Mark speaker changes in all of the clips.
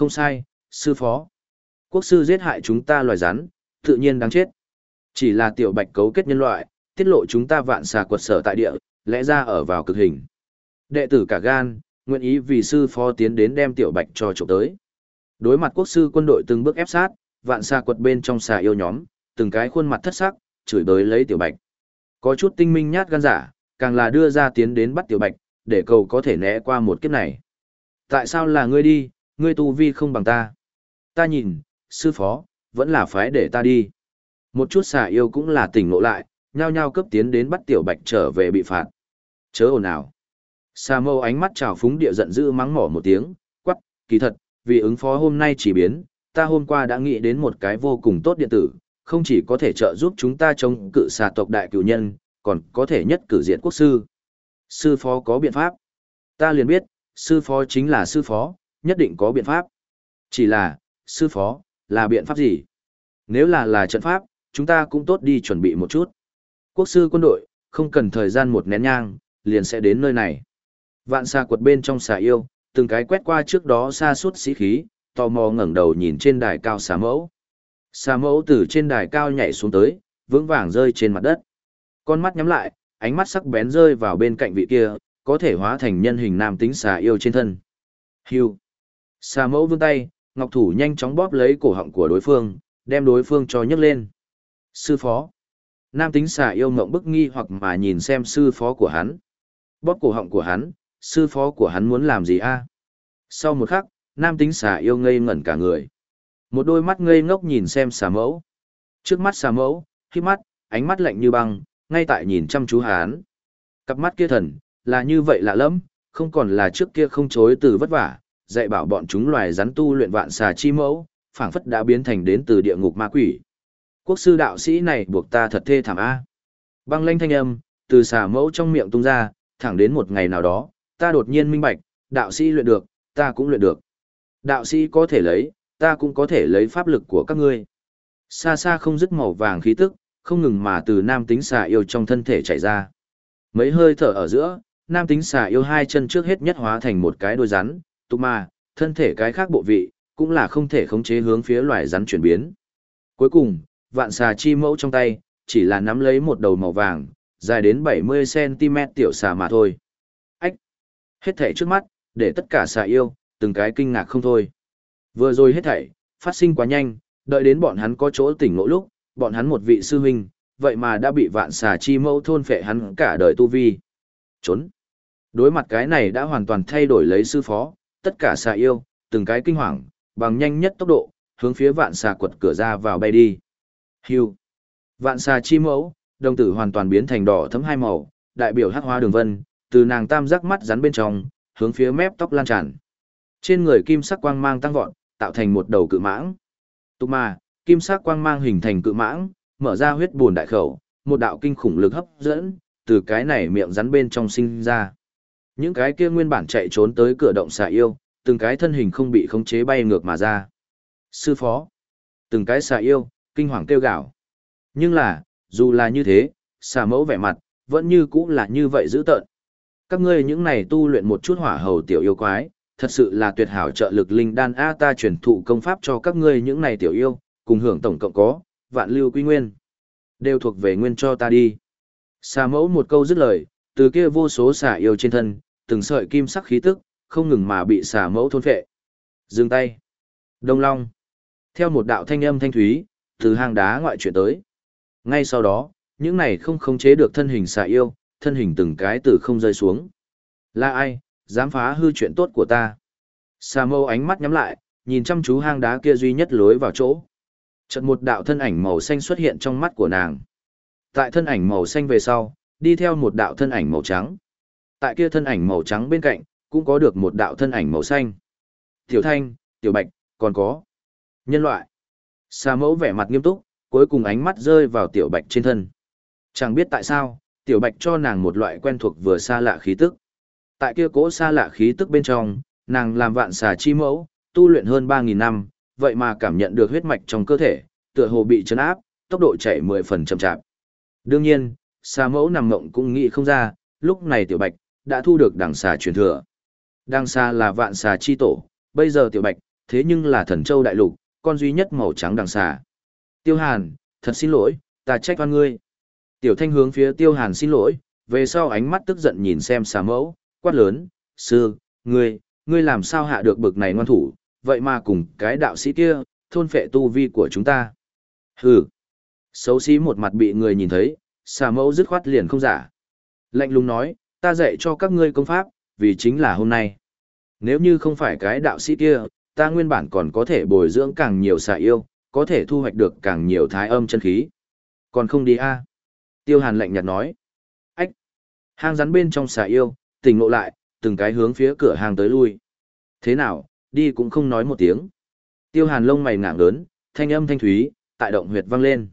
Speaker 1: Không sai, sư phó. Quốc sư giết hại chúng ta loài rắn, tự nhiên đáng chết. Chỉ là tiểu bạch cấu kết nhân loại, tiết lộ chúng ta vạn xà quật sở tại địa, lẽ ra ở vào cực hình. Đệ tử cả gan, nguyện ý vì sư phó tiến đến đem tiểu bạch cho trộm tới. Đối mặt quốc sư quân đội từng bước ép sát, vạn xà quật bên trong xà yêu nhóm, từng cái khuôn mặt thất sắc, chửi bới lấy tiểu bạch. Có chút tinh minh nhát gan giả, càng là đưa ra tiến đến bắt tiểu bạch, để cầu có thể né qua một kiếp này. Tại sao là ngươi đi, ngươi tu vi không bằng ta? Ta nhìn, sư phó, vẫn là phái để ta đi. Một chút xà yêu cũng là tỉnh ngộ lại, nhao nhao cấp tiến đến bắt tiểu bạch trở về bị phạt. Chớ ồn ào. Xà mâu ánh mắt trào phúng địa giận dữ mắng mỏ một tiếng, quắc, kỳ thật, vì ứng phó hôm nay chỉ biến, ta hôm qua đã nghĩ đến một cái vô cùng tốt điện tử, không chỉ có thể trợ giúp chúng ta chống cự xà tộc đại cửu nhân, còn có thể nhất cử diện quốc sư. Sư phó có biện pháp. Ta liền biết, sư phó chính là sư phó, nhất định có biện pháp. Chỉ là, sư phó, là biện pháp gì? Nếu là là trận pháp, chúng ta cũng tốt đi chuẩn bị một chút. Quốc sư quân đội, không cần thời gian một nén nhang, liền sẽ đến nơi này. Vạn xa quật bên trong xà yêu, từng cái quét qua trước đó xa suốt sĩ khí, tò mò ngẩng đầu nhìn trên đài cao xà mẫu. Xà mẫu từ trên đài cao nhảy xuống tới, vững vàng rơi trên mặt đất. Con mắt nhắm lại, ánh mắt sắc bén rơi vào bên cạnh vị kia, có thể hóa thành nhân hình nam tính xà yêu trên thân. Hưu. Xà mẫu vươn tay, ngọc thủ nhanh chóng bóp lấy cổ họng của đối phương, đem đối phương cho nhấc lên. Sư phó. Nam tính xà yêu mộng bức nghi hoặc mà nhìn xem sư phó của hắn. Bóp cổ họng của hắn, sư phó của hắn muốn làm gì a? À? Sau một khắc, nam tính xà yêu ngây ngẩn cả người. Một đôi mắt ngây ngốc nhìn xem xà mẫu. Trước mắt xà mẫu, khi mắt, ánh mắt lạnh như băng, ngay tại nhìn chăm chú hắn. Cặp mắt kia thần, là như vậy lạ lắm, không còn là trước kia không chối từ vất vả, dạy bảo bọn chúng loài rắn tu luyện vạn xà chi mẫu, phảng phất đã biến thành đến từ địa ngục ma quỷ. Quốc sư đạo sĩ này buộc ta thật thê thảm a. Băng lanh thanh âm, từ xà mẫu trong miệng tung ra, thẳng đến một ngày nào đó, ta đột nhiên minh bạch, đạo sĩ luyện được, ta cũng luyện được. Đạo sĩ có thể lấy, ta cũng có thể lấy pháp lực của các ngươi. Xa xa không dứt màu vàng khí tức, không ngừng mà từ nam tính xà yêu trong thân thể chảy ra. Mấy hơi thở ở giữa, nam tính xà yêu hai chân trước hết nhất hóa thành một cái đôi rắn, tụ mà, thân thể cái khác bộ vị, cũng là không thể khống chế hướng phía loài rắn chuyển biến. Cuối cùng, vạn xà chi mẫu trong tay, chỉ là nắm lấy một đầu màu vàng, dài đến 70cm tiểu xà mà thôi. Ách! Hết thảy trước mắt, để tất cả xà yêu, từng cái kinh ngạc không thôi. Vừa rồi hết thảy, phát sinh quá nhanh, đợi đến bọn hắn có chỗ tỉnh ngộ lúc, bọn hắn một vị sư huynh, vậy mà đã bị vạn xà chi mẫu thôn phệ hắn cả đời tu vi. Trốn! Đối mặt cái này đã hoàn toàn thay đổi lấy sư phó, tất cả xà yêu, từng cái kinh hoàng, bằng nhanh nhất tốc độ, hướng phía vạn xà quật cửa ra vào bay đi. Hưu. Vạn xà chi mẫu, đồng tử hoàn toàn biến thành đỏ thấm hai màu, đại biểu hắc hoa đường vân, từ nàng tam giác mắt rắn bên trong, hướng phía mép tóc lan tràn. Trên người kim sắc quang mang tăng vọt, tạo thành một đầu cự mãng. Tục mà, kim sắc quang mang hình thành cự mãng, mở ra huyết buồn đại khẩu, một đạo kinh khủng lực hấp dẫn, từ cái này miệng rắn bên trong sinh ra. Những cái kia nguyên bản chạy trốn tới cửa động xà yêu, từng cái thân hình không bị khống chế bay ngược mà ra. Sư phó, từng cái xà yêu, kinh hoàng kêu gào. Nhưng là, dù là như thế, xà mẫu vẻ mặt, vẫn như cũ là như vậy dữ tợn. Các ngươi những này tu luyện một chút hỏa hầu tiểu yêu quái, thật sự là tuyệt hảo trợ lực linh đan A ta truyền thụ công pháp cho các ngươi những này tiểu yêu, cùng hưởng tổng cộng có, vạn lưu quy nguyên. Đều thuộc về nguyên cho ta đi. Xà mẫu một câu dứt lời, từ kia vô số xà yêu trên thân, từng sợi kim sắc khí tức, không ngừng mà bị xà mẫu thôn phệ. Dừng tay. Đông Long. Theo một đạo thanh âm thanh thúy, từ hang đá ngoại chuyển tới. Ngay sau đó, những này không khống chế được thân hình xà yêu, thân hình từng cái từ không rơi xuống. Là ai, dám phá hư chuyện tốt của ta? Xà mâu ánh mắt nhắm lại, nhìn chăm chú hang đá kia duy nhất lối vào chỗ. Chợt một đạo thân ảnh màu xanh xuất hiện trong mắt của nàng. Tại thân ảnh màu xanh về sau, đi theo một đạo thân ảnh màu trắng. Tại kia thân ảnh màu trắng bên cạnh, cũng có được một đạo thân ảnh màu xanh. Tiểu Thanh, Tiểu Bạch, còn có nhân loại. sa mẫu vẻ mặt nghiêm túc, cuối cùng ánh mắt rơi vào Tiểu Bạch trên thân. Chẳng biết tại sao, Tiểu Bạch cho nàng một loại quen thuộc vừa xa lạ khí tức. Tại kia cỗ xa lạ khí tức bên trong, nàng làm vạn xà chi mẫu, tu luyện hơn 3.000 năm, vậy mà cảm nhận được huyết mạch trong cơ thể, tựa hồ bị chấn áp, tốc độ chạy 10 phần chậm chạp. Đương nhiên, xà mẫu nằm ngộng cũng nghĩ không ra, lúc này Tiểu Bạch đã thu được đằng xà truyền thừa. Đằng xà là vạn xà chi tổ, bây giờ Tiểu Bạch thế nhưng là thần châu đại lục, con duy nhất màu trắng đằng xà. Tiêu Hàn, thật xin lỗi, ta trách oan ngươi. Tiểu Thanh hướng phía Tiêu Hàn xin lỗi, về sau ánh mắt tức giận nhìn xem xà mẫu, quát lớn, sư, ngươi, ngươi làm sao hạ được bực này ngoan thủ, vậy mà cùng cái đạo sĩ kia, thôn phệ tu vi của chúng ta. Hừ. Xấu xí một mặt bị người nhìn thấy, xà mẫu dứt khoát liền không giả. Lạnh lùng nói, ta dạy cho các ngươi công pháp, vì chính là hôm nay. Nếu như không phải cái đạo sĩ kia, ta nguyên bản còn có thể bồi dưỡng càng nhiều xà yêu, có thể thu hoạch được càng nhiều thái âm chân khí. Còn không đi a Tiêu hàn lạnh nhạt nói. Ách! Hang rắn bên trong xà yêu, tỉnh ngộ lại, từng cái hướng phía cửa hàng tới lui. Thế nào, đi cũng không nói một tiếng. Tiêu hàn lông mày ngạng lớn, thanh âm thanh thúy, tại động huyệt vang lên.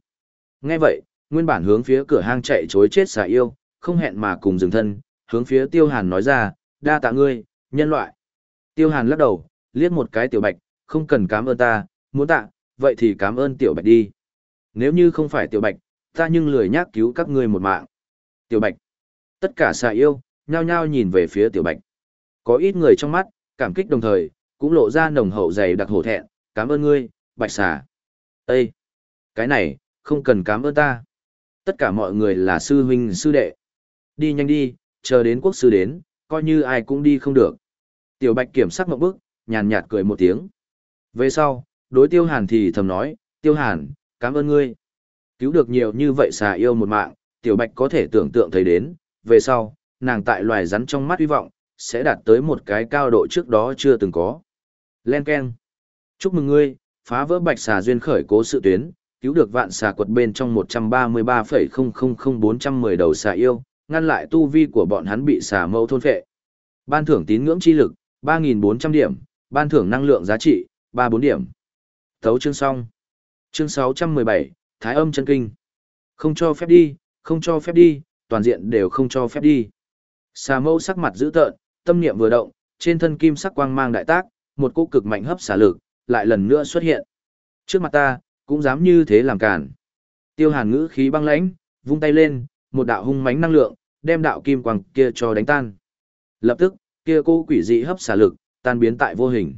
Speaker 1: Nghe vậy, nguyên bản hướng phía cửa hang chạy chối chết xà yêu, không hẹn mà cùng dừng thân, hướng phía tiêu hàn nói ra, đa tạ ngươi, nhân loại. Tiêu hàn lắc đầu, liếc một cái tiểu bạch, không cần cảm ơn ta, muốn tạ, vậy thì cảm ơn tiểu bạch đi. Nếu như không phải tiểu bạch, ta nhưng lười nhác cứu các ngươi một mạng. Tiểu bạch. Tất cả xà yêu, nhao nhao nhìn về phía tiểu bạch. Có ít người trong mắt, cảm kích đồng thời, cũng lộ ra nồng hậu dày đặc hổ thẹn, cảm ơn ngươi, bạch xà. Ê! Cái này, không cần cảm ơn ta. Tất cả mọi người là sư huynh sư đệ. Đi nhanh đi, chờ đến quốc sư đến, coi như ai cũng đi không được. Tiểu bạch kiểm sắc một bước, nhàn nhạt cười một tiếng. Về sau, đối tiêu hàn thì thầm nói, tiêu hàn, cảm ơn ngươi. Cứu được nhiều như vậy xà yêu một mạng, tiểu bạch có thể tưởng tượng thấy đến, về sau, nàng tại loài rắn trong mắt hy vọng, sẽ đạt tới một cái cao độ trước đó chưa từng có. Len Ken. Chúc mừng ngươi, phá vỡ bạch xà duyên khởi cố sự tuyến, cứu được vạn xà quật bên trong 133,000410 đầu xà yêu, ngăn lại tu vi của bọn hắn bị xà mâu thôn phệ. Ban thưởng tín ngưỡng chi lực, 3.400 điểm, ban thưởng năng lượng giá trị, 34 điểm. Thấu chương xong. Chương 617, Thái âm chân kinh. Không cho phép đi, không cho phép đi, toàn diện đều không cho phép đi. Xà mâu sắc mặt dữ tợn, tâm niệm vừa động, trên thân kim sắc quang mang đại tác, một cỗ cực mạnh hấp xả lực, lại lần nữa xuất hiện. Trước mặt ta, cũng dám như thế làm cản. Tiêu hàn ngữ khí băng lãnh, vung tay lên, một đạo hung mãnh năng lượng, đem đạo kim quang kia cho đánh tan. Lập tức, kia cô quỷ dị hấp xả lực, tan biến tại vô hình.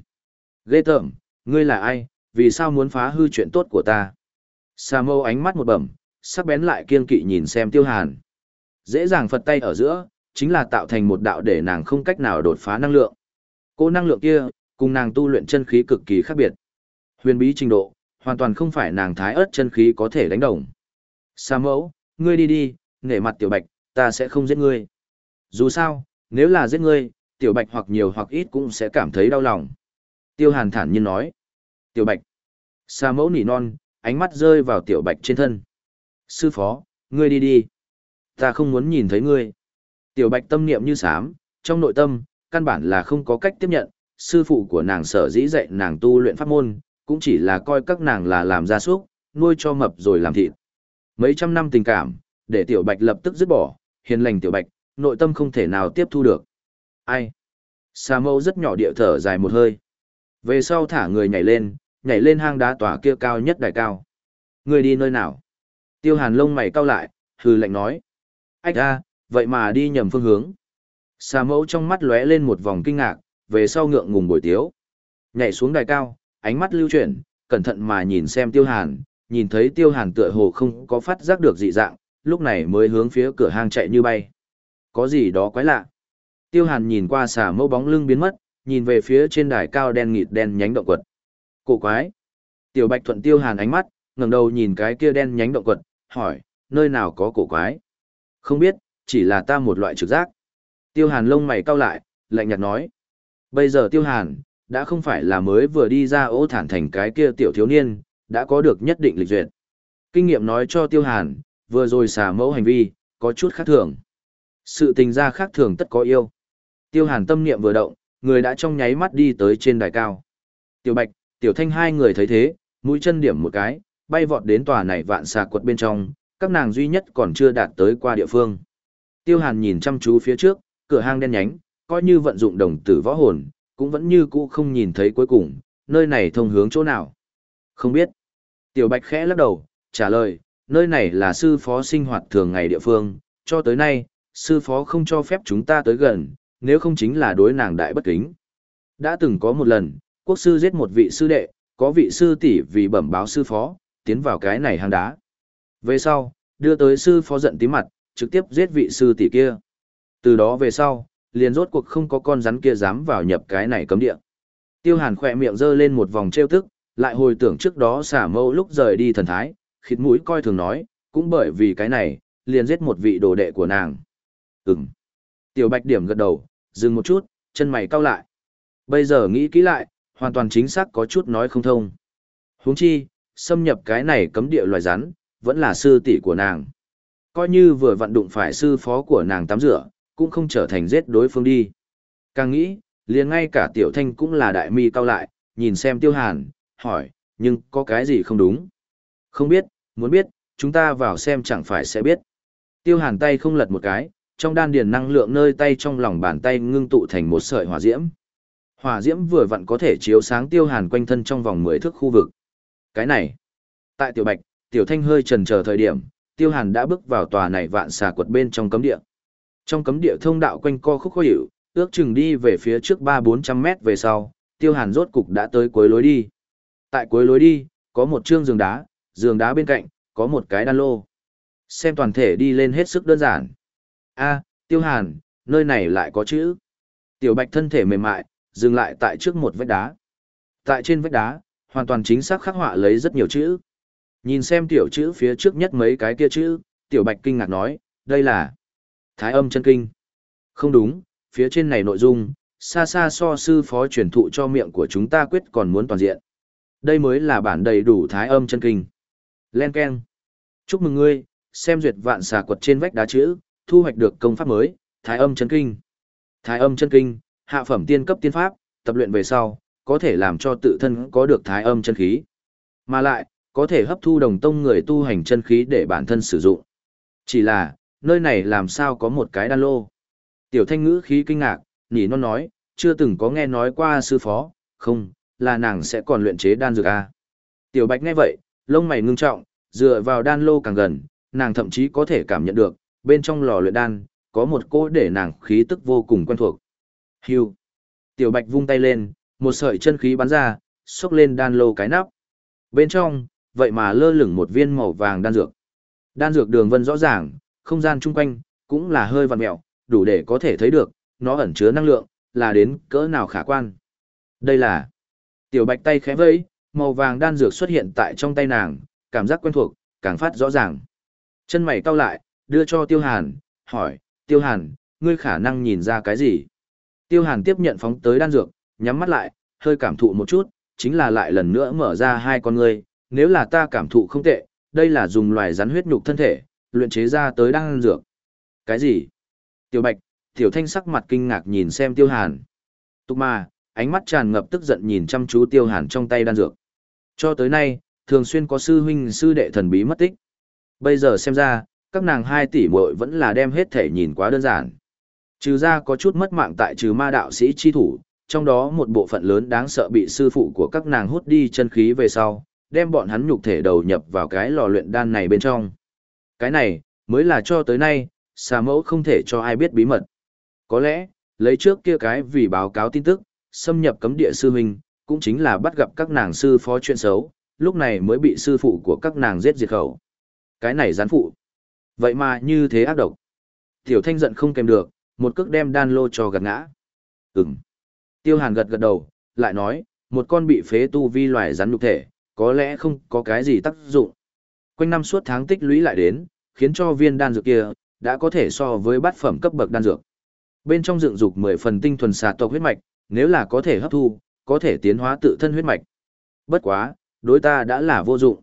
Speaker 1: Ghê tởm, ngươi là ai, vì sao muốn phá hư chuyện tốt của ta? Sa mâu ánh mắt một bẩm, sắc bén lại kiên kỵ nhìn xem tiêu hàn. Dễ dàng phật tay ở giữa, chính là tạo thành một đạo để nàng không cách nào đột phá năng lượng. Cô năng lượng kia, cùng nàng tu luyện chân khí cực kỳ khác biệt. Huyền bí trình độ, hoàn toàn không phải nàng thái ớt chân khí có thể đánh đồng. Sa mẫu, ngươi đi đi, nể mặt tiểu bạch, ta sẽ không giết ngươi. Dù sao, nếu là giết ngươi, tiểu bạch hoặc nhiều hoặc ít cũng sẽ cảm thấy đau lòng. Tiêu hàn thản nhiên nói. Tiểu bạch. Sa mẫu nỉ non, ánh mắt rơi vào tiểu bạch trên thân. Sư phó, ngươi đi đi. Ta không muốn nhìn thấy ngươi. Tiểu bạch tâm niệm như sám, trong nội tâm, căn bản là không có cách tiếp nhận, sư phụ của nàng sở dĩ dạy nàng tu luyện pháp môn, cũng chỉ là coi các nàng là làm gia súc, nuôi cho mập rồi làm thịt. Mấy trăm năm tình cảm, để tiểu bạch lập tức dứt bỏ, hiền lành tiểu bạch, nội tâm không thể nào tiếp thu được. Ai? Sa mâu rất nhỏ địa thở dài một hơi. Về sau thả người nhảy lên, nhảy lên hang đá tòa kia cao nhất đài cao. Người đi nơi nào? Tiêu hàn lông mày cau lại, hừ lạnh nói. Ách ra, vậy mà đi nhầm phương hướng. Sa mẫu trong mắt lóe lên một vòng kinh ngạc, về sau ngượng ngùng bồi tiếu. Nhảy xuống đài cao, ánh mắt lưu chuyển, cẩn thận mà nhìn xem tiêu hàn, nhìn thấy tiêu hàn tựa hồ không có phát giác được dị dạng, lúc này mới hướng phía cửa hang chạy như bay. Có gì đó quái lạ. Tiêu hàn nhìn qua xà mâu bóng lưng biến mất, nhìn về phía trên đài cao đen nghịt đen nhánh động quật. Cổ quái. Tiểu bạch thuận tiêu hàn ánh mắt, ngẩng đầu nhìn cái kia đen nhánh động quật, hỏi, nơi nào có cổ quái? Không biết, chỉ là ta một loại trực giác. Tiêu hàn lông mày cau lại, lạnh nhạt nói. Bây giờ tiêu hàn, đã không phải là mới vừa đi ra ô thản thành cái kia tiểu thiếu niên, đã có được nhất định lịch duyệt. Kinh nghiệm nói cho tiêu hàn, vừa rồi xả mẫu hành vi, có chút khác thường. Sự tình ra khác thường tất có yêu. Tiêu hàn tâm niệm vừa động, người đã trong nháy mắt đi tới trên đài cao. Tiểu bạch, tiểu thanh hai người thấy thế, mũi chân điểm một cái, bay vọt đến tòa này vạn xà quật bên trong, các nàng duy nhất còn chưa đạt tới qua địa phương. Tiêu hàn nhìn chăm chú phía trước, cửa hang đen nhánh, coi như vận dụng đồng tử võ hồn, cũng vẫn như cũ không nhìn thấy cuối cùng, nơi này thông hướng chỗ nào. Không biết. Tiểu Bạch khẽ lắc đầu, trả lời, nơi này là sư phó sinh hoạt thường ngày địa phương, cho tới nay, sư phó không cho phép chúng ta tới gần, nếu không chính là đối nàng đại bất kính. Đã từng có một lần, Quốc sư giết một vị sư đệ, có vị sư tỷ vì bẩm báo sư phó, tiến vào cái này hang đá. Về sau, đưa tới sư phó giận tím mặt, trực tiếp giết vị sư tỷ kia. Từ đó về sau, liền rốt cuộc không có con rắn kia dám vào nhập cái này cấm địa. Tiêu Hàn khỏe miệng giơ lên một vòng trêu tức, lại hồi tưởng trước đó xả mâu lúc rời đi thần thái, Khịt mũi coi thường nói, cũng bởi vì cái này, liền giết một vị đồ đệ của nàng. Ừm. Tiểu Bạch điểm gật đầu, dừng một chút, chân mày cau lại. Bây giờ nghĩ kỹ lại, hoàn toàn chính xác có chút nói không thông. Huống chi, xâm nhập cái này cấm địa loài rắn, vẫn là sư tỷ của nàng. Coi như vừa vận đụng phải sư phó của nàng tắm rửa, cũng không trở thành giết đối phương đi. Càng nghĩ, liền ngay cả tiểu thanh cũng là đại mi cao lại, nhìn xem tiêu hàn, hỏi, nhưng có cái gì không đúng? Không biết, muốn biết, chúng ta vào xem chẳng phải sẽ biết. Tiêu hàn tay không lật một cái, trong đan điền năng lượng nơi tay trong lòng bàn tay ngưng tụ thành một sợi hỏa diễm. Hỏa diễm vừa vặn có thể chiếu sáng tiêu hàn quanh thân trong vòng 10 thước khu vực. Cái này, tại tiểu bạch, tiểu thanh hơi trần chờ thời điểm, tiêu hàn đã bước vào tòa này vạn xà quật bên trong cấm địa. Trong cấm địa thông đạo quanh co khúc khó hiểu, ước chừng đi về phía trước 3-400 mét về sau, tiêu hàn rốt cục đã tới cuối lối đi. Tại cuối lối đi, có một trương giường đá, giường đá bên cạnh, có một cái đan lô. Xem toàn thể đi lên hết sức đơn giản. a tiêu hàn, nơi này lại có chữ. Tiểu bạch thân thể mềm mại, dừng lại tại trước một vách đá. Tại trên vách đá, hoàn toàn chính xác khắc họa lấy rất nhiều chữ. Nhìn xem tiểu chữ phía trước nhất mấy cái kia chữ, tiểu bạch kinh ngạc nói, đây là Thái âm chân kinh. Không đúng, phía trên này nội dung, xa xa so sư phó truyền thụ cho miệng của chúng ta quyết còn muốn toàn diện. Đây mới là bản đầy đủ thái âm chân kinh. Len Ken. Chúc mừng ngươi, xem duyệt vạn xà quật trên vách đá chữ, thu hoạch được công pháp mới, thái âm chân kinh. Thái âm chân kinh, hạ phẩm tiên cấp tiên pháp, tập luyện về sau, có thể làm cho tự thân có được thái âm chân khí. Mà lại, có thể hấp thu đồng tông người tu hành chân khí để bản thân sử dụng. Chỉ là, nơi này làm sao có một cái đan lô. Tiểu thanh ngữ khí kinh ngạc, nhỉ non nói, chưa từng có nghe nói qua sư phó, không, là nàng sẽ còn luyện chế đan dược à. Tiểu bạch nghe vậy, lông mày ngưng trọng, dựa vào đan lô càng gần, nàng thậm chí có thể cảm nhận được, bên trong lò luyện đan, có một cô để nàng khí tức vô cùng quen thuộc. Hưu. Tiểu bạch vung tay lên, một sợi chân khí bắn ra, xốc lên đan lô cái nắp. Bên trong, vậy mà lơ lửng một viên màu vàng đan dược. Đan dược đường vân rõ ràng, không gian chung quanh, cũng là hơi vặn mẹo, đủ để có thể thấy được, nó ẩn chứa năng lượng, là đến cỡ nào khả quan. Đây là tiểu bạch tay khẽ vẫy, màu vàng đan dược xuất hiện tại trong tay nàng, cảm giác quen thuộc, càng phát rõ ràng. Chân mày cau lại, đưa cho tiêu hàn, hỏi, tiêu hàn, ngươi khả năng nhìn ra cái gì? Tiêu hàn tiếp nhận phóng tới đan dược, nhắm mắt lại, hơi cảm thụ một chút, chính là lại lần nữa mở ra hai con ngươi, nếu là ta cảm thụ không tệ, đây là dùng loài rắn huyết nhục thân thể, luyện chế ra tới đan dược. Cái gì? Tiểu Bạch, Tiểu Thanh sắc mặt kinh ngạc nhìn xem Tiêu Hàn. Tục mà, ánh mắt tràn ngập tức giận nhìn chăm chú Tiêu Hàn trong tay đan dược. Cho tới nay, thường xuyên có sư huynh sư đệ thần bí mất tích. Bây giờ xem ra, các nàng hai tỷ muội vẫn là đem hết thể nhìn quá đơn giản. Trừ ra có chút mất mạng tại trừ ma đạo sĩ chi thủ, trong đó một bộ phận lớn đáng sợ bị sư phụ của các nàng hút đi chân khí về sau, đem bọn hắn nhục thể đầu nhập vào cái lò luyện đan này bên trong. Cái này, mới là cho tới nay, xà mẫu không thể cho ai biết bí mật. Có lẽ, lấy trước kia cái vì báo cáo tin tức, xâm nhập cấm địa sư huynh, cũng chính là bắt gặp các nàng sư phó chuyện xấu, lúc này mới bị sư phụ của các nàng giết diệt khẩu. Cái này gián phụ. Vậy mà như thế ác độc. Tiểu thanh giận không kèm được, một cước đem đan lô cho gạt ngã. Ừm. Tiêu hàn gật gật đầu, lại nói, một con bị phế tu vi loài rắn nhục thể, có lẽ không có cái gì tác dụng. Quanh năm suốt tháng tích lũy lại đến, khiến cho viên đan dược kia, đã có thể so với bát phẩm cấp bậc đan dược. Bên trong dựng dục 10 phần tinh thuần xà tộc huyết mạch, nếu là có thể hấp thu, có thể tiến hóa tự thân huyết mạch. Bất quá, đối ta đã là vô dụng.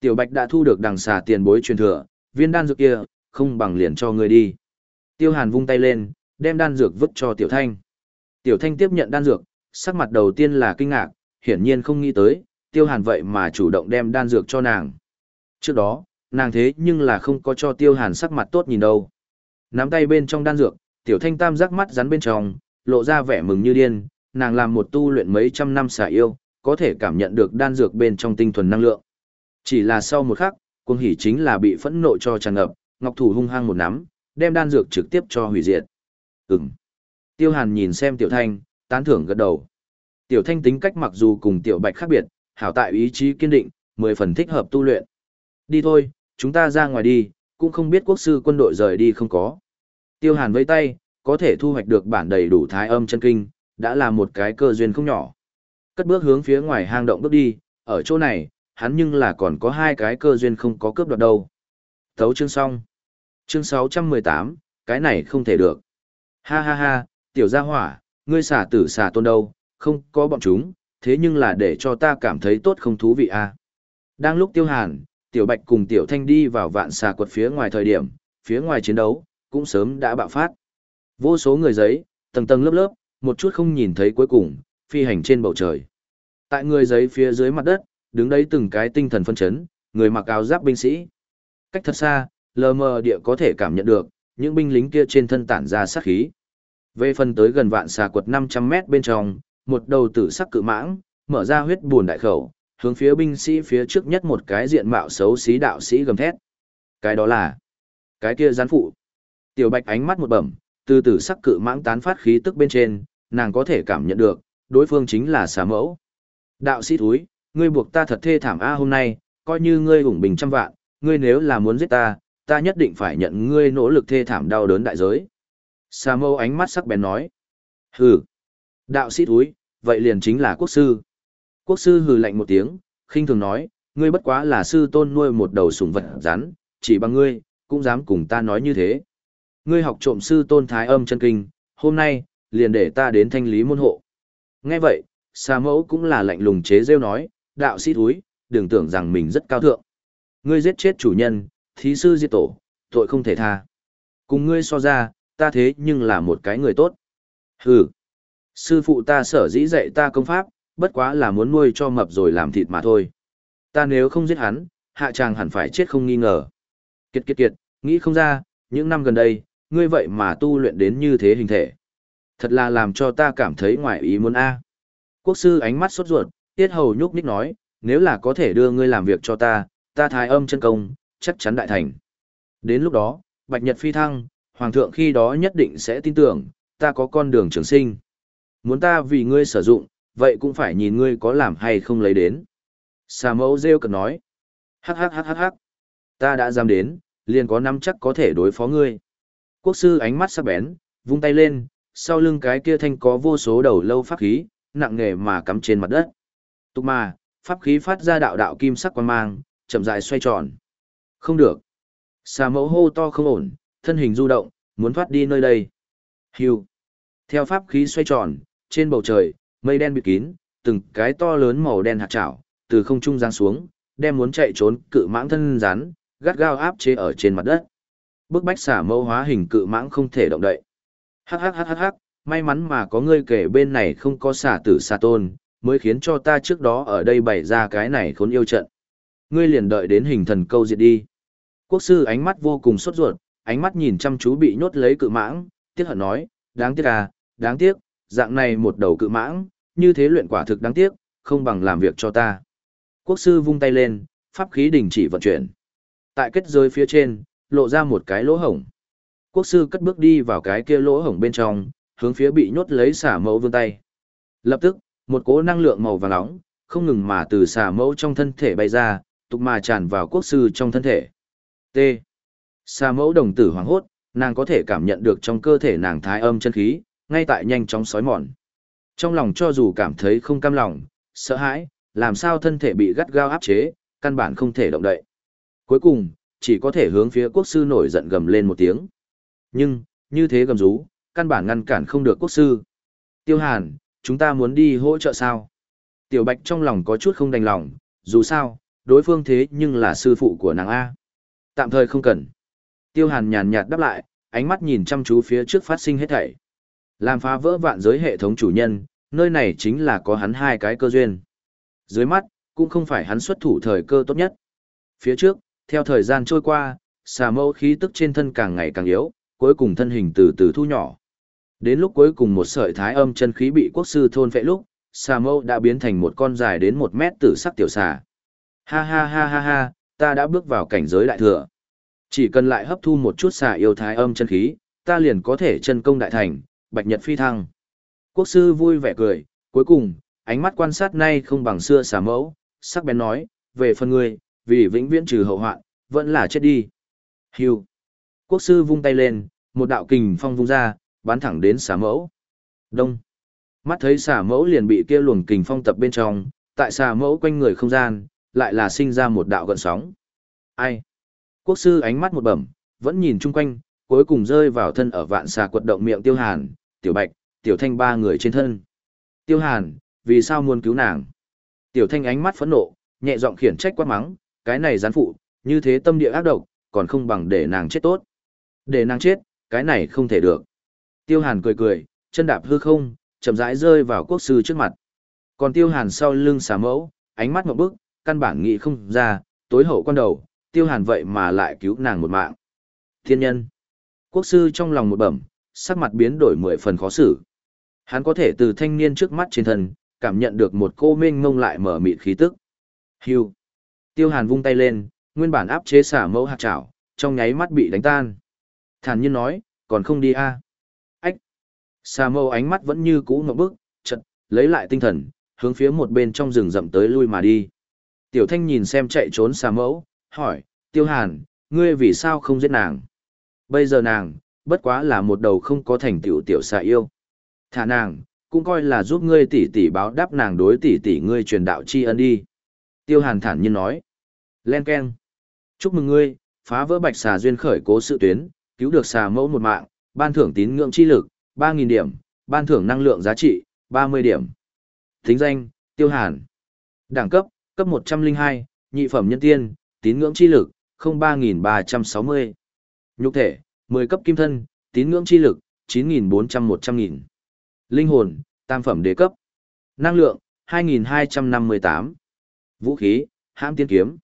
Speaker 1: Tiểu Bạch đã thu được đằng xà tiền bối truyền thừa, viên đan dược kia, không bằng liền cho ngươi đi. Tiêu Hàn vung tay lên, đem đan dược vứt cho Tiểu Thanh. Tiểu Thanh tiếp nhận đan dược, sắc mặt đầu tiên là kinh ngạc, hiển nhiên không nghĩ tới, Tiêu Hàn vậy mà chủ động đem đan dược cho nàng. Trước đó, nàng thế nhưng là không có cho tiêu hàn sắc mặt tốt nhìn đâu. Nắm tay bên trong đan dược, tiểu thanh tam giác mắt rắn bên trong, lộ ra vẻ mừng như điên, nàng làm một tu luyện mấy trăm năm xả yêu, có thể cảm nhận được đan dược bên trong tinh thuần năng lượng. Chỉ là sau một khắc, cuồng hỉ chính là bị phẫn nộ cho tràn ngập, ngọc thủ hung hăng một nắm, đem đan dược trực tiếp cho hủy diệt. Ừm. Tiêu hàn nhìn xem tiểu thanh, tán thưởng gật đầu. Tiểu thanh tính cách mặc dù cùng tiểu bạch khác biệt, hảo tại ý chí kiên định, mười phần thích hợp tu luyện. Đi thôi, chúng ta ra ngoài đi, cũng không biết quốc sư quân đội rời đi không có. Tiêu hàn vẫy tay, có thể thu hoạch được bản đầy đủ thái âm chân kinh, đã là một cái cơ duyên không nhỏ. Cất bước hướng phía ngoài hang động bước đi, ở chỗ này, hắn nhưng là còn có hai cái cơ duyên không có cướp đoạt đâu. Thấu chương xong. Chương 618, cái này không thể được. Ha ha ha, tiểu gia hỏa, ngươi xả tử xả tôn đâu, không có bọn chúng, thế nhưng là để cho ta cảm thấy tốt không thú vị à. Đang lúc tiêu hàn, tiểu bạch cùng tiểu thanh đi vào vạn xà quật phía ngoài thời điểm, phía ngoài chiến đấu, cũng sớm đã bạo phát. Vô số người giấy, tầng tầng lớp lớp, một chút không nhìn thấy cuối cùng, phi hành trên bầu trời. Tại người giấy phía dưới mặt đất, đứng đấy từng cái tinh thần phân chấn, người mặc áo giáp binh sĩ. Cách thật xa, lờ mờ địa có thể cảm nhận được, những binh lính kia trên thân tản ra sát khí. Về phần tới gần vạn xà quật 500 mét bên trong, một đầu tử sắc cự mãng, mở ra huyết buồn đại khẩu, hướng phía binh sĩ phía trước nhất một cái diện mạo xấu xí đạo sĩ gầm thét. Cái đó là, cái kia gián phụ. Tiểu bạch ánh mắt một bẩm, từ tử sắc cự mãng tán phát khí tức bên trên, nàng có thể cảm nhận được, đối phương chính là xà mẫu. Đạo sĩ thúi, ngươi buộc ta thật thê thảm a hôm nay, coi như ngươi ủng bình trăm vạn, ngươi nếu là muốn giết ta, ta nhất định phải nhận ngươi nỗ lực thê thảm đau đớn đại giới. Xà mẫu ánh mắt sắc bén nói. Hừ. Đạo sĩ thúi, vậy liền chính là quốc sư. Quốc sư hừ lạnh một tiếng, khinh thường nói, ngươi bất quá là sư tôn nuôi một đầu sủng vật rắn, chỉ bằng ngươi, cũng dám cùng ta nói như thế. Ngươi học trộm sư tôn thái âm chân kinh, hôm nay, liền để ta đến thanh lý môn hộ. Nghe vậy, xà mẫu cũng là lạnh lùng chế rêu nói, đạo sĩ thúi, đừng tưởng rằng mình rất cao thượng. Ngươi giết chết chủ nhân, thí sư diệt tổ, tội không thể tha. Cùng ngươi so ra, ta thế nhưng là một cái người tốt. Hừ, sư phụ ta sở dĩ dạy ta công pháp, bất quá là muốn nuôi cho mập rồi làm thịt mà thôi. Ta nếu không giết hắn, hạ chàng hẳn phải chết không nghi ngờ. Kiệt kiệt kiệt, nghĩ không ra, những năm gần đây, ngươi vậy mà tu luyện đến như thế hình thể. Thật là làm cho ta cảm thấy ngoài ý muốn a. Quốc sư ánh mắt sốt ruột, tiết hầu nhúc nhích nói, nếu là có thể đưa ngươi làm việc cho ta, ta thái âm chân công, chắc chắn đại thành. Đến lúc đó, Bạch Nhật phi thăng, Hoàng thượng khi đó nhất định sẽ tin tưởng, ta có con đường trường sinh. Muốn ta vì ngươi sử dụng, vậy cũng phải nhìn ngươi có làm hay không lấy đến. Xà mẫu rêu cần nói. Hắc hắc hắc hắc hắc. Ta đã dám đến, liền có năm chắc có thể đối phó ngươi. Quốc sư ánh mắt sắc bén, vung tay lên, sau lưng cái kia thanh có vô số đầu lâu pháp khí, nặng nề mà cắm trên mặt đất. Tục mà, pháp khí phát ra đạo đạo kim sắc quan mang, chậm rãi xoay tròn. Không được. Xà mẫu hô to không ổn, thân hình du động, muốn thoát đi nơi đây. Hưu. Theo pháp khí xoay tròn, trên bầu trời, mây đen bịt kín, từng cái to lớn màu đen hạt chảo, từ không trung giáng xuống, đem muốn chạy trốn cự mãng thân rắn, gắt gao áp chế ở trên mặt đất. Bức bách xả mẫu hóa hình cự mãng không thể động đậy. Hắc hắc hắc hắc hắc, may mắn mà có ngươi kể bên này không có xả tử xà tôn, mới khiến cho ta trước đó ở đây bày ra cái này khốn yêu trận. Ngươi liền đợi đến hình thần câu diệt đi. Quốc sư ánh mắt vô cùng sốt ruột, ánh mắt nhìn chăm chú bị nhốt lấy cự mãng, tiếc hận nói, đáng tiếc à, đáng tiếc, dạng này một đầu cự mãng, như thế luyện quả thực đáng tiếc, không bằng làm việc cho ta. Quốc sư vung tay lên, pháp khí đình chỉ vận chuyển. Tại kết giới phía trên, lộ ra một cái lỗ hổng. Quốc sư cất bước đi vào cái kia lỗ hổng bên trong, hướng phía bị nhốt lấy xả mẫu vươn tay. Lập tức, một cỗ năng lượng màu vàng nóng, không ngừng mà từ xả mẫu trong thân thể bay ra, tục mà tràn vào quốc sư trong thân thể. T. Xà mẫu đồng tử hoảng hốt, nàng có thể cảm nhận được trong cơ thể nàng thái âm chân khí, ngay tại nhanh chóng sói mòn. Trong lòng cho dù cảm thấy không cam lòng, sợ hãi, làm sao thân thể bị gắt gao áp chế, căn bản không thể động đậy. Cuối cùng, chỉ có thể hướng phía quốc sư nổi giận gầm lên một tiếng. Nhưng, như thế gầm rú, căn bản ngăn cản không được quốc sư. Tiêu Hàn, chúng ta muốn đi hỗ trợ sao? Tiểu Bạch trong lòng có chút không đành lòng, dù sao, đối phương thế nhưng là sư phụ của nàng A. Tạm thời không cần. Tiêu Hàn nhàn nhạt đáp lại, ánh mắt nhìn chăm chú phía trước phát sinh hết thảy. Làm phá vỡ vạn giới hệ thống chủ nhân, nơi này chính là có hắn hai cái cơ duyên. Dưới mắt, cũng không phải hắn xuất thủ thời cơ tốt nhất. Phía trước, theo thời gian trôi qua, xà mẫu khí tức trên thân càng ngày càng yếu, cuối cùng thân hình từ từ thu nhỏ. Đến lúc cuối cùng một sợi thái âm chân khí bị quốc sư thôn phệ lúc, xà mâu đã biến thành một con dài đến một mét tử sắc tiểu xà. Ha ha ha ha ha, ta đã bước vào cảnh giới đại thừa. Chỉ cần lại hấp thu một chút xà yêu thái âm chân khí, ta liền có thể chân công đại thành, bạch nhật phi thăng. Quốc sư vui vẻ cười, cuối cùng, ánh mắt quan sát nay không bằng xưa xà mẫu, sắc bén nói, về phần ngươi, vì vĩnh viễn trừ hậu hoạn, vẫn là chết đi. Hưu. Quốc sư vung tay lên, một đạo kình phong vung ra, bắn thẳng đến xà mẫu. Đông. Mắt thấy xà mẫu liền bị kia luồng kình phong tập bên trong, tại xà mẫu quanh người không gian, lại là sinh ra một đạo gợn sóng. Ai? Quốc sư ánh mắt một bẩm, vẫn nhìn chung quanh, cuối cùng rơi vào thân ở vạn xà quật động miệng tiêu hàn, tiểu bạch, tiểu thanh ba người trên thân. Tiêu hàn, vì sao muốn cứu nàng? Tiểu thanh ánh mắt phẫn nộ, nhẹ giọng khiển trách quát mắng, cái này gián phụ, như thế tâm địa ác độc, còn không bằng để nàng chết tốt. Để nàng chết, cái này không thể được. Tiêu hàn cười cười, chân đạp hư không, chậm rãi rơi vào quốc sư trước mặt. Còn tiêu hàn sau lưng xà mẫu, ánh mắt một bức, căn bản nghĩ không ra, tối hậu quan đầu, tiêu hàn vậy mà lại cứu nàng một mạng. Thiên nhân. Quốc sư trong lòng một bẩm, sắc mặt biến đổi mười phần khó xử. Hắn có thể từ thanh niên trước mắt trên thân, cảm nhận được một cô mênh ngông lại mở mịt khí tức. Hưu. Tiêu hàn vung tay lên, nguyên bản áp chế xả mẫu hạt chảo, trong nháy mắt bị đánh tan. Thản nhiên nói, còn không đi a à? Ách. xả mẫu ánh mắt vẫn như cũ ngậm bức, chợt lấy lại tinh thần, hướng phía một bên trong rừng rậm tới lui mà đi. Tiểu thanh nhìn xem chạy trốn xả mẫu, hỏi, tiêu hàn, ngươi vì sao không giết nàng? Bây giờ nàng, bất quá là một đầu không có thành tựu tiểu xà yêu. Thả nàng, cũng coi là giúp ngươi tỷ tỷ báo đáp nàng đối tỷ tỷ ngươi truyền đạo tri ân đi. Tiêu hàn thản nhiên nói. Len Ken. Chúc mừng ngươi, phá vỡ bạch xà duyên khởi cố sự tuyến, cứu được xà mẫu một mạng, ban thưởng tín ngưỡng chi lực, 3.000 điểm, ban thưởng năng lượng giá trị, 30 điểm. Thính danh, Tiêu Hàn. Đẳng cấp, cấp 102, nhị phẩm nhân tiên, tín ngưỡng chi lực, 03.360. Nhục thể, 10 cấp kim thân, tín ngưỡng chi lực, 9.400-100.000. Linh hồn, tam phẩm đế cấp. Năng lượng, 2.258. Vũ khí, hãm tiên kiếm.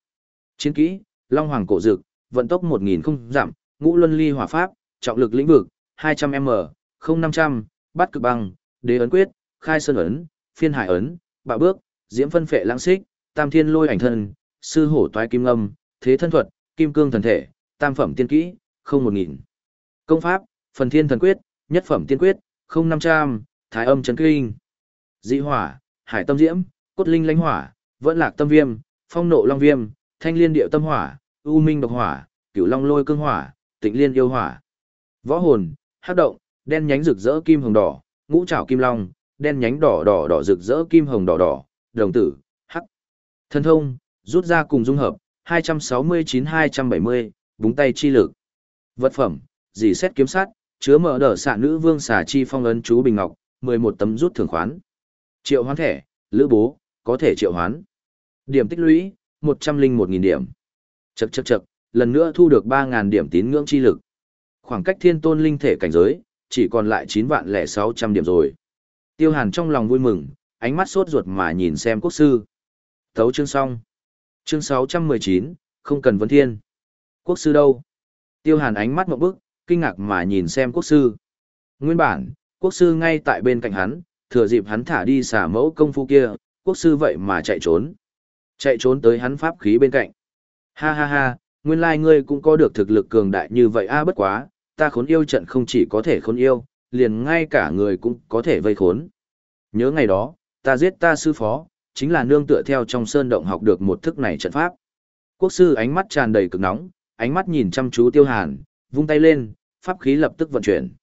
Speaker 1: Chiến kỹ, Long Hoàng cổ dực, vận tốc 1.000 không giảm, ngũ luân ly hỏa pháp, trọng lực lĩnh vực, 200m, 0500, bắt cực băng, đế ấn quyết, khai sơn ấn, phiên hải ấn, bạo bước, diễm phân phệ lãng xích, tam thiên lôi ảnh thân, sư hổ toái kim âm, thế thân thuật, kim cương thần thể, tam phẩm tiên kỹ, không một nghìn. Công pháp, phần thiên thần quyết, nhất phẩm tiên quyết, không năm trăm, thái âm trấn kinh. Dị hỏa, hải tâm diễm, cốt linh lãnh hỏa, vẫn lạc tâm viêm, phong nộ long viêm, thanh liên điệu tâm hỏa, u minh độc hỏa, cửu long lôi cương hỏa, tịnh liên yêu hỏa. Võ hồn, hắc động, đen nhánh rực rỡ kim hồng đỏ, ngũ trảo kim long, đen nhánh đỏ đỏ đỏ rực rỡ kim hồng đỏ đỏ, đồng tử, hắc. Thân thông, rút ra cùng dung hợp, 269-270, búng tay chi lực. Vật phẩm, dì xét kiếm sát, chứa mở đở xạ nữ vương xà chi phong ấn chú bình ngọc, 11 tấm rút thưởng khoán. Triệu hoán thẻ, lữ bố, có thể triệu hoán. Điểm tích lũy, 101.000 điểm. Chậc chậc chậc, lần nữa thu được ba ngàn điểm tín ngưỡng chi lực. Khoảng cách thiên tôn linh thể cảnh giới, chỉ còn lại chín vạn lẻ 600 điểm rồi. Tiêu hàn trong lòng vui mừng, ánh mắt sốt ruột mà nhìn xem quốc sư. Thấu chương xong. Chương 619, không cần vấn thiên. Quốc sư đâu? Tiêu hàn ánh mắt một bức, kinh ngạc mà nhìn xem quốc sư. Nguyên bản, quốc sư ngay tại bên cạnh hắn, thừa dịp hắn thả đi xả mẫu công phu kia, quốc sư vậy mà chạy trốn. Chạy trốn tới hắn pháp khí bên cạnh. Ha ha ha, nguyên lai ngươi cũng có được thực lực cường đại như vậy a bất quá, ta khốn yêu trận không chỉ có thể khốn yêu, liền ngay cả người cũng có thể vây khốn. Nhớ ngày đó, ta giết ta sư phó, chính là nương tựa theo trong sơn động học được một thức này trận pháp. Quốc sư ánh mắt tràn đầy cực nóng, ánh mắt nhìn chăm chú tiêu hàn, vung tay lên, pháp khí lập tức vận chuyển.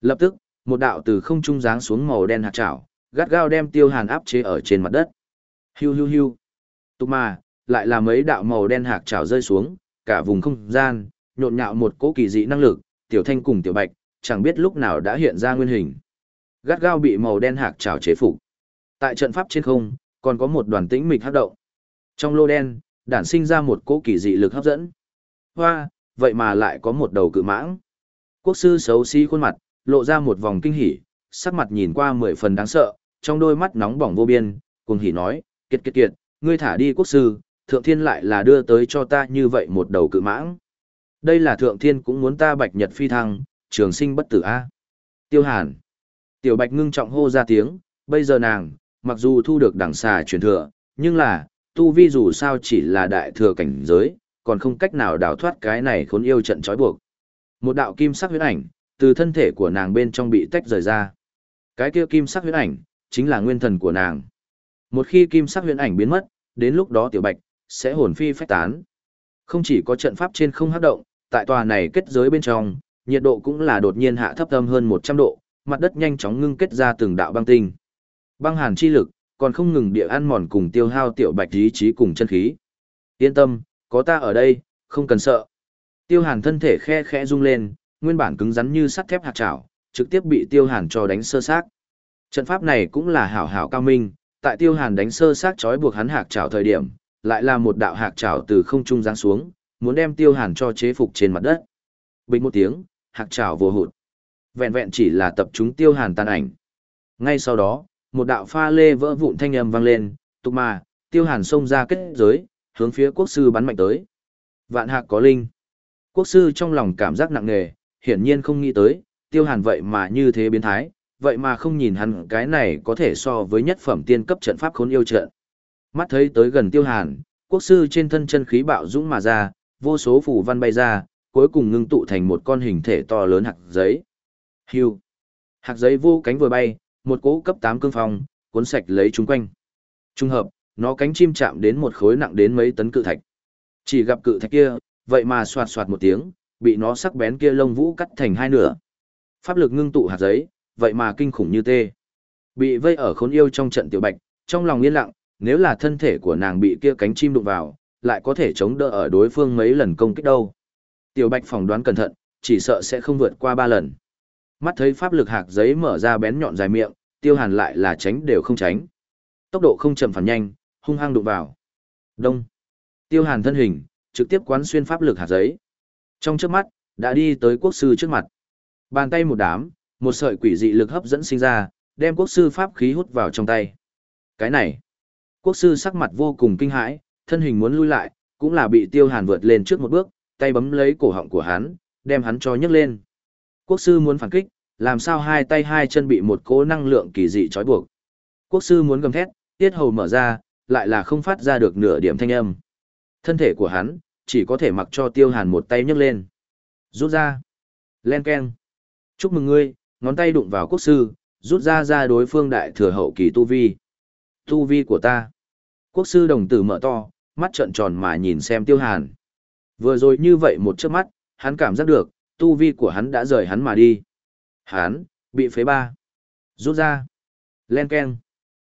Speaker 1: Lập tức, một đạo từ không trung giáng xuống màu đen hạt chảo, gắt gao đem tiêu hàn áp chế ở trên mặt đất. Hiu hiu hiu. Tục mà, lại là mấy đạo màu đen hạt chảo rơi xuống, cả vùng không gian, nhộn nhạo một cỗ kỳ dị năng lực, tiểu thanh cùng tiểu bạch, chẳng biết lúc nào đã hiện ra nguyên hình. Gắt gao bị màu đen hạt chảo chế phục. Tại trận pháp trên không, còn có một đoàn tĩnh mịch hấp động. Trong lô đen, đản sinh ra một cỗ kỳ dị lực hấp dẫn. Hoa, vậy mà lại có một đầu cự mãng. Quốc sư xấu xí khuôn mặt, lộ ra một vòng kinh hỉ, sắc mặt nhìn qua mười phần đáng sợ, trong đôi mắt nóng bỏng vô biên, cùng hỉ nói, kiệt kiệt kiệt, ngươi thả đi quốc sư, thượng thiên lại là đưa tới cho ta như vậy một đầu cự mãng. Đây là thượng thiên cũng muốn ta bạch nhật phi thăng, trường sinh bất tử a. Tiêu hàn. Tiểu bạch ngưng trọng hô ra tiếng, bây giờ nàng, mặc dù thu được đẳng xà truyền thừa, nhưng là, tu vi dù sao chỉ là đại thừa cảnh giới, còn không cách nào đào thoát cái này khốn yêu trận trói buộc. Một đạo kim sắc huyết ảnh, từ thân thể của nàng bên trong bị tách rời ra. Cái kia kim sắc huyết ảnh, chính là nguyên thần của nàng. Một khi kim sắc huyết ảnh biến mất, đến lúc đó tiểu bạch sẽ hồn phi phách tán. Không chỉ có trận pháp trên không hấp động, tại tòa này kết giới bên trong, nhiệt độ cũng là đột nhiên hạ thấp âm hơn 100 độ, mặt đất nhanh chóng ngưng kết ra từng đạo băng tinh. Băng hàn chi lực, còn không ngừng địa ăn mòn cùng tiêu hao tiểu bạch ý chí cùng chân khí. Yên tâm, có ta ở đây, không cần sợ. Tiêu hàn thân thể khe khẽ rung lên, nguyên bản cứng rắn như sắt thép hạt chảo, trực tiếp bị tiêu hàn cho đánh sơ xác. Trận pháp này cũng là hảo hảo cao minh, tại tiêu hàn đánh sơ sát trói buộc hắn hạc trào thời điểm, lại là một đạo hạc trào từ không trung giáng xuống, muốn đem tiêu hàn cho chế phục trên mặt đất. Bình một tiếng, hạc trào vô hụt. Vẹn vẹn chỉ là tập trung tiêu hàn tàn ảnh. Ngay sau đó, một đạo pha lê vỡ vụn thanh âm vang lên, tục mà, tiêu hàn xông ra kết giới, hướng phía quốc sư bắn mạnh tới. Vạn hạc có linh. Quốc sư trong lòng cảm giác nặng nề, hiển nhiên không nghĩ tới, tiêu hàn vậy mà như thế biến thái, vậy mà không nhìn hắn cái này có thể so với nhất phẩm tiên cấp trận pháp khốn yêu trận. Mắt thấy tới gần tiêu hàn, quốc sư trên thân chân khí bạo dũng mà ra, vô số phù văn bay ra, cuối cùng ngưng tụ thành một con hình thể to lớn hạt giấy. Hưu. Hạt giấy vô cánh vừa bay, một cỗ cấp 8 cương phong, cuốn sạch lấy chúng quanh. Trung hợp, nó cánh chim chạm đến một khối nặng đến mấy tấn cự thạch. Chỉ gặp cự thạch kia, vậy mà xoạt xoạt một tiếng, bị nó sắc bén kia lông vũ cắt thành hai nửa. Pháp lực ngưng tụ hạt giấy, vậy mà kinh khủng như tê. Bị vây ở khốn yêu trong trận tiểu bạch, trong lòng yên lặng, nếu là thân thể của nàng bị kia cánh chim đụng vào, lại có thể chống đỡ ở đối phương mấy lần công kích đâu. Tiểu bạch phỏng đoán cẩn thận, chỉ sợ sẽ không vượt qua ba lần. Mắt thấy pháp lực hạt giấy mở ra bén nhọn dài miệng, tiêu hàn lại là tránh đều không tránh. Tốc độ không chậm phản nhanh, hung hăng đụng vào. Đông. Tiêu hàn thân hình, trực tiếp quán xuyên pháp lực hạt giấy. Trong trước mắt, đã đi tới quốc sư trước mặt. Bàn tay một đám, một sợi quỷ dị lực hấp dẫn sinh ra, đem quốc sư pháp khí hút vào trong tay. Cái này, quốc sư sắc mặt vô cùng kinh hãi, thân hình muốn lui lại, cũng là bị tiêu hàn vượt lên trước một bước, tay bấm lấy cổ họng của hắn, đem hắn cho nhấc lên. Quốc sư muốn phản kích, làm sao hai tay hai chân bị một cỗ năng lượng kỳ dị trói buộc. Quốc sư muốn gầm thét, tiết hầu mở ra, lại là không phát ra được nửa điểm thanh âm. Thân thể của hắn, chỉ có thể mặc cho tiêu hàn một tay nhấc lên. Rút ra. Len keng. Chúc mừng ngươi, ngón tay đụng vào quốc sư, rút ra ra đối phương đại thừa hậu kỳ tu vi. Tu vi của ta. Quốc sư đồng tử mở to, mắt trợn tròn mà nhìn xem tiêu hàn. Vừa rồi như vậy một chớp mắt, hắn cảm giác được, tu vi của hắn đã rời hắn mà đi. Hắn, bị phế ba. Rút ra. Len keng.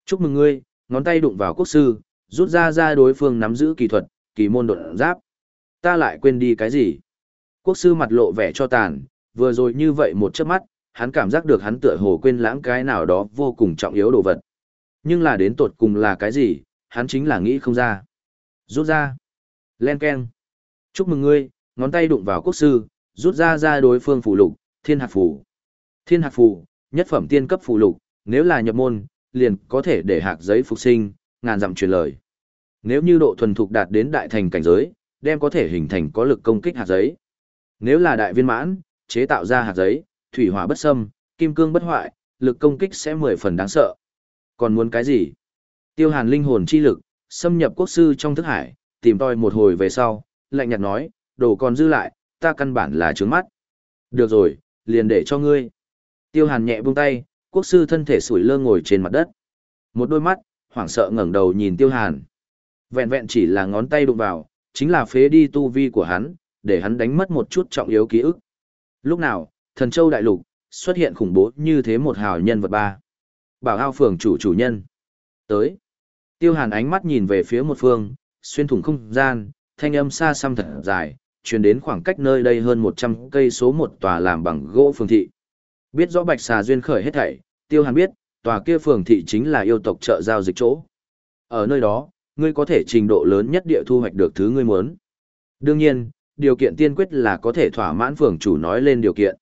Speaker 1: Chúc mừng ngươi, ngón tay đụng vào quốc sư, rút ra ra đối phương nắm giữ kỳ thuật, kỳ môn đột giáp. Ta lại quên đi cái gì? Quốc sư mặt lộ vẻ cho tàn, vừa rồi như vậy một chớp mắt, hắn cảm giác được hắn tựa hồ quên lãng cái nào đó vô cùng trọng yếu đồ vật. Nhưng là đến tột cùng là cái gì, hắn chính là nghĩ không ra. Rút ra. Len keng. Chúc mừng ngươi, ngón tay đụng vào quốc sư, rút ra ra đối phương phù lục, thiên hạt phù. Thiên hạt phù, nhất phẩm tiên cấp phù lục, nếu là nhập môn, liền có thể để hạt giấy phục sinh, ngàn dặm truyền lời. Nếu như độ thuần thục đạt đến đại thành cảnh giới, đem có thể hình thành có lực công kích hạt giấy. Nếu là đại viên mãn, chế tạo ra hạt giấy, thủy hỏa bất xâm, kim cương bất hoại, lực công kích sẽ mười phần đáng sợ. Còn muốn cái gì? Tiêu hàn linh hồn chi lực, xâm nhập quốc sư trong thức hải, tìm tòi một hồi về sau, lạnh nhạt nói, đồ còn dư lại, ta căn bản là trướng mắt. Được rồi, liền để cho ngươi. Tiêu hàn nhẹ buông tay, quốc sư thân thể sủi lơ ngồi trên mặt đất. Một đôi mắt, hoảng sợ ngẩng đầu nhìn tiêu hàn. Vẹn vẹn chỉ là ngón tay đụng vào, chính là phế đi tu vi của hắn, để hắn đánh mất một chút trọng yếu ký ức. Lúc nào, thần châu đại lục, xuất hiện khủng bố như thế một hào nhân vật ba. Bảo ao phường chủ chủ nhân. Tới. Tiêu hàn ánh mắt nhìn về phía một phương, xuyên thủng không gian, thanh âm xa xăm thật dài, truyền đến khoảng cách nơi đây hơn 100 cây số một tòa làm bằng gỗ phường thị. Biết rõ bạch xà duyên khởi hết thảy, tiêu hàn biết, tòa kia phường thị chính là yêu tộc chợ giao dịch chỗ. Ở nơi đó, ngươi có thể trình độ lớn nhất địa thu hoạch được thứ ngươi muốn. Đương nhiên, điều kiện tiên quyết là có thể thỏa mãn phường chủ nói lên điều kiện.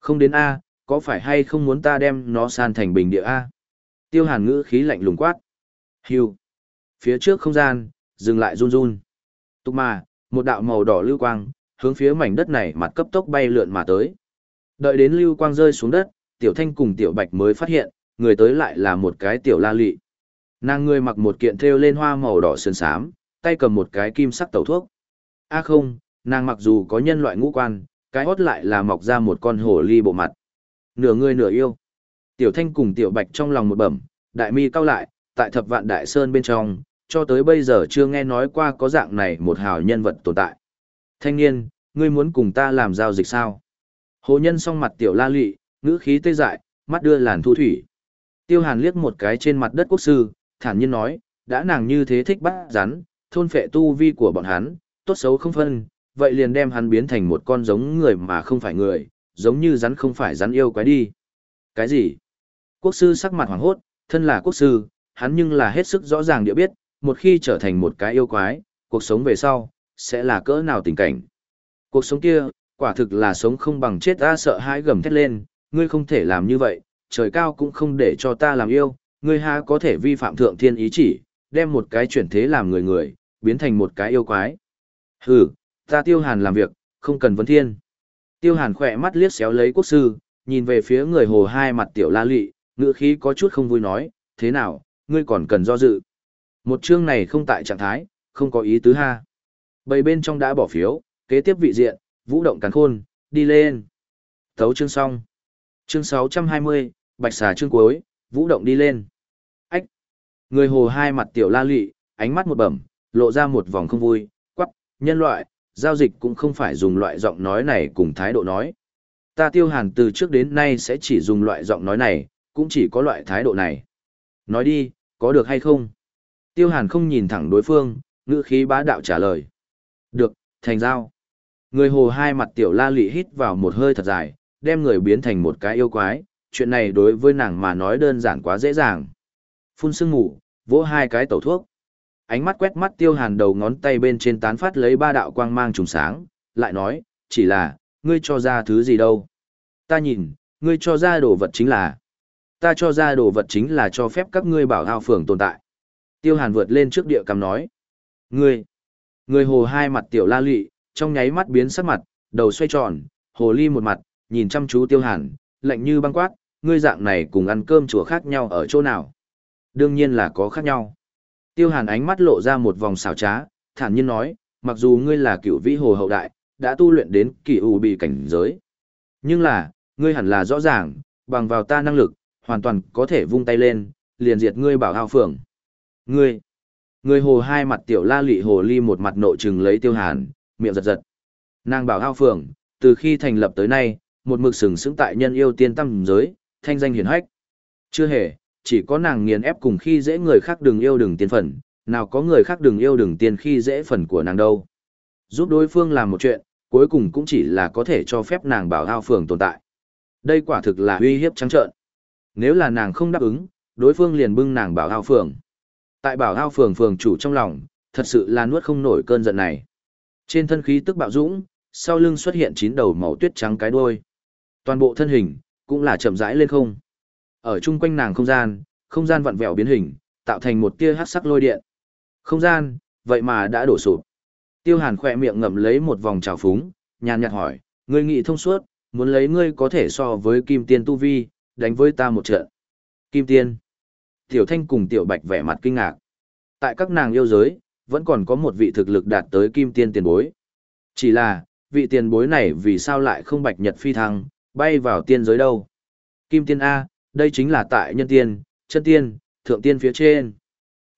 Speaker 1: Không đến A, có phải hay không muốn ta đem nó san thành bình địa A? Tiêu hàn ngữ khí lạnh lùng quát. Hiu, Phía trước không gian, dừng lại run run. Tục mà, một đạo màu đỏ lưu quang, hướng phía mảnh đất này mặt cấp tốc bay lượn mà tới. Đợi đến lưu quang rơi xuống đất, tiểu thanh cùng tiểu bạch mới phát hiện, người tới lại là một cái tiểu la lị. Nàng người mặc một kiện thêu lên hoa màu đỏ sơn sám, tay cầm một cái kim sắc tẩu thuốc. A không, nàng mặc dù có nhân loại ngũ quan, cái hót lại là mọc ra một con hổ ly bộ mặt. Nửa người nửa yêu. Tiểu thanh cùng tiểu bạch trong lòng một bẩm, đại mi cao lại, tại thập vạn đại sơn bên trong, cho tới bây giờ chưa nghe nói qua có dạng này một hào nhân vật tồn tại. Thanh niên, ngươi muốn cùng ta làm giao dịch sao? Hồ nhân song mặt tiểu la lị, ngữ khí tê dại, mắt đưa làn thu thủy. Tiêu hàn liếc một cái trên mặt đất quốc sư, thản nhiên nói, đã nàng như thế thích bắt rắn, thôn phệ tu vi của bọn hắn, tốt xấu không phân, vậy liền đem hắn biến thành một con giống người mà không phải người, giống như rắn không phải rắn yêu quái đi. Cái gì? Quốc sư sắc mặt hoàng hốt, thân là quốc sư, hắn nhưng là hết sức rõ ràng địa biết, một khi trở thành một cái yêu quái, cuộc sống về sau, sẽ là cỡ nào tình cảnh. Cuộc sống kia, quả thực là sống không bằng chết ta sợ hãi gầm thét lên, ngươi không thể làm như vậy, trời cao cũng không để cho ta làm yêu, ngươi ha có thể vi phạm thượng thiên ý chỉ, đem một cái chuyển thế làm người người, biến thành một cái yêu quái. Hừ, ta tiêu hàn làm việc, không cần vấn thiên. Tiêu hàn khỏe mắt liếc xéo lấy quốc sư, nhìn về phía người hồ hai mặt tiểu la lị, ngữ khí có chút không vui nói, thế nào, ngươi còn cần do dự. Một chương này không tại trạng thái, không có ý tứ ha. Bầy bên trong đã bỏ phiếu, kế tiếp vị diện, vũ động càn khôn, đi lên. Thấu chương xong. Chương 620, bạch xà chương cuối, vũ động đi lên. Ách. Người hồ hai mặt tiểu la lị, ánh mắt một bẩm, lộ ra một vòng không vui, quắc, nhân loại, giao dịch cũng không phải dùng loại giọng nói này cùng thái độ nói. Ta tiêu hàn từ trước đến nay sẽ chỉ dùng loại giọng nói này, cũng chỉ có loại thái độ này. Nói đi, có được hay không? Tiêu hàn không nhìn thẳng đối phương, ngữ khí bá đạo trả lời. Được, thành giao. Người hồ hai mặt tiểu la lị hít vào một hơi thật dài, đem người biến thành một cái yêu quái, chuyện này đối với nàng mà nói đơn giản quá dễ dàng. Phun sương ngủ, vỗ hai cái tẩu thuốc. Ánh mắt quét mắt tiêu hàn đầu ngón tay bên trên tán phát lấy ba đạo quang mang trùng sáng, lại nói, chỉ là, ngươi cho ra thứ gì đâu. Ta nhìn, ngươi cho ra đồ vật chính là, ta cho ra đồ vật chính là cho phép các ngươi bảo thao phường tồn tại. Tiêu hàn vượt lên trước địa cầm nói, ngươi, ngươi hồ hai mặt tiểu la lị, trong nháy mắt biến sắc mặt, đầu xoay tròn, hồ ly một mặt, nhìn chăm chú tiêu hàn, lạnh như băng quát, ngươi dạng này cùng ăn cơm chùa khác nhau ở chỗ nào? Đương nhiên là có khác nhau. Tiêu hàn ánh mắt lộ ra một vòng xảo trá, thản nhiên nói, mặc dù ngươi là cựu vĩ hồ hậu đại, đã tu luyện đến kỳ u bị cảnh giới. Nhưng là, ngươi hẳn là rõ ràng, bằng vào ta năng lực, hoàn toàn có thể vung tay lên, liền diệt ngươi bảo hao phượng. Ngươi, ngươi hồ hai mặt tiểu la lị hồ ly một mặt nộ trừng lấy tiêu hàn, miệng giật giật. Nàng bảo hao phượng, từ khi thành lập tới nay, một mực sừng sững tại nhân yêu tiên tâm giới, thanh danh hiển hách. Chưa hề, chỉ có nàng nghiền ép cùng khi dễ người khác đừng yêu đừng tiên phần, nào có người khác đừng yêu đừng tiên khi dễ phần của nàng đâu. Giúp đối phương làm một chuyện, cuối cùng cũng chỉ là có thể cho phép nàng bảo ao phường tồn tại. Đây quả thực là uy hiếp trắng trợn. Nếu là nàng không đáp ứng, đối phương liền bưng nàng bảo ao phường. Tại bảo ao phường phường chủ trong lòng, thật sự là nuốt không nổi cơn giận này. Trên thân khí tức bạo dũng, sau lưng xuất hiện chín đầu màu tuyết trắng cái đuôi. Toàn bộ thân hình, cũng là chậm rãi lên không. Ở chung quanh nàng không gian, không gian vặn vẹo biến hình, tạo thành một tia hắc sắc lôi điện. Không gian, vậy mà đã đổ sụp. Tiêu Hàn khỏe miệng ngậm lấy một vòng trào phúng, nhàn nhạt hỏi, ngươi nghĩ thông suốt, muốn lấy ngươi có thể so với Kim Tiên Tu Vi, đánh với ta một trận. Kim Tiên. Tiểu Thanh cùng Tiểu Bạch vẻ mặt kinh ngạc. Tại các nàng yêu giới, vẫn còn có một vị thực lực đạt tới Kim Tiên tiền bối. Chỉ là, vị tiền bối này vì sao lại không Bạch Nhật phi thăng, bay vào tiên giới đâu. Kim Tiên A, đây chính là tại nhân tiên, chân tiên, thượng tiên phía trên.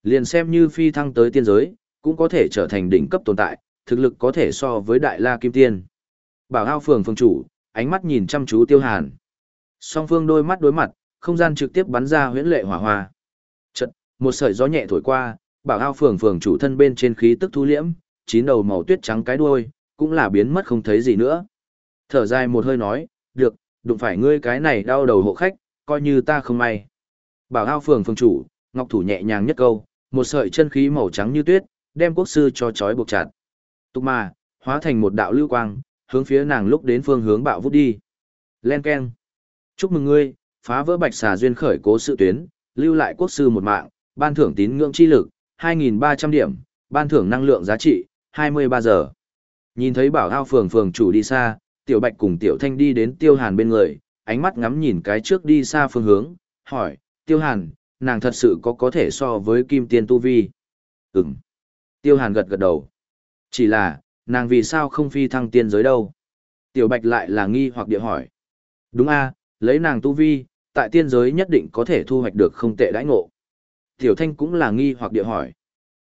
Speaker 1: Liền xem như phi thăng tới tiên giới, cũng có thể trở thành đỉnh cấp tồn tại, thực lực có thể so với đại la kim tiên. Bảo ao phường phương chủ, ánh mắt nhìn chăm chú tiêu hàn. Song phương đôi mắt đối mặt, không gian trực tiếp bắn ra huyễn lệ hỏa hoa. Chật, một sợi gió nhẹ thổi qua, bảo ao phường phường chủ thân bên trên khí tức thu liễm, chín đầu màu tuyết trắng cái đuôi, cũng là biến mất không thấy gì nữa. Thở dài một hơi nói, được, đụng phải ngươi cái này đau đầu hộ khách, coi như ta không may. Bảo ao phường phương chủ, ngọc thủ nhẹ nhàng nhất câu, một sợi chân khí màu trắng như tuyết, đem quốc sư cho chói buộc chặt. Tục mà, hóa thành một đạo lưu quang, hướng phía nàng lúc đến phương hướng bạo vút đi. Len keng. Chúc mừng ngươi, phá vỡ bạch xà duyên khởi cố sự tuyến, lưu lại quốc sư một mạng, ban thưởng tín ngưỡng chi lực, 2.300 điểm, ban thưởng năng lượng giá trị, 23 giờ. Nhìn thấy bảo ao phường phường chủ đi xa, tiểu bạch cùng tiểu thanh đi đến tiêu hàn bên người, ánh mắt ngắm nhìn cái trước đi xa phương hướng, hỏi, tiêu hàn, nàng thật sự có có thể so với kim tiên tu vi? Ừm. Tiêu hàn gật gật đầu. Chỉ là, nàng vì sao không phi thăng tiên giới đâu? Tiểu bạch lại là nghi hoặc địa hỏi. Đúng a, lấy nàng tu vi, tại tiên giới nhất định có thể thu hoạch được không tệ đãi ngộ. Tiểu Thanh cũng là nghi hoặc địa hỏi.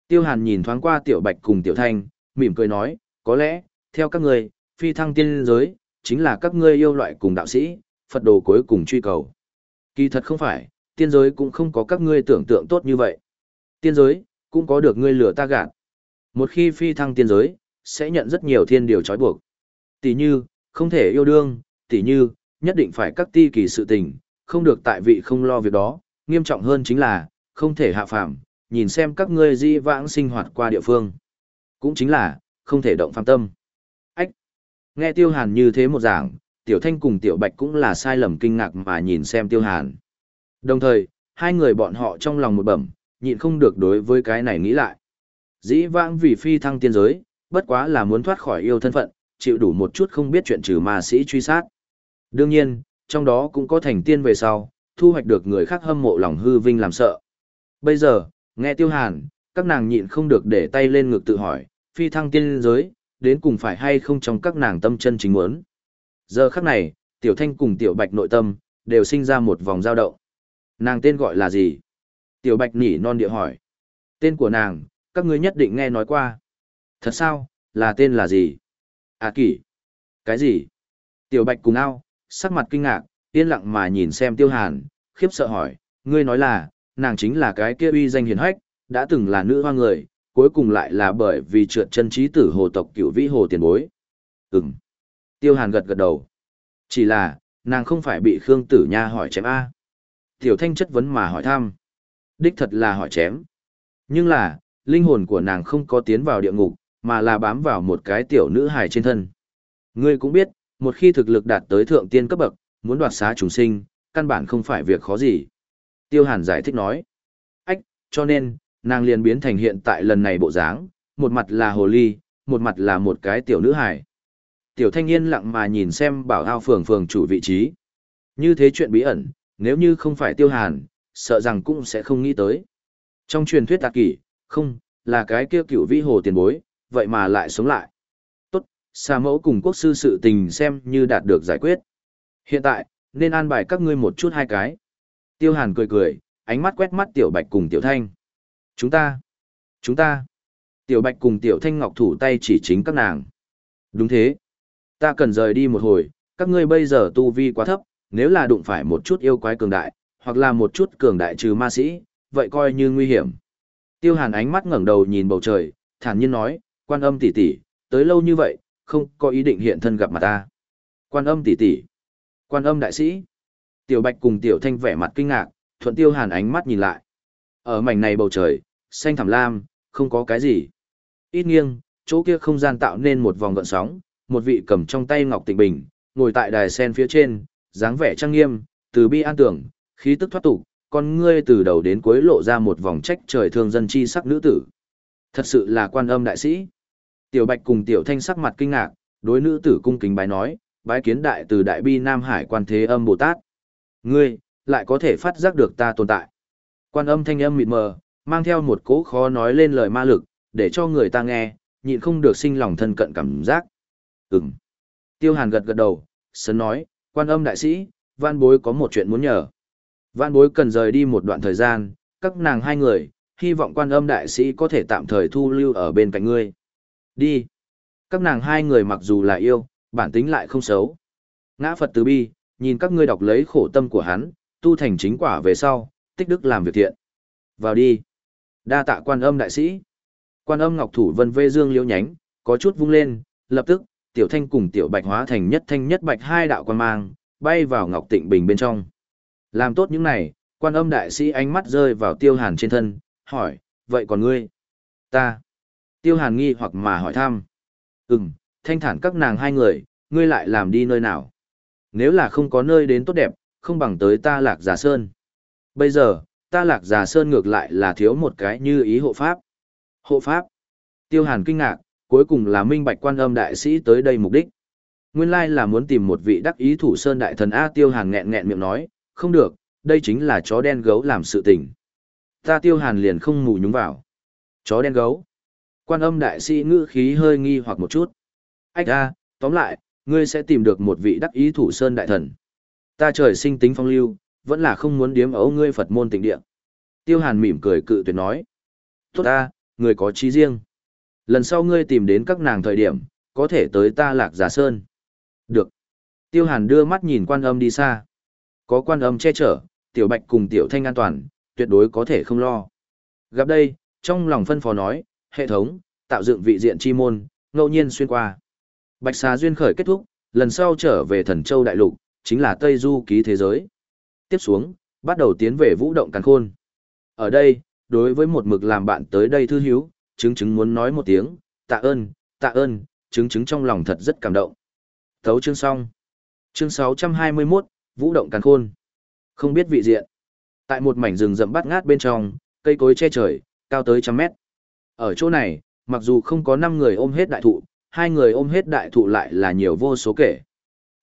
Speaker 1: Tiêu Hàn nhìn thoáng qua Tiểu Bạch cùng Tiểu Thanh, mỉm cười nói, có lẽ, theo các người, phi thăng tiên giới, chính là các ngươi yêu loại cùng đạo sĩ, Phật đồ cuối cùng truy cầu. Kỳ thật không phải, tiên giới cũng không có các ngươi tưởng tượng tốt như vậy. Tiên giới, cũng có được ngươi lửa ta gạt. Một khi phi thăng tiên giới, sẽ nhận rất nhiều thiên điều trói buộc. Tỷ như, không thể yêu đương, tỷ như, nhất định phải các ti kỳ sự tình, không được tại vị không lo việc đó, nghiêm trọng hơn chính là, không thể hạ phạm, nhìn xem các ngươi di vãng sinh hoạt qua địa phương. Cũng chính là, không thể động phạm tâm. Ách! Nghe tiêu hàn như thế một giảng, tiểu thanh cùng tiểu bạch cũng là sai lầm kinh ngạc mà nhìn xem tiêu hàn. Đồng thời, hai người bọn họ trong lòng một bẩm, nhịn không được đối với cái này nghĩ lại. Dĩ vãng vì phi thăng tiên giới, bất quá là muốn thoát khỏi yêu thân phận, chịu đủ một chút không biết chuyện trừ ma sĩ truy sát. Đương nhiên, trong đó cũng có thành tiên về sau, thu hoạch được người khác hâm mộ lòng hư vinh làm sợ. Bây giờ, nghe tiêu hàn, các nàng nhịn không được để tay lên ngực tự hỏi, phi thăng tiên giới, đến cùng phải hay không trong các nàng tâm chân chính muốn. Giờ khắc này, tiểu thanh cùng tiểu bạch nội tâm, đều sinh ra một vòng dao động. Nàng tên gọi là gì? Tiểu bạch nỉ non địa hỏi. Tên của nàng, các ngươi nhất định nghe nói qua. Thật sao, là tên là gì? À kỷ. Cái gì? Tiểu bạch cùng ao, sắc mặt kinh ngạc, yên lặng mà nhìn xem tiêu hàn, khiếp sợ hỏi, ngươi nói là, nàng chính là cái kia uy danh hiền hách, đã từng là nữ hoa người, cuối cùng lại là bởi vì trượt chân trí tử hồ tộc cựu vĩ hồ tiền bối. Ừm. Tiêu hàn gật gật đầu. Chỉ là, nàng không phải bị Khương Tử Nha hỏi chém A. Tiểu thanh chất vấn mà hỏi thăm. Đích thật là hỏi chém. Nhưng là, linh hồn của nàng không có tiến vào địa ngục, mà là bám vào một cái tiểu nữ hài trên thân. Ngươi cũng biết, một khi thực lực đạt tới thượng tiên cấp bậc, muốn đoạt xá chúng sinh, căn bản không phải việc khó gì. Tiêu Hàn giải thích nói. Ách, cho nên, nàng liền biến thành hiện tại lần này bộ dáng, một mặt là hồ ly, một mặt là một cái tiểu nữ hài. Tiểu thanh niên lặng mà nhìn xem bảo thao phường phường chủ vị trí. Như thế chuyện bí ẩn, nếu như không phải tiêu hàn, sợ rằng cũng sẽ không nghĩ tới. Trong truyền thuyết tạc kỷ, không, là cái kia cựu vĩ hồ tiền bối, vậy mà lại sống lại. Tốt, xà mẫu cùng quốc sư sự tình xem như đạt được giải quyết. Hiện tại, nên an bài các ngươi một chút hai cái. Tiêu hàn cười cười, ánh mắt quét mắt tiểu bạch cùng tiểu thanh. Chúng ta, chúng ta. Tiểu bạch cùng tiểu thanh ngọc thủ tay chỉ chính các nàng. Đúng thế. Ta cần rời đi một hồi, các ngươi bây giờ tu vi quá thấp, nếu là đụng phải một chút yêu quái cường đại, hoặc là một chút cường đại trừ ma sĩ, vậy coi như nguy hiểm. Tiêu Hàn ánh mắt ngẩng đầu nhìn bầu trời, thản nhiên nói, quan âm tỷ tỷ, tới lâu như vậy, không có ý định hiện thân gặp mặt ta. Quan âm tỷ tỷ, quan âm đại sĩ. Tiểu Bạch cùng Tiểu Thanh vẻ mặt kinh ngạc, thuận Tiêu Hàn ánh mắt nhìn lại. Ở mảnh này bầu trời, xanh thẳm lam, không có cái gì. Ít nghiêng, chỗ kia không gian tạo nên một vòng gợn sóng, một vị cầm trong tay ngọc tịnh bình, ngồi tại đài sen phía trên, dáng vẻ trang nghiêm, từ bi an tưởng, khí tức thoát tục, con ngươi từ đầu đến cuối lộ ra một vòng trách trời thương dân chi sắc nữ tử. Thật sự là quan âm đại sĩ. Tiểu Bạch cùng Tiểu Thanh sắc mặt kinh ngạc, đối nữ tử cung kính bái nói, bái kiến đại từ đại bi Nam Hải quan thế âm Bồ Tát. Ngươi, lại có thể phát giác được ta tồn tại. Quan âm thanh âm mịt mờ, mang theo một cỗ khó nói lên lời ma lực, để cho người ta nghe, nhịn không được sinh lòng thân cận cảm giác. Ừm. Tiêu Hàn gật gật đầu, sấn nói, quan âm đại sĩ, văn bối có một chuyện muốn nhờ. Văn bối cần rời đi một đoạn thời gian, các nàng hai người, hy vọng quan âm đại sĩ có thể tạm thời thu lưu ở bên cạnh ngươi. Đi. Các nàng hai người mặc dù là yêu, bản tính lại không xấu. Ngã Phật từ bi, nhìn các ngươi đọc lấy khổ tâm của hắn, tu thành chính quả về sau, tích đức làm việc thiện. Vào đi. Đa tạ quan âm đại sĩ. Quan âm ngọc thủ vân vê dương liễu nhánh, có chút vung lên, lập tức, tiểu thanh cùng tiểu bạch hóa thành nhất thanh nhất bạch hai đạo quan mang, bay vào ngọc tịnh bình bên trong. Làm tốt những này, quan âm đại sĩ ánh mắt rơi vào tiêu hàn trên thân, hỏi, vậy còn ngươi? Ta. Tiêu hàn nghi hoặc mà hỏi thăm. Ừm, thanh thản các nàng hai người, ngươi lại làm đi nơi nào? Nếu là không có nơi đến tốt đẹp, không bằng tới ta lạc giả sơn. Bây giờ, ta lạc giả sơn ngược lại là thiếu một cái như ý hộ pháp. Hộ pháp. Tiêu hàn kinh ngạc, cuối cùng là minh bạch quan âm đại sĩ tới đây mục đích. Nguyên lai là muốn tìm một vị đắc ý thủ sơn đại thần A tiêu hàn nghẹn nghẹn miệng nói, không được, đây chính là chó đen gấu làm sự tình. Ta tiêu hàn liền không mù nhúng vào. Chó đen gấu. Quan âm đại sĩ ngữ khí hơi nghi hoặc một chút. Ách a, tóm lại, ngươi sẽ tìm được một vị đắc ý thủ sơn đại thần. Ta trời sinh tính phong lưu, vẫn là không muốn điếm ấu ngươi Phật môn tịnh địa. Tiêu Hàn mỉm cười cự tuyệt nói. Tốt ta, người có trí riêng. Lần sau ngươi tìm đến các nàng thời điểm, có thể tới ta lạc giả sơn. Được. Tiêu Hàn đưa mắt nhìn quan âm đi xa. Có quan âm che chở, tiểu bạch cùng tiểu thanh an toàn, tuyệt đối có thể không lo. Gặp đây, trong lòng phân phó nói, hệ thống, tạo dựng vị diện chi môn, ngẫu nhiên xuyên qua. Bạch xà duyên khởi kết thúc, lần sau trở về thần châu đại lục, chính là Tây Du ký thế giới. Tiếp xuống, bắt đầu tiến về vũ động càn khôn. Ở đây, đối với một mực làm bạn tới đây thư hiếu, chứng chứng muốn nói một tiếng, tạ ơn, tạ ơn, chứng chứng trong lòng thật rất cảm động. Thấu chương xong. Chương 621, Vũ động càn khôn. Không biết vị diện. Tại một mảnh rừng rậm bát ngát bên trong, cây cối che trời, cao tới trăm mét. Ở chỗ này, mặc dù không có 5 người ôm hết đại thụ, hai người ôm hết đại thụ lại là nhiều vô số kể.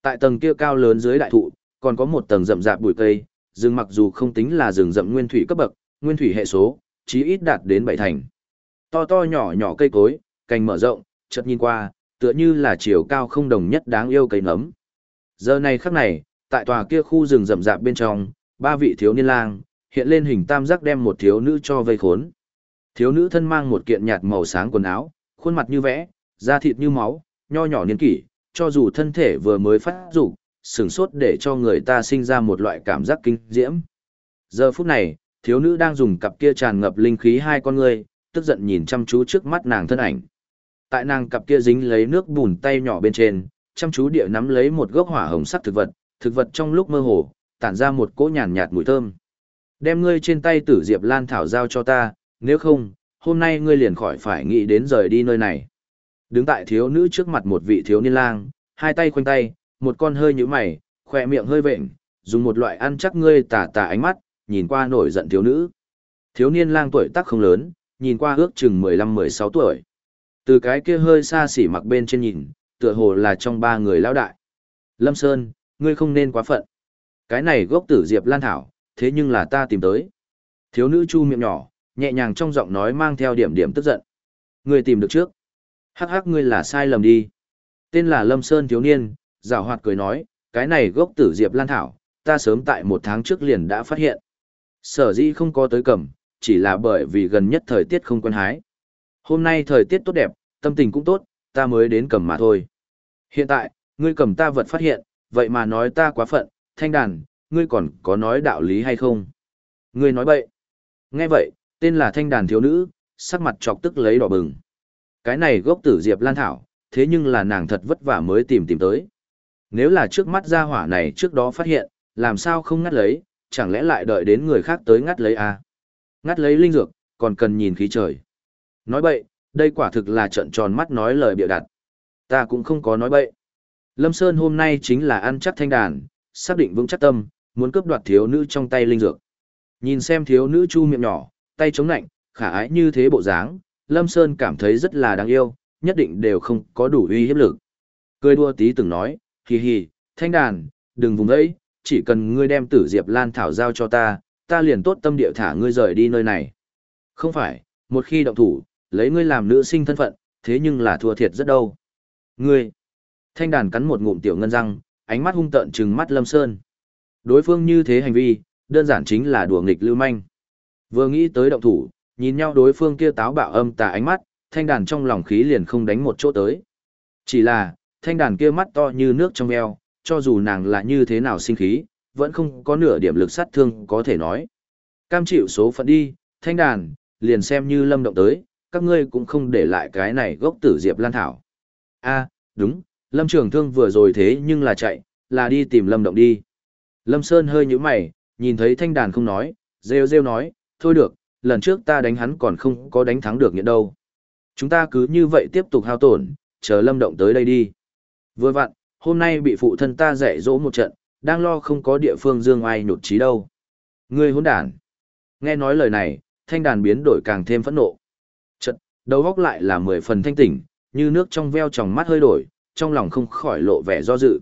Speaker 1: Tại tầng kia cao lớn dưới đại thụ, còn có một tầng rậm rạp bụi cây, rừng mặc dù không tính là rừng rậm nguyên thủy cấp bậc, nguyên thủy hệ số, chí ít đạt đến bảy thành. To to nhỏ nhỏ cây cối, cành mở rộng, chợt nhìn qua, tựa như là chiều cao không đồng nhất đáng yêu cây nấm. Giờ này khắc này, tại tòa kia khu rừng rậm rạp bên trong, ba vị thiếu niên lang, hiện lên hình tam giác đem một thiếu nữ cho vây khốn. Thiếu nữ thân mang một kiện nhạt màu sáng quần áo, khuôn mặt như vẽ, da thịt như máu, nho nhỏ niên kỷ, cho dù thân thể vừa mới phát dục, sửng sốt để cho người ta sinh ra một loại cảm giác kinh diễm. Giờ phút này, thiếu nữ đang dùng cặp kia tràn ngập linh khí hai con người, tức giận nhìn chăm chú trước mắt nàng thân ảnh. Tại nàng cặp kia dính lấy nước bùn tay nhỏ bên trên, chăm chú địa nắm lấy một gốc hỏa hồng sắc thực vật, thực vật trong lúc mơ hồ, tản ra một cỗ nhàn nhạt mùi thơm. Đem ngươi trên tay tử diệp lan thảo giao cho ta, nếu không, hôm nay ngươi liền khỏi phải nghĩ đến rời đi nơi này. Đứng tại thiếu nữ trước mặt một vị thiếu niên lang, hai tay khoanh tay, một con hơi nhũ mày, khỏe miệng hơi vệnh, dùng một loại ăn chắc ngươi tà tà ánh mắt, nhìn qua nổi giận thiếu nữ. Thiếu niên lang tuổi tác không lớn, nhìn qua ước chừng 15-16 tuổi. Từ cái kia hơi xa xỉ mặc bên trên nhìn, tựa hồ là trong ba người lão đại. Lâm Sơn, ngươi không nên quá phận. Cái này gốc tử diệp lan thảo, thế nhưng là ta tìm tới. Thiếu nữ chu miệng nhỏ, nhẹ nhàng trong giọng nói mang theo điểm điểm tức giận. Ngươi tìm được trước. Hắc hắc ngươi là sai lầm đi. Tên là Lâm Sơn thiếu niên, rào hoạt cười nói, cái này gốc tử diệp lan thảo, ta sớm tại một tháng trước liền đã phát hiện. Sở dĩ không có tới cầm, chỉ là bởi vì gần nhất thời tiết không quen hái. Hôm nay thời tiết tốt đẹp, tâm tình cũng tốt, ta mới đến cầm mà thôi. Hiện tại, ngươi cầm ta vật phát hiện, vậy mà nói ta quá phận, thanh đàn, ngươi còn có nói đạo lý hay không? Ngươi nói bậy. Nghe vậy, tên là thanh đàn thiếu nữ, sắc mặt chọc tức lấy đỏ bừng. Cái này gốc tử diệp lan thảo, thế nhưng là nàng thật vất vả mới tìm tìm tới. Nếu là trước mắt gia hỏa này trước đó phát hiện, làm sao không ngắt lấy, chẳng lẽ lại đợi đến người khác tới ngắt lấy à? Ngắt lấy linh dược, còn cần nhìn khí trời. Nói bậy, đây quả thực là trận tròn mắt nói lời bịa đặt. Ta cũng không có nói bậy. Lâm Sơn hôm nay chính là ăn chắc thanh đàn, xác định vững chắc tâm, muốn cướp đoạt thiếu nữ trong tay linh dược. Nhìn xem thiếu nữ chu miệng nhỏ, tay chống lạnh, khả ái như thế bộ dáng, Lâm Sơn cảm thấy rất là đáng yêu, nhất định đều không có đủ uy hiếp lực. Cười đua tí từng nói, hì hì, thanh đàn, đừng vùng ấy, chỉ cần ngươi đem tử diệp lan thảo giao cho ta, ta liền tốt tâm địa thả ngươi rời đi nơi này. Không phải, một khi động thủ, lấy ngươi làm nữ sinh thân phận, thế nhưng là thua thiệt rất đâu. Ngươi, thanh đàn cắn một ngụm tiểu ngân răng, ánh mắt hung tợn trừng mắt Lâm Sơn. Đối phương như thế hành vi, đơn giản chính là đùa nghịch lưu manh. Vừa nghĩ tới động thủ, nhìn nhau đối phương kia táo bạo âm tà ánh mắt, thanh đàn trong lòng khí liền không đánh một chỗ tới. Chỉ là, thanh đàn kia mắt to như nước trong eo, cho dù nàng là như thế nào sinh khí, vẫn không có nửa điểm lực sát thương có thể nói. Cam chịu số phận đi, thanh đàn, liền xem như lâm động tới, các ngươi cũng không để lại cái này gốc tử diệp lan thảo. a đúng, lâm trường thương vừa rồi thế nhưng là chạy, là đi tìm lâm động đi. Lâm Sơn hơi nhíu mày, nhìn thấy thanh đàn không nói, rêu rêu nói, thôi được, lần trước ta đánh hắn còn không có đánh thắng được nghĩa đâu. Chúng ta cứ như vậy tiếp tục hao tổn, chờ lâm động tới đây đi. Vừa vặn, hôm nay bị phụ thân ta dạy dỗ một trận, đang lo không có địa phương dương ai nhột trí đâu. Ngươi hỗn đản. Nghe nói lời này, thanh đàn biến đổi càng thêm phẫn nộ. Trận, đầu góc lại là mười phần thanh tỉnh, như nước trong veo tròng mắt hơi đổi, trong lòng không khỏi lộ vẻ do dự.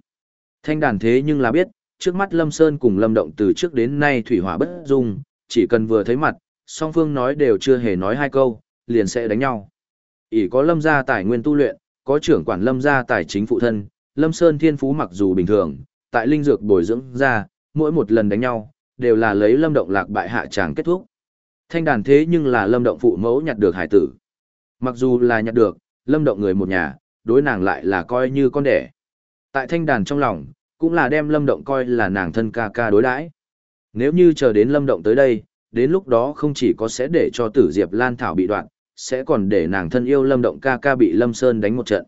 Speaker 1: Thanh đàn thế nhưng là biết, trước mắt Lâm Sơn cùng Lâm Động từ trước đến nay thủy hỏa bất dung, chỉ cần vừa thấy mặt, song phương nói đều chưa hề nói hai câu, liền sẽ đánh nhau. ỷ có Lâm gia tài nguyên tu luyện, có trưởng quản Lâm gia tài chính phụ thân, Lâm Sơn thiên phú mặc dù bình thường, tại linh dược bồi dưỡng ra, mỗi một lần đánh nhau, đều là lấy Lâm Động lạc bại hạ tràng kết thúc. Thanh đàn thế nhưng là lâm động phụ mẫu nhặt được hải tử. Mặc dù là nhặt được, lâm động người một nhà, đối nàng lại là coi như con đẻ. Tại thanh đàn trong lòng, cũng là đem lâm động coi là nàng thân ca ca đối đãi. Nếu như chờ đến lâm động tới đây, đến lúc đó không chỉ có sẽ để cho tử diệp lan thảo bị đoạn, sẽ còn để nàng thân yêu lâm động ca ca bị lâm sơn đánh một trận.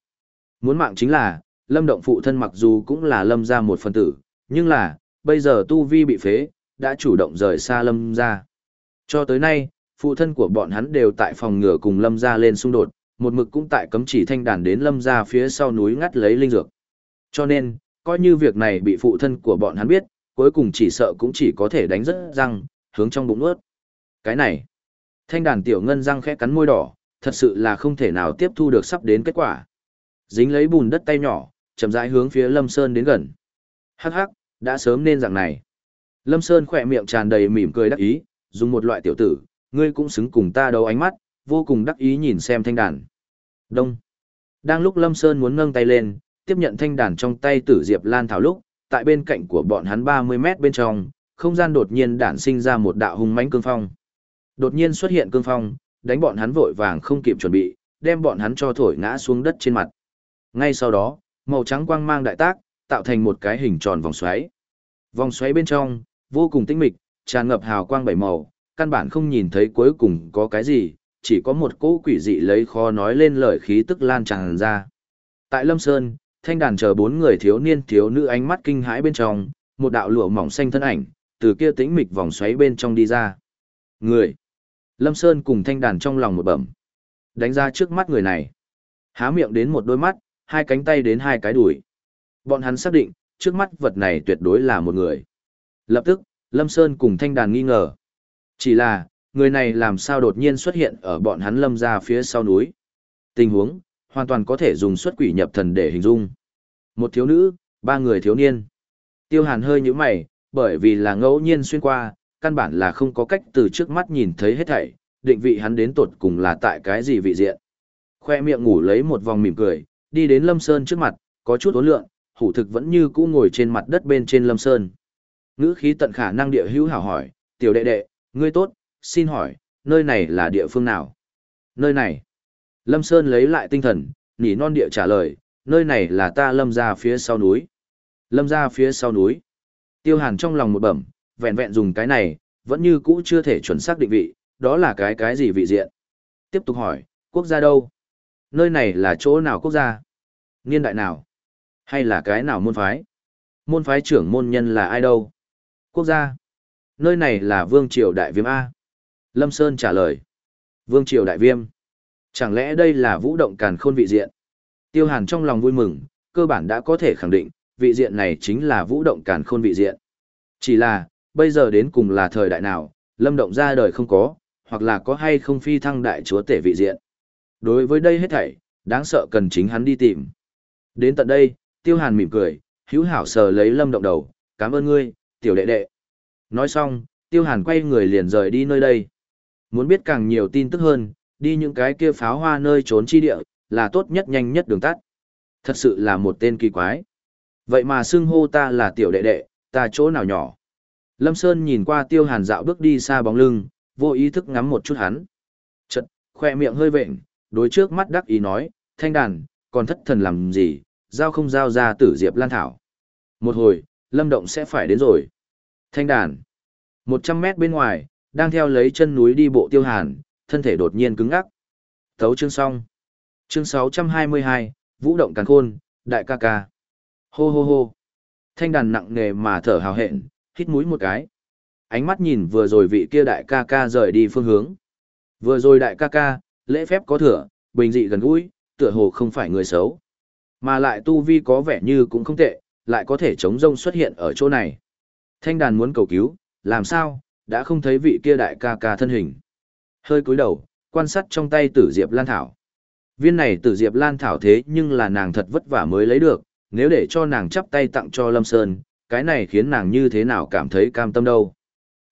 Speaker 1: Muốn mạng chính là, lâm động phụ thân mặc dù cũng là lâm ra một phần tử, nhưng là, bây giờ tu vi bị phế, đã chủ động rời xa lâm ra. Cho tới nay, phụ thân của bọn hắn đều tại phòng ngừa cùng lâm ra lên xung đột, một mực cũng tại cấm chỉ thanh đàn đến lâm ra phía sau núi ngắt lấy linh dược. Cho nên, coi như việc này bị phụ thân của bọn hắn biết, cuối cùng chỉ sợ cũng chỉ có thể đánh rất răng, hướng trong bụng nuốt. Cái này, thanh đàn tiểu ngân răng khẽ cắn môi đỏ, thật sự là không thể nào tiếp thu được sắp đến kết quả. Dính lấy bùn đất tay nhỏ, chậm rãi hướng phía Lâm Sơn đến gần. Hắc hắc, đã sớm nên dạng này. Lâm Sơn khỏe miệng tràn đầy mỉm cười đắc ý, dùng một loại tiểu tử, ngươi cũng xứng cùng ta đấu ánh mắt, vô cùng đắc ý nhìn xem thanh đàn. Đông. Đang lúc Lâm Sơn muốn nâng tay lên, tiếp nhận thanh đàn trong tay tử diệp lan thảo lúc, tại bên cạnh của bọn hắn 30 mét bên trong, không gian đột nhiên đản sinh ra một đạo hung mãnh cương phong. Đột nhiên xuất hiện cương phong, đánh bọn hắn vội vàng không kịp chuẩn bị, đem bọn hắn cho thổi ngã xuống đất trên mặt. Ngay sau đó, màu trắng quang mang đại tác, tạo thành một cái hình tròn vòng xoáy. Vòng xoáy bên trong, vô cùng tinh mịch, tràn ngập hào quang bảy màu, căn bản không nhìn thấy cuối cùng có cái gì, chỉ có một cỗ quỷ dị lấy khó nói lên lời khí tức lan tràn ra. Tại Lâm Sơn, thanh đàn chờ bốn người thiếu niên thiếu nữ ánh mắt kinh hãi bên trong, một đạo lụa mỏng xanh thân ảnh, từ kia tĩnh mịch vòng xoáy bên trong đi ra. Người. Lâm Sơn cùng thanh đàn trong lòng một bẩm. Đánh ra trước mắt người này. Há miệng đến một đôi mắt, hai cánh tay đến hai cái đùi. Bọn hắn xác định, trước mắt vật này tuyệt đối là một người. Lập tức, Lâm Sơn cùng thanh đàn nghi ngờ. Chỉ là, người này làm sao đột nhiên xuất hiện ở bọn hắn lâm ra phía sau núi. Tình huống, hoàn toàn có thể dùng xuất quỷ nhập thần để hình dung. Một thiếu nữ, ba người thiếu niên. Tiêu hàn hơi như mày, bởi vì là ngẫu nhiên xuyên qua, căn bản là không có cách từ trước mắt nhìn thấy hết thảy, định vị hắn đến tột cùng là tại cái gì vị diện. Khoe miệng ngủ lấy một vòng mỉm cười, đi đến Lâm Sơn trước mặt, có chút ốn lượng, hủ thực vẫn như cũ ngồi trên mặt đất bên trên Lâm Sơn. Ngữ khí tận khả năng địa hữu hảo hỏi, tiểu đệ đệ, ngươi tốt, xin hỏi, nơi này là địa phương nào? Nơi này. Lâm Sơn lấy lại tinh thần, nỉ non địa trả lời, nơi này là ta lâm ra phía sau núi. Lâm ra phía sau núi. Tiêu hàn trong lòng một bẩm, vẹn vẹn dùng cái này, vẫn như cũ chưa thể chuẩn xác định vị, đó là cái cái gì vị diện. Tiếp tục hỏi, quốc gia đâu? Nơi này là chỗ nào quốc gia? Niên đại nào? Hay là cái nào môn phái? Môn phái trưởng môn nhân là ai đâu? Quốc gia? Nơi này là Vương Triều Đại Viêm A. Lâm Sơn trả lời. Vương Triều Đại Viêm. Chẳng lẽ đây là vũ động càn khôn vị diện? Tiêu Hàn trong lòng vui mừng, cơ bản đã có thể khẳng định, vị diện này chính là vũ động càn khôn vị diện. Chỉ là, bây giờ đến cùng là thời đại nào, lâm động ra đời không có, hoặc là có hay không phi thăng đại chúa tể vị diện. Đối với đây hết thảy, đáng sợ cần chính hắn đi tìm. Đến tận đây, Tiêu Hàn mỉm cười, hữu hảo sờ lấy lâm động đầu, cảm ơn ngươi, tiểu đệ đệ. Nói xong, Tiêu Hàn quay người liền rời đi nơi đây. Muốn biết càng nhiều tin tức hơn, đi những cái kia pháo hoa nơi trốn chi địa, là tốt nhất nhanh nhất đường tắt. Thật sự là một tên kỳ quái. Vậy mà xưng hô ta là tiểu đệ đệ, ta chỗ nào nhỏ. Lâm Sơn nhìn qua tiêu hàn dạo bước đi xa bóng lưng, vô ý thức ngắm một chút hắn. Chật, khoe miệng hơi vệnh, đối trước mắt đắc ý nói, thanh đàn, còn thất thần làm gì, giao không giao ra tử diệp lan thảo. Một hồi, lâm động sẽ phải đến rồi. Thanh đàn, một trăm mét bên ngoài, đang theo lấy chân núi đi bộ tiêu hàn, thân thể đột nhiên cứng ngắc. Thấu chương xong. Chương 622, Vũ động càn khôn, đại ca ca. Hô hô hô. Thanh đàn nặng nề mà thở hào hẹn, hít mũi một cái. Ánh mắt nhìn vừa rồi vị kia đại ca ca rời đi phương hướng. Vừa rồi đại ca ca, lễ phép có thừa, bình dị gần gũi, tựa hồ không phải người xấu. Mà lại tu vi có vẻ như cũng không tệ, lại có thể chống rông xuất hiện ở chỗ này. Thanh đàn muốn cầu cứu, làm sao, đã không thấy vị kia đại ca ca thân hình. Hơi cúi đầu, quan sát trong tay tử diệp lan thảo. Viên này tử diệp lan thảo thế nhưng là nàng thật vất vả mới lấy được, nếu để cho nàng chắp tay tặng cho Lâm Sơn, cái này khiến nàng như thế nào cảm thấy cam tâm đâu.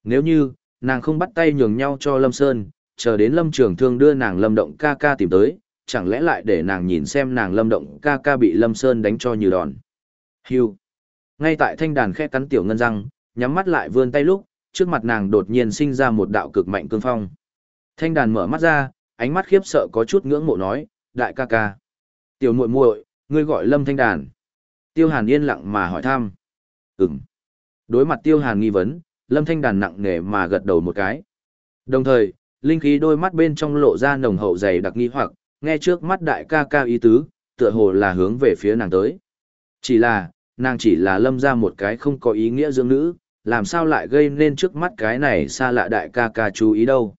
Speaker 1: Nếu như, nàng không bắt tay nhường nhau cho Lâm Sơn, chờ đến Lâm Trường Thương đưa nàng Lâm Động ca ca tìm tới, chẳng lẽ lại để nàng nhìn xem nàng Lâm Động ca ca bị Lâm Sơn đánh cho như đòn. Hưu. Ngay tại thanh đàn khe cắn tiểu ngân răng, nhắm mắt lại vươn tay lúc, trước mặt nàng đột nhiên sinh ra một đạo cực mạnh cương phong. Thanh đàn mở mắt ra, ánh mắt khiếp sợ có chút ngưỡng mộ nói, đại ca ca. Tiểu muội muội, ngươi gọi lâm thanh đàn. Tiêu hàn yên lặng mà hỏi thăm. Ừm. Đối mặt tiêu hàn nghi vấn, lâm thanh đàn nặng nề mà gật đầu một cái. Đồng thời, linh khí đôi mắt bên trong lộ ra nồng hậu dày đặc nghi hoặc, nghe trước mắt đại ca ca ý tứ, tựa hồ là hướng về phía nàng tới. Chỉ là, nàng chỉ là lâm ra một cái không có ý nghĩa dưỡng nữ, làm sao lại gây nên trước mắt cái này xa lạ đại ca ca chú ý đâu.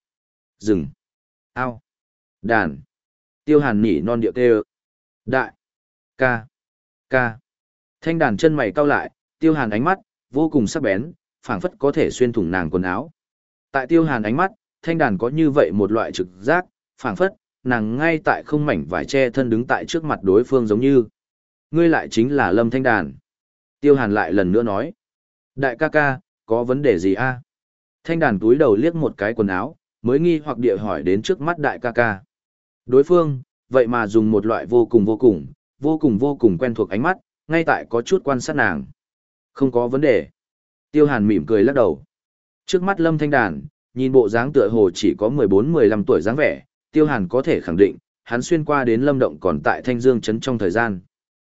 Speaker 1: Dừng. Ao. Đàn. Tiêu hàn nỉ non điệu kêu. Đại. Ca. Ca. Thanh đàn chân mày cau lại, tiêu hàn ánh mắt, vô cùng sắc bén, phảng phất có thể xuyên thủng nàng quần áo. Tại tiêu hàn ánh mắt, thanh đàn có như vậy một loại trực giác, phảng phất, nàng ngay tại không mảnh vải che thân đứng tại trước mặt đối phương giống như. Ngươi lại chính là lâm thanh đàn. Tiêu hàn lại lần nữa nói. Đại ca ca, có vấn đề gì a? Thanh đàn túi đầu liếc một cái quần áo, mới nghi hoặc địa hỏi đến trước mắt đại ca ca. Đối phương, vậy mà dùng một loại vô cùng vô cùng, vô cùng vô cùng quen thuộc ánh mắt, ngay tại có chút quan sát nàng. Không có vấn đề. Tiêu hàn mỉm cười lắc đầu. Trước mắt lâm thanh đàn, nhìn bộ dáng tựa hồ chỉ có 14-15 tuổi dáng vẻ, tiêu hàn có thể khẳng định, hắn xuyên qua đến lâm động còn tại thanh dương trấn trong thời gian.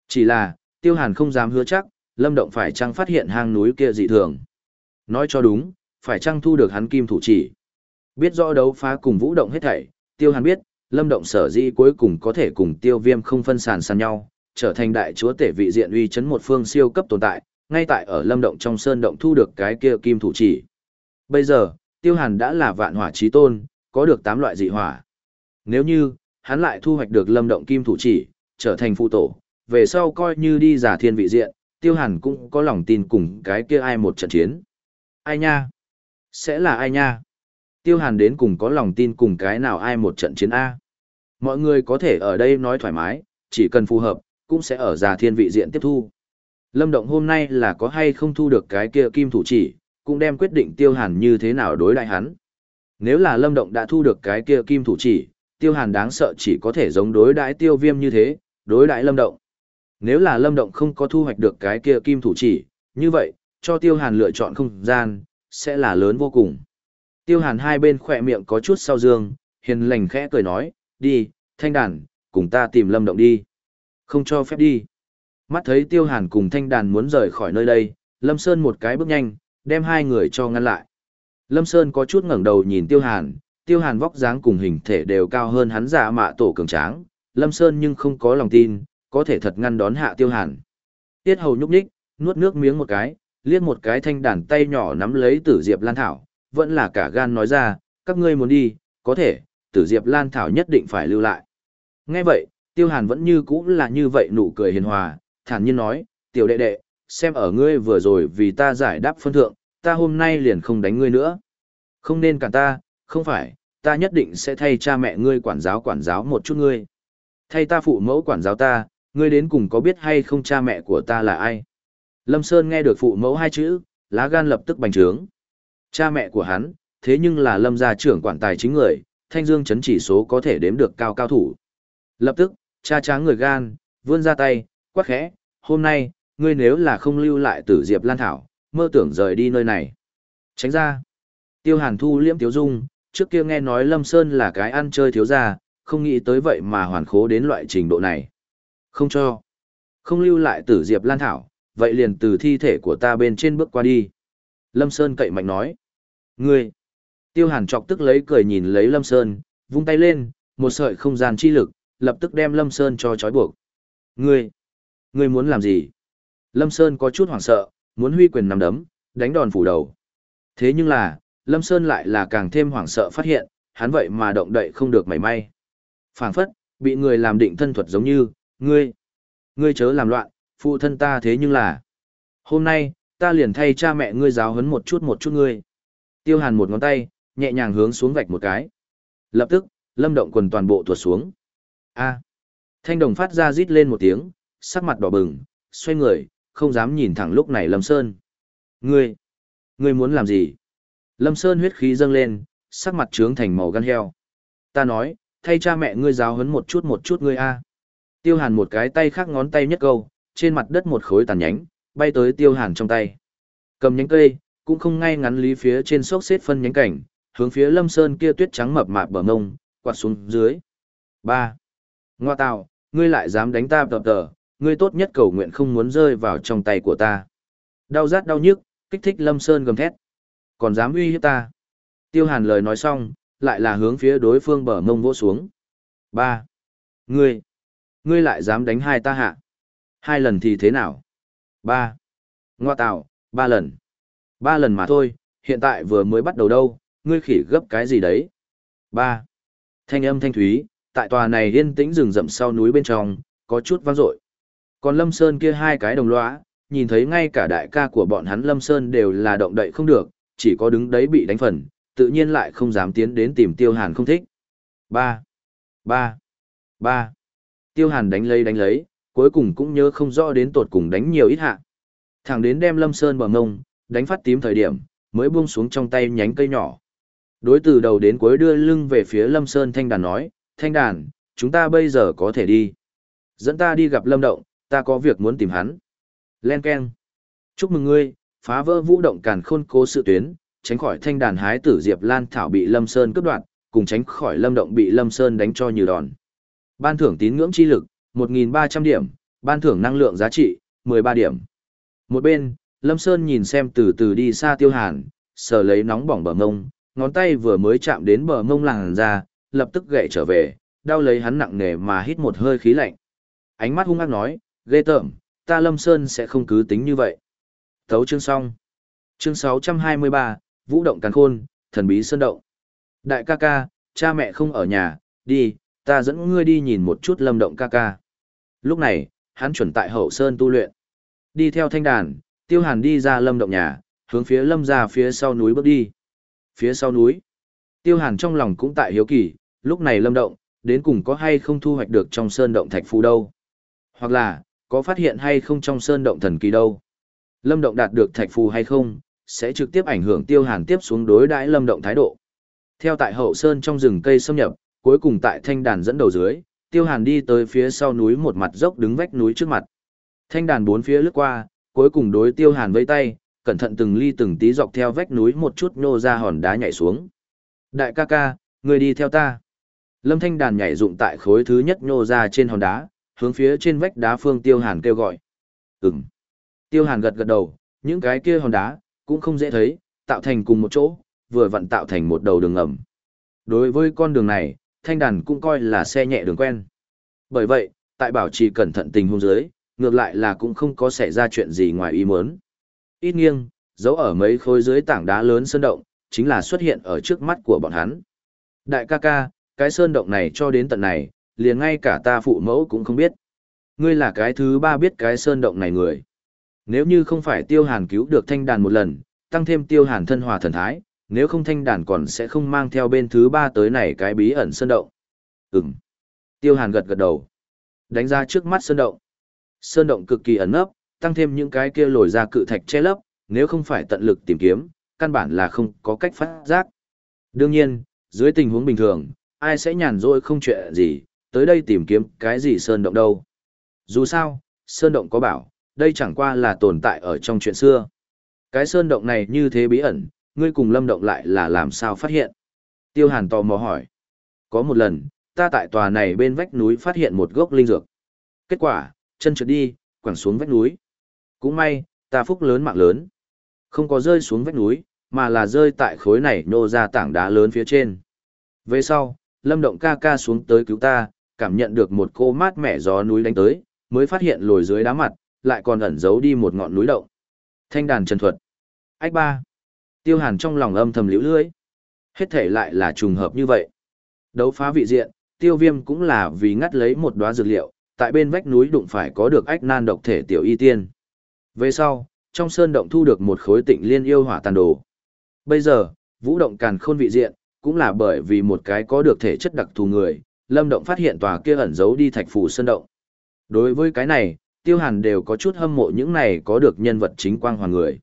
Speaker 1: Chỉ là, tiêu hàn không dám hứa chắc, lâm động phải chăng phát hiện hang núi kia dị thường. Nói cho đúng, phải chăng thu được hắn kim thủ chỉ. Biết rõ đấu phá cùng vũ động hết thảy, tiêu hàn biết, lâm động sở dĩ cuối cùng có thể cùng tiêu viêm không phân sàn sàn nhau, trở thành đại chúa tể vị diện uy chấn một phương siêu cấp tồn tại, ngay tại ở lâm động trong sơn động thu được cái kia kim thủ chỉ. Bây giờ, tiêu hàn đã là vạn hỏa trí tôn, có được tám loại dị hỏa. Nếu như, hắn lại thu hoạch được lâm động kim thủ chỉ, trở thành phụ tổ, về sau coi như đi giả thiên vị diện, tiêu hàn cũng có lòng tin cùng cái kia ai một trận chiến. Ai nha? Sẽ là ai nha? Tiêu hàn đến cùng có lòng tin cùng cái nào ai một trận chiến A. Mọi người có thể ở đây nói thoải mái, chỉ cần phù hợp, cũng sẽ ở giả thiên vị diện tiếp thu. Lâm Động hôm nay là có hay không thu được cái kia kim thủ chỉ, cũng đem quyết định tiêu hàn như thế nào đối đại hắn. Nếu là Lâm Động đã thu được cái kia kim thủ chỉ, tiêu hàn đáng sợ chỉ có thể giống đối đãi tiêu viêm như thế, đối đãi Lâm Động. Nếu là Lâm Động không có thu hoạch được cái kia kim thủ chỉ, như vậy, cho tiêu hàn lựa chọn không gian, sẽ là lớn vô cùng. Tiêu hàn hai bên khỏe miệng có chút sau dương, hiền lành khẽ cười nói, đi, thanh đàn, cùng ta tìm Lâm Động đi. Không cho phép đi. Mắt thấy tiêu hàn cùng thanh đàn muốn rời khỏi nơi đây, Lâm Sơn một cái bước nhanh, đem hai người cho ngăn lại. Lâm Sơn có chút ngẩng đầu nhìn tiêu hàn, tiêu hàn vóc dáng cùng hình thể đều cao hơn hắn giả mạ tổ cường tráng, Lâm Sơn nhưng không có lòng tin, có thể thật ngăn đón hạ tiêu hàn. Tiết hầu nhúc nhích, nuốt nước miếng một cái, liếc một cái thanh đàn tay nhỏ nắm lấy tử diệp lan thảo, vẫn là cả gan nói ra, các ngươi muốn đi, có thể, tử diệp lan thảo nhất định phải lưu lại. Nghe vậy, tiêu hàn vẫn như cũ là như vậy nụ cười hiền hòa, thản nhiên nói, tiểu đệ đệ, xem ở ngươi vừa rồi vì ta giải đáp phân thượng, ta hôm nay liền không đánh ngươi nữa. Không nên cản ta, không phải, ta nhất định sẽ thay cha mẹ ngươi quản giáo quản giáo một chút ngươi. Thay ta phụ mẫu quản giáo ta, ngươi đến cùng có biết hay không cha mẹ của ta là ai? Lâm Sơn nghe được phụ mẫu hai chữ, lá gan lập tức bành trướng. Cha mẹ của hắn, thế nhưng là lâm gia trưởng quản tài chính người, thanh dương chấn chỉ số có thể đếm được cao cao thủ. Lập tức, cha tráng người gan, vươn ra tay, quát khẽ, hôm nay, ngươi nếu là không lưu lại tử diệp lan thảo, mơ tưởng rời đi nơi này. Tránh ra. Tiêu hàn thu liễm tiếu dung, trước kia nghe nói Lâm Sơn là cái ăn chơi thiếu gia, không nghĩ tới vậy mà hoàn khố đến loại trình độ này. Không cho. Không lưu lại tử diệp lan thảo, vậy liền từ thi thể của ta bên trên bước qua đi. Lâm Sơn cậy mạnh nói. Ngươi. Tiêu hàn chọc tức lấy cười nhìn lấy Lâm Sơn, vung tay lên, một sợi không gian chi lực, lập tức đem Lâm Sơn cho trói buộc. Ngươi. Ngươi muốn làm gì? Lâm Sơn có chút hoảng sợ, muốn huy quyền nằm đấm, đánh đòn phủ đầu. Thế nhưng là, Lâm Sơn lại là càng thêm hoảng sợ phát hiện, hắn vậy mà động đậy không được mảy may. phảng phất, bị người làm định thân thuật giống như, ngươi, ngươi chớ làm loạn, phụ thân ta thế nhưng là. Hôm nay, ta liền thay cha mẹ ngươi giáo huấn một chút một chút ngươi. Tiêu hàn một ngón tay, nhẹ nhàng hướng xuống vạch một cái. Lập tức, lâm động quần toàn bộ tuột xuống. A. Thanh đồng phát ra rít lên một tiếng, sắc mặt đỏ bừng, xoay người, không dám nhìn thẳng lúc này Lâm Sơn. Ngươi, ngươi muốn làm gì? Lâm Sơn huyết khí dâng lên, sắc mặt trướng thành màu gan heo. Ta nói, thay cha mẹ ngươi giáo huấn một chút một chút ngươi a. Tiêu Hàn một cái tay khác ngón tay nhất câu, trên mặt đất một khối tàn nhánh, bay tới Tiêu Hàn trong tay. Cầm nhánh cây, cũng không ngay ngắn lý phía trên sốc xếp phân nhánh cảnh, hướng phía lâm sơn kia tuyết trắng mập mạp bờ ngông, quạt xuống dưới. ba Ngoa tạo, ngươi lại dám đánh ta tập tờ, ngươi tốt nhất cầu nguyện không muốn rơi vào trong tay của ta. Đau rát đau nhức, kích thích lâm sơn gầm thét. Còn dám uy hiếp ta. Tiêu hàn lời nói xong, lại là hướng phía đối phương bờ mông vỗ xuống. ba Ngươi, ngươi lại dám đánh hai ta hạ. Hai lần thì thế nào? ba Ngoa tạo, ba lần. Ba lần mà thôi, hiện tại vừa mới bắt đầu đâu, ngươi khỉ gấp cái gì đấy? ba Thanh âm thanh thúy, tại tòa này yên tĩnh rừng rậm sau núi bên trong, có chút vang dội. Còn Lâm Sơn kia hai cái đồng lõa, nhìn thấy ngay cả đại ca của bọn hắn Lâm Sơn đều là động đậy không được, chỉ có đứng đấy bị đánh phần, tự nhiên lại không dám tiến đến tìm Tiêu Hàn không thích. Ba, ba, ba. Tiêu Hàn đánh lấy đánh lấy, cuối cùng cũng nhớ không rõ đến tột cùng đánh nhiều ít hạ. Thẳng đến đem Lâm Sơn bờ ngông, đánh phát tím thời điểm, mới buông xuống trong tay nhánh cây nhỏ. Đối từ đầu đến cuối đưa lưng về phía Lâm Sơn thanh đàn nói, thanh đàn, chúng ta bây giờ có thể đi. Dẫn ta đi gặp Lâm Động, ta có việc muốn tìm hắn. Len Ken. Chúc mừng ngươi, phá vỡ vũ động càn khôn cố sự tuyến, tránh khỏi thanh đàn hái tử Diệp Lan Thảo bị Lâm Sơn cướp đoạt, cùng tránh khỏi Lâm Động bị Lâm Sơn đánh cho như đòn. Ban thưởng tín ngưỡng chi lực, 1.300 điểm, ban thưởng năng lượng giá trị, 13 điểm. Một bên, Lâm Sơn nhìn xem từ từ đi xa tiêu hàn, sờ lấy nóng bỏng bờ mông, ngón tay vừa mới chạm đến bờ mông làng ra, lập tức gậy trở về, đau lấy hắn nặng nề mà hít một hơi khí lạnh. Ánh mắt hung ác nói, ghê tởm, ta Lâm Sơn sẽ không cứ tính như vậy. Thấu chương xong. Chương 623, Vũ động càn khôn, thần bí sơn động. Đại ca ca, cha mẹ không ở nhà, đi, ta dẫn ngươi đi nhìn một chút lâm động ca ca. Lúc này, hắn chuẩn tại hậu sơn tu luyện. Đi theo thanh đàn, tiêu hàn đi ra lâm động nhà, hướng phía lâm ra phía sau núi bước đi. Phía sau núi, tiêu hàn trong lòng cũng tại hiếu kỳ, lúc này lâm động, đến cùng có hay không thu hoạch được trong sơn động thạch phù đâu. Hoặc là, có phát hiện hay không trong sơn động thần kỳ đâu. Lâm động đạt được thạch phù hay không, sẽ trực tiếp ảnh hưởng tiêu hàn tiếp xuống đối đãi lâm động thái độ. Theo tại hậu sơn trong rừng cây xâm nhập, cuối cùng tại thanh đàn dẫn đầu dưới, tiêu hàn đi tới phía sau núi một mặt dốc đứng vách núi trước mặt. Thanh đàn bốn phía lướt qua, cuối cùng đối tiêu hàn vây tay, cẩn thận từng ly từng tí dọc theo vách núi một chút nô ra hòn đá nhảy xuống. Đại ca ca, người đi theo ta. Lâm thanh đàn nhảy dụng tại khối thứ nhất nhô ra trên hòn đá, hướng phía trên vách đá phương tiêu hàn kêu gọi. ừng Tiêu hàn gật gật đầu, những cái kia hòn đá, cũng không dễ thấy, tạo thành cùng một chỗ, vừa vặn tạo thành một đầu đường ngầm. Đối với con đường này, thanh đàn cũng coi là xe nhẹ đường quen. Bởi vậy, tại bảo trì cẩn thận tình hôn dưới, ngược lại là cũng không có xảy ra chuyện gì ngoài ý muốn. Ít nghiêng, giấu ở mấy khối dưới tảng đá lớn sơn động, chính là xuất hiện ở trước mắt của bọn hắn. Đại ca ca, cái sơn động này cho đến tận này, liền ngay cả ta phụ mẫu cũng không biết. Ngươi là cái thứ ba biết cái sơn động này người. Nếu như không phải tiêu hàn cứu được thanh đàn một lần, tăng thêm tiêu hàn thân hòa thần thái, nếu không thanh đàn còn sẽ không mang theo bên thứ ba tới này cái bí ẩn sơn động. Ừm. Tiêu hàn gật gật đầu. Đánh ra trước mắt sơn động. Sơn động cực kỳ ẩn nấp, tăng thêm những cái kia lồi ra cự thạch che lấp, nếu không phải tận lực tìm kiếm, căn bản là không có cách phát giác. Đương nhiên, dưới tình huống bình thường, ai sẽ nhàn rỗi không chuyện gì, tới đây tìm kiếm cái gì sơn động đâu. Dù sao, sơn động có bảo, đây chẳng qua là tồn tại ở trong chuyện xưa. Cái sơn động này như thế bí ẩn, ngươi cùng lâm động lại là làm sao phát hiện? Tiêu hàn tò mò hỏi. Có một lần, ta tại tòa này bên vách núi phát hiện một gốc linh dược. Kết quả, chân trượt đi, quẳng xuống vách núi. Cũng may, ta phúc lớn mạng lớn. Không có rơi xuống vách núi, mà là rơi tại khối này nô ra tảng đá lớn phía trên. Về sau, lâm động ca ca xuống tới cứu ta, cảm nhận được một cô mát mẻ gió núi đánh tới, mới phát hiện lồi dưới đá mặt, lại còn ẩn giấu đi một ngọn núi động. Thanh đàn trần thuật. Ách ba. Tiêu hàn trong lòng âm thầm liễu lưỡi. Hết thể lại là trùng hợp như vậy. Đấu phá vị diện, tiêu viêm cũng là vì ngắt lấy một đóa dược liệu, tại bên vách núi đụng phải có được ách nan độc thể tiểu y tiên. Về sau, trong sơn động thu được một khối tịnh liên yêu hỏa tàn đồ. Bây giờ, vũ động càn khôn vị diện, cũng là bởi vì một cái có được thể chất đặc thù người, lâm động phát hiện tòa kia ẩn giấu đi thạch phủ sơn động. Đối với cái này, tiêu hàn đều có chút hâm mộ những này có được nhân vật chính quang hoàng người.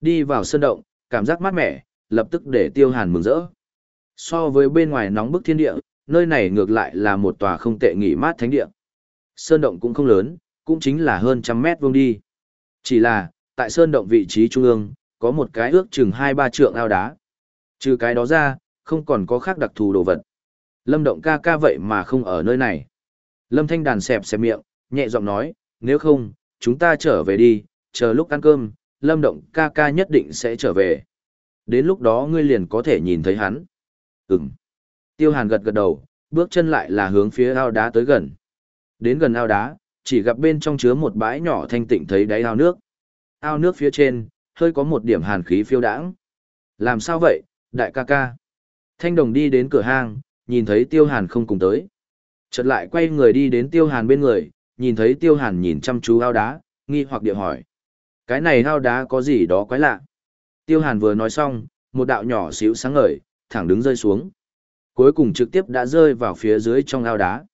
Speaker 1: Đi vào sơn động, cảm giác mát mẻ, lập tức để tiêu hàn mừng rỡ. So với bên ngoài nóng bức thiên địa, nơi này ngược lại là một tòa không tệ nghỉ mát thánh địa. Sơn động cũng không lớn, cũng chính là hơn trăm mét vuông đi. Chỉ là, tại sơn động vị trí trung ương, có một cái ước chừng hai ba trượng ao đá. Trừ cái đó ra, không còn có khác đặc thù đồ vật. Lâm Động ca ca vậy mà không ở nơi này. Lâm Thanh Đàn xẹp xẹp miệng, nhẹ giọng nói, nếu không, chúng ta trở về đi, chờ lúc ăn cơm, Lâm Động ca ca nhất định sẽ trở về. Đến lúc đó ngươi liền có thể nhìn thấy hắn. Ừm. Tiêu Hàn gật gật đầu, bước chân lại là hướng phía ao đá tới gần. Đến gần ao đá, chỉ gặp bên trong chứa một bãi nhỏ thanh tịnh thấy đáy ao nước. Ao nước phía trên, hơi có một điểm hàn khí phiêu đãng. Làm sao vậy, đại ca ca? Thanh đồng đi đến cửa hang, nhìn thấy tiêu hàn không cùng tới. Chợt lại quay người đi đến tiêu hàn bên người, nhìn thấy tiêu hàn nhìn chăm chú ao đá, nghi hoặc địa hỏi. Cái này ao đá có gì đó quái lạ. Tiêu hàn vừa nói xong, một đạo nhỏ xíu sáng ngời, thẳng đứng rơi xuống. Cuối cùng trực tiếp đã rơi vào phía dưới trong ao đá.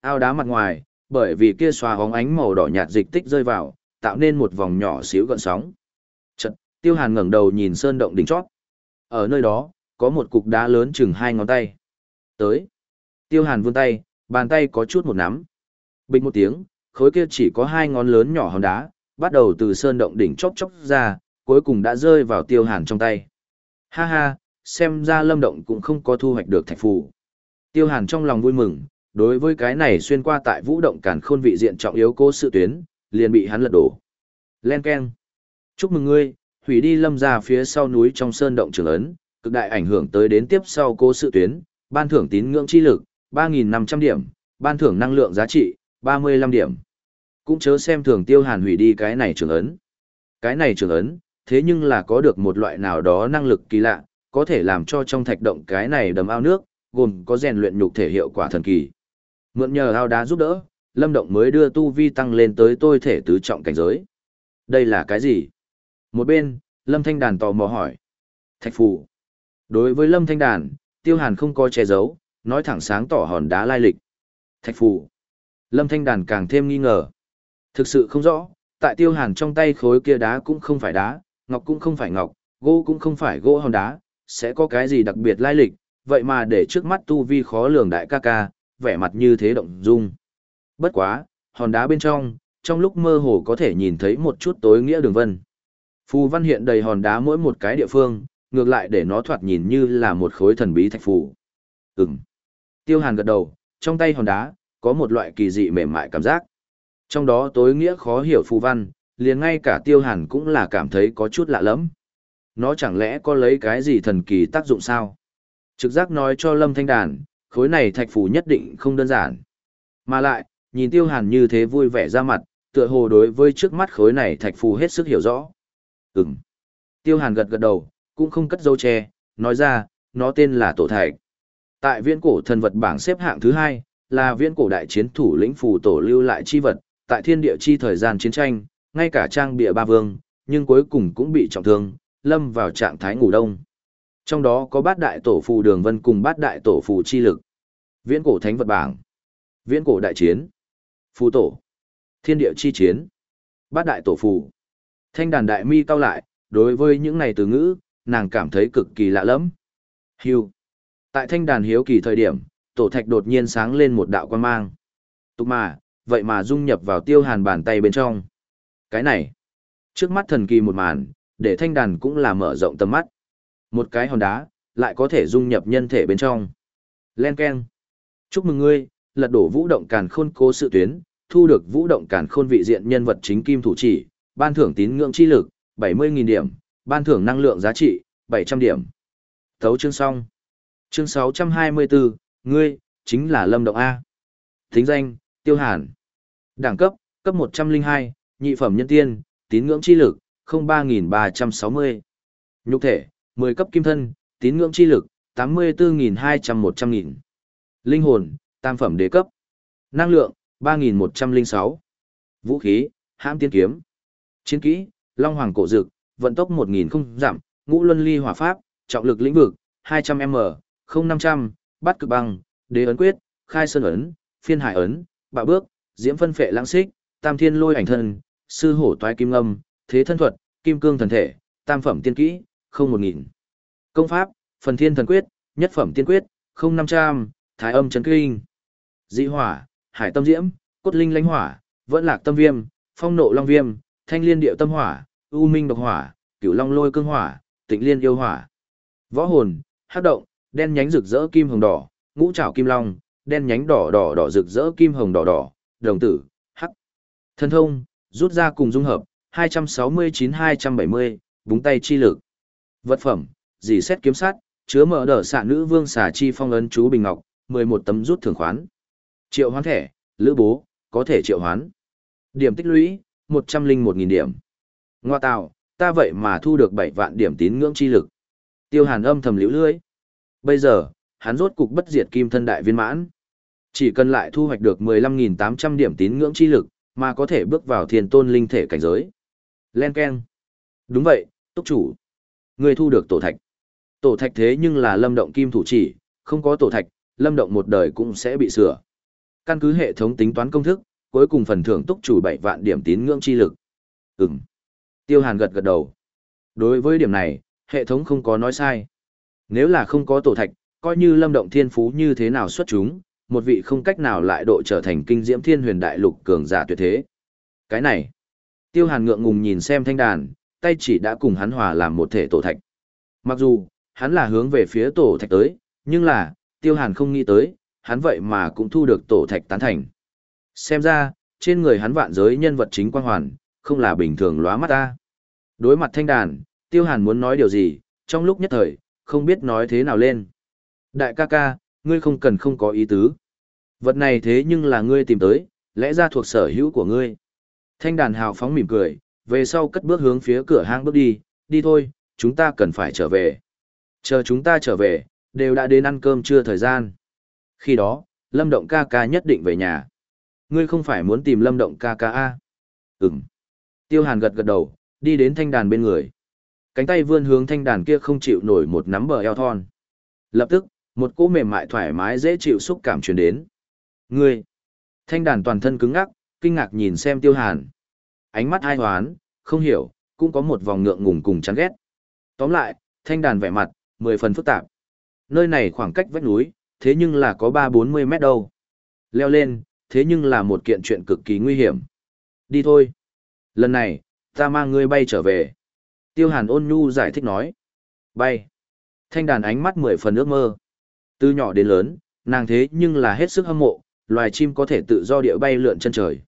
Speaker 1: Ao đá mặt ngoài, bởi vì kia xóa hóng ánh màu đỏ nhạt dịch tích rơi vào, tạo nên một vòng nhỏ xíu gợn sóng. Chật, tiêu hàn ngẩng đầu nhìn sơn động đỉnh chót. Ở nơi đó, có một cục đá lớn chừng hai ngón tay. Tới. Tiêu hàn vươn tay, bàn tay có chút một nắm. Bình một tiếng, khối kia chỉ có hai ngón lớn nhỏ hòn đá, bắt đầu từ sơn động đỉnh chốc chốc ra, cuối cùng đã rơi vào tiêu hàn trong tay. Ha ha, xem ra lâm động cũng không có thu hoạch được thạch phù. Tiêu hàn trong lòng vui mừng, đối với cái này xuyên qua tại vũ động cản khôn vị diện trọng yếu cố sự tuyến, liền bị hắn lật đổ. Len Ken. Chúc mừng ngươi, hủy đi lâm ra phía sau núi trong sơn động trường ấn, cực đại ảnh hưởng tới đến tiếp sau cố sự tuyến, ban thưởng tín ngưỡng chi lực, 3.500 điểm, ban thưởng năng lượng giá trị, 35 điểm. Cũng chớ xem thường tiêu hàn hủy đi cái này trường ấn. Cái này trường ấn, thế nhưng là có được một loại nào đó năng lực kỳ lạ, có thể làm cho trong thạch động cái này đầm ao nước, gồm có rèn luyện nhục thể hiệu quả thần kỳ. Mượn nhờ ao đá giúp đỡ, Lâm Động mới đưa tu vi tăng lên tới tôi thể tứ trọng cảnh giới. Đây là cái gì? Một bên, Lâm Thanh Đàn tò mò hỏi. Thạch phù. Đối với Lâm Thanh Đàn, Tiêu Hàn không coi che giấu, nói thẳng sáng tỏ hòn đá lai lịch. Thạch phù. Lâm Thanh Đàn càng thêm nghi ngờ. Thực sự không rõ, tại Tiêu Hàn trong tay khối kia đá cũng không phải đá, ngọc cũng không phải ngọc, gỗ cũng không phải gỗ hòn đá, sẽ có cái gì đặc biệt lai lịch, vậy mà để trước mắt tu vi khó lường đại ca ca, vẻ mặt như thế động dung. Bất quá, hòn đá bên trong, trong lúc mơ hồ có thể nhìn thấy một chút tối nghĩa đường vân. Phù văn hiện đầy hòn đá mỗi một cái địa phương, ngược lại để nó thoạt nhìn như là một khối thần bí thạch phù. Ừm. Tiêu Hàn gật đầu, trong tay hòn đá, có một loại kỳ dị mềm mại cảm giác. Trong đó tối nghĩa khó hiểu phù văn, liền ngay cả Tiêu Hàn cũng là cảm thấy có chút lạ lẫm. Nó chẳng lẽ có lấy cái gì thần kỳ tác dụng sao? Trực giác nói cho Lâm Thanh Đàn, khối này thạch phù nhất định không đơn giản. Mà lại, nhìn Tiêu Hàn như thế vui vẻ ra mặt, tựa hồ đối với trước mắt khối này thạch phù hết sức hiểu rõ. Ừm. Tiêu Hàn gật gật đầu, cũng không cất dâu che, nói ra, nó tên là tổ thạch. Tại viễn cổ thần vật bảng xếp hạng thứ hai, là viễn cổ đại chiến thủ lĩnh phù tổ lưu lại chi vật, tại thiên địa chi thời gian chiến tranh, ngay cả trang bịa ba vương, nhưng cuối cùng cũng bị trọng thương, lâm vào trạng thái ngủ đông. Trong đó có bát đại tổ phù đường vân cùng bát đại tổ phù chi lực. Viễn cổ thánh vật bảng. Viễn cổ đại chiến. Phù tổ. Thiên địa chi chiến. Bát đại tổ phù. Thanh đàn đại mi cao lại, đối với những này từ ngữ, nàng cảm thấy cực kỳ lạ lẫm. Hưu. Tại thanh đàn hiếu kỳ thời điểm, tổ thạch đột nhiên sáng lên một đạo quan mang. Tục mà, vậy mà dung nhập vào tiêu hàn bàn tay bên trong. Cái này. Trước mắt thần kỳ một màn, để thanh đàn cũng là mở rộng tầm mắt. Một cái hòn đá, lại có thể dung nhập nhân thể bên trong. Len Ken. Chúc mừng ngươi, lật đổ vũ động càn khôn cố sự tuyến, thu được vũ động càn khôn vị diện nhân vật chính kim thủ chỉ, ban thưởng tín ngưỡng chi lực, 70.000 điểm, ban thưởng năng lượng giá trị, 700 điểm. Thấu chương xong. Chương 624, ngươi, chính là Lâm Động A. Thính danh, Tiêu Hàn. Đẳng cấp, cấp 102, nhị phẩm nhân tiên, tín ngưỡng chi lực, 03.360. Nhục thể, 10 cấp kim thân, tín ngưỡng chi lực, 84.200-100.000. Linh hồn, tam phẩm đế cấp. Năng lượng, 3.106. Vũ khí, hãm tiên kiếm. Chiến kỹ, Long Hoàng cổ dực, vận tốc 1.000 không giảm, ngũ luân ly hỏa pháp, trọng lực lĩnh vực, 200m, 0500, bắt cực băng, đế ấn quyết, khai sơn ấn, phiên hải ấn, bạo bước, diễm phân phệ lãng xích, tam thiên lôi ảnh thân, sư hổ toái kim âm, thế thân thuật, kim cương thần thể, tam phẩm tiên kỹ, không một nghìn. Công pháp, phần thiên thần quyết, nhất phẩm tiên quyết, không năm trăm, thái âm chấn kinh. Dị hỏa, hải tâm diễm, cốt linh lãnh hỏa, vẫn lạc tâm viêm, phong nộ long viêm, thanh liên điệu tâm hỏa, u minh độc hỏa, cửu long lôi cương hỏa, tịnh liên yêu hỏa. Võ hồn, hắc động, đen nhánh rực rỡ kim hồng đỏ, ngũ trảo kim long, đen nhánh đỏ đỏ đỏ rực rỡ kim hồng đỏ đỏ, đồng tử, hắc. Thần thông, rút ra cùng dung hợp, 269-270, búng tay chi lực. Vật phẩm, dì xét kiếm sát, chứa mở đỡ xạ nữ vương xà chi phong ấn chú bình ngọc, 11 tấm rút thường khoán. Triệu hoán thẻ, lữ bố, có thể triệu hoán. Điểm tích lũy, 101.000 điểm. Ngoa tạo, ta vậy mà thu được 7 vạn điểm tín ngưỡng chi lực. Tiêu hàn âm thầm liễu lưới. Bây giờ, hắn rốt cục bất diệt kim thân đại viên mãn. Chỉ cần lại thu hoạch được 15.800 điểm tín ngưỡng chi lực, mà có thể bước vào thiên tôn linh thể cảnh giới. Len Ken. Đúng vậy, túc chủ. Người thu được tổ thạch. Tổ thạch thế nhưng là lâm động kim thủ chỉ, không có tổ thạch, lâm động một đời cũng sẽ bị sửa. Căn cứ hệ thống tính toán công thức, cuối cùng phần thưởng túc chủ 7 vạn điểm tín ngưỡng chi lực. Ừm. Tiêu Hàn gật gật đầu. Đối với điểm này, hệ thống không có nói sai. Nếu là không có tổ thạch, coi như lâm động thiên phú như thế nào xuất chúng, một vị không cách nào lại độ trở thành kinh diễm thiên huyền đại lục cường giả tuyệt thế. Cái này, Tiêu Hàn ngượng ngùng nhìn xem thanh đàn, tay chỉ đã cùng hắn hòa làm một thể tổ thạch. Mặc dù, hắn là hướng về phía tổ thạch tới, nhưng là, Tiêu Hàn không nghĩ tới, hắn vậy mà cũng thu được tổ thạch tán thành. Xem ra, trên người hắn vạn giới nhân vật chính quang hoàn, không là bình thường lóa mắt ta. Đối mặt thanh đàn, Tiêu Hàn muốn nói điều gì, trong lúc nhất thời, không biết nói thế nào lên. Đại ca ca, ngươi không cần không có ý tứ. Vật này thế nhưng là ngươi tìm tới, lẽ ra thuộc sở hữu của ngươi. Thanh đàn hào phóng mỉm cười, về sau cất bước hướng phía cửa hang bước đi, đi thôi, chúng ta cần phải trở về. Chờ chúng ta trở về, đều đã đến ăn cơm trưa thời gian. Khi đó, Lâm Động ca ca nhất định về nhà. Ngươi không phải muốn tìm Lâm Động ca ca a? Ừm. Tiêu Hàn gật gật đầu, đi đến thanh đàn bên người. Cánh tay vươn hướng thanh đàn kia không chịu nổi một nắm bờ eo thon. Lập tức, một cỗ mềm mại thoải mái dễ chịu xúc cảm truyền đến. Ngươi! Thanh đàn toàn thân cứng ngắc, kinh ngạc nhìn xem tiêu hàn. Ánh mắt ai hoán, không hiểu, cũng có một vòng ngượng ngùng cùng chán ghét. Tóm lại, thanh đàn vẻ mặt, mười phần phức tạp. Nơi này khoảng cách vách núi, thế nhưng là có ba bốn mươi mét đâu. Leo lên, thế nhưng là một kiện chuyện cực kỳ nguy hiểm. Đi thôi. Lần này, ta mang ngươi bay trở về. Tiêu hàn ôn nhu giải thích nói. Bay. Thanh đàn ánh mắt mười phần ước mơ. Từ nhỏ đến lớn, nàng thế nhưng là hết sức hâm mộ, loài chim có thể tự do địa bay lượn chân trời.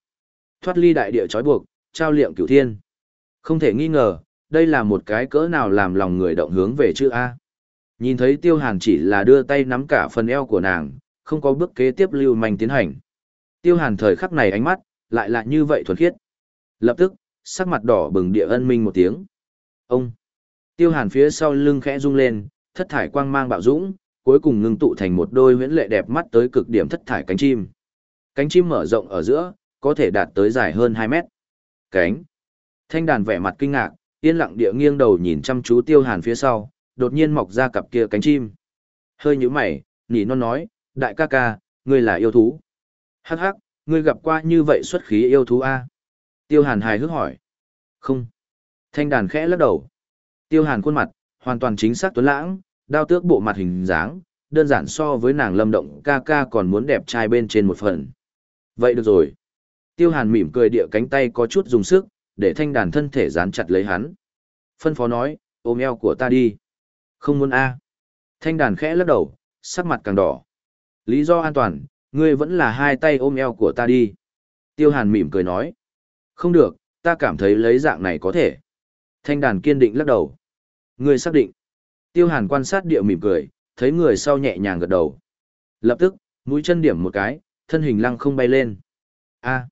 Speaker 1: Thoát ly đại địa trói buộc, trao liệm cửu thiên. Không thể nghi ngờ, đây là một cái cỡ nào làm lòng người động hướng về chữ A. Nhìn thấy tiêu hàn chỉ là đưa tay nắm cả phần eo của nàng, không có bước kế tiếp lưu manh tiến hành. Tiêu hàn thời khắc này ánh mắt, lại là như vậy thuần khiết. Lập tức, sắc mặt đỏ bừng địa ân minh một tiếng. Ông! Tiêu hàn phía sau lưng khẽ rung lên, thất thải quang mang bạo dũng, cuối cùng ngưng tụ thành một đôi huyễn lệ đẹp mắt tới cực điểm thất thải cánh chim. Cánh chim mở rộng ở giữa, có thể đạt tới dài hơn 2 mét. Cánh. Thanh đàn vẻ mặt kinh ngạc, yên lặng địa nghiêng đầu nhìn chăm chú tiêu hàn phía sau, đột nhiên mọc ra cặp kia cánh chim. Hơi như mày, nỉ non nói, đại ca ca, ngươi là yêu thú. Hắc hắc, ngươi gặp qua như vậy xuất khí yêu thú A. Tiêu hàn hài hước hỏi. Không. Thanh đàn khẽ lắc đầu. Tiêu hàn khuôn mặt, hoàn toàn chính xác tuấn lãng, đao tước bộ mặt hình dáng, đơn giản so với nàng lâm động ca ca còn muốn đẹp trai bên trên một phần. Vậy được rồi. Tiêu hàn mỉm cười địa cánh tay có chút dùng sức, để thanh đàn thân thể dán chặt lấy hắn. Phân phó nói, ôm eo của ta đi. Không muốn a. Thanh đàn khẽ lắc đầu, sắc mặt càng đỏ. Lý do an toàn, ngươi vẫn là hai tay ôm eo của ta đi. Tiêu hàn mỉm cười nói. Không được, ta cảm thấy lấy dạng này có thể. Thanh đàn kiên định lắc đầu. người xác định. Tiêu hàn quan sát địa mỉm cười, thấy người sau nhẹ nhàng gật đầu. Lập tức, mũi chân điểm một cái, thân hình lăng không bay lên. A.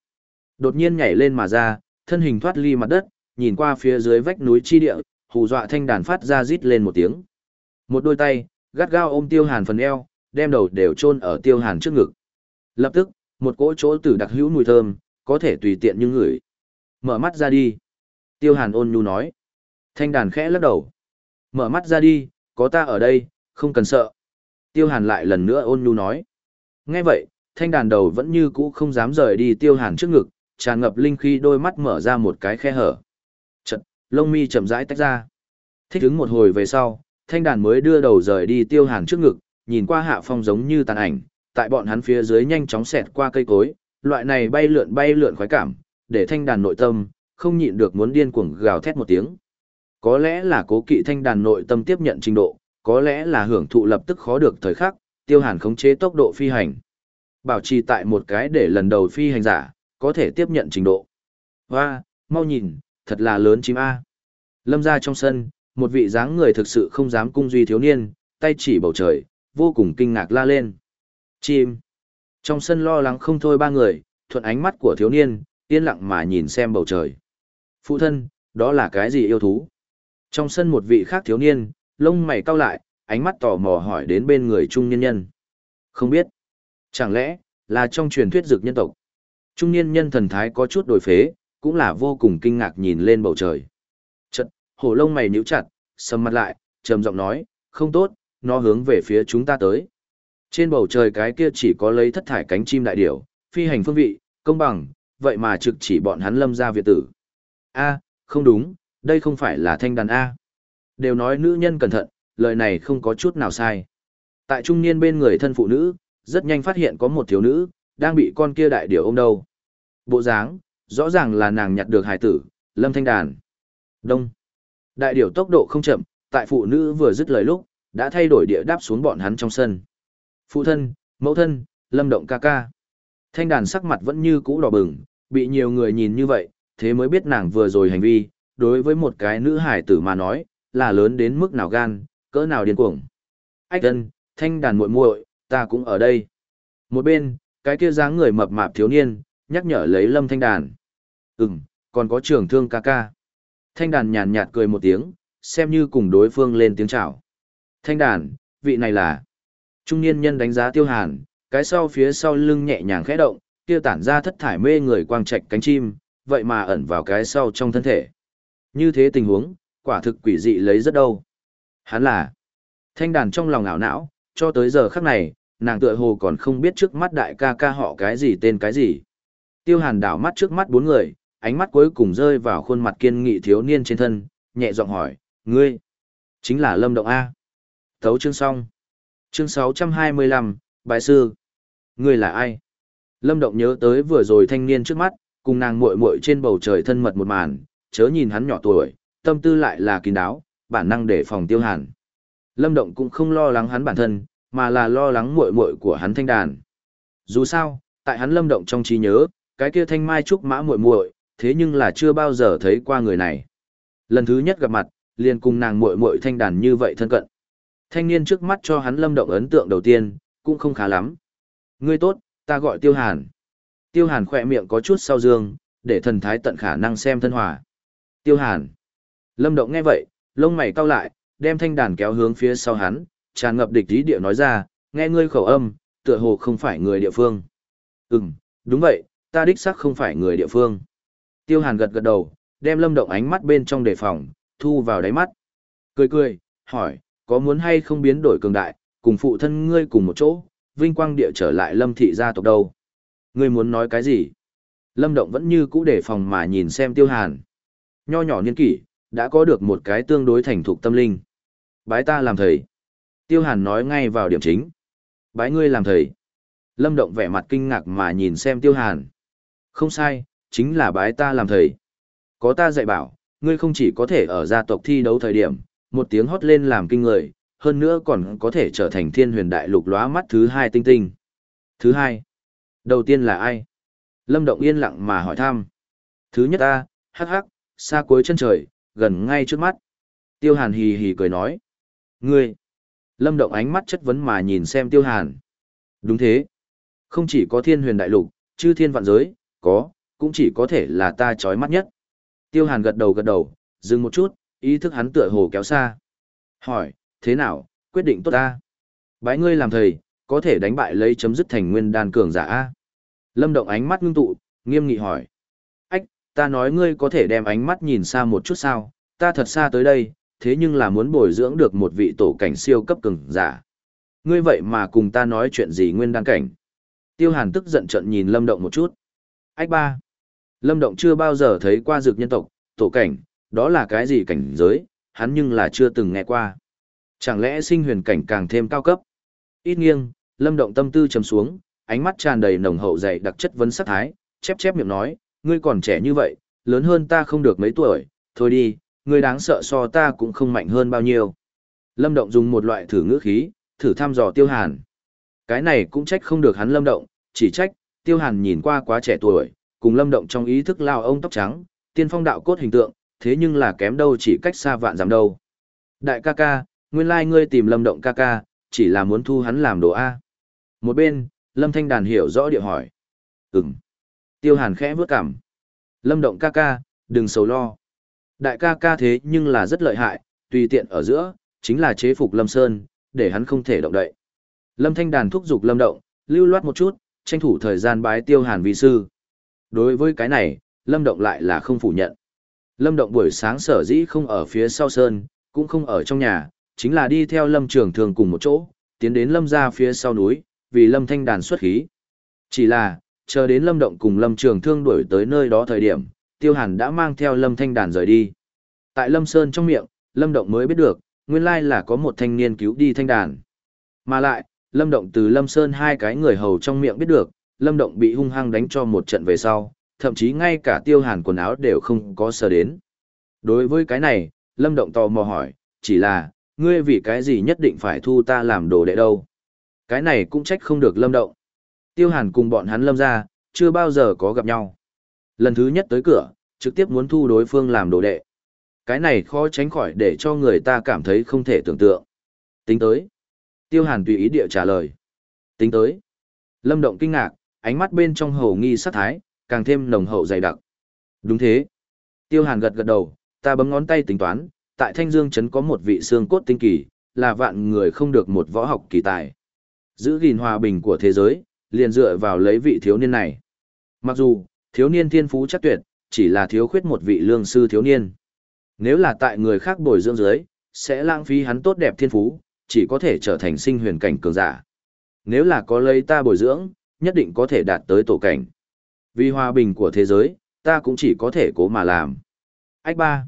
Speaker 1: Đột nhiên nhảy lên mà ra, thân hình thoát ly mặt đất, nhìn qua phía dưới vách núi chi địa, hù dọa thanh đàn phát ra rít lên một tiếng. Một đôi tay, gắt gao ôm tiêu hàn phần eo, đem đầu đều chôn ở tiêu hàn trước ngực. Lập tức, một cỗ chỗ tử đặc hữu mùi thơm, có thể tùy tiện như ngửi. Mở mắt ra đi. Tiêu hàn ôn nhu nói. Thanh đàn khẽ lắc đầu. Mở mắt ra đi, có ta ở đây, không cần sợ. Tiêu hàn lại lần nữa ôn nhu nói. Nghe vậy, thanh đàn đầu vẫn như cũ không dám rời đi tiêu hàn trước ngực, tràn ngập linh khí đôi mắt mở ra một cái khe hở. Chật, lông mi chậm rãi tách ra. Thích ứng một hồi về sau, thanh đàn mới đưa đầu rời đi tiêu hàn trước ngực, nhìn qua hạ phong giống như tàn ảnh, tại bọn hắn phía dưới nhanh chóng xẹt qua cây cối, loại này bay lượn bay lượn khoái cảm, để thanh đàn nội tâm, không nhịn được muốn điên cuồng gào thét một tiếng. Có lẽ là cố kỵ thanh đàn nội tâm tiếp nhận trình độ, có lẽ là hưởng thụ lập tức khó được thời khắc, tiêu hàn khống chế tốc độ phi hành. Bảo trì tại một cái để lần đầu phi hành giả, có thể tiếp nhận trình độ. Hoa, mau nhìn, thật là lớn chim A. Lâm ra trong sân, một vị dáng người thực sự không dám cung duy thiếu niên, tay chỉ bầu trời, vô cùng kinh ngạc la lên. Chim. Trong sân lo lắng không thôi ba người, thuận ánh mắt của thiếu niên, yên lặng mà nhìn xem bầu trời. Phụ thân, đó là cái gì yêu thú? Trong sân một vị khác thiếu niên, lông mày cau lại, ánh mắt tò mò hỏi đến bên người trung nhân nhân. Không biết. Chẳng lẽ, là trong truyền thuyết dược nhân tộc? Trung niên nhân thần thái có chút đổi phế, cũng là vô cùng kinh ngạc nhìn lên bầu trời. Chật, hổ lông mày nhíu chặt, sầm mặt lại, trầm giọng nói, không tốt, nó hướng về phía chúng ta tới. Trên bầu trời cái kia chỉ có lấy thất thải cánh chim đại điểu, phi hành phương vị, công bằng, vậy mà trực chỉ bọn hắn lâm ra việt tử. A, không đúng, đây không phải là thanh đàn A. Đều nói nữ nhân cẩn thận, lời này không có chút nào sai. Tại trung niên bên người thân phụ nữ, rất nhanh phát hiện có một thiếu nữ, đang bị con kia đại điểu ôm đầu. Bộ dáng, rõ ràng là nàng nhặt được hải tử, lâm thanh đàn. Đông. Đại điểu tốc độ không chậm, tại phụ nữ vừa dứt lời lúc, đã thay đổi địa đáp xuống bọn hắn trong sân. Phụ thân, mẫu thân, lâm động ca ca. Thanh đàn sắc mặt vẫn như cũ đỏ bừng, bị nhiều người nhìn như vậy, thế mới biết nàng vừa rồi hành vi, đối với một cái nữ hải tử mà nói, là lớn đến mức nào gan, cỡ nào điên cuồng. Ách thân, thanh đàn muội muội, ta cũng ở đây. Một bên, cái kia dáng người mập mạp thiếu niên, nhắc nhở lấy lâm thanh đàn. Ừm, còn có trường thương ca ca. Thanh đàn nhàn nhạt cười một tiếng, xem như cùng đối phương lên tiếng chào. Thanh đàn, vị này là... Trung niên nhân đánh giá tiêu hàn, cái sau phía sau lưng nhẹ nhàng khẽ động, kia tản ra thất thải mê người quang trạch cánh chim, vậy mà ẩn vào cái sau trong thân thể. Như thế tình huống, quả thực quỷ dị lấy rất đâu. Hắn là thanh đàn trong lòng ảo não, cho tới giờ khắc này, nàng tựa hồ còn không biết trước mắt đại ca ca họ cái gì tên cái gì. Tiêu hàn đảo mắt trước mắt bốn người, ánh mắt cuối cùng rơi vào khuôn mặt kiên nghị thiếu niên trên thân, nhẹ giọng hỏi, ngươi, chính là Lâm Động A. Thấu chương xong. Chương 625, Bài Sư. Ngươi là ai? Lâm Động nhớ tới vừa rồi thanh niên trước mắt, cùng nàng muội muội trên bầu trời thân mật một màn, chớ nhìn hắn nhỏ tuổi, tâm tư lại là kín đáo, bản năng để phòng tiêu hàn. Lâm Động cũng không lo lắng hắn bản thân, mà là lo lắng muội muội của hắn thanh đàn. Dù sao, tại hắn Lâm Động trong trí nhớ, cái kia thanh mai trúc mã muội muội, thế nhưng là chưa bao giờ thấy qua người này. Lần thứ nhất gặp mặt, liền cùng nàng muội muội thanh đàn như vậy thân cận. Thanh niên trước mắt cho hắn Lâm Động ấn tượng đầu tiên, cũng không khá lắm. Ngươi tốt, ta gọi Tiêu Hàn. Tiêu Hàn khỏe miệng có chút sau dương, để thần thái tận khả năng xem thân hòa. Tiêu Hàn. Lâm Động nghe vậy, lông mày cau lại, đem thanh đàn kéo hướng phía sau hắn, tràn ngập địch ý địa nói ra, nghe ngươi khẩu âm, tựa hồ không phải người địa phương. Ừm, đúng vậy, ta đích xác không phải người địa phương. Tiêu Hàn gật gật đầu, đem Lâm Động ánh mắt bên trong đề phòng, thu vào đáy mắt. Cười cười, hỏi, có muốn hay không biến đổi cường đại, cùng phụ thân ngươi cùng một chỗ, vinh quang địa trở lại Lâm thị gia tộc đâu? Ngươi muốn nói cái gì? Lâm Động vẫn như cũ đề phòng mà nhìn xem Tiêu Hàn. Nho nhỏ niên kỷ, đã có được một cái tương đối thành thục tâm linh. Bái ta làm thầy. Tiêu Hàn nói ngay vào điểm chính. Bái ngươi làm thầy. Lâm Động vẻ mặt kinh ngạc mà nhìn xem Tiêu Hàn. Không sai, chính là bái ta làm thầy. Có ta dạy bảo, ngươi không chỉ có thể ở gia tộc thi đấu thời điểm, một tiếng hót lên làm kinh người, hơn nữa còn có thể trở thành thiên huyền đại lục lóa mắt thứ hai tinh tinh. Thứ hai, đầu tiên là ai? Lâm Động yên lặng mà hỏi thăm. Thứ nhất ta, hắc hắc, xa cuối chân trời, gần ngay trước mắt. Tiêu Hàn hì hì cười nói. Ngươi! Lâm Động ánh mắt chất vấn mà nhìn xem Tiêu Hàn. Đúng thế. Không chỉ có thiên huyền đại lục, chư thiên vạn giới, có, cũng chỉ có thể là ta chói mắt nhất. Tiêu Hàn gật đầu gật đầu, dừng một chút, ý thức hắn tựa hồ kéo xa. Hỏi, thế nào, quyết định tốt ta? Bái ngươi làm thầy, có thể đánh bại lấy chấm dứt thành nguyên đan cường giả A. Lâm Động ánh mắt ngưng tụ, nghiêm nghị hỏi. Ách, ta nói ngươi có thể đem ánh mắt nhìn xa một chút sao, ta thật xa tới đây, thế nhưng là muốn bồi dưỡng được một vị tổ cảnh siêu cấp cường giả. Ngươi vậy mà cùng ta nói chuyện gì nguyên đan cảnh. Tiêu Hàn tức giận trận nhìn Lâm Động một chút. Ách ba. Lâm Động chưa bao giờ thấy qua dược nhân tộc, tổ cảnh, đó là cái gì cảnh giới, hắn nhưng là chưa từng nghe qua. Chẳng lẽ sinh huyền cảnh càng thêm cao cấp? Ít nghiêng, Lâm Động tâm tư trầm xuống, ánh mắt tràn đầy nồng hậu dày đặc chất vấn sắc thái, chép chép miệng nói, ngươi còn trẻ như vậy, lớn hơn ta không được mấy tuổi, thôi đi, ngươi đáng sợ so ta cũng không mạnh hơn bao nhiêu. Lâm Động dùng một loại thử ngữ khí, thử thăm dò Tiêu Hàn. Cái này cũng trách không được hắn Lâm Động, chỉ trách, Tiêu Hàn nhìn qua quá trẻ tuổi, cùng Lâm Động trong ý thức lao ông tóc trắng, tiên phong đạo cốt hình tượng, thế nhưng là kém đâu chỉ cách xa vạn giảm đâu. Đại ca ca, nguyên lai ngươi tìm Lâm Động ca ca, chỉ là muốn thu hắn làm đồ A. Một bên, Lâm Thanh Đàn hiểu rõ địa hỏi. Ừm. Tiêu Hàn khẽ vướt cảm. Lâm Động ca ca, đừng sầu lo. Đại ca ca thế nhưng là rất lợi hại, tùy tiện ở giữa, chính là chế phục Lâm Sơn, để hắn không thể động đậy. Lâm Thanh Đàn thúc giục Lâm Động, lưu loát một chút, tranh thủ thời gian bái Tiêu Hàn vi sư. Đối với cái này, Lâm Động lại là không phủ nhận. Lâm Động buổi sáng sở dĩ không ở phía sau Sơn, cũng không ở trong nhà, chính là đi theo Lâm Trường Thường cùng một chỗ, tiến đến Lâm ra phía sau núi, vì Lâm Thanh Đàn xuất khí. Chỉ là, chờ đến Lâm Động cùng Lâm Trường Thương đuổi tới nơi đó thời điểm, Tiêu Hàn đã mang theo Lâm Thanh Đàn rời đi. Tại Lâm Sơn trong miệng, Lâm Động mới biết được, nguyên lai là có một thanh niên cứu đi Thanh Đàn. Mà lại, Lâm Động từ Lâm Sơn hai cái người hầu trong miệng biết được, Lâm Động bị hung hăng đánh cho một trận về sau, thậm chí ngay cả Tiêu Hàn quần áo đều không có sờ đến. Đối với cái này, Lâm Động tò mò hỏi, chỉ là, ngươi vì cái gì nhất định phải thu ta làm đồ đệ đâu? Cái này cũng trách không được Lâm Động. Tiêu Hàn cùng bọn hắn Lâm ra, chưa bao giờ có gặp nhau. Lần thứ nhất tới cửa, trực tiếp muốn thu đối phương làm đồ đệ. Cái này khó tránh khỏi để cho người ta cảm thấy không thể tưởng tượng. Tính tới. Tiêu Hàn tùy ý địa trả lời. Tính tới. Lâm Động kinh ngạc, ánh mắt bên trong hầu nghi sát thái, càng thêm nồng hậu dày đặc. Đúng thế. Tiêu Hàn gật gật đầu, ta bấm ngón tay tính toán, tại Thanh Dương Trấn có một vị xương cốt tinh kỳ, là vạn người không được một võ học kỳ tài. Giữ gìn hòa bình của thế giới, liền dựa vào lấy vị thiếu niên này. Mặc dù, thiếu niên thiên phú chắc tuyệt, chỉ là thiếu khuyết một vị lương sư thiếu niên. Nếu là tại người khác bồi dưỡng dưới, sẽ lãng phí hắn tốt đẹp thiên phú, chỉ có thể trở thành sinh huyền cảnh cường giả. Nếu là có lấy ta bồi dưỡng, nhất định có thể đạt tới tổ cảnh. Vì hòa bình của thế giới, ta cũng chỉ có thể cố mà làm. Ách ba.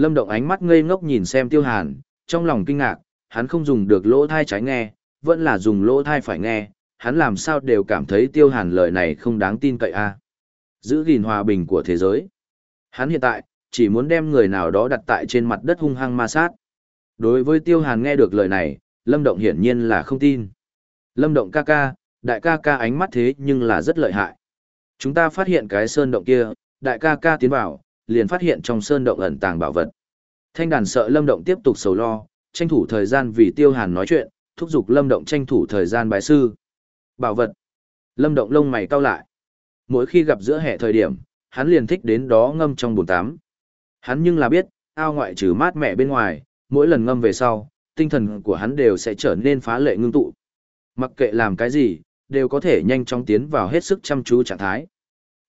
Speaker 1: Lâm Động ánh mắt ngây ngốc nhìn xem Tiêu Hàn, trong lòng kinh ngạc, hắn không dùng được lỗ thai trái nghe, vẫn là dùng lỗ thai phải nghe, hắn làm sao đều cảm thấy Tiêu Hàn lời này không đáng tin cậy a. Giữ gìn hòa bình của thế giới. Hắn hiện tại, chỉ muốn đem người nào đó đặt tại trên mặt đất hung hăng ma sát. Đối với Tiêu Hàn nghe được lời này, Lâm Động hiển nhiên là không tin. Lâm Động ca ca, đại ca ca ánh mắt thế nhưng là rất lợi hại. Chúng ta phát hiện cái sơn động kia, đại ca ca tiến vào, liền phát hiện trong sơn động ẩn tàng bảo vật. Thanh đàn sợ Lâm Động tiếp tục sầu lo, tranh thủ thời gian vì Tiêu Hàn nói chuyện, thúc giục Lâm Động tranh thủ thời gian bài sư. Bảo vật. Lâm Động lông mày cau lại. Mỗi khi gặp giữa hè thời điểm, hắn liền thích đến đó ngâm trong bồn tắm. Hắn nhưng là biết, ao ngoại trừ mát mẻ bên ngoài, mỗi lần ngâm về sau, tinh thần của hắn đều sẽ trở nên phá lệ ngưng tụ. Mặc kệ làm cái gì, đều có thể nhanh chóng tiến vào hết sức chăm chú trạng thái.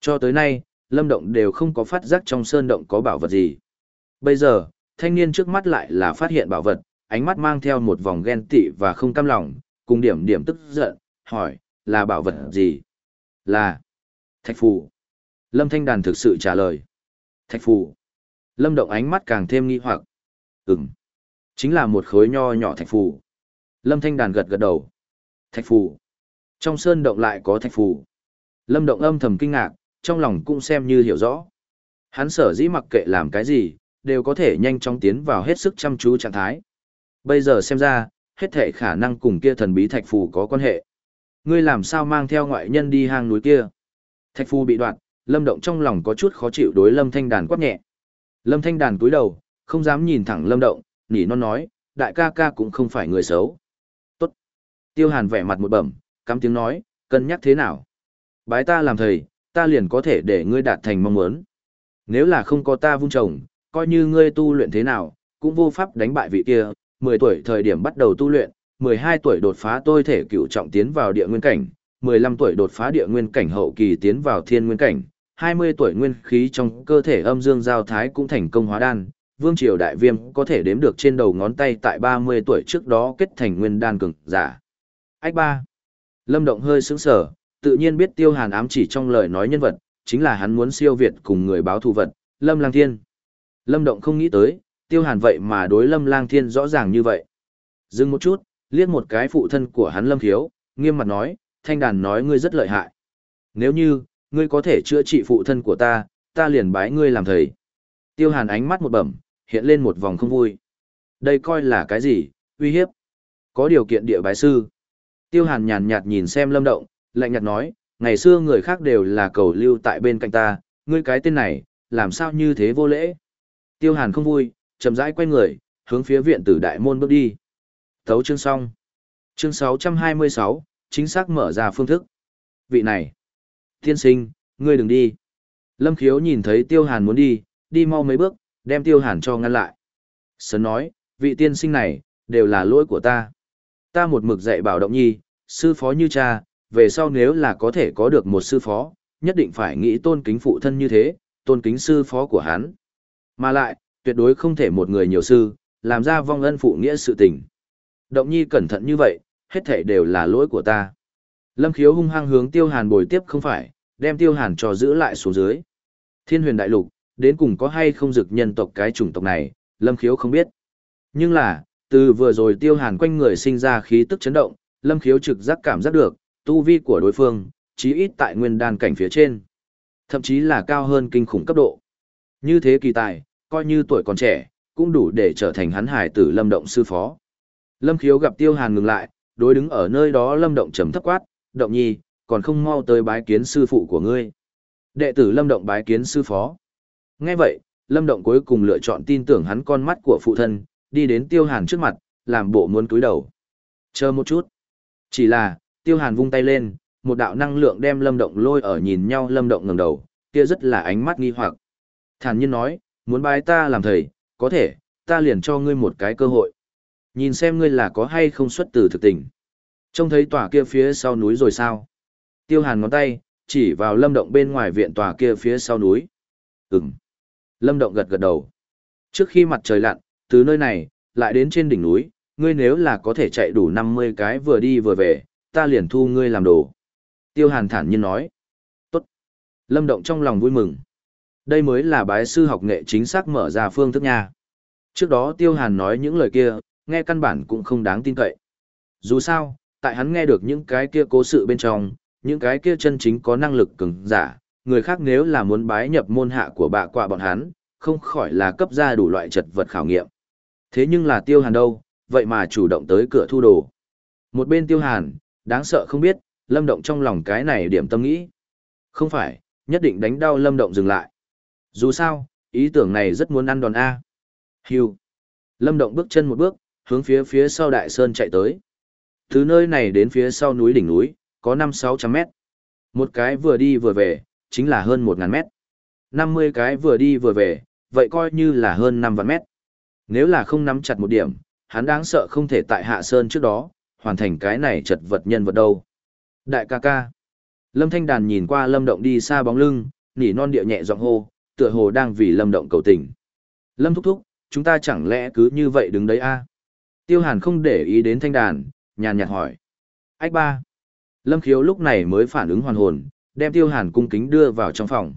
Speaker 1: Cho tới nay, Lâm Động đều không có phát giác trong sơn động có bảo vật gì. Bây giờ, thanh niên trước mắt lại là phát hiện bảo vật, ánh mắt mang theo một vòng ghen tị và không cam lòng, cùng điểm điểm tức giận, hỏi, là bảo vật gì? Là Thạch Phù. Lâm Thanh Đàn thực sự trả lời. Thạch Phù. Lâm Động ánh mắt càng thêm nghi hoặc. ừng Chính là một khối nho nhỏ thạch phù. Lâm Thanh Đàn gật gật đầu. Thạch phù. Trong sơn động lại có thạch phù. Lâm Động âm thầm kinh ngạc, trong lòng cũng xem như hiểu rõ. Hắn sở dĩ mặc kệ làm cái gì, đều có thể nhanh chóng tiến vào hết sức chăm chú trạng thái. Bây giờ xem ra, hết thể khả năng cùng kia thần bí thạch phù có quan hệ. Ngươi làm sao mang theo ngoại nhân đi hang núi kia? Thạch phù bị đoạn Lâm Động trong lòng có chút khó chịu đối Lâm Thanh Đàn quát nhẹ. Lâm Thanh Đàn cúi đầu, không dám nhìn thẳng Lâm Động, nỉ non nói, đại ca ca cũng không phải người xấu. Tốt. Tiêu Hàn vẻ mặt một bẩm, cắm tiếng nói, cân nhắc thế nào? Bái ta làm thầy, ta liền có thể để ngươi đạt thành mong muốn. Nếu là không có ta vung trồng, coi như ngươi tu luyện thế nào, cũng vô pháp đánh bại vị kia, 10 tuổi thời điểm bắt đầu tu luyện, 12 tuổi đột phá tôi thể cựu trọng tiến vào địa nguyên cảnh, 15 tuổi đột phá địa nguyên cảnh hậu kỳ tiến vào thiên nguyên cảnh, 20 tuổi nguyên khí trong cơ thể âm dương giao thái cũng thành công hóa đan, vương triều đại viêm có thể đếm được trên đầu ngón tay tại 30 tuổi trước đó kết thành nguyên đan cường giả. Ách ba. Lâm Động hơi sững sờ, tự nhiên biết Tiêu Hàn ám chỉ trong lời nói nhân vật, chính là hắn muốn siêu việt cùng người báo thù vật, Lâm Lang Thiên. Lâm Động không nghĩ tới, Tiêu Hàn vậy mà đối Lâm Lang Thiên rõ ràng như vậy. Dừng một chút, liếc một cái phụ thân của hắn Lâm Thiếu, nghiêm mặt nói, thanh đàn nói ngươi rất lợi hại. Nếu như, ngươi có thể chữa trị phụ thân của ta, ta liền bái ngươi làm thầy. Tiêu Hàn ánh mắt một bẩm, hiện lên một vòng không vui. Đây coi là cái gì, uy hiếp. Có điều kiện địa bái sư. Tiêu hàn nhàn nhạt nhìn xem lâm động, lạnh nhạt nói, ngày xưa người khác đều là cầu lưu tại bên cạnh ta, ngươi cái tên này, làm sao như thế vô lễ. Tiêu hàn không vui, chậm rãi quay người, hướng phía viện tử đại môn bước đi. Thấu chương xong. Chương 626, chính xác mở ra phương thức. Vị này. Tiên sinh, ngươi đừng đi. Lâm khiếu nhìn thấy tiêu hàn muốn đi, đi mau mấy bước, đem tiêu hàn cho ngăn lại. Sớn nói, vị tiên sinh này, đều là lỗi của ta. Ta một mực dạy bảo động nhi, sư phó như cha, về sau nếu là có thể có được một sư phó, nhất định phải nghĩ tôn kính phụ thân như thế, tôn kính sư phó của hắn. Mà lại, tuyệt đối không thể một người nhiều sư, làm ra vong ân phụ nghĩa sự tình. Động nhi cẩn thận như vậy, hết thể đều là lỗi của ta. Lâm khiếu hung hăng hướng tiêu hàn bồi tiếp không phải, đem tiêu hàn cho giữ lại xuống dưới. Thiên huyền đại lục, đến cùng có hay không dực nhân tộc cái chủng tộc này, lâm khiếu không biết. Nhưng là, từ vừa rồi tiêu hàn quanh người sinh ra khí tức chấn động, lâm khiếu trực giác cảm giác được, tu vi của đối phương, chí ít tại nguyên đan cảnh phía trên. Thậm chí là cao hơn kinh khủng cấp độ. Như thế kỳ tài, coi như tuổi còn trẻ, cũng đủ để trở thành hắn hải tử lâm động sư phó. Lâm khiếu gặp tiêu hàn ngừng lại, đối đứng ở nơi đó lâm động trầm thấp quát, động nhi, còn không mau tới bái kiến sư phụ của ngươi. Đệ tử lâm động bái kiến sư phó. Nghe vậy, lâm động cuối cùng lựa chọn tin tưởng hắn con mắt của phụ thân, đi đến tiêu hàn trước mặt, làm bộ muốn cúi đầu. Chờ một chút. Chỉ là, tiêu hàn vung tay lên, một đạo năng lượng đem lâm động lôi ở nhìn nhau lâm động ngẩng đầu, kia rất là ánh mắt nghi hoặc. Thản nhiên nói, muốn bái ta làm thầy, có thể, ta liền cho ngươi một cái cơ hội. Nhìn xem ngươi là có hay không xuất từ thực tình. Trông thấy tòa kia phía sau núi rồi sao? Tiêu hàn ngón tay, chỉ vào lâm động bên ngoài viện tòa kia phía sau núi. ừng Lâm động gật gật đầu. Trước khi mặt trời lặn, từ nơi này, lại đến trên đỉnh núi, ngươi nếu là có thể chạy đủ 50 cái vừa đi vừa về, ta liền thu ngươi làm đồ. Tiêu hàn thản nhiên nói. Tốt. Lâm động trong lòng vui mừng. Đây mới là bái sư học nghệ chính xác mở ra phương thức nha. Trước đó Tiêu Hàn nói những lời kia, nghe căn bản cũng không đáng tin cậy. Dù sao, tại hắn nghe được những cái kia cố sự bên trong, những cái kia chân chính có năng lực cứng giả, người khác nếu là muốn bái nhập môn hạ của bạ quạ bọn hắn, không khỏi là cấp ra đủ loại trật vật khảo nghiệm. Thế nhưng là Tiêu Hàn đâu, vậy mà chủ động tới cửa thu đồ. Một bên Tiêu Hàn, đáng sợ không biết, Lâm Động trong lòng cái này điểm tâm nghĩ. Không phải, nhất định đánh đau Lâm Động dừng lại. Dù sao, ý tưởng này rất muốn ăn đòn A. hiu Lâm Động bước chân một bước, hướng phía phía sau đại sơn chạy tới. Từ nơi này đến phía sau núi đỉnh núi, có 5-600 mét. Một cái vừa đi vừa về, chính là hơn 1.000 mét. 50 cái vừa đi vừa về, vậy coi như là hơn 5 vạn mét. Nếu là không nắm chặt một điểm, hắn đáng sợ không thể tại hạ sơn trước đó, hoàn thành cái này chật vật nhân vật đâu. Đại ca ca. Lâm Thanh Đàn nhìn qua Lâm Động đi xa bóng lưng, nỉ non địa nhẹ giọng hô, tựa hồ đang vì Lâm Động cầu tình. Lâm thúc thúc, chúng ta chẳng lẽ cứ như vậy đứng đấy a? Tiêu Hàn không để ý đến Thanh Đàn, nhàn nhạt hỏi. Ách ba. Lâm Khiếu lúc này mới phản ứng hoàn hồn, đem Tiêu Hàn cung kính đưa vào trong phòng.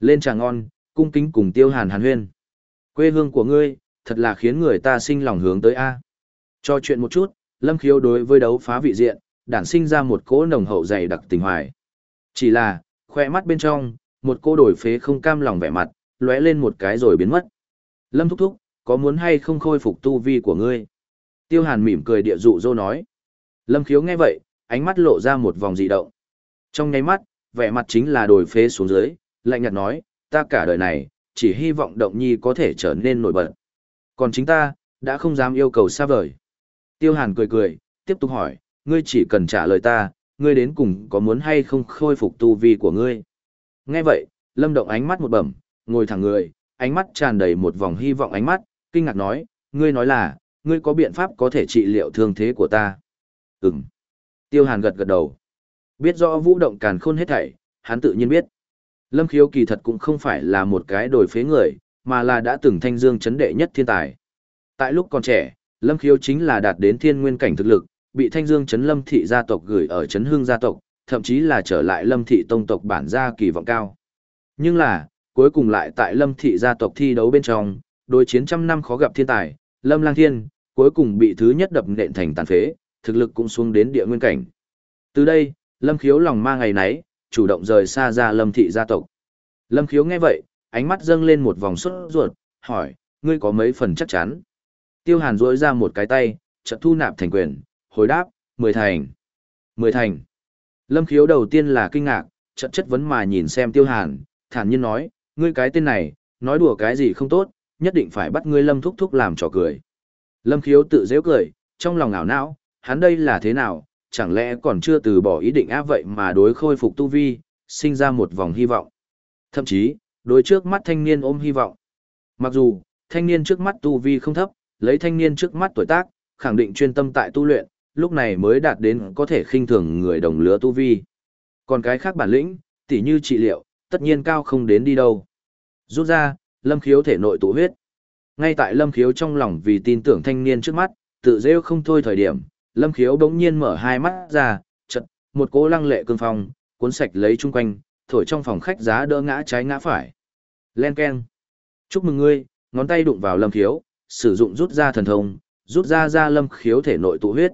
Speaker 1: Lên trà ngon, cung kính cùng Tiêu Hàn hàn huyên. Quê hương của ngươi, thật là khiến người ta sinh lòng hướng tới A. Cho chuyện một chút, Lâm Khiếu đối với đấu phá vị diện, đản sinh ra một cỗ nồng hậu dày đặc tình hoài. Chỉ là, khoe mắt bên trong, một cô đổi phế không cam lòng vẻ mặt, lóe lên một cái rồi biến mất. Lâm thúc thúc, có muốn hay không khôi phục tu vi của ngươi? Tiêu Hàn mỉm cười địa dụ dô nói. Lâm khiếu nghe vậy, ánh mắt lộ ra một vòng dị động. Trong nháy mắt, vẻ mặt chính là đổi phế xuống dưới, lạnh nhạt nói, ta cả đời này, chỉ hy vọng động nhi có thể trở nên nổi bật. Còn chính ta, đã không dám yêu cầu xa vời. Tiêu Hàn cười cười, tiếp tục hỏi, ngươi chỉ cần trả lời ta, ngươi đến cùng có muốn hay không khôi phục tu vi của ngươi. Nghe vậy, Lâm Động ánh mắt một bẩm, ngồi thẳng người, ánh mắt tràn đầy một vòng hy vọng ánh mắt, kinh ngạc nói, ngươi nói là, ngươi có biện pháp có thể trị liệu thương thế của ta. Ừm. Tiêu Hàn gật gật đầu. Biết rõ vũ động càn khôn hết thảy, hắn tự nhiên biết. Lâm Khiếu kỳ thật cũng không phải là một cái đổi phế người, mà là đã từng thanh dương chấn đệ nhất thiên tài. Tại lúc còn trẻ, Lâm Khiếu chính là đạt đến thiên nguyên cảnh thực lực, bị thanh dương chấn lâm thị gia tộc gửi ở chấn hương gia tộc, thậm chí là trở lại lâm thị tông tộc bản gia kỳ vọng cao. Nhưng là, cuối cùng lại tại lâm thị gia tộc thi đấu bên trong, đối chiến trăm năm khó gặp thiên tài, lâm lang thiên, cuối cùng bị thứ nhất đập nện thành tàn phế, thực lực cũng xuống đến địa nguyên cảnh. Từ đây, lâm khiếu lòng ma ngày nấy, chủ động rời xa ra lâm thị gia tộc. Lâm khiếu nghe vậy, ánh mắt dâng lên một vòng sốt ruột, hỏi, ngươi có mấy phần chắc chắn. Tiêu hàn duỗi ra một cái tay, chợt thu nạp thành quyền, hồi đáp, mười thành. Mười thành. Lâm khiếu đầu tiên là kinh ngạc, chợt chất vấn mà nhìn xem tiêu hàn, thản nhiên nói, ngươi cái tên này, nói đùa cái gì không tốt, nhất định phải bắt ngươi lâm thúc thúc làm trò cười. Lâm khiếu tự dễ cười, trong lòng ảo não, hắn đây là thế nào, chẳng lẽ còn chưa từ bỏ ý định áp vậy mà đối khôi phục tu vi, sinh ra một vòng hy vọng. Thậm chí, đối trước mắt thanh niên ôm hy vọng. Mặc dù, thanh niên trước mắt tu vi không thấp, lấy thanh niên trước mắt tuổi tác, khẳng định chuyên tâm tại tu luyện, lúc này mới đạt đến có thể khinh thường người đồng lứa tu vi. Còn cái khác bản lĩnh, tỉ như trị liệu, tất nhiên cao không đến đi đâu. Rút ra, lâm khiếu thể nội tụ huyết. Ngay tại lâm khiếu trong lòng vì tin tưởng thanh niên trước mắt, tự rêu không thôi thời điểm, lâm khiếu bỗng nhiên mở hai mắt ra, chật, một cỗ lăng lệ cương phong, cuốn sạch lấy chung quanh, thổi trong phòng khách giá đỡ ngã trái ngã phải. Len keng. Chúc mừng ngươi, ngón tay đụng vào lâm khiếu, sử dụng rút ra thần thông, rút ra ra lâm khiếu thể nội tụ huyết.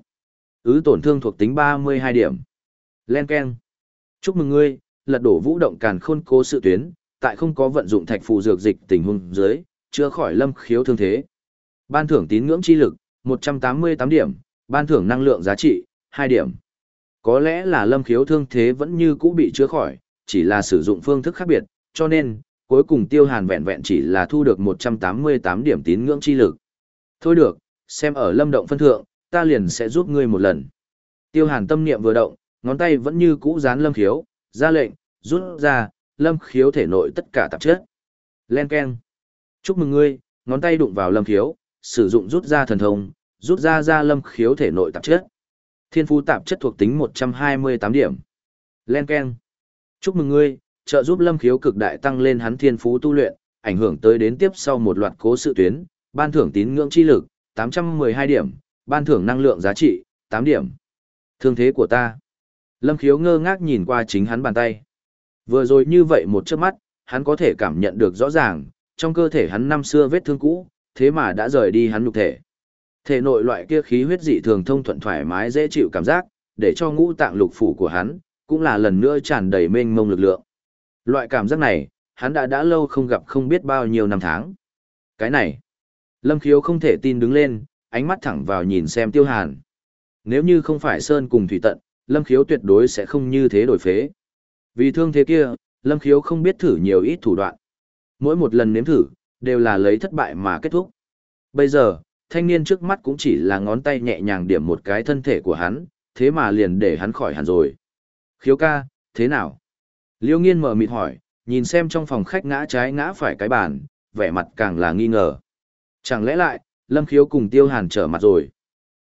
Speaker 1: Ứ tổn thương thuộc tính 32 điểm. Len Ken. Chúc mừng ngươi, lật đổ vũ động càn khôn cố sự tuyến, tại không có vận dụng thạch phù dược dịch tình huống dưới, chữa khỏi lâm khiếu thương thế. Ban thưởng tín ngưỡng chi lực, 188 điểm, ban thưởng năng lượng giá trị, 2 điểm. Có lẽ là lâm khiếu thương thế vẫn như cũ bị chữa khỏi, chỉ là sử dụng phương thức khác biệt, cho nên, cuối cùng tiêu hàn vẹn vẹn chỉ là thu được 188 điểm tín ngưỡng chi lực. Thôi được, xem ở lâm động phân thượng, ta liền sẽ giúp ngươi một lần. Tiêu hàn tâm niệm vừa động, ngón tay vẫn như cũ dán lâm khiếu, ra lệnh, rút ra, lâm khiếu thể nội tất cả tạp chất. Len keng. Chúc mừng ngươi, ngón tay đụng vào lâm khiếu, sử dụng rút ra thần thông, rút ra ra lâm khiếu thể nội tạp chất. Thiên phú tạp chất thuộc tính 128 điểm. Len keng. Chúc mừng ngươi, trợ giúp lâm khiếu cực đại tăng lên hắn thiên phú tu luyện, ảnh hưởng tới đến tiếp sau một loạt cố sự tuyến, ban thưởng tín ngưỡng chi lực, 812 điểm, ban thưởng năng lượng giá trị, 8 điểm. Thương thế của ta. Lâm khiếu ngơ ngác nhìn qua chính hắn bàn tay. Vừa rồi như vậy một chớp mắt, hắn có thể cảm nhận được rõ ràng, trong cơ thể hắn năm xưa vết thương cũ, thế mà đã rời đi hắn nhục thể. Thể nội loại kia khí huyết dị thường thông thuận thoải mái dễ chịu cảm giác, để cho ngũ tạng lục phủ của hắn, cũng là lần nữa tràn đầy mênh mông lực lượng. Loại cảm giác này, hắn đã đã lâu không gặp không biết bao nhiêu năm tháng. Cái này, Lâm Khiếu không thể tin đứng lên, ánh mắt thẳng vào nhìn xem Tiêu Hàn. Nếu như không phải Sơn cùng Thủy Tận, Lâm Khiếu tuyệt đối sẽ không như thế đổi phế. Vì thương thế kia, Lâm Khiếu không biết thử nhiều ít thủ đoạn. Mỗi một lần nếm thử, đều là lấy thất bại mà kết thúc. Bây giờ, thanh niên trước mắt cũng chỉ là ngón tay nhẹ nhàng điểm một cái thân thể của hắn, thế mà liền để hắn khỏi hẳn rồi. Khiếu ca, thế nào? Liêu nghiên mở mịt hỏi, nhìn xem trong phòng khách ngã trái ngã phải cái bàn, vẻ mặt càng là nghi ngờ. Chẳng lẽ lại, Lâm Khiếu cùng Tiêu Hàn trở mặt rồi?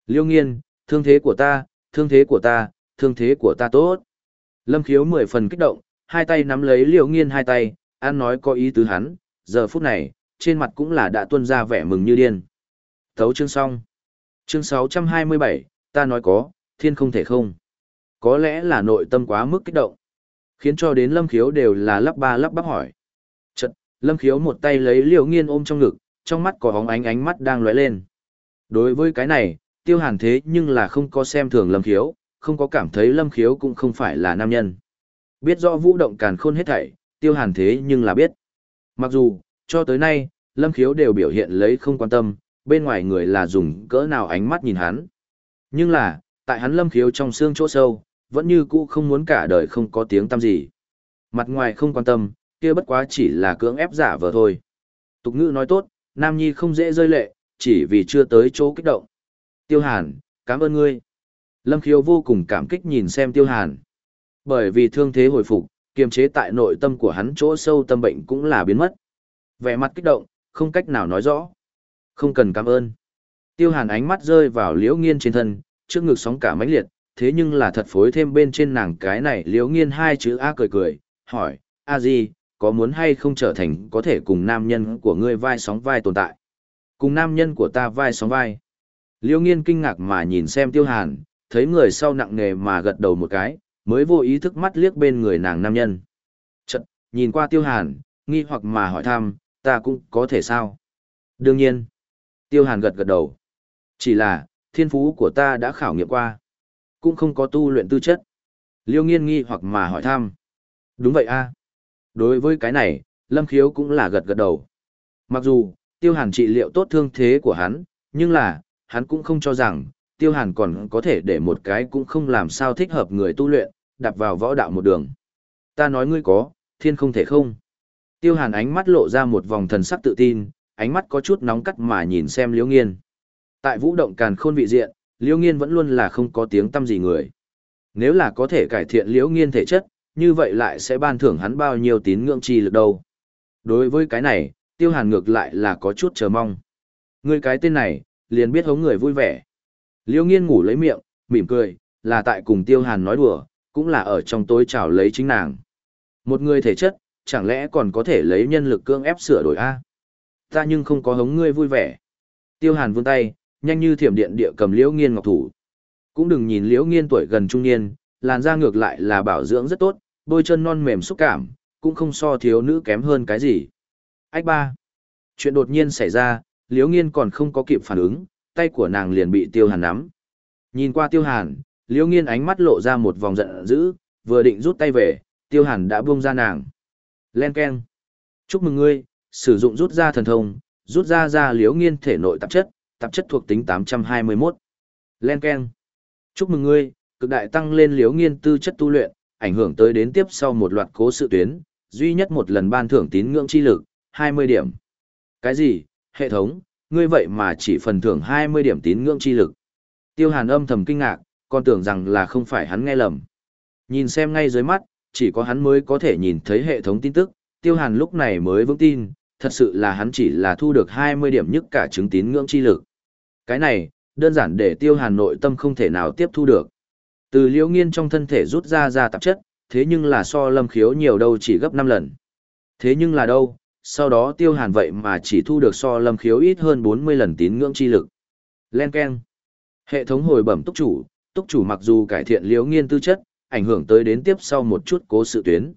Speaker 1: Liêu nghiên, thương thế của ta, thương thế của ta, thương thế của ta tốt. Lâm Khiếu mười phần kích động, hai tay nắm lấy Liêu nghiên hai tay, an nói có ý tứ hắn, giờ phút này, trên mặt cũng là đã tuân ra vẻ mừng như điên. Thấu chương xong. Chương 627, ta nói có, thiên không thể không. Có lẽ là nội tâm quá mức kích động. Khiến cho đến Lâm Khiếu đều là lắp ba lắp bắp hỏi. Chật, Lâm Khiếu một tay lấy liều nghiên ôm trong ngực, trong mắt có hóng ánh ánh mắt đang lóe lên. Đối với cái này, tiêu hàn thế nhưng là không có xem thường Lâm Khiếu, không có cảm thấy Lâm Khiếu cũng không phải là nam nhân. Biết rõ vũ động càn khôn hết thảy, tiêu hàn thế nhưng là biết. Mặc dù, cho tới nay, Lâm Khiếu đều biểu hiện lấy không quan tâm, bên ngoài người là dùng cỡ nào ánh mắt nhìn hắn. Nhưng là, tại hắn Lâm Khiếu trong xương chỗ sâu, vẫn như cũ không muốn cả đời không có tiếng tăm gì. Mặt ngoài không quan tâm, kia bất quá chỉ là cưỡng ép giả vờ thôi. Tục ngữ nói tốt, Nam Nhi không dễ rơi lệ, chỉ vì chưa tới chỗ kích động. Tiêu Hàn, cảm ơn ngươi. Lâm Khiếu vô cùng cảm kích nhìn xem Tiêu Hàn. Bởi vì thương thế hồi phục, kiềm chế tại nội tâm của hắn chỗ sâu tâm bệnh cũng là biến mất. Vẻ mặt kích động, không cách nào nói rõ. Không cần cảm ơn. Tiêu Hàn ánh mắt rơi vào Liễu Nghiên trên thân, trước ngực sóng cả mãnh liệt, thế nhưng là thật phối thêm bên trên nàng cái này liếu nghiên hai chữ A cười cười, hỏi, A gì, có muốn hay không trở thành có thể cùng nam nhân của ngươi vai sóng vai tồn tại? Cùng nam nhân của ta vai sóng vai. Liêu nghiên kinh ngạc mà nhìn xem tiêu hàn, thấy người sau nặng nề mà gật đầu một cái, mới vô ý thức mắt liếc bên người nàng nam nhân. Chật, nhìn qua tiêu hàn, nghi hoặc mà hỏi thăm, ta cũng có thể sao? Đương nhiên. Tiêu hàn gật gật đầu. Chỉ là, thiên phú của ta đã khảo nghiệm qua cũng không có tu luyện tư chất. Liêu nghiên nghi hoặc mà hỏi thăm. Đúng vậy a à. Đối với cái này, Lâm Khiếu cũng là gật gật đầu. Mặc dù, tiêu hàn trị liệu tốt thương thế của hắn, nhưng là, hắn cũng không cho rằng, tiêu hàn còn có thể để một cái cũng không làm sao thích hợp người tu luyện, đạp vào võ đạo một đường. Ta nói ngươi có, thiên không thể không. Tiêu hàn ánh mắt lộ ra một vòng thần sắc tự tin, ánh mắt có chút nóng cắt mà nhìn xem liễu nghiên. Tại vũ động càn khôn vị diện, liễu nghiên vẫn luôn là không có tiếng tâm gì người. Nếu là có thể cải thiện liễu nghiên thể chất, như vậy lại sẽ ban thưởng hắn bao nhiêu tín ngưỡng chi lực đâu. Đối với cái này, tiêu hàn ngược lại là có chút chờ mong. Người cái tên này, liền biết hống người vui vẻ. Liễu nghiên ngủ lấy miệng, mỉm cười, là tại cùng tiêu hàn nói đùa, cũng là ở trong tối chào lấy chính nàng. Một người thể chất, chẳng lẽ còn có thể lấy nhân lực cương ép sửa đổi A? Ta nhưng không có hống ngươi vui vẻ. Tiêu hàn vươn tay, nhanh như thiểm điện địa cầm liễu nghiên ngọc thủ. Cũng đừng nhìn liễu nghiên tuổi gần trung niên, làn da ngược lại là bảo dưỡng rất tốt, bôi chân non mềm xúc cảm, cũng không so thiếu nữ kém hơn cái gì. Ách ba. Chuyện đột nhiên xảy ra, liễu nghiên còn không có kịp phản ứng, tay của nàng liền bị tiêu hàn nắm. Nhìn qua tiêu hàn, liễu nghiên ánh mắt lộ ra một vòng giận dữ, vừa định rút tay về, tiêu hàn đã buông ra nàng. Len Ken. Chúc mừng ngươi, sử dụng rút ra thần thông, rút ra ra liễu nghiên thể nội tạp chất, tạp chất thuộc tính 821. Len Ken. Chúc mừng ngươi, cực đại tăng lên liễu nghiên tư chất tu luyện, ảnh hưởng tới đến tiếp sau một loạt cố sự tuyến, duy nhất một lần ban thưởng tín ngưỡng chi lực, 20 điểm. Cái gì, hệ thống, ngươi vậy mà chỉ phần thưởng 20 điểm tín ngưỡng chi lực. Tiêu hàn âm thầm kinh ngạc, còn tưởng rằng là không phải hắn nghe lầm. Nhìn xem ngay dưới mắt, chỉ có hắn mới có thể nhìn thấy hệ thống tin tức, tiêu hàn lúc này mới vững tin, thật sự là hắn chỉ là thu được 20 điểm nhất cả chứng tín ngưỡng chi lực. Cái này, đơn giản để tiêu hàn nội tâm không thể nào tiếp thu được. Từ liễu nghiên trong thân thể rút ra ra tạp chất, thế nhưng là so lâm khiếu nhiều đâu chỉ gấp 5 lần. Thế nhưng là đâu, sau đó tiêu hàn vậy mà chỉ thu được so lâm khiếu ít hơn 40 lần tín ngưỡng chi lực. Len Ken. Hệ thống hồi bẩm túc chủ, túc chủ mặc dù cải thiện liễu nghiên tư chất, ảnh hưởng tới đến tiếp sau một chút cố sự tuyến.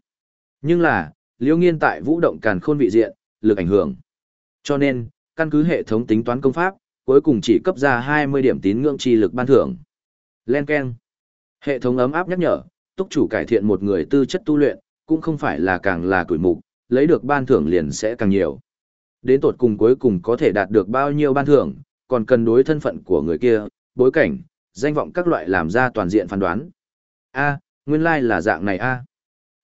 Speaker 1: Nhưng là, liễu nghiên tại vũ động càn khôn vị diện, lực ảnh hưởng. Cho nên, căn cứ hệ thống tính toán công pháp, cuối cùng chỉ cấp ra 20 điểm tín ngưỡng chi lực ban thưởng. Len Ken. Hệ thống ấm áp nhắc nhở, túc chủ cải thiện một người tư chất tu luyện, cũng không phải là càng là tuổi mục, lấy được ban thưởng liền sẽ càng nhiều. Đến tột cùng cuối cùng có thể đạt được bao nhiêu ban thưởng, còn cần đối thân phận của người kia, bối cảnh, danh vọng các loại làm ra toàn diện phán đoán. A, nguyên lai là dạng này a.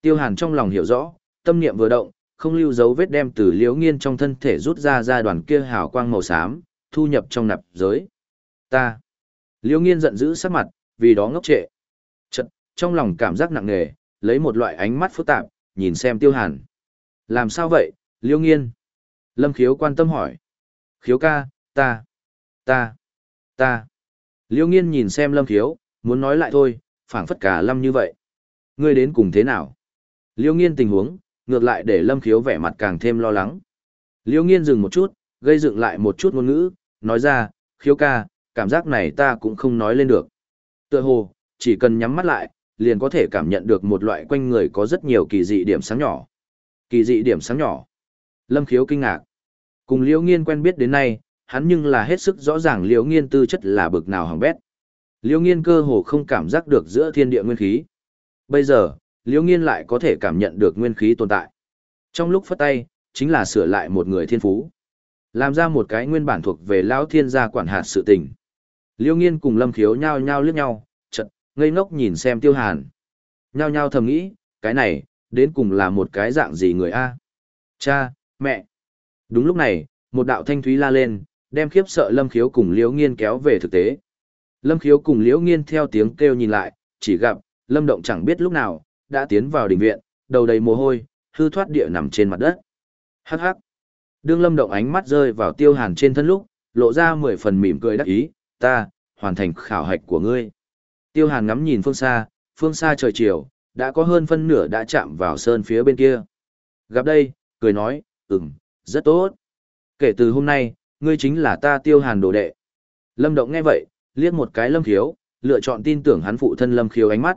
Speaker 1: Tiêu Hàn trong lòng hiểu rõ, tâm niệm vừa động, không lưu dấu vết đem từ liễu nghiên trong thân thể rút ra ra đoàn kia hào quang màu xám, thu nhập trong nạp giới. Ta. liêu nghiên giận dữ sắc mặt, vì đó ngốc trệ. Chật, trong lòng cảm giác nặng nề, lấy một loại ánh mắt phức tạp, nhìn xem Tiêu Hàn. Làm sao vậy, liêu nghiên? Lâm khiếu quan tâm hỏi. Khiếu ca, ta, ta, ta. liêu nghiên nhìn xem lâm khiếu, muốn nói lại thôi, phảng phất cả lâm như vậy. Ngươi đến cùng thế nào? liêu nghiên tình huống, ngược lại để lâm khiếu vẻ mặt càng thêm lo lắng. liêu nghiên dừng một chút, gây dựng lại một chút ngôn ngữ, nói ra, khiếu ca, cảm giác này ta cũng không nói lên được. Tựa hồ, chỉ cần nhắm mắt lại, liền có thể cảm nhận được một loại quanh người có rất nhiều kỳ dị điểm sáng nhỏ. Kỳ dị điểm sáng nhỏ. Lâm khiếu kinh ngạc. Cùng liễu nghiên quen biết đến nay, hắn nhưng là hết sức rõ ràng liễu nghiên tư chất là bực nào hỏng bét. Liễu nghiên cơ hồ không cảm giác được giữa thiên địa nguyên khí. Bây giờ, liễu nghiên lại có thể cảm nhận được nguyên khí tồn tại. Trong lúc phất tay, chính là sửa lại một người thiên phú. Làm ra một cái nguyên bản thuộc về lão thiên gia quản hạt sự tình. Liêu nghiên cùng lâm khiếu nhao nhao liếc nhau, chật, ngây ngốc nhìn xem tiêu hàn. Nhao nhao thầm nghĩ, cái này, đến cùng là một cái dạng gì người A. Cha, mẹ. Đúng lúc này, một đạo thanh thúy la lên, đem khiếp sợ Lâm Khiếu cùng Liễu Nghiên kéo về thực tế. Lâm Khiếu cùng Liễu Nghiên theo tiếng kêu nhìn lại, chỉ gặp, Lâm Động chẳng biết lúc nào, đã tiến vào đình viện, đầu đầy mồ hôi, hư thoát địa nằm trên mặt đất. Hắc hắc. Đương Lâm Động ánh mắt rơi vào Tiêu Hàn trên thân lúc, lộ ra mười phần mỉm cười đắc ý, ta, hoàn thành khảo hạch của ngươi. Tiêu Hàn ngắm nhìn phương xa, phương xa trời chiều, đã có hơn phân nửa đã chạm vào sơn phía bên kia. Gặp đây, cười nói, ừm, rất tốt. Kể từ hôm nay, ngươi chính là ta tiêu hàn đồ đệ. Lâm Động nghe vậy, liếc một cái Lâm Khiếu, lựa chọn tin tưởng hắn phụ thân Lâm Khiếu ánh mắt.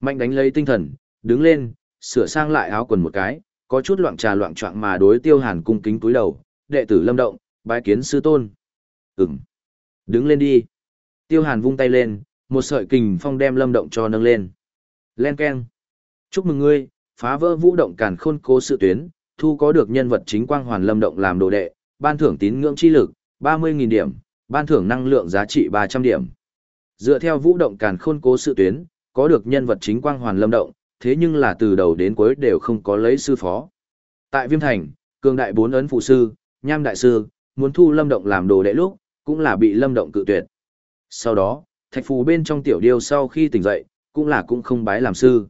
Speaker 1: Mạnh đánh lấy tinh thần, đứng lên, sửa sang lại áo quần một cái, có chút loạn trà loạn trọng mà đối tiêu hàn cung kính túi đầu, đệ tử Lâm Động, bái kiến sư tôn. Ừm. Đứng lên đi. Tiêu hàn vung tay lên, một sợi kình phong đem Lâm Động cho nâng lên. Len keng Chúc mừng ngươi, phá vỡ vũ động càn khôn cố sự tuyến, thu có được nhân vật chính quang hoàn Lâm Động làm đồ đệ, ban thưởng tín ngưỡng chi lực, 30.000 điểm, ban thưởng năng lượng giá trị 300 điểm. Dựa theo vũ động càn khôn cố sự tuyến, có được nhân vật chính quang hoàn lâm động, thế nhưng là từ đầu đến cuối đều không có lấy sư phó. Tại Viêm Thành, cường đại bốn ấn phụ sư, nham đại sư, muốn thu lâm động làm đồ đệ lúc, cũng là bị lâm động cự tuyệt. Sau đó, thạch phù bên trong tiểu điêu sau khi tỉnh dậy, cũng là cũng không bái làm sư.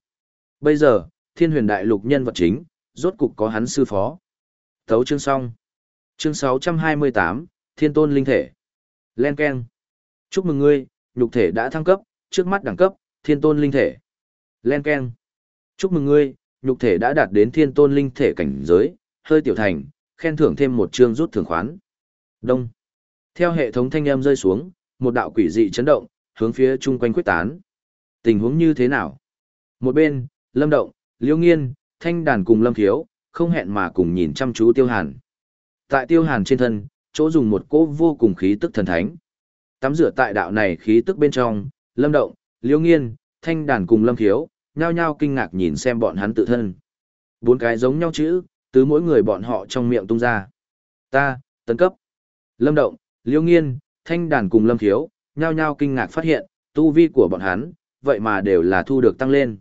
Speaker 1: Bây giờ, thiên huyền đại lục nhân vật chính, rốt cục có hắn sư phó. Thấu chương xong. Chương 628, Thiên Tôn Linh Thể. Len Ken. Chúc mừng ngươi, nhục thể đã thăng cấp, trước mắt đẳng cấp, Thiên Tôn Linh Thể. Len Ken. Chúc mừng ngươi, nhục thể đã đạt đến Thiên Tôn Linh Thể cảnh giới, hơi tiểu thành, khen thưởng thêm một chương rút thưởng khoán. Đông. Theo hệ thống thanh âm rơi xuống, một đạo quỷ dị chấn động, hướng phía chung quanh quyết tán. Tình huống như thế nào? Một bên, Lâm Động, Liễu Nghiên, Thanh Đàn cùng Lâm Thiếu, không hẹn mà cùng nhìn chăm chú Tiêu Hàn. Tại Tiêu Hàn trên thân, chỗ dùng một cỗ vô cùng khí tức thần thánh. Tắm rửa tại đạo này khí tức bên trong, Lâm Động, Liễu Nghiên, Thanh Đàn cùng Lâm Thiếu, nhao nhao kinh ngạc nhìn xem bọn hắn tự thân. Bốn cái giống nhau chữ, từ mỗi người bọn họ trong miệng tung ra. Ta, tấn cấp. Lâm Động, liêu Nghiên, Thanh Đàn cùng Lâm Thiếu, nhao nhao kinh ngạc phát hiện, tu vi của bọn hắn, vậy mà đều là thu được tăng lên.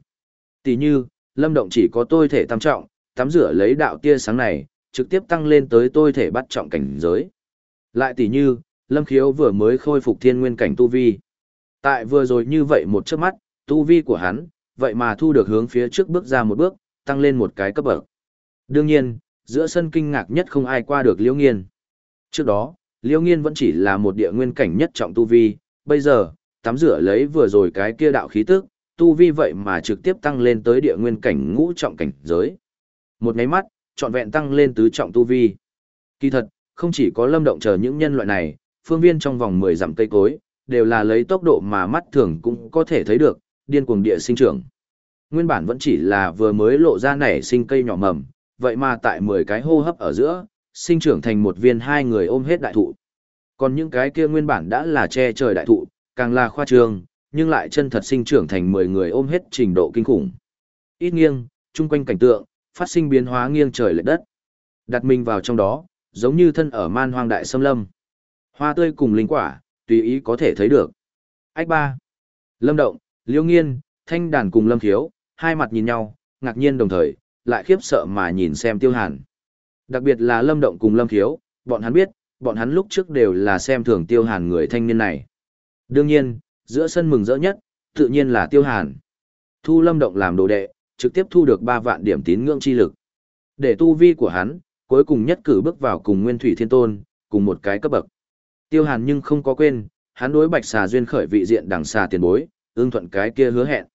Speaker 1: Tỷ như, Lâm Động chỉ có tôi thể tam trọng, tắm rửa lấy đạo tia sáng này, trực tiếp tăng lên tới tôi thể bắt trọng cảnh giới. Lại tỷ như, Lâm Khiếu vừa mới khôi phục thiên nguyên cảnh tu vi. Tại vừa rồi như vậy một chớp mắt, tu vi của hắn, vậy mà thu được hướng phía trước bước ra một bước, tăng lên một cái cấp bậc. Đương nhiên, giữa sân kinh ngạc nhất không ai qua được Liễu Nghiên. Trước đó, Liễu Nghiên vẫn chỉ là một địa nguyên cảnh nhất trọng tu vi, bây giờ, tắm rửa lấy vừa rồi cái kia đạo khí tức, tu vi vậy mà trực tiếp tăng lên tới địa nguyên cảnh ngũ trọng cảnh giới. Một nháy mắt, trọn vẹn tăng lên tứ trọng tu vi. Kỳ thật, không chỉ có lâm động chờ những nhân loại này, phương viên trong vòng 10 dặm cây cối, đều là lấy tốc độ mà mắt thường cũng có thể thấy được, điên cuồng địa sinh trưởng. Nguyên bản vẫn chỉ là vừa mới lộ ra nảy sinh cây nhỏ mầm, vậy mà tại 10 cái hô hấp ở giữa, sinh trưởng thành một viên hai người ôm hết đại thụ. Còn những cái kia nguyên bản đã là che trời đại thụ, càng là khoa trương, nhưng lại chân thật sinh trưởng thành 10 người ôm hết trình độ kinh khủng. Ít nghiêng, chung quanh cảnh tượng, phát sinh biến hóa nghiêng trời lệch đất. Đặt mình vào trong đó, giống như thân ở man hoang đại sâm lâm. Hoa tươi cùng linh quả, tùy ý có thể thấy được. Ách ba. Lâm Động, Liêu Nghiên, Thanh Đàn cùng Lâm Thiếu, hai mặt nhìn nhau, ngạc nhiên đồng thời, lại khiếp sợ mà nhìn xem Tiêu Hàn. Đặc biệt là Lâm Động cùng Lâm Thiếu, bọn hắn biết, bọn hắn lúc trước đều là xem thường Tiêu Hàn người thanh niên này. Đương nhiên, giữa sân mừng rỡ nhất, tự nhiên là Tiêu Hàn. Thu Lâm Động làm đồ đệ, trực tiếp thu được 3 vạn điểm tín ngưỡng chi lực. Để tu vi của hắn, cuối cùng nhất cử bước vào cùng Nguyên Thủy Thiên Tôn, cùng một cái cấp bậc. Tiêu Hàn nhưng không có quên, hắn đối Bạch Xà duyên khởi vị diện đằng xà tiền bối, ương thuận cái kia hứa hẹn.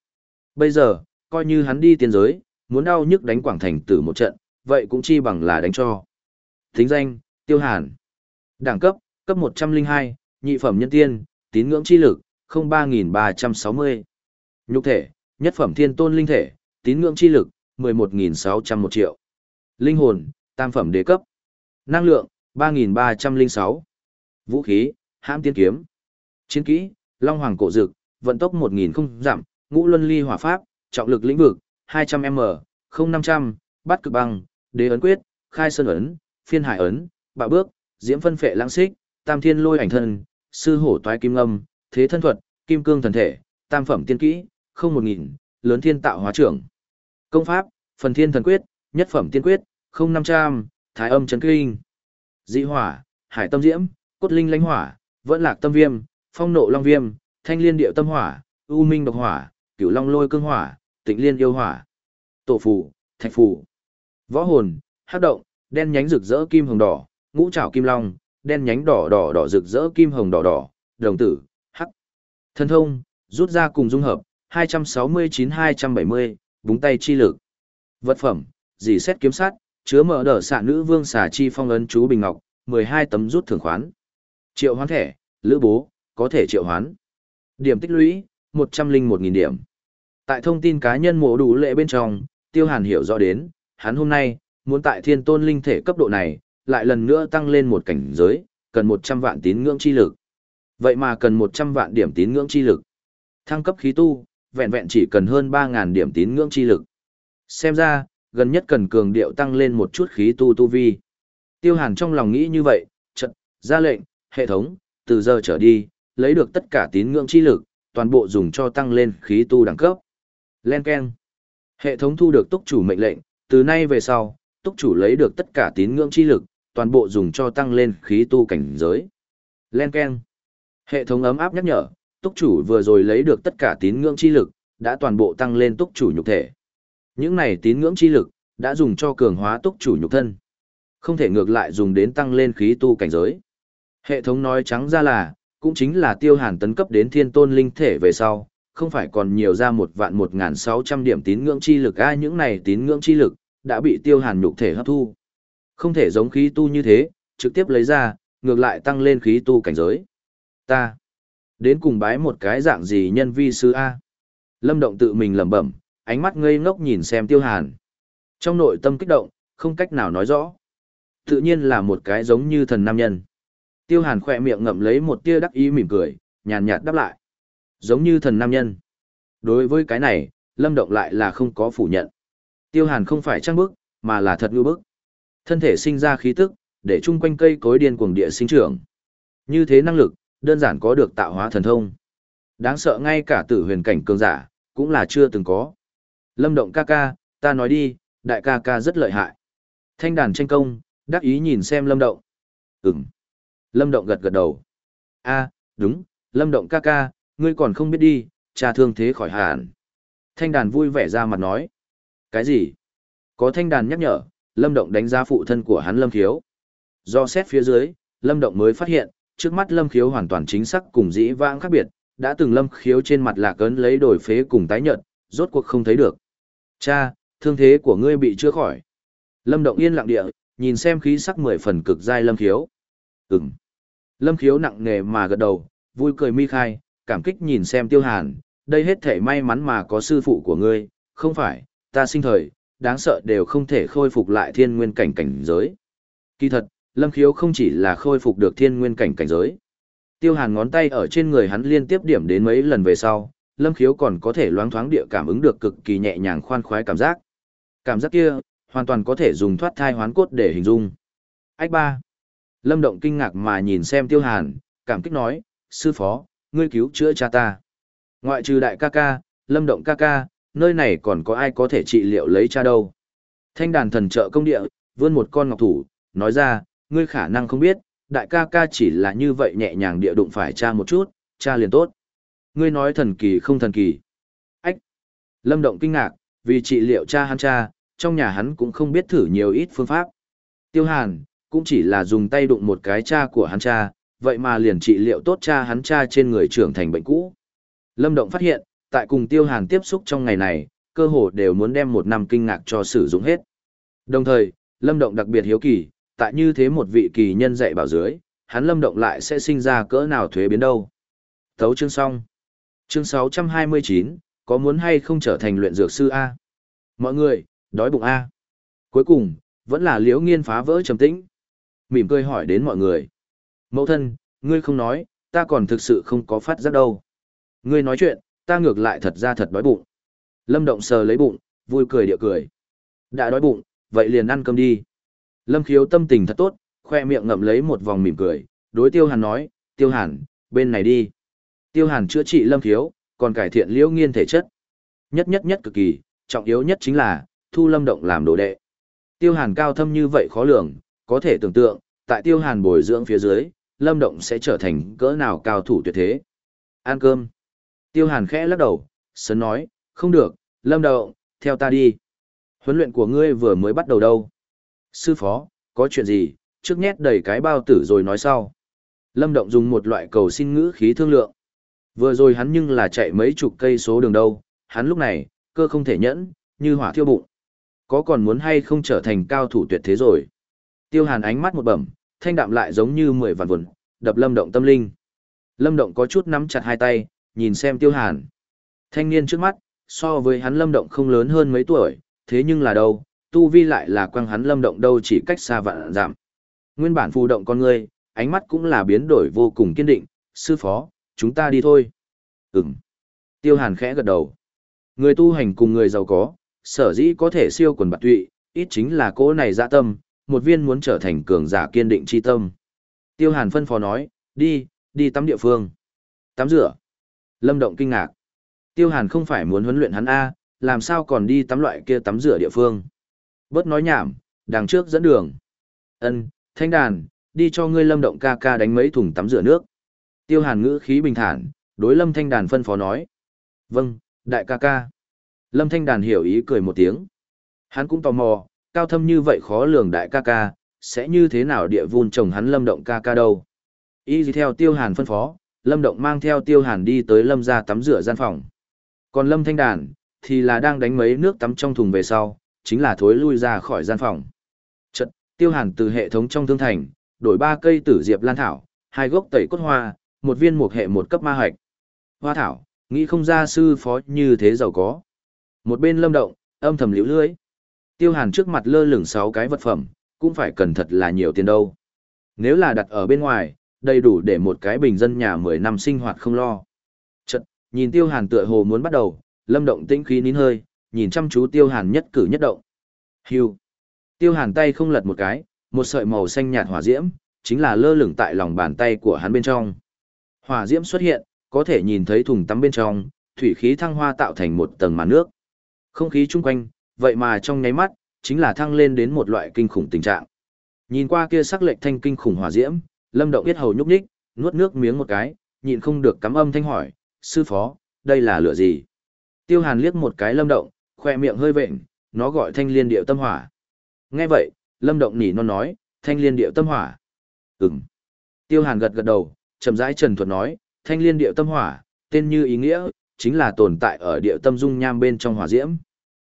Speaker 1: Bây giờ, coi như hắn đi tiên giới, muốn đau nhức đánh Quảng Thành tử một trận, vậy cũng chi bằng là đánh cho. Thính danh, Tiêu Hàn. Đẳng cấp, cấp 102, nhị phẩm nhân tiên, tín ngưỡng chi lực, 03360. Nhục thể, nhất phẩm thiên tôn linh thể, tín ngưỡng chi lực, 11.601 triệu. Linh hồn, tam phẩm đế cấp. Năng lượng, 3.306. Vũ khí, hãm tiên kiếm. Chiến kỹ, Long Hoàng cổ dực, vận tốc 1000 không giảm, ngũ luân ly hỏa pháp, trọng lực lĩnh vực, 200m, 0500, bắt cực băng, đế ấn quyết, khai sơn ấn, phiên hải ấn, bạo bước, diễm phân phệ lãng xích, tam thiên lôi ảnh thân, sư hổ toái kim âm, thế thân thuật, kim cương thần thể, tam phẩm tiên kỹ, không một nghìn, lớn thiên tạo hóa trưởng. Công pháp, phần thiên thần quyết, nhất phẩm tiên quyết, không năm trăm, thái âm chấn kinh. Dị hỏa, hải tâm diễm, cốt linh lãnh hỏa, vẫn lạc tâm viêm, phong nộ long viêm, thanh liên điệu tâm hỏa, u minh độc hỏa, cửu long lôi cương hỏa, tịnh liên yêu hỏa. Tổ phù, thạch phù. Võ hồn, hắc động, đen nhánh rực rỡ kim hồng đỏ, ngũ trảo kim long, đen nhánh đỏ đỏ đỏ rực rỡ kim hồng đỏ đỏ, đồng tử, hắc. Thân thông, rút ra cùng dung hợp, 269-270, búng tay chi lực. Vật phẩm, dì xét kiếm sát, chứa mở đỡ xạ nữ vương xà chi phong ấn chú bình ngọc, 12 tấm rút thưởng khoán. Triệu hoán thẻ, lữ bố, có thể triệu hoán. Điểm tích lũy, 101.000 điểm. Tại thông tin cá nhân mổ đủ lệ bên trong, Tiêu Hàn hiểu rõ đến, hắn hôm nay, muốn tại thiên tôn linh thể cấp độ này, lại lần nữa tăng lên một cảnh giới, cần 100 vạn tín ngưỡng chi lực. Vậy mà cần 100 vạn điểm tín ngưỡng chi lực. Thăng cấp khí tu, vẹn vẹn chỉ cần hơn 3.000 điểm tín ngưỡng chi lực. Xem ra, gần nhất cần cường điệu tăng lên một chút khí tu tu vi. Tiêu Hàn trong lòng nghĩ như vậy, trận ra lệnh, hệ thống, từ giờ trở đi, lấy được tất cả tín ngưỡng chi lực, toàn bộ dùng cho tăng lên khí tu đẳng cấp. Len Ken. Hệ thống thu được túc chủ mệnh lệnh, từ nay về sau, túc chủ lấy được tất cả tín ngưỡng chi lực, toàn bộ dùng cho tăng lên khí tu cảnh giới. Len Ken. Hệ thống ấm áp nhắc nhở, túc chủ vừa rồi lấy được tất cả tín ngưỡng chi lực, đã toàn bộ tăng lên túc chủ nhục thể. Những này tín ngưỡng chi lực, đã dùng cho cường hóa túc chủ nhục thân. Không thể ngược lại dùng đến tăng lên khí tu cảnh giới. Hệ thống nói trắng ra là, cũng chính là tiêu hàn tấn cấp đến thiên tôn linh thể về sau, không phải còn nhiều ra một vạn một ngàn sáu trăm điểm tín ngưỡng chi lực a những này tín ngưỡng chi lực, đã bị tiêu hàn nhục thể hấp thu. Không thể giống khí tu như thế, trực tiếp lấy ra, ngược lại tăng lên khí tu cảnh giới. Ta, đến cùng bái một cái dạng gì nhân vi sư A. Lâm Động tự mình lẩm bẩm, ánh mắt ngây ngốc nhìn xem tiêu hàn. Trong nội tâm kích động, không cách nào nói rõ. Tự nhiên là một cái giống như thần nam nhân. Tiêu hàn khỏe miệng ngậm lấy một tia đắc ý mỉm cười, nhàn nhạt đáp lại. Giống như thần nam nhân. Đối với cái này, Lâm Động lại là không có phủ nhận. Tiêu hàn không phải trăng bức, mà là thật ngư bức. Thân thể sinh ra khí tức, để chung quanh cây cối điên cuồng địa sinh trưởng. Như thế năng lực, đơn giản có được tạo hóa thần thông. Đáng sợ ngay cả tử huyền cảnh cường giả, cũng là chưa từng có. Lâm Động ca ca, ta nói đi, đại ca ca rất lợi hại. Thanh đàn tranh công, đắc ý nhìn xem Lâm Động. Ừm. Lâm Động gật gật đầu. a đúng, Lâm Động ca ca, ngươi còn không biết đi, cha thương thế khỏi hẳn. Thanh đàn vui vẻ ra mặt nói. Cái gì? Có thanh đàn nhắc nhở, Lâm Động đánh giá phụ thân của hắn Lâm Khiếu. Do xét phía dưới, Lâm Động mới phát hiện, trước mắt Lâm Khiếu hoàn toàn chính xác cùng dĩ vãng khác biệt, đã từng Lâm Khiếu trên mặt lạc ấn lấy đổi phế cùng tái nhợt, rốt cuộc không thấy được. Cha, thương thế của ngươi bị chữa khỏi. Lâm Động yên lặng địa, nhìn xem khí sắc mười phần cực dai Lâm Khiếu. Ừm. Lâm Khiếu nặng nề mà gật đầu, vui cười mi khai, cảm kích nhìn xem Tiêu Hàn, đây hết thể may mắn mà có sư phụ của ngươi, không phải, ta sinh thời, đáng sợ đều không thể khôi phục lại thiên nguyên cảnh cảnh giới. Kỳ thật, Lâm Khiếu không chỉ là khôi phục được thiên nguyên cảnh cảnh giới. Tiêu Hàn ngón tay ở trên người hắn liên tiếp điểm đến mấy lần về sau, Lâm Khiếu còn có thể loáng thoáng địa cảm ứng được cực kỳ nhẹ nhàng khoan khoái cảm giác. Cảm giác kia, hoàn toàn có thể dùng thoát thai hoán cốt để hình dung. Ách ba. Lâm Động kinh ngạc mà nhìn xem Tiêu Hàn, cảm kích nói, sư phó, ngươi cứu chữa cha ta. Ngoại trừ đại ca ca, Lâm Động ca ca, nơi này còn có ai có thể trị liệu lấy cha đâu. Thanh đàn thần trợ công địa, vươn một con ngọc thủ, nói ra, ngươi khả năng không biết, đại ca ca chỉ là như vậy nhẹ nhàng địa đụng phải cha một chút, cha liền tốt. Ngươi nói thần kỳ không thần kỳ. Ách! Lâm Động kinh ngạc, vì trị liệu cha hắn cha, trong nhà hắn cũng không biết thử nhiều ít phương pháp. Tiêu Hàn, cũng chỉ là dùng tay đụng một cái cha của hắn cha, vậy mà liền trị liệu tốt cha hắn cha trên người trưởng thành bệnh cũ. Lâm Động phát hiện, tại cùng Tiêu Hàn tiếp xúc trong ngày này, cơ hồ đều muốn đem một năm kinh ngạc cho sử dụng hết. Đồng thời, Lâm Động đặc biệt hiếu kỳ, tại như thế một vị kỳ nhân dạy bảo dưới, hắn Lâm Động lại sẽ sinh ra cỡ nào thuế biến đâu. Thấu chương xong. Chương 629, có muốn hay không trở thành luyện dược sư A? Mọi người, đói bụng A. Cuối cùng, vẫn là liễu nghiên phá vỡ trầm tĩnh. Mỉm cười hỏi đến mọi người. Mẫu thân, ngươi không nói, ta còn thực sự không có phát giác đâu. Ngươi nói chuyện, ta ngược lại thật ra thật đói bụng. Lâm Động sờ lấy bụng, vui cười địa cười. Đã đói bụng, vậy liền ăn cơm đi. Lâm Khiếu tâm tình thật tốt, khoe miệng ngậm lấy một vòng mỉm cười, đối Tiêu Hàn nói, Tiêu Hàn, bên này đi. Tiêu Hàn chữa trị Lâm Khiếu, còn cải thiện liễu nghiên thể chất. Nhất nhất nhất cực kỳ, trọng yếu nhất chính là, thu Lâm Động làm đồ đệ. Tiêu Hàn cao thâm như vậy khó lường, có thể tưởng tượng, tại Tiêu Hàn bồi dưỡng phía dưới, Lâm Động sẽ trở thành cỡ nào cao thủ tuyệt thế. Ăn cơm. Tiêu Hàn khẽ lắc đầu, sớm nói, không được, Lâm Động, theo ta đi. Huấn luyện của ngươi vừa mới bắt đầu đâu. Sư phó, có chuyện gì, trước nhét đầy cái bao tử rồi nói sau. Lâm Động dùng một loại cầu xin ngữ khí thương lượng. Vừa rồi hắn nhưng là chạy mấy chục cây số đường đâu, hắn lúc này, cơ không thể nhẫn, như hỏa thiêu bụng. Có còn muốn hay không trở thành cao thủ tuyệt thế rồi. Tiêu hàn ánh mắt một bẩm, thanh đạm lại giống như mười vạn vụn, đập lâm động tâm linh. Lâm động có chút nắm chặt hai tay, nhìn xem tiêu hàn. Thanh niên trước mắt, so với hắn lâm động không lớn hơn mấy tuổi, thế nhưng là đâu, tu vi lại là quăng hắn lâm động đâu chỉ cách xa vạn giảm. Nguyên bản phù động con người, ánh mắt cũng là biến đổi vô cùng kiên định, sư phó, chúng ta đi thôi. Ừm. Tiêu hàn khẽ gật đầu. Người tu hành cùng người giàu có, sở dĩ có thể siêu quần bạc tụy, ít chính là cỗ này dạ tâm, một viên muốn trở thành cường giả kiên định chi tâm. Tiêu Hàn phân phó nói, đi, đi tắm địa phương. Tắm rửa. Lâm Động kinh ngạc. Tiêu Hàn không phải muốn huấn luyện hắn A, làm sao còn đi tắm loại kia tắm rửa địa phương. Bớt nói nhảm, đằng trước dẫn đường. Ân, thanh đàn, đi cho ngươi Lâm Động ca ca đánh mấy thùng tắm rửa nước. Tiêu Hàn ngữ khí bình thản, đối Lâm Thanh đàn phân phó nói. Vâng, đại ca ca. Lâm Thanh đàn hiểu ý cười một tiếng. Hắn cũng tò mò, cao thâm như vậy khó lường đại ca ca, sẽ như thế nào địa vun chồng hắn Lâm Động ca ca đâu. Y gì theo Tiêu Hàn phân phó, Lâm Động mang theo Tiêu Hàn đi tới Lâm ra tắm rửa gian phòng. Còn Lâm Thanh Đàn, thì là đang đánh mấy nước tắm trong thùng về sau, chính là thối lui ra khỏi gian phòng. Chật, Tiêu Hàn từ hệ thống trong thương thành, đổi ba cây tử diệp lan thảo, hai gốc tẩy cốt hoa, một viên một hệ một cấp ma hạch. Hoa thảo, nghĩ không ra sư phó như thế giàu có. Một bên Lâm Động, âm thầm liễu lưới. Tiêu Hàn trước mặt lơ lửng sáu cái vật phẩm, cũng phải cần thật là nhiều tiền đâu. Nếu là đặt ở bên ngoài, đầy đủ để một cái bình dân nhà 10 năm sinh hoạt không lo. Chật, nhìn Tiêu Hàn tựa hồ muốn bắt đầu, Lâm Động tĩnh khí nín hơi, nhìn chăm chú Tiêu Hàn nhất cử nhất động. Hưu. Tiêu Hàn tay không lật một cái, một sợi màu xanh nhạt hỏa diễm, chính là lơ lửng tại lòng bàn tay của hắn bên trong. Hỏa diễm xuất hiện, có thể nhìn thấy thùng tắm bên trong, thủy khí thăng hoa tạo thành một tầng màn nước. Không khí chung quanh, vậy mà trong nháy mắt, chính là thăng lên đến một loại kinh khủng tình trạng. Nhìn qua kia sắc lệnh thanh kinh khủng hỏa diễm, Lâm Động biết hầu nhúc nhích, nuốt nước miếng một cái, nhịn không được cắm âm thanh hỏi, sư phó, đây là lửa gì? Tiêu Hàn liếc một cái Lâm Động, khoe miệng hơi vện, nó gọi thanh liên điệu tâm hỏa. Nghe vậy, Lâm Động nỉ non nói, thanh liên điệu tâm hỏa. Ừm. Tiêu Hàn gật gật đầu, chậm rãi trần thuật nói, thanh liên điệu tâm hỏa, tên như ý nghĩa, chính là tồn tại ở địa tâm dung nham bên trong hỏa diễm.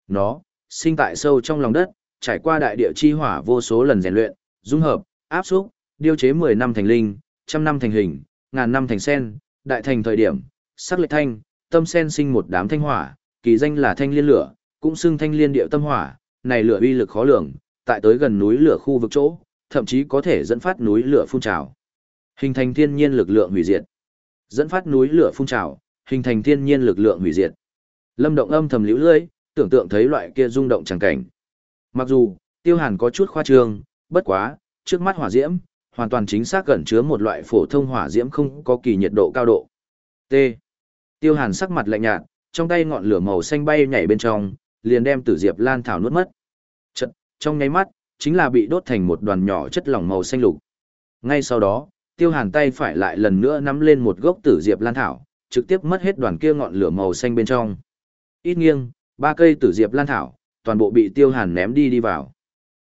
Speaker 1: Nó, sinh tại sâu trong lòng đất, trải qua đại địa chi hỏa vô số lần rèn luyện, dung hợp, áp xúc, điều chế 10 năm thành linh, trăm năm thành hình, ngàn năm thành sen, đại thành thời điểm, sắc lệ thanh, tâm sen sinh một đám thanh hỏa, kỳ danh là thanh liên lửa, cũng xưng thanh liên điệu tâm hỏa, này lửa uy lực khó lường, tại tới gần núi lửa khu vực chỗ, thậm chí có thể dẫn phát núi lửa phun trào. Hình thành thiên nhiên lực lượng hủy diệt. Dẫn phát núi lửa phun trào, hình thành thiên nhiên lực lượng hủy diệt. Lâm Động âm thầm liễu lưỡi, tưởng tượng thấy loại kia rung động chẳng cảnh. Mặc dù, Tiêu Hàn có chút khoa trương, bất quá, trước mắt hỏa diễm, hoàn toàn chính xác gần chứa một loại phổ thông hỏa diễm không có kỳ nhiệt độ cao độ. T. Tiêu Hàn sắc mặt lạnh nhạt, trong tay ngọn lửa màu xanh bay nhảy bên trong, liền đem Tử Diệp Lan thảo nuốt mất. Chật, trong nháy mắt, chính là bị đốt thành một đoàn nhỏ chất lỏng màu xanh lục. Ngay sau đó, Tiêu Hàn tay phải lại lần nữa nắm lên một gốc Tử Diệp Lan thảo, trực tiếp mất hết đoàn kia ngọn lửa màu xanh bên trong. Ít nghiêng, ba cây Tử Diệp Lan thảo, toàn bộ bị Tiêu Hàn ném đi đi vào.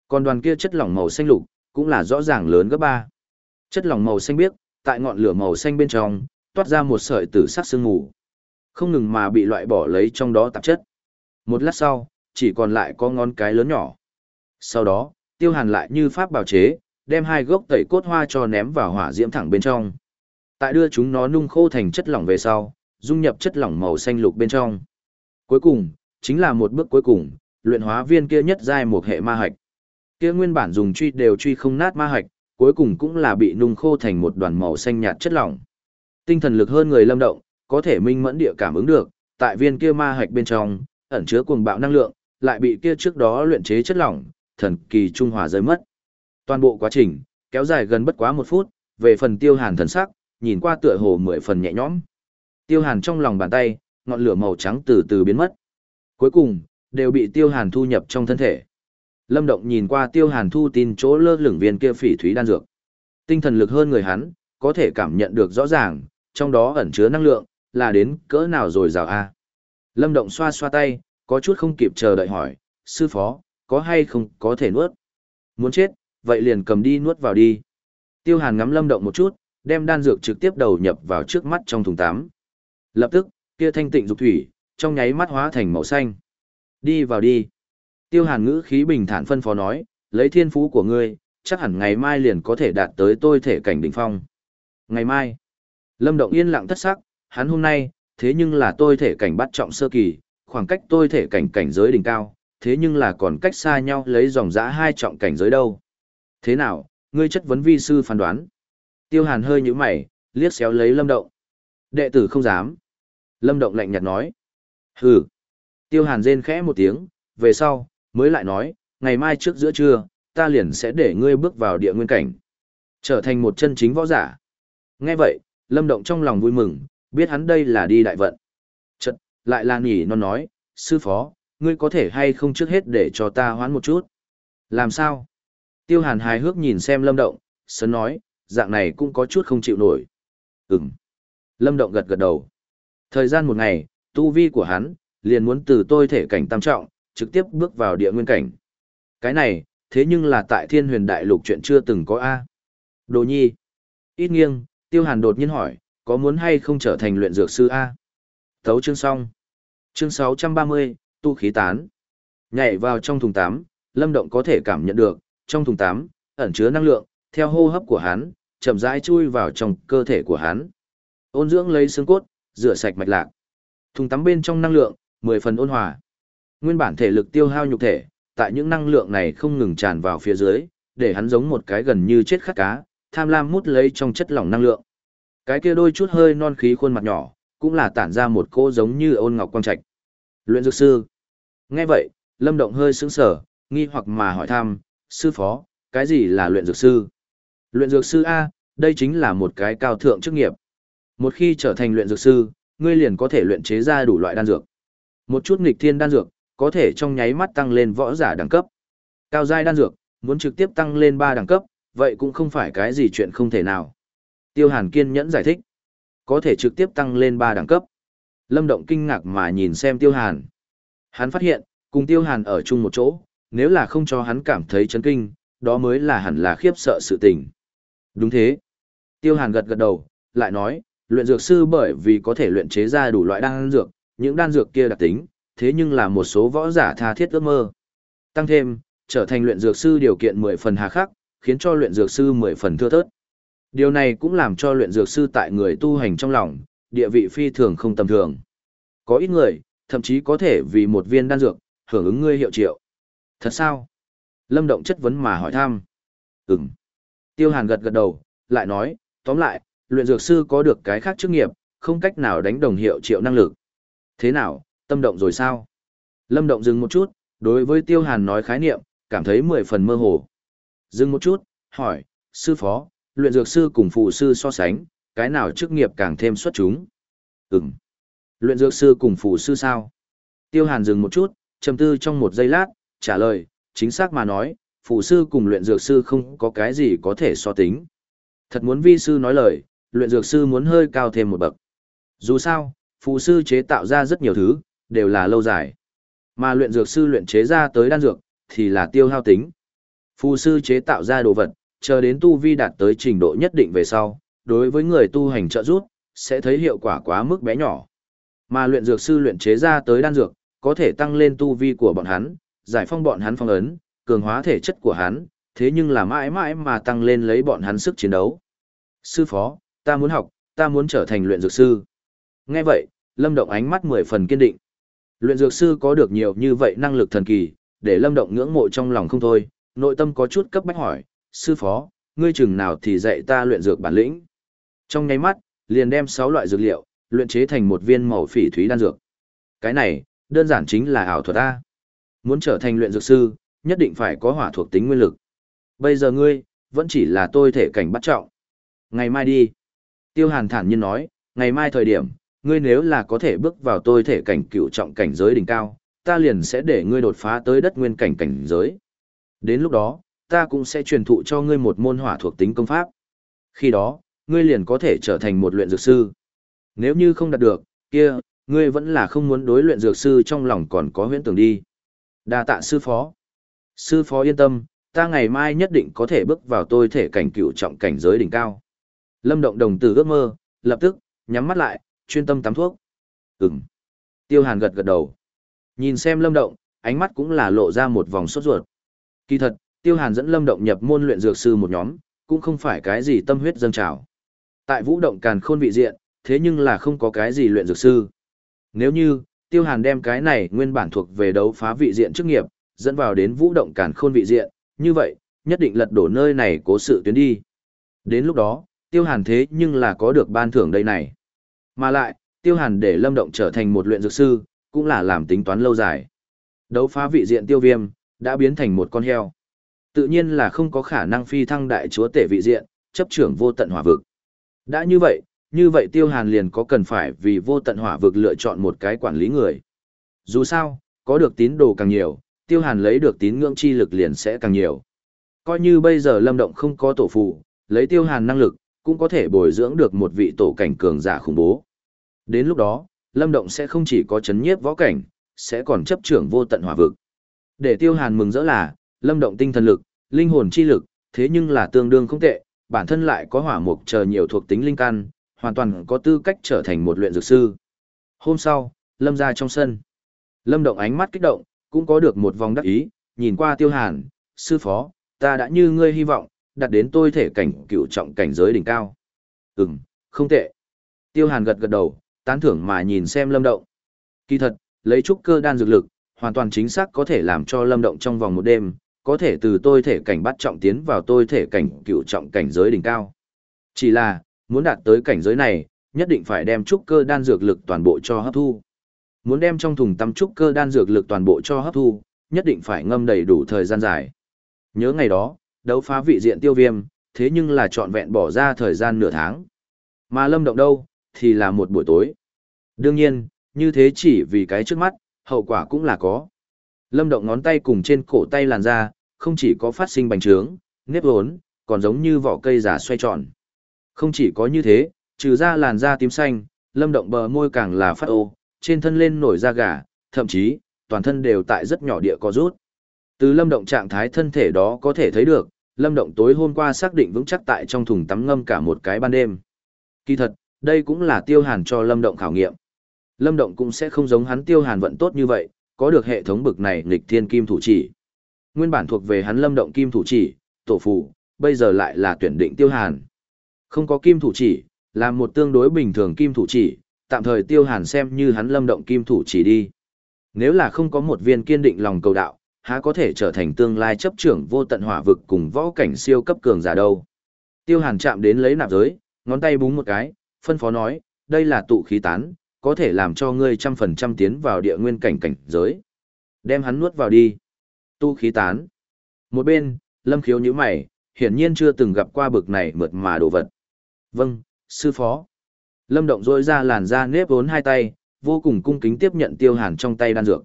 Speaker 1: Còn đoàn kia chất lỏng màu xanh lục, cũng là rõ ràng lớn gấp ba. Chất lỏng màu xanh biếc, tại ngọn lửa màu xanh bên trong, toát ra một sợi tử sắc sương mù. Không ngừng mà bị loại bỏ lấy trong đó tạp chất. Một lát sau, chỉ còn lại có ngón cái lớn nhỏ. Sau đó, tiêu hàn lại như pháp bào chế, đem hai gốc tẩy cốt hoa cho ném vào hỏa diễm thẳng bên trong. Tại đưa chúng nó nung khô thành chất lỏng về sau, dung nhập chất lỏng màu xanh lục bên trong. Cuối cùng, chính là một bước cuối cùng, luyện hóa viên kia nhất giai một hệ ma hạch. Kia nguyên bản dùng truy đều truy không nát ma hạch, cuối cùng cũng là bị nung khô thành một đoàn màu xanh nhạt chất lỏng. Tinh thần lực hơn người lâm động, có thể minh mẫn địa cảm ứng được, tại viên kia ma hạch bên trong, ẩn chứa cuồng bạo năng lượng, lại bị kia trước đó luyện chế chất lỏng, thần kỳ trung hòa rơi mất. Toàn bộ quá trình, kéo dài gần bất quá một phút, về phần tiêu hàn thần sắc, nhìn qua tựa hồ mười phần nhẹ nhõm. Tiêu hàn trong lòng bàn tay, ngọn lửa màu trắng từ từ biến mất. Cuối cùng, đều bị tiêu hàn thu nhập trong thân thể. Lâm Động nhìn qua Tiêu Hàn Thu tin chỗ lơ lửng viên kia phỉ thúy đan dược. Tinh thần lực hơn người hắn, có thể cảm nhận được rõ ràng, trong đó ẩn chứa năng lượng, là đến cỡ nào rồi rào a. Lâm Động xoa xoa tay, có chút không kịp chờ đợi hỏi, sư phó, có hay không có thể nuốt? Muốn chết, vậy liền cầm đi nuốt vào đi. Tiêu Hàn ngắm Lâm Động một chút, đem đan dược trực tiếp đầu nhập vào trước mắt trong thùng tám, Lập tức, kia thanh tịnh dục thủy, trong nháy mắt hóa thành màu xanh. Đi vào đi. Tiêu hàn ngữ khí bình thản phân phó nói, lấy thiên phú của ngươi, chắc hẳn ngày mai liền có thể đạt tới tôi thể cảnh đỉnh phong. Ngày mai, Lâm Động yên lặng thất sắc, hắn hôm nay, thế nhưng là tôi thể cảnh bắt trọng sơ kỳ, khoảng cách tôi thể cảnh cảnh giới đỉnh cao, thế nhưng là còn cách xa nhau lấy dòng giã hai trọng cảnh giới đâu. Thế nào, ngươi chất vấn vi sư phán đoán. Tiêu hàn hơi như mày, liếc xéo lấy Lâm Động. Đệ tử không dám. Lâm Động lạnh nhạt nói. Hừ. Tiêu hàn rên khẽ một tiếng, về sau, mới lại nói, ngày mai trước giữa trưa, ta liền sẽ để ngươi bước vào địa nguyên cảnh. Trở thành một chân chính võ giả. Nghe vậy, Lâm Động trong lòng vui mừng, biết hắn đây là đi đại vận. Chật, lại là nhỉ nó nói, sư phó, ngươi có thể hay không trước hết để cho ta hoán một chút. Làm sao? Tiêu hàn hài hước nhìn xem Lâm Động, sớm nói, dạng này cũng có chút không chịu nổi. Ừm. Lâm Động gật gật đầu. Thời gian một ngày, tu vi của hắn, liền muốn từ tôi thể cảnh tam trọng, trực tiếp bước vào địa nguyên cảnh. Cái này, thế nhưng là tại thiên huyền đại lục chuyện chưa từng có A. Đồ nhi. Ít nghiêng, tiêu hàn đột nhiên hỏi, có muốn hay không trở thành luyện dược sư A? Thấu chương xong. Chương 630, tu khí tán. Nhảy vào trong thùng tám lâm động có thể cảm nhận được, trong thùng tám ẩn chứa năng lượng, theo hô hấp của hắn, chậm rãi chui vào trong cơ thể của hắn. Ôn dưỡng lấy xương cốt, rửa sạch mạch lạc. Thùng tắm bên trong năng lượng, 10 phần ôn hòa. Nguyên bản thể lực tiêu hao nhục thể, tại những năng lượng này không ngừng tràn vào phía dưới, để hắn giống một cái gần như chết khát cá, tham lam mút lấy trong chất lỏng năng lượng. Cái kia đôi chút hơi non khí khuôn mặt nhỏ, cũng là tản ra một cô giống như ôn ngọc quang trạch. Luyện dược sư. Nghe vậy, Lâm Động hơi sững sờ, nghi hoặc mà hỏi thăm, sư phó, cái gì là luyện dược sư? Luyện dược sư A, đây chính là một cái cao thượng chức nghiệp. Một khi trở thành luyện dược sư, ngươi liền có thể luyện chế ra đủ loại đan dược. Một chút nghịch thiên đan dược, có thể trong nháy mắt tăng lên võ giả đẳng cấp. Cao giai đan dược, muốn trực tiếp tăng lên 3 đẳng cấp, vậy cũng không phải cái gì chuyện không thể nào. Tiêu Hàn kiên nhẫn giải thích, có thể trực tiếp tăng lên 3 đẳng cấp. Lâm Động kinh ngạc mà nhìn xem Tiêu Hàn. Hắn phát hiện, cùng Tiêu Hàn ở chung một chỗ, nếu là không cho hắn cảm thấy chấn kinh, đó mới là hẳn là khiếp sợ sự tình. Đúng thế. Tiêu Hàn gật gật đầu, lại nói, luyện dược sư bởi vì có thể luyện chế ra đủ loại đan dược, những đan dược kia đặc tính, thế nhưng là một số võ giả tha thiết ước mơ. Tăng thêm, trở thành luyện dược sư điều kiện 10 phần hà khắc, khiến cho luyện dược sư 10 phần thưa thớt. Điều này cũng làm cho luyện dược sư tại người tu hành trong lòng, địa vị phi thường không tầm thường. Có ít người, thậm chí có thể vì một viên đan dược, hưởng ứng ngươi hiệu triệu. Thật sao? Lâm Động chất vấn mà hỏi thăm. Ừm. Tiêu Hàn gật gật đầu, lại nói, tóm lại, luyện dược sư có được cái khác chức nghiệp, không cách nào đánh đồng hiệu triệu năng lực. Thế nào, tâm động rồi sao? Lâm Động dừng một chút, đối với Tiêu Hàn nói khái niệm, cảm thấy mười phần mơ hồ. Dừng một chút, hỏi, sư phó, luyện dược sư cùng phụ sư so sánh, cái nào chức nghiệp càng thêm xuất chúng? Ừm. Luyện dược sư cùng phụ sư sao? Tiêu Hàn dừng một chút, trầm tư trong một giây lát, trả lời, chính xác mà nói, phụ sư cùng luyện dược sư không có cái gì có thể so tính. Thật muốn vi sư nói lời, luyện dược sư muốn hơi cao thêm một bậc. Dù sao, phù sư chế tạo ra rất nhiều thứ, đều là lâu dài. Mà luyện dược sư luyện chế ra tới đan dược, thì là tiêu hao tính. Phù sư chế tạo ra đồ vật, chờ đến tu vi đạt tới trình độ nhất định về sau, đối với người tu hành trợ giúp, sẽ thấy hiệu quả quá mức bé nhỏ. Mà luyện dược sư luyện chế ra tới đan dược, có thể tăng lên tu vi của bọn hắn, giải phong bọn hắn phong ấn, cường hóa thể chất của hắn, thế nhưng là mãi mãi mà tăng lên lấy bọn hắn sức chiến đấu. Sư phó, ta muốn học, ta muốn trở thành luyện dược sư. Nghe vậy, Lâm Động ánh mắt mười phần kiên định. Luyện dược sư có được nhiều như vậy năng lực thần kỳ, để Lâm Động ngưỡng mộ trong lòng không thôi, nội tâm có chút cấp bách hỏi, sư phó, ngươi chừng nào thì dạy ta luyện dược bản lĩnh. Trong nháy mắt, liền đem 6 loại dược liệu, luyện chế thành một viên màu phỉ thúy đan dược. Cái này, đơn giản chính là ảo thuật A. Muốn trở thành luyện dược sư, nhất định phải có hỏa thuộc tính nguyên lực. Bây giờ ngươi, vẫn chỉ là tôi thể cảnh bắt trọng. Ngày mai đi. Tiêu Hàn thản nhiên nói, ngày mai thời điểm, ngươi nếu là có thể bước vào tôi thể cảnh cựu trọng cảnh giới đỉnh cao, ta liền sẽ để ngươi đột phá tới đất nguyên cảnh cảnh giới. Đến lúc đó, ta cũng sẽ truyền thụ cho ngươi một môn hỏa thuộc tính công pháp. Khi đó, ngươi liền có thể trở thành một luyện dược sư. Nếu như không đạt được, kia, ngươi vẫn là không muốn đối luyện dược sư trong lòng còn có huyễn tưởng đi. Đa tạ sư phó. Sư phó yên tâm, ta ngày mai nhất định có thể bước vào tôi thể cảnh cựu trọng cảnh giới đỉnh cao. Lâm động đồng tử ước mơ, lập tức, nhắm mắt lại, chuyên tâm tắm thuốc. Ừm. Tiêu hàn gật gật đầu. Nhìn xem lâm động, ánh mắt cũng là lộ ra một vòng sốt ruột. Kỳ thật, tiêu hàn dẫn lâm động nhập môn luyện dược sư một nhóm, cũng không phải cái gì tâm huyết dâng trào. Tại vũ động càn khôn vị diện, thế nhưng là không có cái gì luyện dược sư. Nếu như, tiêu hàn đem cái này nguyên bản thuộc về đấu phá vị diện chức nghiệp, dẫn vào đến vũ động càn khôn vị diện, như vậy, nhất định lật đổ nơi này cố sự tuyến đi. Đến lúc đó, tiêu hàn thế nhưng là có được ban thưởng đây này. Mà lại, tiêu hàn để lâm động trở thành một luyện dược sư, cũng là làm tính toán lâu dài. Đấu phá vị diện tiêu viêm, đã biến thành một con heo. Tự nhiên là không có khả năng phi thăng đại chúa tể vị diện, chấp trưởng vô tận hỏa vực. Đã như vậy, như vậy Tiêu Hàn liền có cần phải vì vô tận hỏa vực lựa chọn một cái quản lý người. Dù sao, có được tín đồ càng nhiều, Tiêu Hàn lấy được tín ngưỡng chi lực liền sẽ càng nhiều. Coi như bây giờ Lâm Động không có tổ phụ, lấy Tiêu Hàn năng lực, cũng có thể bồi dưỡng được một vị tổ cảnh cường giả khủng bố. Đến lúc đó, Lâm Động sẽ không chỉ có chấn nhiếp võ cảnh, sẽ còn chấp trưởng vô tận hỏa vực. Để Tiêu Hàn mừng rỡ là, Lâm Động tinh thần lực, linh hồn chi lực, thế nhưng là tương đương không tệ, bản thân lại có hỏa mục chờ nhiều thuộc tính linh căn, hoàn toàn có tư cách trở thành một luyện dược sư. Hôm sau, Lâm ra trong sân. Lâm Động ánh mắt kích động, cũng có được một vòng đắc ý, nhìn qua Tiêu Hàn, sư phó, ta đã như ngươi hy vọng, đạt đến tôi thể cảnh cựu trọng cảnh giới đỉnh cao. Ừm, không tệ. Tiêu Hàn gật gật đầu, tán thưởng mà nhìn xem Lâm Động. Kỳ thật, lấy trúc cơ đan dược lực, hoàn toàn chính xác có thể làm cho Lâm Động trong vòng một đêm, có thể từ tôi thể cảnh bắt trọng tiến vào tôi thể cảnh cựu trọng cảnh giới đỉnh cao. Chỉ là, muốn đạt tới cảnh giới này, nhất định phải đem trúc cơ đan dược lực toàn bộ cho hấp thu. Muốn đem trong thùng tắm trúc cơ đan dược lực toàn bộ cho hấp thu, nhất định phải ngâm đầy đủ thời gian dài. Nhớ ngày đó, đấu phá vị diện tiêu viêm, thế nhưng là trọn vẹn bỏ ra thời gian nửa tháng. Mà lâm động đâu, thì là một buổi tối. Đương nhiên, như thế chỉ vì cái trước mắt, hậu quả cũng là có. Lâm động ngón tay cùng trên cổ tay làn da, không chỉ có phát sinh bành trướng, nếp hốn, còn giống như vỏ cây giả xoay tròn. Không chỉ có như thế, trừ ra làn da tím xanh, lâm động bờ môi càng là phát ô, trên thân lên nổi da gà, thậm chí, toàn thân đều tại rất nhỏ địa có rút. Từ lâm động trạng thái thân thể đó có thể thấy được, lâm động tối hôm qua xác định vững chắc tại trong thùng tắm ngâm cả một cái ban đêm. Kỳ thật, đây cũng là tiêu hàn cho lâm động khảo nghiệm. Lâm động cũng sẽ không giống hắn tiêu hàn vận tốt như vậy, có được hệ thống bực này nghịch thiên kim thủ chỉ. Nguyên bản thuộc về hắn lâm động kim thủ chỉ, tổ phụ, bây giờ lại là tuyển định tiêu hàn. Không có kim thủ chỉ, là một tương đối bình thường kim thủ chỉ, tạm thời tiêu hàn xem như hắn lâm động kim thủ chỉ đi. Nếu là không có một viên kiên định lòng cầu đạo, há có thể trở thành tương lai chấp trưởng vô tận hỏa vực cùng võ cảnh siêu cấp cường giả đâu. Tiêu hàn chạm đến lấy nạp giới, ngón tay búng một cái, phân phó nói, đây là tụ khí tán, có thể làm cho ngươi trăm phần trăm tiến vào địa nguyên cảnh cảnh giới. Đem hắn nuốt vào đi. Tu khí tán. Một bên, lâm khiếu nhíu mày, hiển nhiên chưa từng gặp qua bực này mượt mà đồ vật. Vâng, sư phó. Lâm động rỗi ra làn da nếp vốn hai tay, vô cùng cung kính tiếp nhận tiêu hàn trong tay đan dược.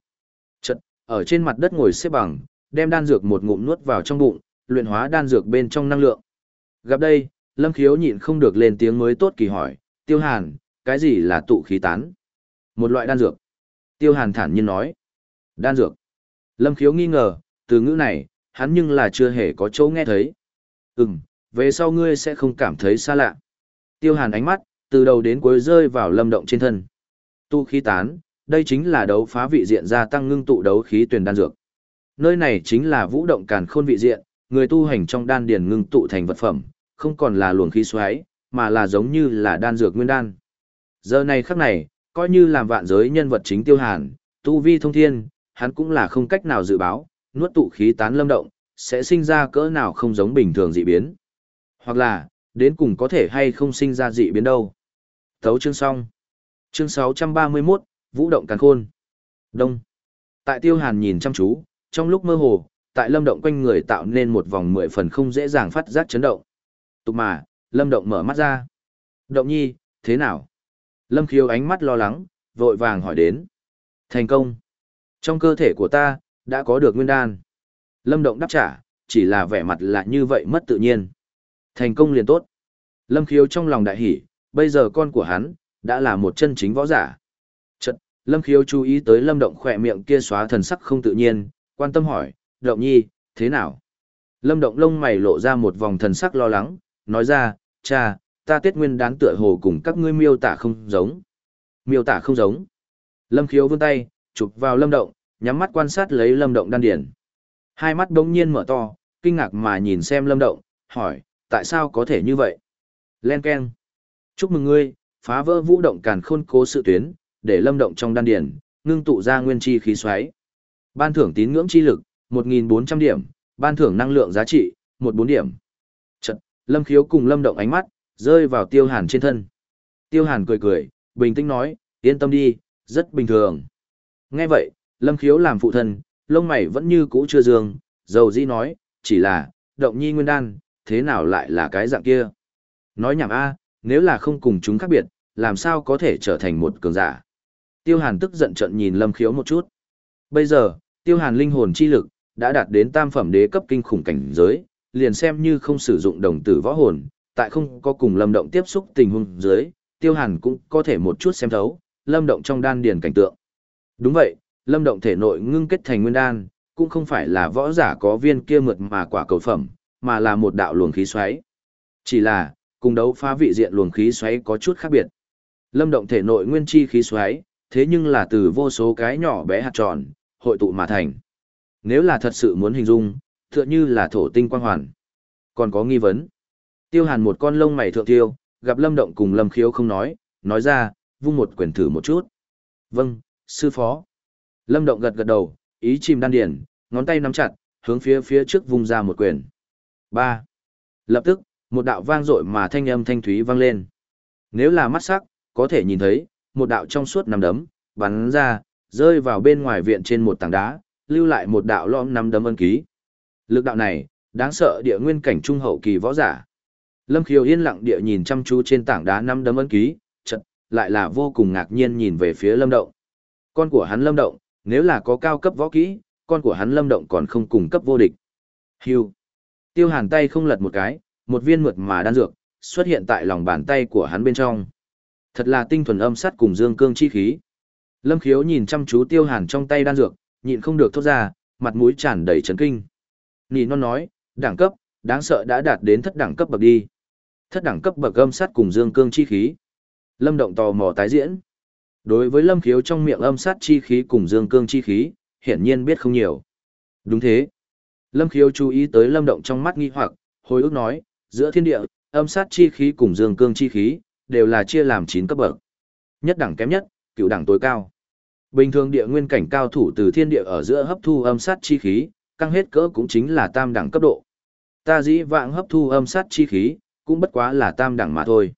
Speaker 1: Chật, ở trên mặt đất ngồi xếp bằng, đem đan dược một ngụm nuốt vào trong bụng, luyện hóa đan dược bên trong năng lượng. Gặp đây, Lâm Khiếu nhịn không được lên tiếng mới tốt kỳ hỏi, Tiêu Hàn, cái gì là tụ khí tán? Một loại đan dược. Tiêu Hàn thản nhiên nói. Đan dược. Lâm Khiếu nghi ngờ, từ ngữ này, hắn nhưng là chưa hề có chỗ nghe thấy. Ừm, về sau ngươi sẽ không cảm thấy xa lạ. Tiêu Hàn ánh mắt, từ đầu đến cuối rơi vào lâm động trên thân. Tu khí tán, đây chính là đấu phá vị diện gia tăng ngưng tụ đấu khí tuyển đan dược. Nơi này chính là vũ động càn khôn vị diện, người tu hành trong đan điền ngưng tụ thành vật phẩm, không còn là luồng khí xoáy, mà là giống như là đan dược nguyên đan. Giờ này khắc này, coi như làm vạn giới nhân vật chính tiêu hàn, tu vi thông thiên, hắn cũng là không cách nào dự báo, nuốt tụ khí tán lâm động, sẽ sinh ra cỡ nào không giống bình thường dị biến. Hoặc là, đến cùng có thể hay không sinh ra dị biến đâu. Thấu chương xong. Chương 631, Vũ động càn khôn. Đông. Tại tiêu hàn nhìn chăm chú, trong lúc mơ hồ, tại lâm động quanh người tạo nên một vòng mười phần không dễ dàng phát giác chấn động. Tục mà, lâm động mở mắt ra. Động nhi, thế nào? Lâm khiêu ánh mắt lo lắng, vội vàng hỏi đến. Thành công. Trong cơ thể của ta, đã có được nguyên đan. Lâm động đáp trả, chỉ là vẻ mặt lạ như vậy mất tự nhiên. Thành công liền tốt. Lâm khiêu trong lòng đại hỉ, bây giờ con của hắn, đã là một chân chính võ giả. Lâm khiếu chú ý tới Lâm động khỏe miệng kia xóa thần sắc không tự nhiên, quan tâm hỏi, động nhi, thế nào? Lâm động lông mày lộ ra một vòng thần sắc lo lắng, nói ra, cha, ta tết nguyên đán tựa hồ cùng các ngươi miêu tả không giống. Miêu tả không giống. Lâm khiếu vươn tay, chụp vào lâm động, nhắm mắt quan sát lấy lâm động đan điển. Hai mắt bỗng nhiên mở to, kinh ngạc mà nhìn xem lâm động, hỏi, tại sao có thể như vậy? Len Ken. Chúc mừng ngươi, phá vỡ vũ động càn khôn cố sự tuyến, để lâm động trong đan điển, ngưng tụ ra nguyên chi khí xoáy. Ban thưởng tín ngưỡng chi lực, 1.400 điểm, ban thưởng năng lượng giá trị, 14 điểm. Trận, lâm khiếu cùng lâm động ánh mắt, rơi vào tiêu hàn trên thân. Tiêu hàn cười cười, bình tĩnh nói, yên tâm đi, rất bình thường. Nghe vậy, lâm khiếu làm phụ thân, lông mày vẫn như cũ chưa dương, dầu dĩ nói, chỉ là, động nhi nguyên đan, thế nào lại là cái dạng kia? Nói nhảm a, nếu là không cùng chúng khác biệt, làm sao có thể trở thành một cường giả? Tiêu Hàn tức giận trận nhìn Lâm Khiếu một chút. Bây giờ, Tiêu Hàn linh hồn chi lực đã đạt đến tam phẩm đế cấp kinh khủng cảnh giới, liền xem như không sử dụng đồng tử võ hồn, tại không có cùng Lâm Động tiếp xúc tình huống dưới, Tiêu Hàn cũng có thể một chút xem thấu, Lâm Động trong đan điền cảnh tượng. Đúng vậy, Lâm Động thể nội ngưng kết thành nguyên đan, cũng không phải là võ giả có viên kia mượt mà quả cầu phẩm, mà là một đạo luồng khí xoáy. Chỉ là, cùng đấu phá vị diện luồng khí xoáy có chút khác biệt. Lâm Động thể nội nguyên chi khí xoáy, thế nhưng là từ vô số cái nhỏ bé hạt tròn, hội tụ mà thành. Nếu là thật sự muốn hình dung, tựa như là thổ tinh quang hoàn. Còn có nghi vấn. Tiêu hàn một con lông mày thượng tiêu, gặp lâm động cùng lâm khiếu không nói, nói ra, vung một quyền thử một chút. Vâng, sư phó. Lâm động gật gật đầu, ý chìm đan điển, ngón tay nắm chặt, hướng phía phía trước vung ra một quyền. ba Lập tức, một đạo vang dội mà thanh âm thanh thúy vang lên. Nếu là mắt sắc, có thể nhìn thấy, một đạo trong suốt nằm đấm, bắn ra, rơi vào bên ngoài viện trên một tảng đá, lưu lại một đạo lõm nằm đấm ân ký. Lực đạo này, đáng sợ địa nguyên cảnh trung hậu kỳ võ giả. Lâm Khiếu yên lặng địa nhìn chăm chú trên tảng đá năm đấm ân ký, chợt lại là vô cùng ngạc nhiên nhìn về phía Lâm Động. Con của hắn Lâm Động, nếu là có cao cấp võ kỹ, con của hắn Lâm Động còn không cùng cấp vô địch. Hưu. Tiêu Hàn tay không lật một cái, một viên mượt mà đan dược xuất hiện tại lòng bàn tay của hắn bên trong. Thật là tinh thuần âm sắt cùng dương cương chi khí. Lâm Khiếu nhìn chăm chú Tiêu Hàn trong tay đan dược, nhịn không được thốt ra, mặt mũi tràn đầy chấn kinh. Nị non nói, đẳng cấp, đáng sợ đã đạt đến thất đẳng cấp bậc đi. Thất đẳng cấp bậc âm sát cùng dương cương chi khí. Lâm Động tò mò tái diễn. Đối với Lâm Khiếu trong miệng âm sát chi khí cùng dương cương chi khí, hiển nhiên biết không nhiều. Đúng thế. Lâm Khiếu chú ý tới Lâm Động trong mắt nghi hoặc, hồi ức nói, giữa thiên địa, âm sát chi khí cùng dương cương chi khí, đều là chia làm 9 cấp bậc. Nhất đẳng kém nhất, cựu đẳng tối cao. Bình thường địa nguyên cảnh cao thủ từ thiên địa ở giữa hấp thu âm sát chi khí, căng hết cỡ cũng chính là tam đẳng cấp độ. Ta dĩ vãng hấp thu âm sát chi khí, cũng bất quá là tam đẳng mà thôi.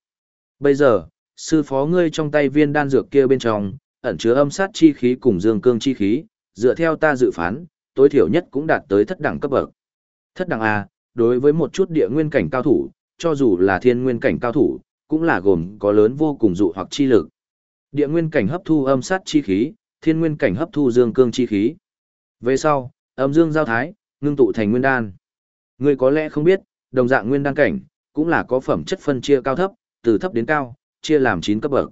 Speaker 1: Bây giờ, sư phó ngươi trong tay viên đan dược kia bên trong, ẩn chứa âm sát chi khí cùng dương cương chi khí, dựa theo ta dự phán, tối thiểu nhất cũng đạt tới thất đẳng cấp bậc. Thất đẳng A, đối với một chút địa nguyên cảnh cao thủ, cho dù là thiên nguyên cảnh cao thủ, cũng là gồm có lớn vô cùng dụ hoặc chi lực. Địa nguyên cảnh hấp thu âm sát chi khí, thiên nguyên cảnh hấp thu dương cương chi khí. Về sau, âm dương giao thái, ngưng tụ thành nguyên đan. Ngươi có lẽ không biết, đồng dạng nguyên đan cảnh, cũng là có phẩm chất phân chia cao thấp, từ thấp đến cao, chia làm 9 cấp bậc.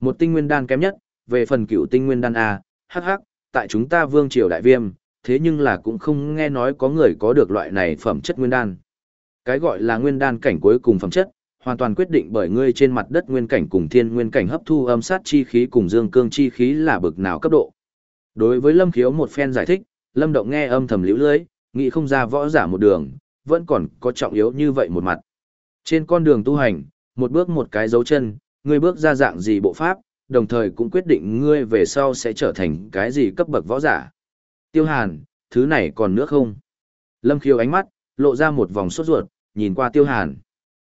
Speaker 1: Một tinh nguyên đan kém nhất, về phần cựu tinh nguyên đan A, hắc hắc, tại chúng ta vương triều đại viêm, thế nhưng là cũng không nghe nói có người có được loại này phẩm chất nguyên đan. Cái gọi là nguyên đan cảnh cuối cùng phẩm chất, hoàn toàn quyết định bởi ngươi trên mặt đất nguyên cảnh cùng thiên nguyên cảnh hấp thu âm sát chi khí cùng dương cương chi khí là bực nào cấp độ. Đối với Lâm Khiếu một phen giải thích, Lâm Động nghe âm thầm liễu lưới, nghĩ không ra võ giả một đường, vẫn còn có trọng yếu như vậy một mặt. Trên con đường tu hành, một bước một cái dấu chân, ngươi bước ra dạng gì bộ pháp, đồng thời cũng quyết định ngươi về sau sẽ trở thành cái gì cấp bậc võ giả. Tiêu Hàn, thứ này còn nữa không? Lâm Khiếu ánh mắt, lộ ra một vòng sốt ruột, nhìn qua Tiêu Hàn.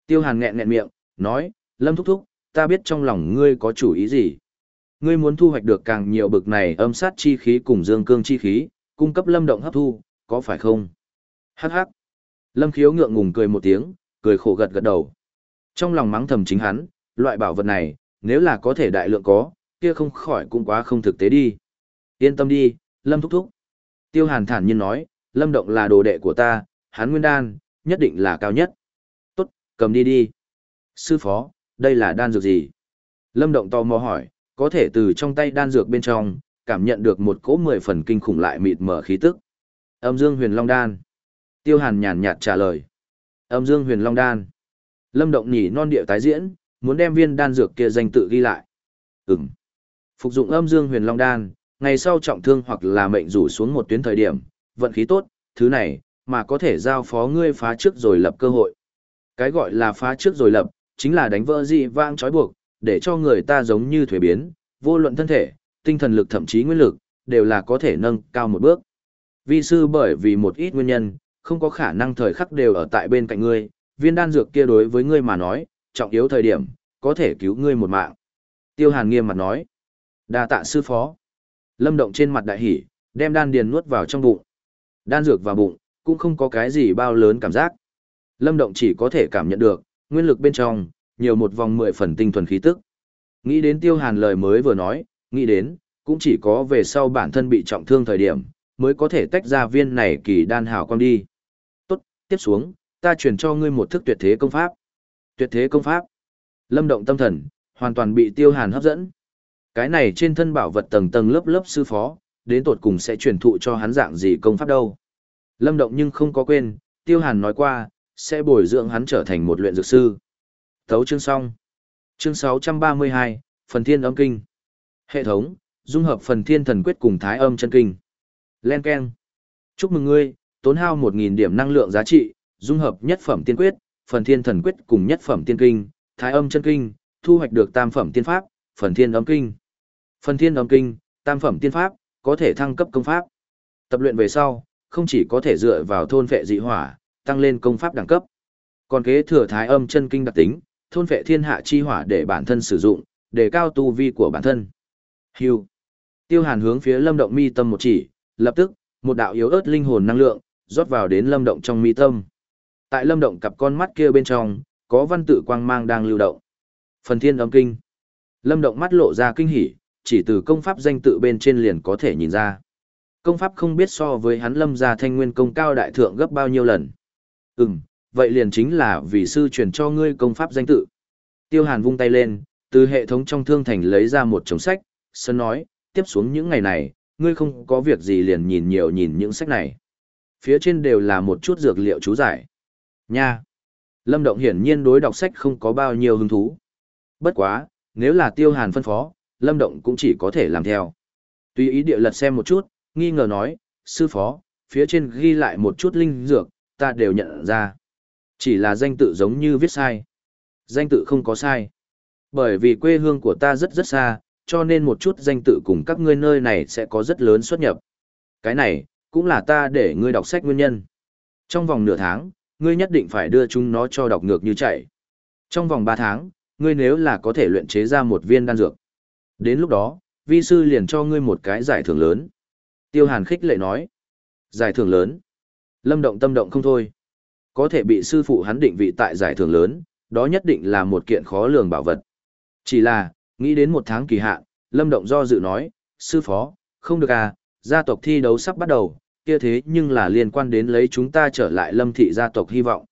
Speaker 1: Tiêu Hàn nghẹn nghẹn miệng, nói, Lâm Thúc Thúc, ta biết trong lòng ngươi có chủ ý gì. Ngươi muốn thu hoạch được càng nhiều bực này âm sát chi khí cùng dương cương chi khí, cung cấp lâm động hấp thu, có phải không? Hắc hắc. Lâm khiếu ngượng ngùng cười một tiếng, cười khổ gật gật đầu. Trong lòng mắng thầm chính hắn, loại bảo vật này, nếu là có thể đại lượng có, kia không khỏi cũng quá không thực tế đi. Yên tâm đi, Lâm thúc thúc. Tiêu Hàn thản nhiên nói, Lâm Động là đồ đệ của ta, hắn nguyên đan, nhất định là cao nhất. Cầm đi đi. Sư phó, đây là đan dược gì? Lâm Động tò mò hỏi, có thể từ trong tay đan dược bên trong, cảm nhận được một cỗ mười phần kinh khủng lại mịt mở khí tức. Âm Dương Huyền Long Đan. Tiêu Hàn nhàn nhạt trả lời. Âm Dương Huyền Long Đan. Lâm Động nhỉ non địa tái diễn, muốn đem viên đan dược kia danh tự ghi lại. Ừm. Phục dụng Âm Dương Huyền Long Đan, ngày sau trọng thương hoặc là mệnh rủ xuống một tuyến thời điểm, vận khí tốt, thứ này, mà có thể giao phó ngươi phá trước rồi lập cơ hội. Cái gọi là phá trước rồi lập, chính là đánh vỡ dị vang trói buộc, để cho người ta giống như thuế biến, vô luận thân thể, tinh thần lực thậm chí nguyên lực, đều là có thể nâng cao một bước. Vi sư bởi vì một ít nguyên nhân, không có khả năng thời khắc đều ở tại bên cạnh ngươi, viên đan dược kia đối với ngươi mà nói, trọng yếu thời điểm, có thể cứu ngươi một mạng. Tiêu Hàn nghiêm mặt nói, đa tạ sư phó. Lâm Động trên mặt đại hỉ, đem đan điền nuốt vào trong bụng. Đan dược vào bụng, cũng không có cái gì bao lớn cảm giác. Lâm Động chỉ có thể cảm nhận được, nguyên lực bên trong, nhiều một vòng mười phần tinh thuần khí tức. Nghĩ đến Tiêu Hàn lời mới vừa nói, nghĩ đến, cũng chỉ có về sau bản thân bị trọng thương thời điểm, mới có thể tách ra viên này kỳ đan hào quang đi. Tốt, tiếp xuống, ta truyền cho ngươi một thức tuyệt thế công pháp. Tuyệt thế công pháp. Lâm động tâm thần, hoàn toàn bị tiêu hàn hấp dẫn. Cái này trên thân bảo vật tầng tầng lớp lớp sư phó, đến tột cùng sẽ truyền thụ cho hắn dạng gì công pháp đâu. Lâm động nhưng không có quên, tiêu hàn nói qua, sẽ bồi dưỡng hắn trở thành một luyện dược sư. Thấu chương xong. Chương 632, Phần Thiên Âm Kinh. Hệ thống, dung hợp Phần Thiên Thần Quyết cùng Thái Âm Chân Kinh. Len Ken. Chúc mừng ngươi, tốn hao 1.000 điểm năng lượng giá trị, dung hợp nhất phẩm tiên quyết, Phần Thiên Thần Quyết cùng nhất phẩm tiên kinh, Thái Âm Chân Kinh, thu hoạch được tam phẩm tiên pháp, Phần Thiên Âm Kinh. Phần Thiên Âm Kinh, tam phẩm tiên pháp, có thể thăng cấp công pháp. Tập luyện về sau, không chỉ có thể dựa vào thôn vệ dị hỏa, tăng lên công pháp đẳng cấp, còn kế thừa Thái Âm Chân Kinh đặc tính, thôn vệ thiên hạ chi hỏa để bản thân sử dụng, để cao tu vi của bản thân. Hưu. Tiêu Hàn hướng phía Lâm Động mi tâm một chỉ, lập tức, một đạo yếu ớt linh hồn năng lượng rót vào đến Lâm Động trong mi tâm. Tại Lâm Động cặp con mắt kia bên trong, có văn tự quang mang đang lưu động. Phần Thiên Âm Kinh. Lâm Động mắt lộ ra kinh hỉ, chỉ từ công pháp danh tự bên trên liền có thể nhìn ra. Công pháp không biết so với hắn Lâm gia Thanh Nguyên công cao đại thượng gấp bao nhiêu lần. Ừm, vậy liền chính là vì sư truyền cho ngươi công pháp danh tự. Tiêu Hàn vung tay lên, từ hệ thống trong thương thành lấy ra một chồng sách, sân nói, tiếp xuống những ngày này, ngươi không có việc gì liền nhìn nhiều nhìn những sách này. Phía trên đều là một chút dược liệu chú giải. Nha! Lâm Động hiển nhiên đối đọc sách không có bao nhiêu hứng thú. Bất quá, nếu là tiêu hàn phân phó, Lâm Động cũng chỉ có thể làm theo. Tùy ý địa lật xem một chút, nghi ngờ nói, sư phó, phía trên ghi lại một chút linh dược, ta đều nhận ra. Chỉ là danh tự giống như viết sai. Danh tự không có sai. Bởi vì quê hương của ta rất rất xa, cho nên một chút danh tự cùng các ngươi nơi này sẽ có rất lớn xuất nhập. Cái này, cũng là ta để ngươi đọc sách nguyên nhân. Trong vòng nửa tháng, ngươi nhất định phải đưa chúng nó cho đọc ngược như chạy. Trong vòng 3 tháng, ngươi nếu là có thể luyện chế ra một viên đan dược. Đến lúc đó, vi sư liền cho ngươi một cái giải thưởng lớn. Tiêu Hàn khích lệ nói. Giải thưởng lớn. Lâm động tâm động không thôi. Có thể bị sư phụ hắn định vị tại giải thưởng lớn, đó nhất định là một kiện khó lường bảo vật. Chỉ là, nghĩ đến một tháng kỳ hạn, Lâm động do dự nói, sư phó, không được à, gia tộc thi đấu sắp bắt đầu, kia thế nhưng là liên quan đến lấy chúng ta trở lại lâm thị gia tộc hy vọng.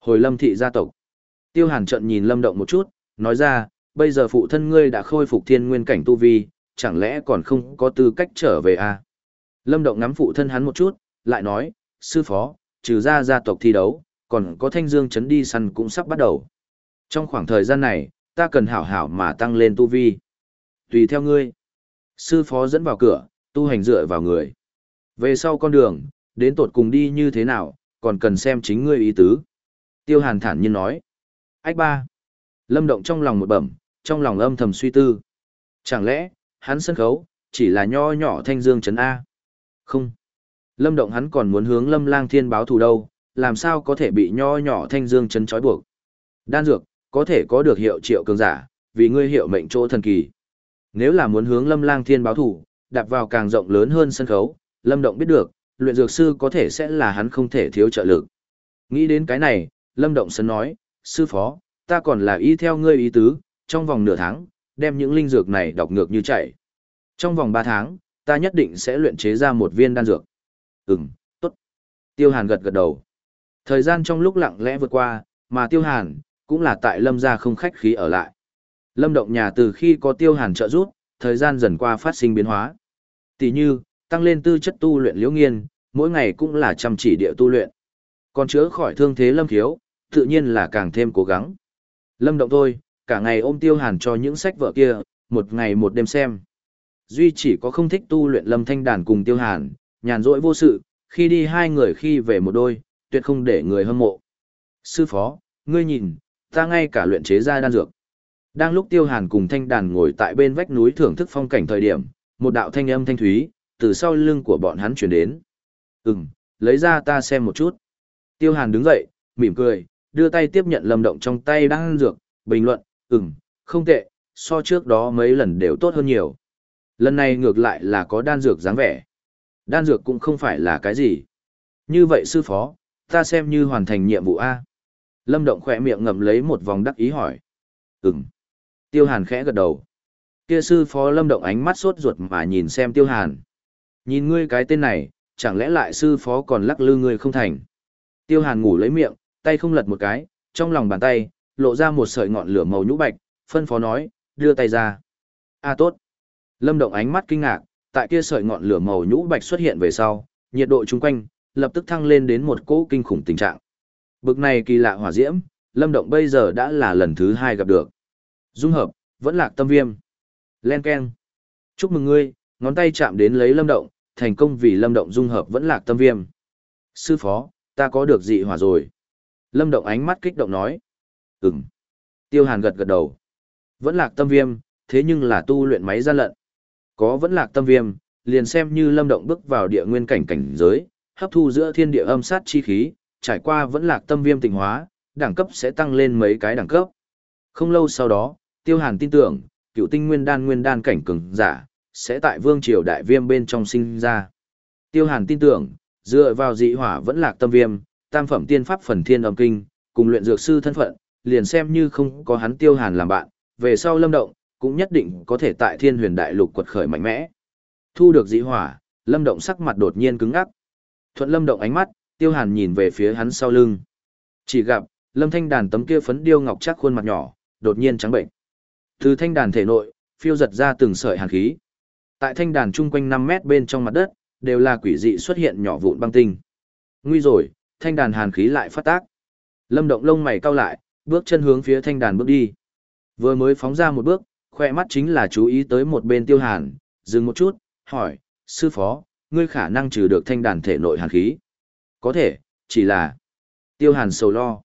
Speaker 1: Hồi lâm thị gia tộc. Tiêu hàn trận nhìn lâm động một chút, nói ra, bây giờ phụ thân ngươi đã khôi phục thiên nguyên cảnh tu vi, chẳng lẽ còn không có tư cách trở về à? Lâm động ngắm phụ thân hắn một chút, lại nói, sư phó, trừ ra gia tộc thi đấu, còn có thanh dương chấn đi săn cũng sắp bắt đầu. Trong khoảng thời gian này, ta cần hảo hảo mà tăng lên tu vi. Tùy theo ngươi. Sư phó dẫn vào cửa, tu hành dựa vào người. Về sau con đường, đến tột cùng đi như thế nào, còn cần xem chính ngươi ý tứ. Tiêu hàn thản nhiên nói. Ách ba. Lâm động trong lòng một bẩm, trong lòng âm thầm suy tư. Chẳng lẽ, hắn sân khấu, chỉ là nho nhỏ thanh dương chấn A. Không. Lâm động hắn còn muốn hướng lâm lang thiên báo thù đâu, làm sao có thể bị nho nhỏ thanh dương chấn trói buộc. Đan dược, có thể có được hiệu triệu cường giả, vì ngươi hiệu mệnh chỗ thần kỳ. Nếu là muốn hướng lâm lang thiên báo thù, đạp vào càng rộng lớn hơn sân khấu, Lâm Động biết được, luyện dược sư có thể sẽ là hắn không thể thiếu trợ lực. Nghĩ đến cái này, Lâm Động sân nói, sư phó, ta còn là y theo ngươi ý tứ, trong vòng nửa tháng, đem những linh dược này đọc ngược như chạy. Trong vòng ba tháng, ta nhất định sẽ luyện chế ra một viên đan dược. Ừm, tốt. Tiêu Hàn gật gật đầu. Thời gian trong lúc lặng lẽ vượt qua, mà Tiêu Hàn, cũng là tại Lâm gia không khách khí ở lại. Lâm Động nhà từ khi có Tiêu Hàn trợ giúp, thời gian dần qua phát sinh biến hóa. Tỷ như, tăng lên tư chất tu luyện liễu nghiên, mỗi ngày cũng là chăm chỉ địa tu luyện. Còn chữa khỏi thương thế lâm thiếu, tự nhiên là càng thêm cố gắng. Lâm động thôi, cả ngày ôm tiêu hàn cho những sách vở kia, một ngày một đêm xem. Duy chỉ có không thích tu luyện lâm thanh đàn cùng tiêu hàn, nhàn rỗi vô sự, khi đi hai người khi về một đôi, tuyệt không để người hâm mộ. Sư phó, ngươi nhìn, ta ngay cả luyện chế ra đan dược. Đang lúc tiêu hàn cùng thanh đàn ngồi tại bên vách núi thưởng thức phong cảnh thời điểm, một đạo thanh âm thanh thúy, từ sau lưng của bọn hắn chuyển đến. Ừm, lấy ra ta xem một chút. Tiêu Hàn đứng dậy, mỉm cười, đưa tay tiếp nhận lâm động trong tay đang dược, bình luận, ừm, không tệ, so trước đó mấy lần đều tốt hơn nhiều. Lần này ngược lại là có đan dược dáng vẻ. Đan dược cũng không phải là cái gì. Như vậy sư phó, ta xem như hoàn thành nhiệm vụ A. Lâm Động khỏe miệng ngậm lấy một vòng đắc ý hỏi. Ừm. Tiêu Hàn khẽ gật đầu. Kia sư phó Lâm Động ánh mắt sốt ruột mà nhìn xem Tiêu Hàn. Nhìn ngươi cái tên này, chẳng lẽ lại sư phó còn lắc lư ngươi không thành. Tiêu Hàn ngủ lấy miệng, tay không lật một cái, trong lòng bàn tay, lộ ra một sợi ngọn lửa màu nhũ bạch, phân phó nói, đưa tay ra. A tốt. Lâm Động ánh mắt kinh ngạc, tại kia sợi ngọn lửa màu nhũ bạch xuất hiện về sau, nhiệt độ chung quanh lập tức thăng lên đến một cỗ kinh khủng tình trạng. Bực này kỳ lạ hỏa diễm, Lâm Động bây giờ đã là lần thứ hai gặp được. Dung hợp, vẫn lạc tâm viêm. Len keng, Chúc mừng ngươi, ngón tay chạm đến lấy Lâm Động, thành công vì Lâm Động dung hợp vẫn lạc tâm viêm. Sư phó, ta có được dị hỏa rồi. Lâm Động ánh mắt kích động nói. Ừm. Tiêu Hàn gật gật đầu. Vẫn lạc tâm viêm, thế nhưng là tu luyện máy gian lận. Có vẫn lạc tâm viêm, liền xem như Lâm Động bước vào địa nguyên cảnh cảnh giới, hấp thu giữa thiên địa âm sát chi khí, trải qua vẫn lạc tâm viêm tịnh hóa, đẳng cấp sẽ tăng lên mấy cái đẳng cấp. Không lâu sau đó, Tiêu Hàn tin tưởng, cựu tinh nguyên đan nguyên đan cảnh cường giả, sẽ tại vương triều đại viêm bên trong sinh ra. Tiêu Hàn tin tưởng, dựa vào dị hỏa vẫn lạc tâm viêm, tam phẩm tiên pháp phần thiên âm kinh, cùng luyện dược sư thân phận, liền xem như không có hắn Tiêu Hàn làm bạn, về sau lâm động, cũng nhất định có thể tại thiên huyền đại lục quật khởi mạnh mẽ. Thu được dị hỏa, lâm động sắc mặt đột nhiên cứng ngắc. Thuận lâm động ánh mắt, tiêu hàn nhìn về phía hắn sau lưng. Chỉ gặp, lâm thanh đàn tấm kia phấn điêu ngọc chắc khuôn mặt nhỏ, đột nhiên trắng bệnh. Từ thanh đàn thể nội, phiêu giật ra từng sợi hàn khí. Tại thanh đàn chung quanh 5 mét bên trong mặt đất, đều là quỷ dị xuất hiện nhỏ vụn băng tinh. Nguy rồi, thanh đàn hàn khí lại phát tác. Lâm động lông mày cau lại, bước chân hướng phía thanh đàn bước đi. Vừa mới phóng ra một bước, khoe mắt chính là chú ý tới một bên tiêu hàn, dừng một chút, hỏi, sư phó, ngươi khả năng trừ được thanh đàn thể nội hàn khí. Có thể, chỉ là tiêu hàn sầu lo.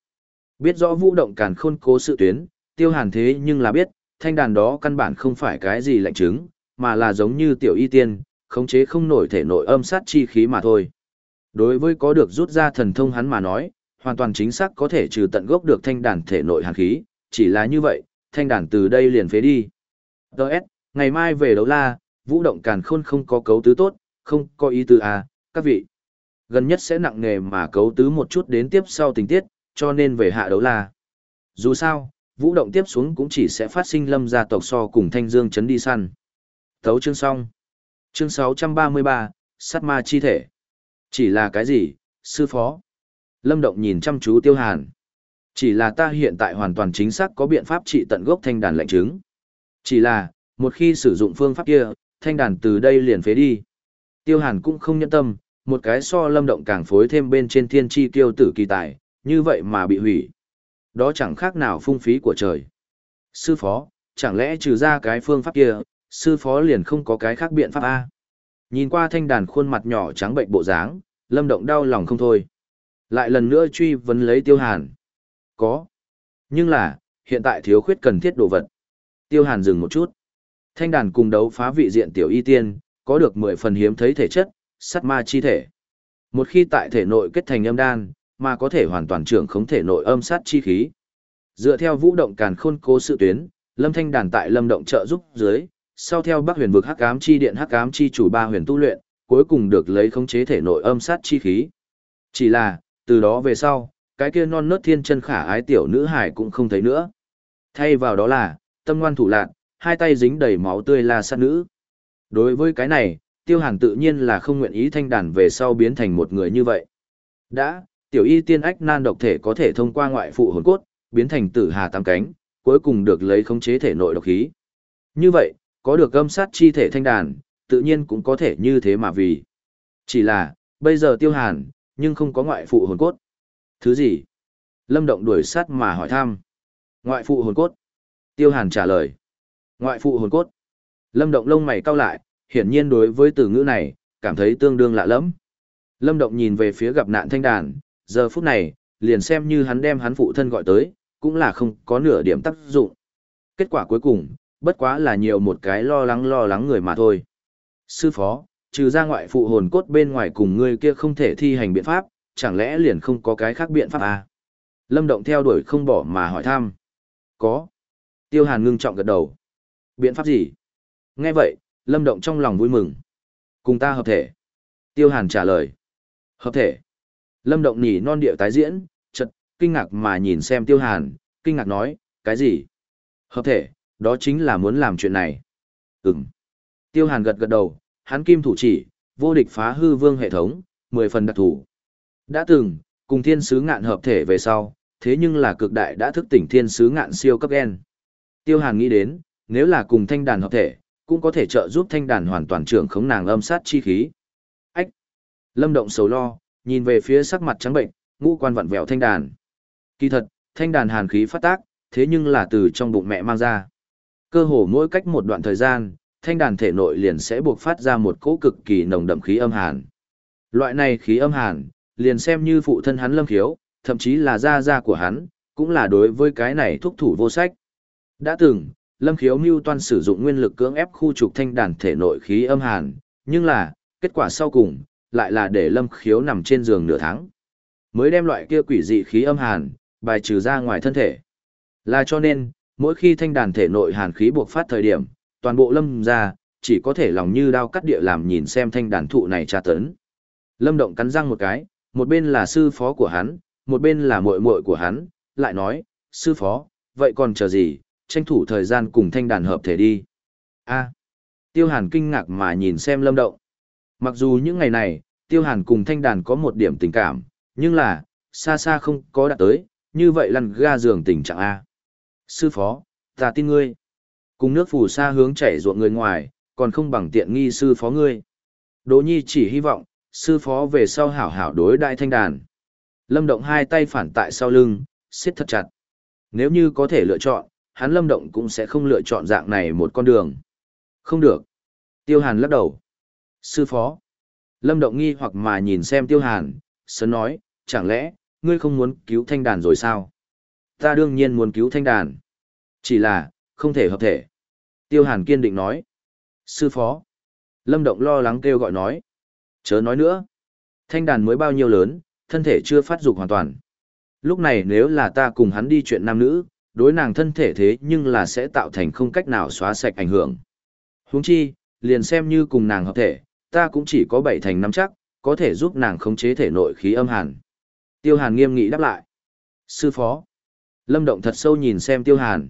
Speaker 1: Biết rõ vũ động càn khôn cố sự tuyến, tiêu hàn thế nhưng là biết, thanh đàn đó căn bản không phải cái gì lạnh chứng, mà là giống như tiểu y tiên, khống chế không nổi thể nội âm sát chi khí mà thôi. Đối với có được rút ra thần thông hắn mà nói, hoàn toàn chính xác có thể trừ tận gốc được thanh đàn thể nội hàn khí, chỉ là như vậy, thanh đàn từ đây liền phế đi. Đợt, ngày mai về đấu la, vũ động càn khôn không có cấu tứ tốt, không có ý tứ à, các vị. Gần nhất sẽ nặng nề mà cấu tứ một chút đến tiếp sau tình tiết, cho nên về hạ đấu la. Dù sao, vũ động tiếp xuống cũng chỉ sẽ phát sinh lâm gia tộc so cùng thanh dương chấn đi săn. Thấu chương xong. Chương 633, sát ma chi thể. Chỉ là cái gì, sư phó? Lâm động nhìn chăm chú tiêu hàn. Chỉ là ta hiện tại hoàn toàn chính xác có biện pháp trị tận gốc thanh đàn lệnh chứng. Chỉ là, một khi sử dụng phương pháp kia, thanh đàn từ đây liền phế đi. Tiêu hàn cũng không nhẫn tâm, một cái so lâm động càng phối thêm bên trên thiên chi tiêu tử kỳ tài, như vậy mà bị hủy. Đó chẳng khác nào phung phí của trời. Sư phó, chẳng lẽ trừ ra cái phương pháp kia, sư phó liền không có cái khác biện pháp A. Nhìn qua thanh đàn khuôn mặt nhỏ trắng bệnh bộ dáng, lâm động đau lòng không thôi. Lại lần nữa truy vấn lấy tiêu hàn. Có. Nhưng là, hiện tại thiếu khuyết cần thiết đồ vật. Tiêu hàn dừng một chút. Thanh đàn cùng đấu phá vị diện tiểu y tiên, có được 10 phần hiếm thấy thể chất, sắt ma chi thể. Một khi tại thể nội kết thành âm đan, mà có thể hoàn toàn trưởng khống thể nội âm sát chi khí. Dựa theo vũ động càn khôn cố sự tuyến, Lâm Thanh đàn tại Lâm động trợ giúp dưới, sau theo Bắc Huyền vực Hắc ám chi điện Hắc ám chi chủ ba huyền tu luyện, cuối cùng được lấy khống chế thể nội âm sát chi khí. Chỉ là, từ đó về sau, cái kia non nớt thiên chân khả ái tiểu nữ hải cũng không thấy nữa. Thay vào đó là, tâm ngoan thủ lạn, hai tay dính đầy máu tươi la sát nữ. Đối với cái này, tiêu hàn tự nhiên là không nguyện ý thanh đàn về sau biến thành một người như vậy. Đã, tiểu y tiên ách nan độc thể có thể thông qua ngoại phụ hồn cốt, biến thành tử hà tam cánh, cuối cùng được lấy khống chế thể nội độc khí. Như vậy, có được âm sát chi thể thanh đàn, tự nhiên cũng có thể như thế mà vì. Chỉ là, bây giờ tiêu hàn, nhưng không có ngoại phụ hồn cốt. Thứ gì? Lâm Động đuổi sát mà hỏi thăm. Ngoại phụ hồn cốt. Tiêu Hàn trả lời. Ngoại phụ hồn cốt. Lâm Động lông mày cau lại, hiển nhiên đối với từ ngữ này, cảm thấy tương đương lạ lẫm. Lâm Động nhìn về phía gặp nạn thanh đàn, giờ phút này, liền xem như hắn đem hắn phụ thân gọi tới, cũng là không có nửa điểm tác dụng. Kết quả cuối cùng, bất quá là nhiều một cái lo lắng lo lắng người mà thôi. Sư phó, trừ ra ngoại phụ hồn cốt bên ngoài cùng ngươi kia không thể thi hành biện pháp, chẳng lẽ liền không có cái khác biện pháp à? Lâm Động theo đuổi không bỏ mà hỏi thăm. Có. Tiêu Hàn ngưng trọng gật đầu. Biện pháp gì? Nghe vậy, Lâm Động trong lòng vui mừng. Cùng ta hợp thể. Tiêu Hàn trả lời. Hợp thể. Lâm Động nhỉ non điệu tái diễn, chật, kinh ngạc mà nhìn xem Tiêu Hàn, kinh ngạc nói, cái gì? Hợp thể, đó chính là muốn làm chuyện này. Ừm. Tiêu Hàn gật gật đầu, hắn kim thủ chỉ, vô địch phá hư vương hệ thống, mười phần đặc thủ. Đã từng, cùng thiên sứ ngạn hợp thể về sau, thế nhưng là cực đại đã thức tỉnh thiên sứ ngạn siêu cấp gen. Tiêu Hàn nghĩ đến, nếu là cùng thanh đàn hợp thể, cũng có thể trợ giúp thanh đàn hoàn toàn trưởng khống nàng âm sát chi khí. Ách! Lâm Động sầu lo, nhìn về phía sắc mặt trắng bệnh, ngũ quan vặn vẹo thanh đàn. Kỳ thật, thanh đàn hàn khí phát tác, thế nhưng là từ trong bụng mẹ mang ra. Cơ hồ mỗi cách một đoạn thời gian, thanh đàn thể nội liền sẽ buộc phát ra một cỗ cực kỳ nồng đậm khí âm hàn. Loại này khí âm hàn, liền xem như phụ thân hắn lâm khiếu, thậm chí là gia gia của hắn, cũng là đối với cái này thúc thủ vô sách. Đã từng, lâm khiếu mưu toan sử dụng nguyên lực cưỡng ép khu trục thanh đàn thể nội khí âm hàn, nhưng là, kết quả sau cùng, lại là để lâm khiếu nằm trên giường nửa tháng. Mới đem loại kia quỷ dị khí âm hàn, bài trừ ra ngoài thân thể. Là cho nên, mỗi khi thanh đàn thể nội hàn khí buộc phát thời điểm, toàn bộ lâm ra, chỉ có thể lòng như đao cắt địa làm nhìn xem thanh đàn thụ này tra tấn. Lâm động cắn răng một cái, một bên là sư phó của hắn, một bên là muội muội của hắn, lại nói, sư phó, vậy còn chờ gì, tranh thủ thời gian cùng thanh đàn hợp thể đi. a tiêu hàn kinh ngạc mà nhìn xem lâm động. Mặc dù những ngày này, tiêu hàn cùng thanh đàn có một điểm tình cảm, nhưng là, xa xa không có đạt tới, như vậy lăn ga giường tình trạng A. Sư phó, ta tin ngươi. Cùng nước phù sa hướng chảy ruộng người ngoài, còn không bằng tiện nghi sư phó ngươi. Đỗ Nhi chỉ hy vọng, sư phó về sau hảo hảo đối đại thanh đàn. Lâm Động hai tay phản tại sau lưng, siết thật chặt. Nếu như có thể lựa chọn, hắn Lâm Động cũng sẽ không lựa chọn dạng này một con đường. Không được. Tiêu Hàn lắc đầu. Sư phó. Lâm Động nghi hoặc mà nhìn xem Tiêu Hàn, sớm nói, chẳng lẽ, ngươi không muốn cứu thanh đàn rồi sao? Ta đương nhiên muốn cứu thanh đàn. Chỉ là, không thể hợp thể. Tiêu Hàn kiên định nói. Sư phó. Lâm Động lo lắng kêu gọi nói. Chớ nói nữa. Thanh đàn mới bao nhiêu lớn, thân thể chưa phát dục hoàn toàn. Lúc này nếu là ta cùng hắn đi chuyện nam nữ, đối nàng thân thể thế nhưng là sẽ tạo thành không cách nào xóa sạch ảnh hưởng. Huống chi, liền xem như cùng nàng hợp thể, ta cũng chỉ có bảy thành năm chắc, có thể giúp nàng khống chế thể nội khí âm hàn. Tiêu Hàn nghiêm nghị đáp lại. Sư phó. Lâm Động thật sâu nhìn xem Tiêu Hàn.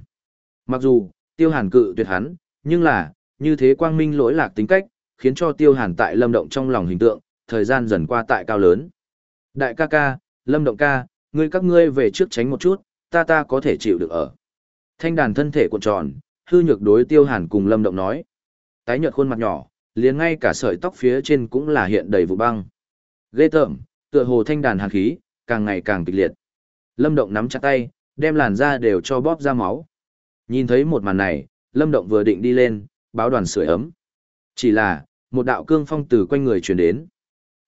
Speaker 1: Mặc dù, Tiêu Hàn cự tuyệt hắn, nhưng là, như thế quang minh lỗi lạc tính cách, khiến cho Tiêu Hàn tại Lâm Động trong lòng hình tượng, thời gian dần qua tại cao lớn. Đại ca ca, Lâm Động ca, ngươi các ngươi về trước tránh một chút, ta ta có thể chịu được ở. Thanh đàn thân thể cuộn tròn, hư nhược đối Tiêu Hàn cùng Lâm Động nói. Tái nhợt khuôn mặt nhỏ, liền ngay cả sợi tóc phía trên cũng là hiện đầy vụ băng. Ghê tởm, tựa hồ thanh đàn hàn khí, càng ngày càng kịch liệt. Lâm Động nắm chặt tay, đem làn da đều cho bóp ra máu. Nhìn thấy một màn này, Lâm Động vừa định đi lên, báo đoàn sưởi ấm. Chỉ là, một đạo cương phong từ quanh người truyền đến.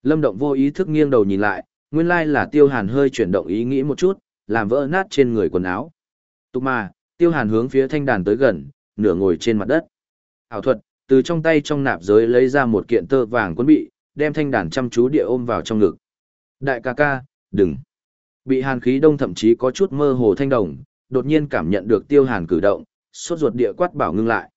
Speaker 1: Lâm Động vô ý thức nghiêng đầu nhìn lại, nguyên lai là Tiêu Hàn hơi chuyển động ý nghĩ một chút, làm vỡ nát trên người quần áo. Tục mà, Tiêu Hàn hướng phía thanh đàn tới gần, nửa ngồi trên mặt đất. Ảo thuật, từ trong tay trong nạp giới lấy ra một kiện tơ vàng quân bị, đem thanh đàn chăm chú địa ôm vào trong ngực. Đại ca ca, đừng. Bị hàn khí đông thậm chí có chút mơ hồ thanh đồng, đột nhiên cảm nhận được tiêu hàn cử động, sốt ruột địa quát bảo ngưng lại.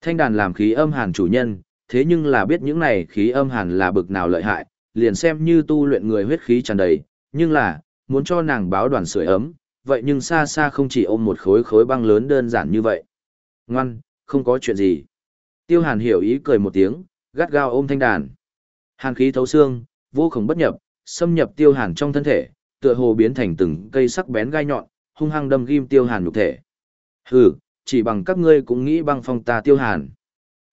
Speaker 1: Thanh đàn làm khí âm hàn chủ nhân, thế nhưng là biết những này khí âm hàn là bực nào lợi hại, liền xem như tu luyện người huyết khí tràn đầy, nhưng là, muốn cho nàng báo đoàn sưởi ấm, vậy nhưng xa xa không chỉ ôm một khối khối băng lớn đơn giản như vậy. Ngoan, không có chuyện gì. Tiêu hàn hiểu ý cười một tiếng, gắt gao ôm thanh đàn. Hàn khí thấu xương, vô cùng bất nhập, xâm nhập tiêu hàn trong thân thể, tựa hồ biến thành từng cây sắc bén gai nhọn, hung hăng đâm ghim tiêu hàn nhục thể. Hừ, chỉ bằng các ngươi cũng nghĩ băng phong ta tiêu hàn.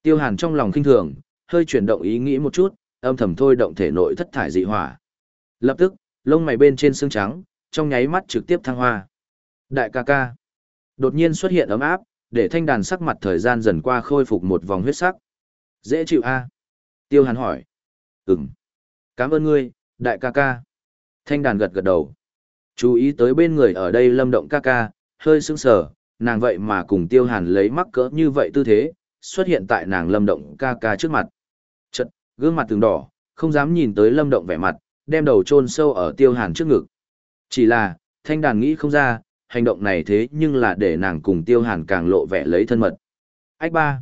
Speaker 1: Tiêu hàn trong lòng kinh thường, hơi chuyển động ý nghĩ một chút, âm thầm thôi động thể nội thất thải dị hỏa. Lập tức, lông mày bên trên xương trắng, trong nháy mắt trực tiếp thăng hoa. Đại ca ca. Đột nhiên xuất hiện ấm áp, để thanh đàn sắc mặt thời gian dần qua khôi phục một vòng huyết sắc. Dễ chịu a? Tiêu hàn hỏi. Ừm. Cảm ơn ngươi, đại ca ca. Thanh đàn gật gật đầu. Chú ý tới bên người ở đây lâm động ca ca, hơi sững sờ, nàng vậy mà cùng tiêu hàn lấy mắc cỡ như vậy tư thế, xuất hiện tại nàng lâm động ca ca trước mặt. Chật, gương mặt từng đỏ, không dám nhìn tới lâm động vẻ mặt, đem đầu chôn sâu ở tiêu hàn trước ngực. Chỉ là, thanh đàn nghĩ không ra, hành động này thế nhưng là để nàng cùng tiêu hàn càng lộ vẻ lấy thân mật. Ách ba.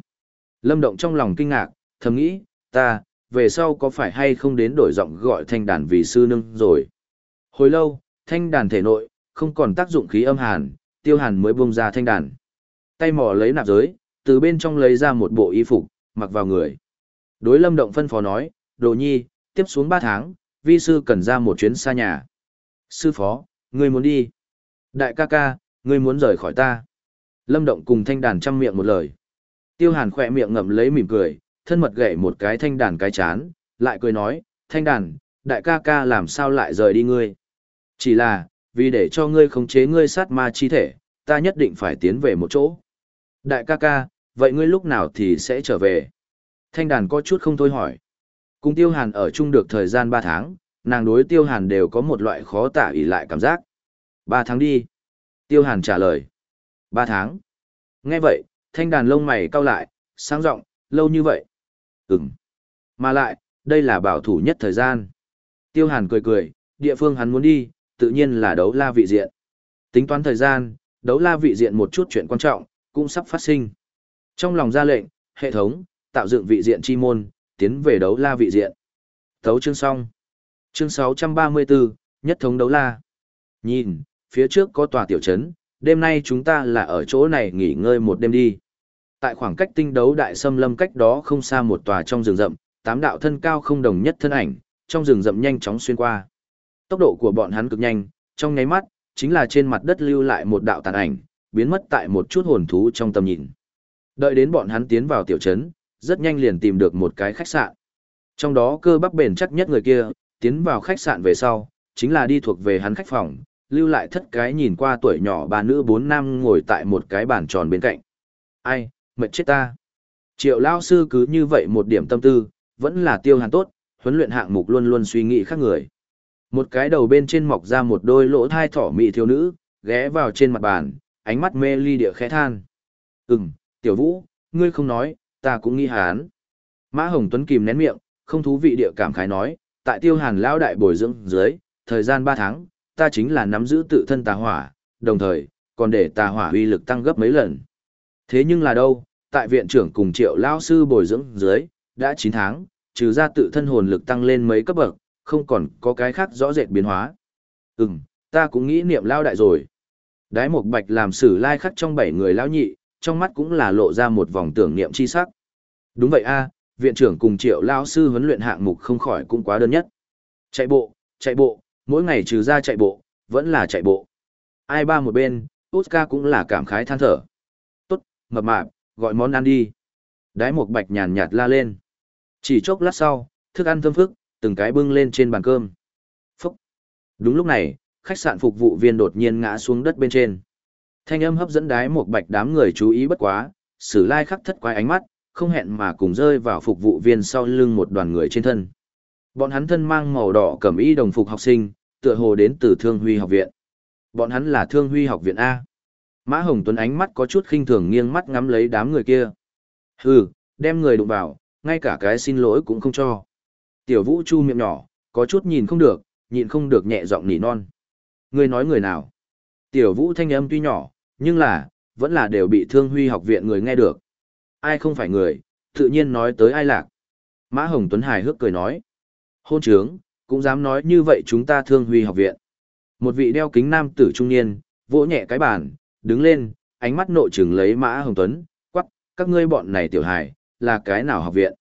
Speaker 1: Lâm động trong lòng kinh ngạc, thầm nghĩ, ta, về sau có phải hay không đến đổi giọng gọi thanh đàn vì sư nương rồi. Hồi lâu, thanh đàn thể nội, không còn tác dụng khí âm hàn, tiêu hàn mới buông ra thanh đàn. Tay mò lấy nạp giới, từ bên trong lấy ra một bộ y phục, mặc vào người. Đối lâm động phân phó nói, đồ nhi, tiếp xuống 3 tháng, vi sư cần ra một chuyến xa nhà. Sư phó, ngươi muốn đi. Đại ca ca, ngươi muốn rời khỏi ta. Lâm động cùng thanh đàn chăm miệng một lời. Tiêu hàn khỏe miệng ngậm lấy mỉm cười, thân mật gậy một cái thanh đàn cái chán, lại cười nói, thanh đàn, đại ca ca làm sao lại rời đi ngươi. Chỉ là, vì để cho ngươi khống chế ngươi sát ma chi thể, ta nhất định phải tiến về một chỗ. Đại ca ca, vậy ngươi lúc nào thì sẽ trở về? Thanh đàn có chút không thôi hỏi. Cùng tiêu hàn ở chung được thời gian 3 tháng, nàng đối tiêu hàn đều có một loại khó tả ỉ lại cảm giác. 3 tháng đi. Tiêu hàn trả lời. 3 tháng. Nghe vậy, thanh đàn lông mày cau lại, sáng rộng, lâu như vậy. Ừm. Mà lại, đây là bảo thủ nhất thời gian. Tiêu hàn cười cười, địa phương hắn muốn đi, tự nhiên là đấu la vị diện. Tính toán thời gian, đấu la vị diện một chút chuyện quan trọng, cũng sắp phát sinh. Trong lòng ra lệnh, hệ thống, tạo dựng vị diện chi môn, tiến về đấu la vị diện. Thấu chương xong. Chương 634, nhất thống đấu la. Nhìn, phía trước có tòa tiểu trấn, đêm nay chúng ta là ở chỗ này nghỉ ngơi một đêm đi. Tại khoảng cách tinh đấu đại xâm lâm cách đó không xa một tòa trong rừng rậm, tám đạo thân cao không đồng nhất thân ảnh, trong rừng rậm nhanh chóng xuyên qua. Tốc độ của bọn hắn cực nhanh, trong nháy mắt, chính là trên mặt đất lưu lại một đạo tàn ảnh, biến mất tại một chút hồn thú trong tầm nhìn. Đợi đến bọn hắn tiến vào tiểu trấn, rất nhanh liền tìm được một cái khách sạn. Trong đó cơ bắp bền chắc nhất người kia, tiến vào khách sạn về sau, chính là đi thuộc về hắn khách phòng, lưu lại thất cái nhìn qua tuổi nhỏ ba nữ bốn nam ngồi tại một cái bàn tròn bên cạnh. Ai, mệt chết ta. Triệu lao sư cứ như vậy một điểm tâm tư, vẫn là tiêu hàn tốt, huấn luyện hạng mục luôn luôn suy nghĩ khác người. Một cái đầu bên trên mọc ra một đôi lỗ thai thỏ mị thiếu nữ, ghé vào trên mặt bàn, ánh mắt mê ly địa khẽ than. Ừm, tiểu vũ, ngươi không nói, ta cũng nghi hán. Mã Hồng Tuấn kìm nén miệng, không thú vị địa cảm khái nói, tại tiêu hàn lão đại bồi dưỡng dưới, thời gian 3 tháng, ta chính là nắm giữ tự thân tà hỏa, đồng thời, còn để tà hỏa uy lực tăng gấp mấy lần. Thế nhưng là đâu, tại viện trưởng cùng triệu lao sư bồi dưỡng dưới, đã 9 tháng, trừ ra tự thân hồn lực tăng lên mấy cấp bậc, không còn có cái khác rõ rệt biến hóa. Ừm, ta cũng nghĩ niệm lao đại rồi. Đái một bạch làm sử lai khắc trong bảy người lão nhị, trong mắt cũng là lộ ra một vòng tưởng niệm chi sắc. Đúng vậy a, viện trưởng cùng triệu lão sư huấn luyện hạng mục không khỏi cũng quá đơn nhất. Chạy bộ, chạy bộ, mỗi ngày trừ ra chạy bộ, vẫn là chạy bộ. Ai ba một bên, Oscar cũng là cảm khái than thở. Tốt, mập mạp, gọi món ăn đi. Đái một bạch nhàn nhạt la lên. Chỉ chốc lát sau, thức ăn thơm phức, từng cái bưng lên trên bàn cơm. Phúc. Đúng lúc này, khách sạn phục vụ viên đột nhiên ngã xuống đất bên trên. Thanh âm hấp dẫn đái một bạch đám người chú ý bất quá, sử lai khắc thất quái ánh mắt, không hẹn mà cùng rơi vào phục vụ viên sau lưng một đoàn người trên thân. Bọn hắn thân mang màu đỏ cẩm y đồng phục học sinh, tựa hồ đến từ Thương Huy học viện. Bọn hắn là Thương Huy học viện A. Mã Hồng Tuấn ánh mắt có chút khinh thường nghiêng mắt ngắm lấy đám người kia. Hừ, đem người đụng vào, ngay cả cái xin lỗi cũng không cho. Tiểu Vũ Chu miệng nhỏ, có chút nhìn không được, nhịn không được nhẹ giọng nỉ non. Ngươi nói người nào? Tiểu Vũ thanh âm tuy nhỏ, nhưng là, vẫn là đều bị Thương Huy học viện người nghe được. Ai không phải người, tự nhiên nói tới ai lạc. Mã Hồng Tuấn hài hước cười nói. Hôn trướng, cũng dám nói như vậy chúng ta Thương Huy học viện. Một vị đeo kính nam tử trung niên, vỗ nhẹ cái bàn, đứng lên, ánh mắt nội trừng lấy Mã Hồng Tuấn, quắc, các ngươi bọn này tiểu hài, là cái nào học viện?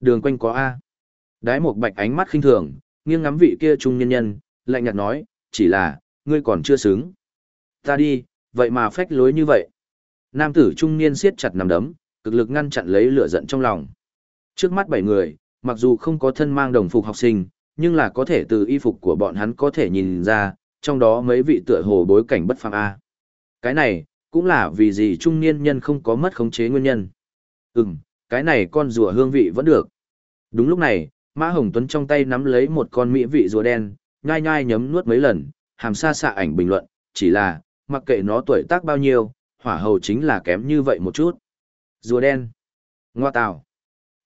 Speaker 1: Đường quanh có A. Đái một bạch ánh mắt khinh thường, nghiêng ngắm vị kia trung nhân nhân, lạnh nhạt nói, chỉ là, ngươi còn chưa xứng. Ta đi, vậy mà phách lối như vậy. Nam tử trung niên siết chặt nằm đấm, cực lực ngăn chặn lấy lửa giận trong lòng. Trước mắt bảy người, mặc dù không có thân mang đồng phục học sinh, nhưng là có thể từ y phục của bọn hắn có thể nhìn ra, trong đó mấy vị tựa hồ bối cảnh bất phàm A. Cái này, cũng là vì gì trung niên nhân không có mất khống chế nguyên nhân. Ừm, cái này con rùa hương vị vẫn được. Đúng lúc này, Mã Hồng Tuấn trong tay nắm lấy một con mỹ vị rùa đen, nhai nhai nhấm nuốt mấy lần, hàm xa xạ ảnh bình luận, chỉ là, mặc kệ nó tuổi tác bao nhiêu, hỏa hầu chính là kém như vậy một chút. Rùa đen. Ngoa tào.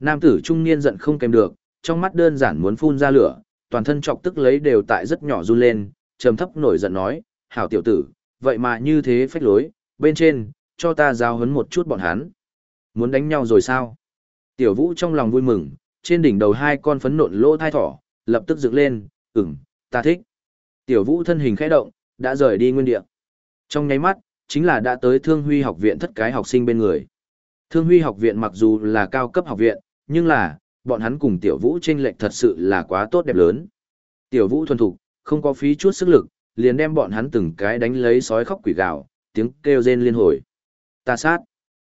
Speaker 1: Nam tử trung niên giận không kèm được, trong mắt đơn giản muốn phun ra lửa, toàn thân chọc tức lấy đều tại rất nhỏ run lên, trầm thấp nổi giận nói, hảo tiểu tử, vậy mà như thế phách lối, bên trên, cho ta giao hấn một chút bọn hắn. Muốn đánh nhau rồi sao? Tiểu vũ trong lòng vui mừng, trên đỉnh đầu hai con phấn nộn lỗ thai thỏ, lập tức dựng lên, ừm, ta thích. Tiểu Vũ thân hình khẽ động, đã rời đi nguyên địa. Trong nháy mắt, chính là đã tới Thương Huy học viện thất cái học sinh bên người. Thương Huy học viện mặc dù là cao cấp học viện, nhưng là, bọn hắn cùng Tiểu Vũ chênh lệch thật sự là quá tốt đẹp lớn. Tiểu Vũ thuần thục, không có phí chút sức lực, liền đem bọn hắn từng cái đánh lấy sói khóc quỷ gạo, tiếng kêu rên liên hồi. Ta sát.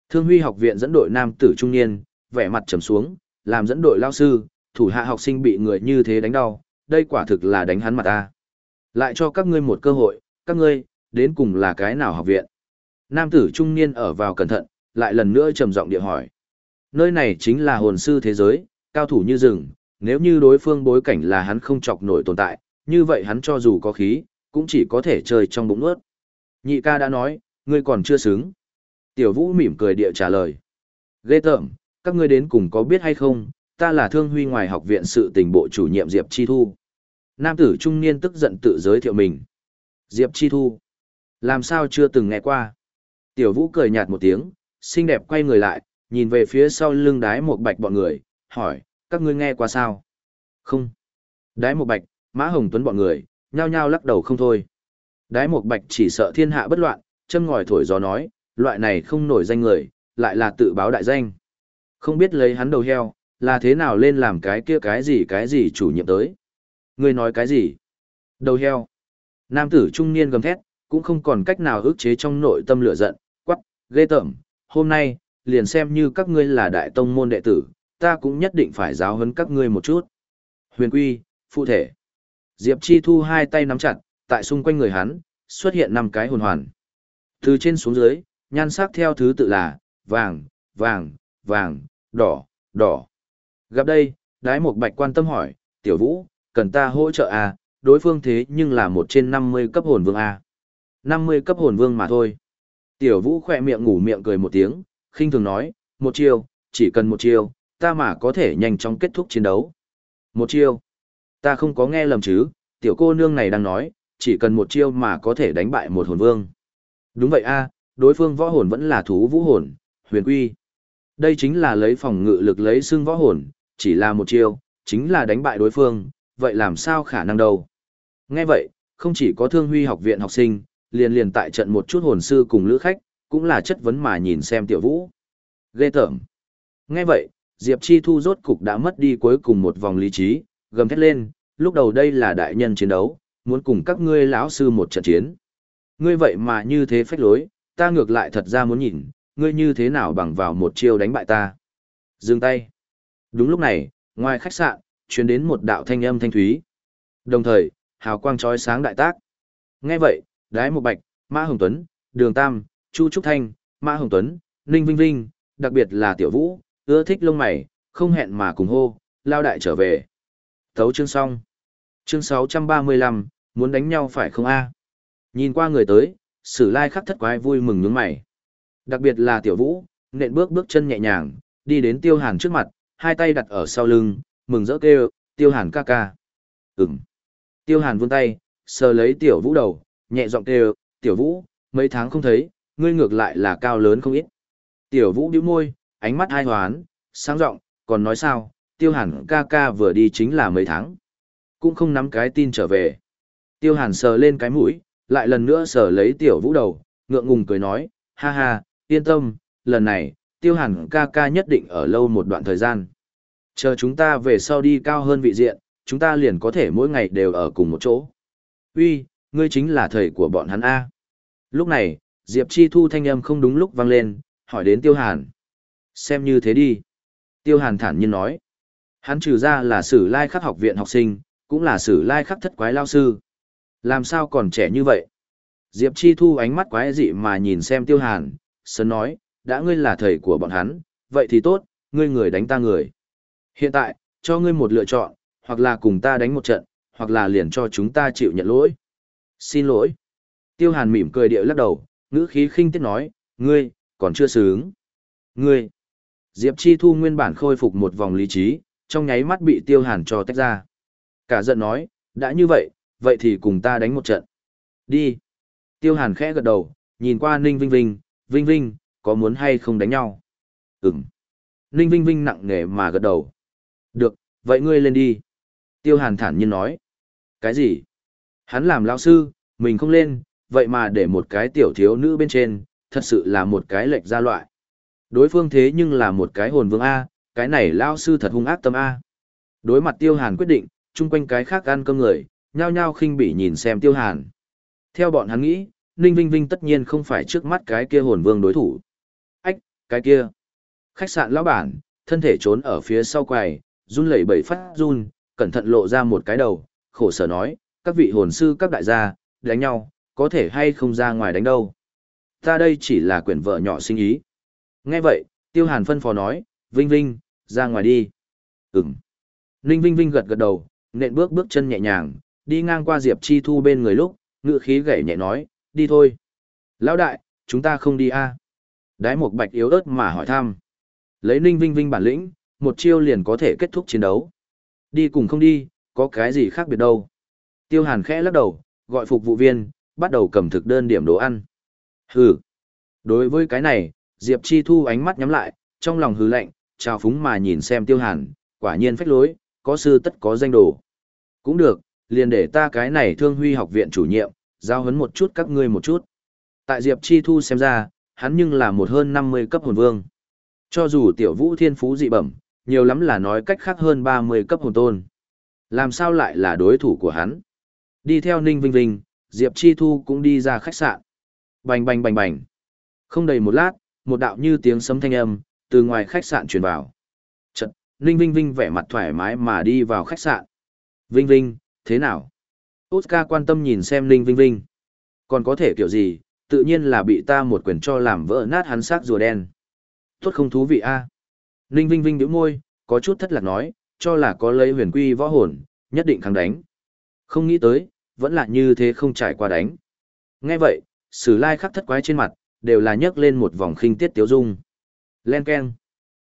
Speaker 1: Thương Huy học viện dẫn đội nam tử trung niên, vẻ mặt trầm xuống, làm dẫn đội lao sư, thủ hạ học sinh bị người như thế đánh đau, đây quả thực là đánh hắn mặt ta. Lại cho các ngươi một cơ hội, các ngươi, đến cùng là cái nào học viện? Nam tử trung niên ở vào cẩn thận, lại lần nữa trầm giọng địa hỏi. Nơi này chính là hồn sư thế giới, cao thủ như rừng, nếu như đối phương bối cảnh là hắn không chọc nổi tồn tại, như vậy hắn cho dù có khí, cũng chỉ có thể chơi trong bụng ướt. Nhị ca đã nói, ngươi còn chưa xứng. Tiểu vũ mỉm cười địa trả lời. Ghê tởm, các ngươi đến cùng có biết hay không, ta là thương huy ngoài học viện sự tình bộ chủ nhiệm Diệp Chi Thu. Nam tử trung niên tức giận tự giới thiệu mình. Diệp Chi Thu. Làm sao chưa từng nghe qua. Tiểu vũ cười nhạt một tiếng, xinh đẹp quay người lại, nhìn về phía sau lưng đái một bạch bọn người, hỏi, các ngươi nghe qua sao? Không. Đái một bạch, mã hồng tuấn bọn người, nhao nhao lắc đầu không thôi. Đái một bạch chỉ sợ thiên hạ bất loạn, châm ngòi thổi gió nói, loại này không nổi danh người, lại là tự báo đại danh. Không biết lấy hắn đầu heo, là thế nào lên làm cái kia cái gì cái gì chủ nhiệm tới. Ngươi nói cái gì? Đầu heo. Nam tử trung niên gầm thét, cũng không còn cách nào ức chế trong nội tâm lửa giận, quắc, ghê tởm, hôm nay, liền xem như các ngươi là đại tông môn đệ tử, ta cũng nhất định phải giáo huấn các ngươi một chút. Huyền quy, phụ thể. Diệp Chi Thu hai tay nắm chặt, tại xung quanh người hắn, xuất hiện năm cái hồn hoàn. Từ trên xuống dưới, nhan sắc theo thứ tự là, vàng, vàng, vàng, đỏ, đỏ. Gặp đây, đái một bạch quan tâm hỏi, tiểu vũ, cần ta hỗ trợ à, đối phương thế nhưng là một trên 50 cấp hồn vương à. 50 cấp hồn vương mà thôi. Tiểu vũ khỏe miệng ngủ miệng cười một tiếng, khinh thường nói, một chiêu, chỉ cần một chiêu, ta mà có thể nhanh chóng kết thúc chiến đấu. Một chiêu. Ta không có nghe lầm chứ, tiểu cô nương này đang nói, chỉ cần một chiêu mà có thể đánh bại một hồn vương. Đúng vậy a, đối phương võ hồn vẫn là thú vũ hồn, huyền quy. Đây chính là lấy phòng ngự lực lấy xương võ hồn, chỉ là một chiêu, chính là đánh bại đối phương, vậy làm sao khả năng đâu. Nghe vậy, không chỉ có thương huy học viện học sinh, liền liền tại trận một chút hồn sư cùng lữ khách, cũng là chất vấn mà nhìn xem tiểu vũ. Ghê tởm. Nghe vậy, Diệp Chi Thu rốt cục đã mất đi cuối cùng một vòng lý trí, gầm thét lên, lúc đầu đây là đại nhân chiến đấu, muốn cùng các ngươi lão sư một trận chiến. Ngươi vậy mà như thế phách lối, ta ngược lại thật ra muốn nhìn, ngươi như thế nào bằng vào một chiêu đánh bại ta. Dừng tay. Đúng lúc này, ngoài khách sạn, truyền đến một đạo thanh âm thanh thúy. Đồng thời, hào quang chói sáng đại tác. Nghe vậy, Đái Một Bạch, Mã Hồng Tuấn, Đường Tam, Chu Trúc Thanh, Mã Hồng Tuấn, Ninh Vinh Vinh, đặc biệt là Tiểu Vũ, ưa thích lông mày, không hẹn mà cùng hô, lao đại trở về. Thấu chương xong. Chương 635, muốn đánh nhau phải không a? Nhìn qua người tới, sử lai khắc thất quái vui mừng nhướng mày. Đặc biệt là Tiểu Vũ, nện bước bước chân nhẹ nhàng, đi đến Tiêu Hàn trước mặt, hai tay đặt ở sau lưng, mừng rỡ kêu, Tiêu Hàn ca ca. Ừm. Tiêu Hàn vươn tay, sờ lấy Tiểu Vũ đầu, nhẹ giọng kêu, Tiểu Vũ, mấy tháng không thấy, ngươi ngược lại là cao lớn không ít. Tiểu Vũ bĩu môi, ánh mắt hai hoán, sáng giọng, còn nói sao, Tiêu Hàn ca ca vừa đi chính là mấy tháng. Cũng không nắm cái tin trở về. Tiêu Hàn sờ lên cái mũi, lại lần nữa sờ lấy Tiểu Vũ đầu, ngượng ngùng cười nói, ha ha, yên tâm, lần này, Tiêu Hàn ca ca nhất định ở lâu một đoạn thời gian. Chờ chúng ta về sau đi cao hơn vị diện, chúng ta liền có thể mỗi ngày đều ở cùng một chỗ. Uy, ngươi chính là thầy của bọn hắn A. Lúc này, Diệp Chi Thu thanh âm không đúng lúc vang lên, hỏi đến Tiêu Hàn. Xem như thế đi. Tiêu Hàn thản nhiên nói. Hắn trừ ra là sử lai khắc học viện học sinh, cũng là sử lai khắc thất quái lao sư. Làm sao còn trẻ như vậy? Diệp Chi Thu ánh mắt quái dị mà nhìn xem Tiêu Hàn, sớm nói, đã ngươi là thầy của bọn hắn, vậy thì tốt, ngươi người đánh ta người. Hiện tại, cho ngươi một lựa chọn, hoặc là cùng ta đánh một trận, hoặc là liền cho chúng ta chịu nhận lỗi. Xin lỗi. Tiêu Hàn mỉm cười điệu lắc đầu, ngữ khí khinh tiết nói, ngươi, còn chưa sướng. Ngươi. Diệp Chi Thu nguyên bản khôi phục một vòng lý trí, trong nháy mắt bị Tiêu Hàn cho tách ra. Cả giận nói, đã như vậy, vậy thì cùng ta đánh một trận. Đi. Tiêu Hàn khẽ gật đầu, nhìn qua Ninh Vinh Vinh, Vinh Vinh, có muốn hay không đánh nhau? Ừm. Ninh Vinh Vinh nặng nề mà gật đầu. Được, vậy ngươi lên đi. Tiêu Hàn thản nhiên nói. Cái gì? Hắn làm lão sư, mình không lên, vậy mà để một cái tiểu thiếu nữ bên trên, thật sự là một cái lệch ra loại. Đối phương thế nhưng là một cái hồn vương A, cái này lão sư thật hung ác tâm A. Đối mặt tiêu hàn quyết định, chung quanh cái khác ăn cơm người, nhao nhao khinh bỉ nhìn xem tiêu hàn. Theo bọn hắn nghĩ, Ninh Vinh Vinh tất nhiên không phải trước mắt cái kia hồn vương đối thủ. Ách, cái kia. Khách sạn lão bản, thân thể trốn ở phía sau quầy, run lẩy bẩy phát run, cẩn thận lộ ra một cái đầu, khổ sở nói, các vị hồn sư các đại gia, đánh nhau, có thể hay không ra ngoài đánh đâu. Ta đây chỉ là quyển vợ nhỏ sinh ý. Nghe vậy, Tiêu Hàn phân phó nói, Vinh Vinh, ra ngoài đi. Ừm. Ninh Vinh Vinh gật gật đầu, nện bước bước chân nhẹ nhàng, đi ngang qua Diệp Chi Thu bên người lúc, ngựa khí gảy nhẹ nói, đi thôi. Lão đại, chúng ta không đi a à? Đái một bạch yếu ớt mà hỏi thăm. Lấy Ninh Vinh Vinh bản lĩnh, một chiêu liền có thể kết thúc chiến đấu. Đi cùng không đi, có cái gì khác biệt đâu. Tiêu Hàn khẽ lắc đầu, gọi phục vụ viên, bắt đầu cầm thực đơn điểm đồ ăn. Hừ. Đối với cái này, Diệp Chi Thu ánh mắt nhắm lại, trong lòng hừ lạnh, trào phúng mà nhìn xem Tiêu Hàn, quả nhiên phách lối, có sư tất có danh đồ. Cũng được, liền để ta cái này thương huy học viện chủ nhiệm, giao hấn một chút các ngươi một chút. Tại Diệp Chi Thu xem ra, hắn nhưng là một hơn 50 cấp hồn vương. Cho dù tiểu vũ thiên phú dị bẩm, nhiều lắm là nói cách khác hơn 30 cấp hồn tôn. Làm sao lại là đối thủ của hắn? Đi theo Ninh Vinh Vinh, Diệp Chi Thu cũng đi ra khách sạn. Bành bành bành bành. Không đầy một lát, một đạo như tiếng sấm thanh âm, từ ngoài khách sạn truyền vào. Chật, Ninh Vinh Vinh vẻ mặt thoải mái mà đi vào khách sạn. Vinh Vinh, thế nào? Oscar quan tâm nhìn xem Ninh Vinh Vinh. Còn có thể kiểu gì, tự nhiên là bị ta một quyền cho làm vỡ nát hắn xác rùa đen. Tốt không thú vị a. À? Ninh Vinh Vinh nhíu môi, có chút thất lạc nói, cho là có lấy huyền quy võ hồn, nhất định kháng đánh. Không nghĩ tới, vẫn là như thế không trải qua đánh. Nghe vậy, sử lai khắc thất quái trên mặt, đều là nhấc lên một vòng khinh tiết tiếu dung. Len Ken.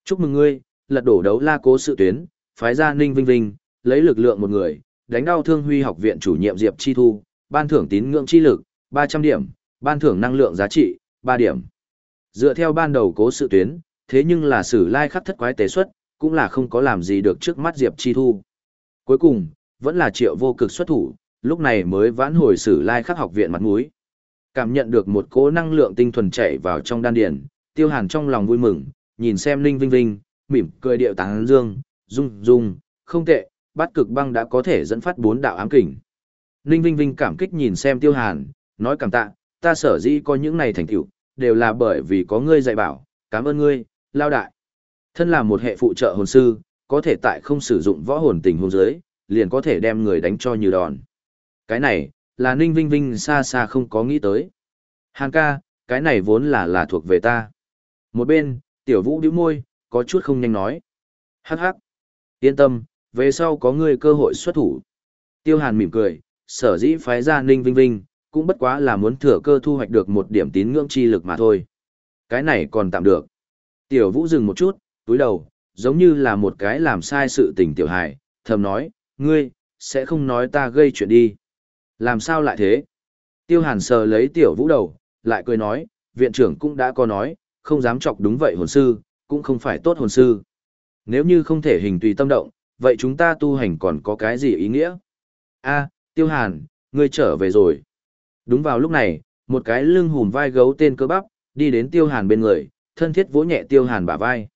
Speaker 1: Chúc mừng ngươi, lật đổ đấu la cố sự tuyến, phái ra Ninh Vinh Vinh, lấy lực lượng một người, đánh đau thương huy học viện chủ nhiệm Diệp Chi Thu, ban thưởng tín ngưỡng chi lực, 300 điểm, ban thưởng năng lượng giá trị, 3 điểm. Dựa theo ban đầu cố sự tuyến, thế nhưng là sử lai khắc thất quái tế xuất, cũng là không có làm gì được trước mắt Diệp Chi Thu. Cuối cùng, vẫn là triệu vô cực xuất thủ, lúc này mới vãn hồi sử lai khắc học viện mặt mũi. Cảm nhận được một cỗ năng lượng tinh thuần chảy vào trong đan điền, tiêu hàn trong lòng vui mừng, nhìn xem Ninh Vinh Vinh, mỉm cười điệu tán dương, dung dung, không tệ, bát cực băng đã có thể dẫn phát bốn đạo ám kình. Ninh Vinh Vinh cảm kích nhìn xem tiêu hàn, nói cảm tạ, ta sở dĩ có những này thành tựu đều là bởi vì có ngươi dạy bảo, cảm ơn ngươi, lao đại. Thân là một hệ phụ trợ hồn sư, có thể tại không sử dụng võ hồn tình hồn giới, liền có thể đem người đánh cho như đòn. Cái này, là Ninh Vinh Vinh xa xa không có nghĩ tới. Hàn ca, cái này vốn là là thuộc về ta. Một bên, tiểu vũ điếu môi, có chút không nhanh nói. Hắc hắc. Yên tâm, về sau có ngươi cơ hội xuất thủ. Tiêu Hàn mỉm cười, sở dĩ phái ra Ninh Vinh Vinh, cũng bất quá là muốn thừa cơ thu hoạch được một điểm tín ngưỡng chi lực mà thôi. Cái này còn tạm được. Tiểu Vũ dừng một chút, túi đầu, giống như là một cái làm sai sự tình tiểu hài, thầm nói, ngươi, sẽ không nói ta gây chuyện đi. Làm sao lại thế? Tiêu hàn sờ lấy tiểu vũ đầu, lại cười nói, viện trưởng cũng đã có nói, không dám chọc đúng vậy hồn sư, cũng không phải tốt hồn sư. Nếu như không thể hình tùy tâm động, vậy chúng ta tu hành còn có cái gì ý nghĩa? a tiêu hàn, ngươi trở về rồi. Đúng vào lúc này, một cái lưng hùm vai gấu tên cơ bắp, đi đến tiêu hàn bên người, thân thiết vỗ nhẹ tiêu hàn bả vai.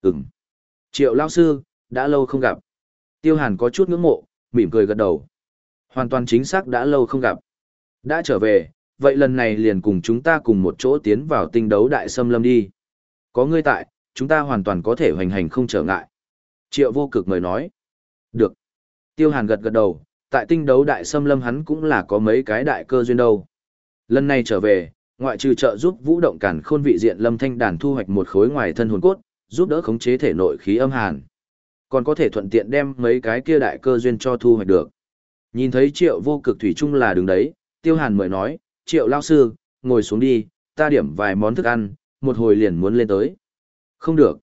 Speaker 1: Ừm. Triệu lao sư, đã lâu không gặp. Tiêu hàn có chút ngưỡng mộ, mỉm cười gật đầu. Hoàn toàn chính xác đã lâu không gặp. Đã trở về, vậy lần này liền cùng chúng ta cùng một chỗ tiến vào tinh đấu đại xâm lâm đi. Có ngươi tại, chúng ta hoàn toàn có thể hoành hành không trở ngại. Triệu vô cực mời nói. Được. Tiêu hàn gật gật đầu, tại tinh đấu đại xâm lâm hắn cũng là có mấy cái đại cơ duyên đâu. Lần này trở về, ngoại trừ trợ giúp vũ động cản khôn vị diện lâm thanh đàn thu hoạch một khối ngoài thân hồn cốt, giúp đỡ khống chế thể nội khí âm hàn. Còn có thể thuận tiện đem mấy cái kia đại cơ duyên cho thu hoạch được. Nhìn thấy triệu vô cực thủy chung là đứng đấy, tiêu hàn mời nói, triệu lao sư, ngồi xuống đi, ta điểm vài món thức ăn, một hồi liền muốn lên tới. Không được.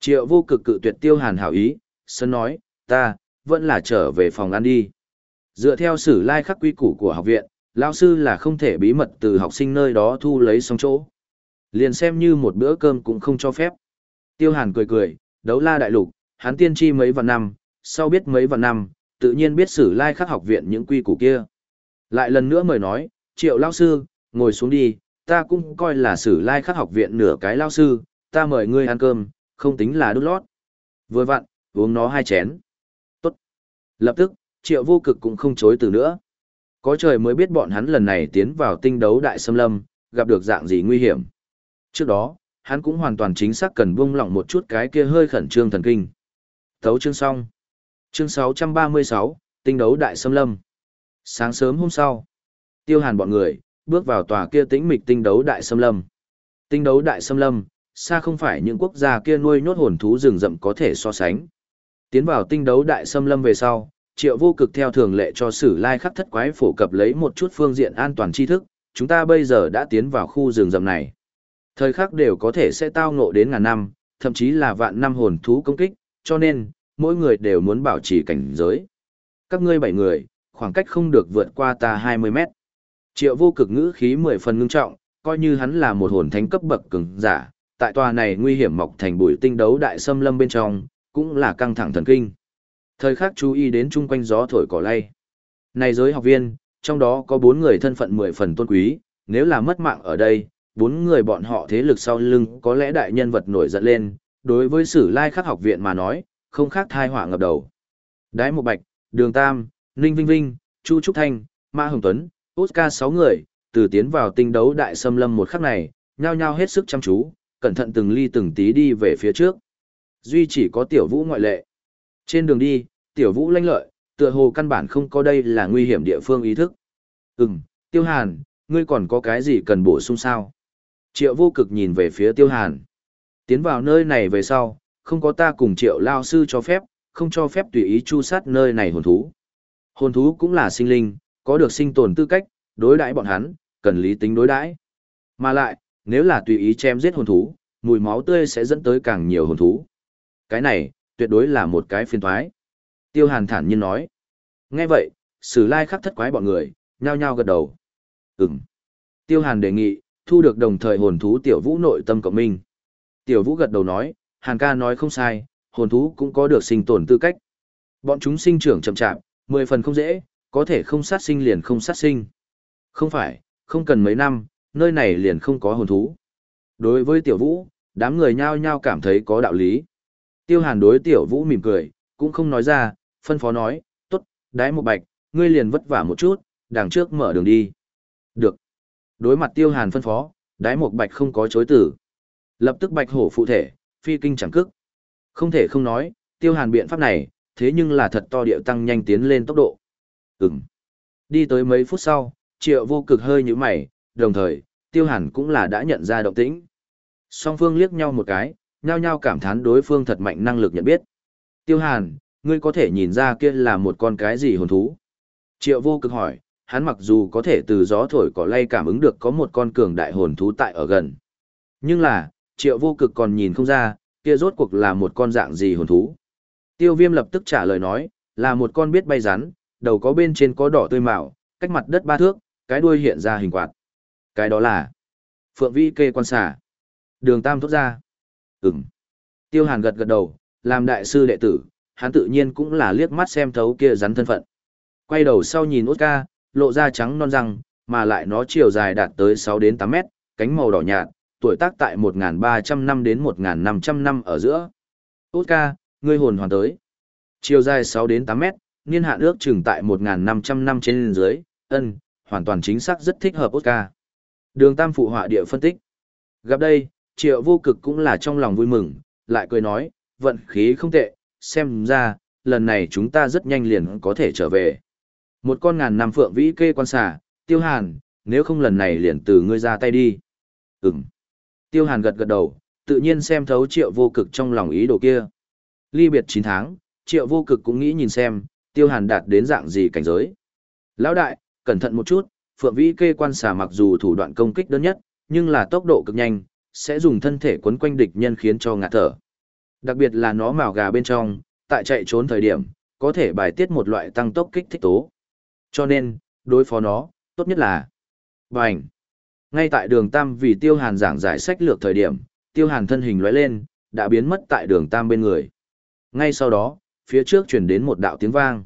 Speaker 1: Triệu vô cực cự tuyệt tiêu hàn hảo ý, sân nói, ta, vẫn là trở về phòng ăn đi. Dựa theo sử lai khắc quy củ của học viện, lao sư là không thể bí mật từ học sinh nơi đó thu lấy xong chỗ. Liền xem như một bữa cơm cũng không cho phép. Tiêu hàn cười cười, đấu la đại lục, hắn tiên tri mấy vạn năm, sau biết mấy vạn năm, tự nhiên biết sử lai khắc học viện những quy củ kia. Lại lần nữa mời nói, triệu lao sư, ngồi xuống đi, ta cũng coi là sử lai khắc học viện nửa cái lao sư, ta mời ngươi ăn cơm, không tính là đút lót. Vừa vặn, uống nó hai chén. Tốt. Lập tức, triệu vô cực cũng không chối từ nữa. Có trời mới biết bọn hắn lần này tiến vào tinh đấu đại xâm lâm, gặp được dạng gì nguy hiểm. Trước đó, hắn cũng hoàn toàn chính xác cần buông lỏng một chút cái kia hơi khẩn trương thần kinh. Thấu chương xong. Chương 636, tinh đấu đại xâm lâm. Sáng sớm hôm sau, tiêu hàn bọn người, bước vào tòa kia tĩnh mịch tinh đấu đại xâm lâm. Tinh đấu đại xâm lâm, xa không phải những quốc gia kia nuôi nhốt hồn thú rừng rậm có thể so sánh. Tiến vào tinh đấu đại xâm lâm về sau, triệu vô cực theo thường lệ cho sử lai khắc thất quái phổ cập lấy một chút phương diện an toàn tri thức, chúng ta bây giờ đã tiến vào khu rừng rậm này. Thời khắc đều có thể sẽ tao ngộ đến ngàn năm, thậm chí là vạn năm hồn thú công kích, cho nên, mỗi người đều muốn bảo trì cảnh giới. Các ngươi bảy người, khoảng cách không được vượt qua ta 20 mét. Triệu vô cực ngữ khí mười phần ngưng trọng, coi như hắn là một hồn thánh cấp bậc cường giả, tại tòa này nguy hiểm mọc thành bụi tinh đấu đại xâm lâm bên trong, cũng là căng thẳng thần kinh. Thời khắc chú ý đến chung quanh gió thổi cỏ lay. Này giới học viên, trong đó có bốn người thân phận mười phần tôn quý, nếu là mất mạng ở đây, bốn người bọn họ thế lực sau lưng có lẽ đại nhân vật nổi giận lên, đối với sử lai khắc học viện mà nói, không khác thai họa ngập đầu. Đái mộ Bạch, Đường Tam, Ninh Vinh Vinh, Chu Trúc Thanh, Ma Hồng Tuấn, Oscar sáu người, từ tiến vào tinh đấu đại xâm lâm một khắc này, nhao nhao hết sức chăm chú, cẩn thận từng ly từng tí đi về phía trước. Duy chỉ có tiểu vũ ngoại lệ. Trên đường đi, tiểu vũ lanh lợi, tựa hồ căn bản không có đây là nguy hiểm địa phương ý thức. Ừm, tiêu hàn, ngươi còn có cái gì cần bổ sung sao? Triệu vô cực nhìn về phía tiêu hàn. Tiến vào nơi này về sau, không có ta cùng triệu lao sư cho phép, không cho phép tùy ý chu sát nơi này hồn thú. Hồn thú cũng là sinh linh, có được sinh tồn tư cách, đối đãi bọn hắn, cần lý tính đối đãi. Mà lại, nếu là tùy ý chém giết hồn thú, mùi máu tươi sẽ dẫn tới càng nhiều hồn thú. Cái này, tuyệt đối là một cái phiền toái. Tiêu Hàn thản nhiên nói. Nghe vậy, Sử Lai khắc thất quái bọn người, nhao nhao gật đầu. Ừm. Tiêu Hàn đề nghị, thu được đồng thời hồn thú tiểu vũ nội tâm cộng minh. Tiểu vũ gật đầu nói, Hàn ca nói không sai, hồn thú cũng có được sinh tồn tư cách. Bọn chúng sinh trưởng chậm chạp, mười phần không dễ, có thể không sát sinh liền không sát sinh. Không phải, không cần mấy năm, nơi này liền không có hồn thú. Đối với tiểu vũ, đám người nhao nhao cảm thấy có đạo lý. Tiêu hàn đối tiểu vũ mỉm cười, cũng không nói ra, phân phó nói, tốt, đái một bạch, ngươi liền vất vả một chút, đằng trước mở đường đi. Được. Đối mặt tiêu hàn phân phó, đái một bạch không có chối tử. Lập tức bạch hổ phụ thể, phi kinh chẳng cức. Không thể không nói, tiêu hàn biện pháp này, thế nhưng là thật to điệu tăng nhanh tiến lên tốc độ. Ừm. Đi tới mấy phút sau, triệu vô cực hơi như mày, đồng thời, tiêu hàn cũng là đã nhận ra động tĩnh. Song phương liếc nhau một cái, nhao nhao cảm thán đối phương thật mạnh năng lực nhận biết. Tiêu hàn, ngươi có thể nhìn ra kia là một con cái gì hồn thú? Triệu vô cực hỏi, hắn mặc dù có thể từ gió thổi cỏ lay cảm ứng được có một con cường đại hồn thú tại ở gần. Nhưng là, triệu vô cực còn nhìn không ra, kia rốt cuộc là một con dạng gì hồn thú. Tiêu viêm lập tức trả lời nói, là một con biết bay rắn, đầu có bên trên có đỏ tươi mạo, cách mặt đất ba thước, cái đuôi hiện ra hình quạt. Cái đó là Phượng Vi kê quan xả. Đường Tam thốt ra. Ừm. Tiêu Hàn gật gật đầu, làm đại sư đệ tử, hắn tự nhiên cũng là liếc mắt xem thấu kia rắn thân phận. Quay đầu sau nhìn út ca, lộ ra trắng non răng, mà lại nó chiều dài đạt tới 6 đến 8 mét, cánh màu đỏ nhạt, tuổi tác tại 1.300 năm đến 1.500 năm ở giữa. Út ca, ngươi hồn hoàn tới. Chiều dài 6 đến 8 mét, niên hạn ước chừng tại 1.500 năm trên dưới, ân, hoàn toàn chính xác rất thích hợp Oscar. Đường Tam phụ họa địa phân tích. Gặp đây, triệu vô cực cũng là trong lòng vui mừng, lại cười nói, vận khí không tệ, xem ra, lần này chúng ta rất nhanh liền có thể trở về. Một con ngàn năm phượng vĩ kê quan xà, tiêu hàn, nếu không lần này liền từ ngươi ra tay đi. Ừm. Tiêu hàn gật gật đầu, tự nhiên xem thấu triệu vô cực trong lòng ý đồ kia. Ly biệt 9 tháng, triệu vô cực cũng nghĩ nhìn xem, tiêu hàn đạt đến dạng gì cảnh giới. Lão đại, cẩn thận một chút, phượng vĩ kê quan xà mặc dù thủ đoạn công kích đơn nhất, nhưng là tốc độ cực nhanh, sẽ dùng thân thể quấn quanh địch nhân khiến cho ngạt thở. Đặc biệt là nó mào gà bên trong, tại chạy trốn thời điểm, có thể bài tiết một loại tăng tốc kích thích tố. Cho nên, đối phó nó, tốt nhất là bành. Ngay tại đường Tam vì Tiêu Hàn giảng giải sách lược thời điểm, Tiêu Hàn thân hình lóe lên, đã biến mất tại đường Tam bên người. Ngay sau đó, phía trước chuyển đến một đạo tiếng vang.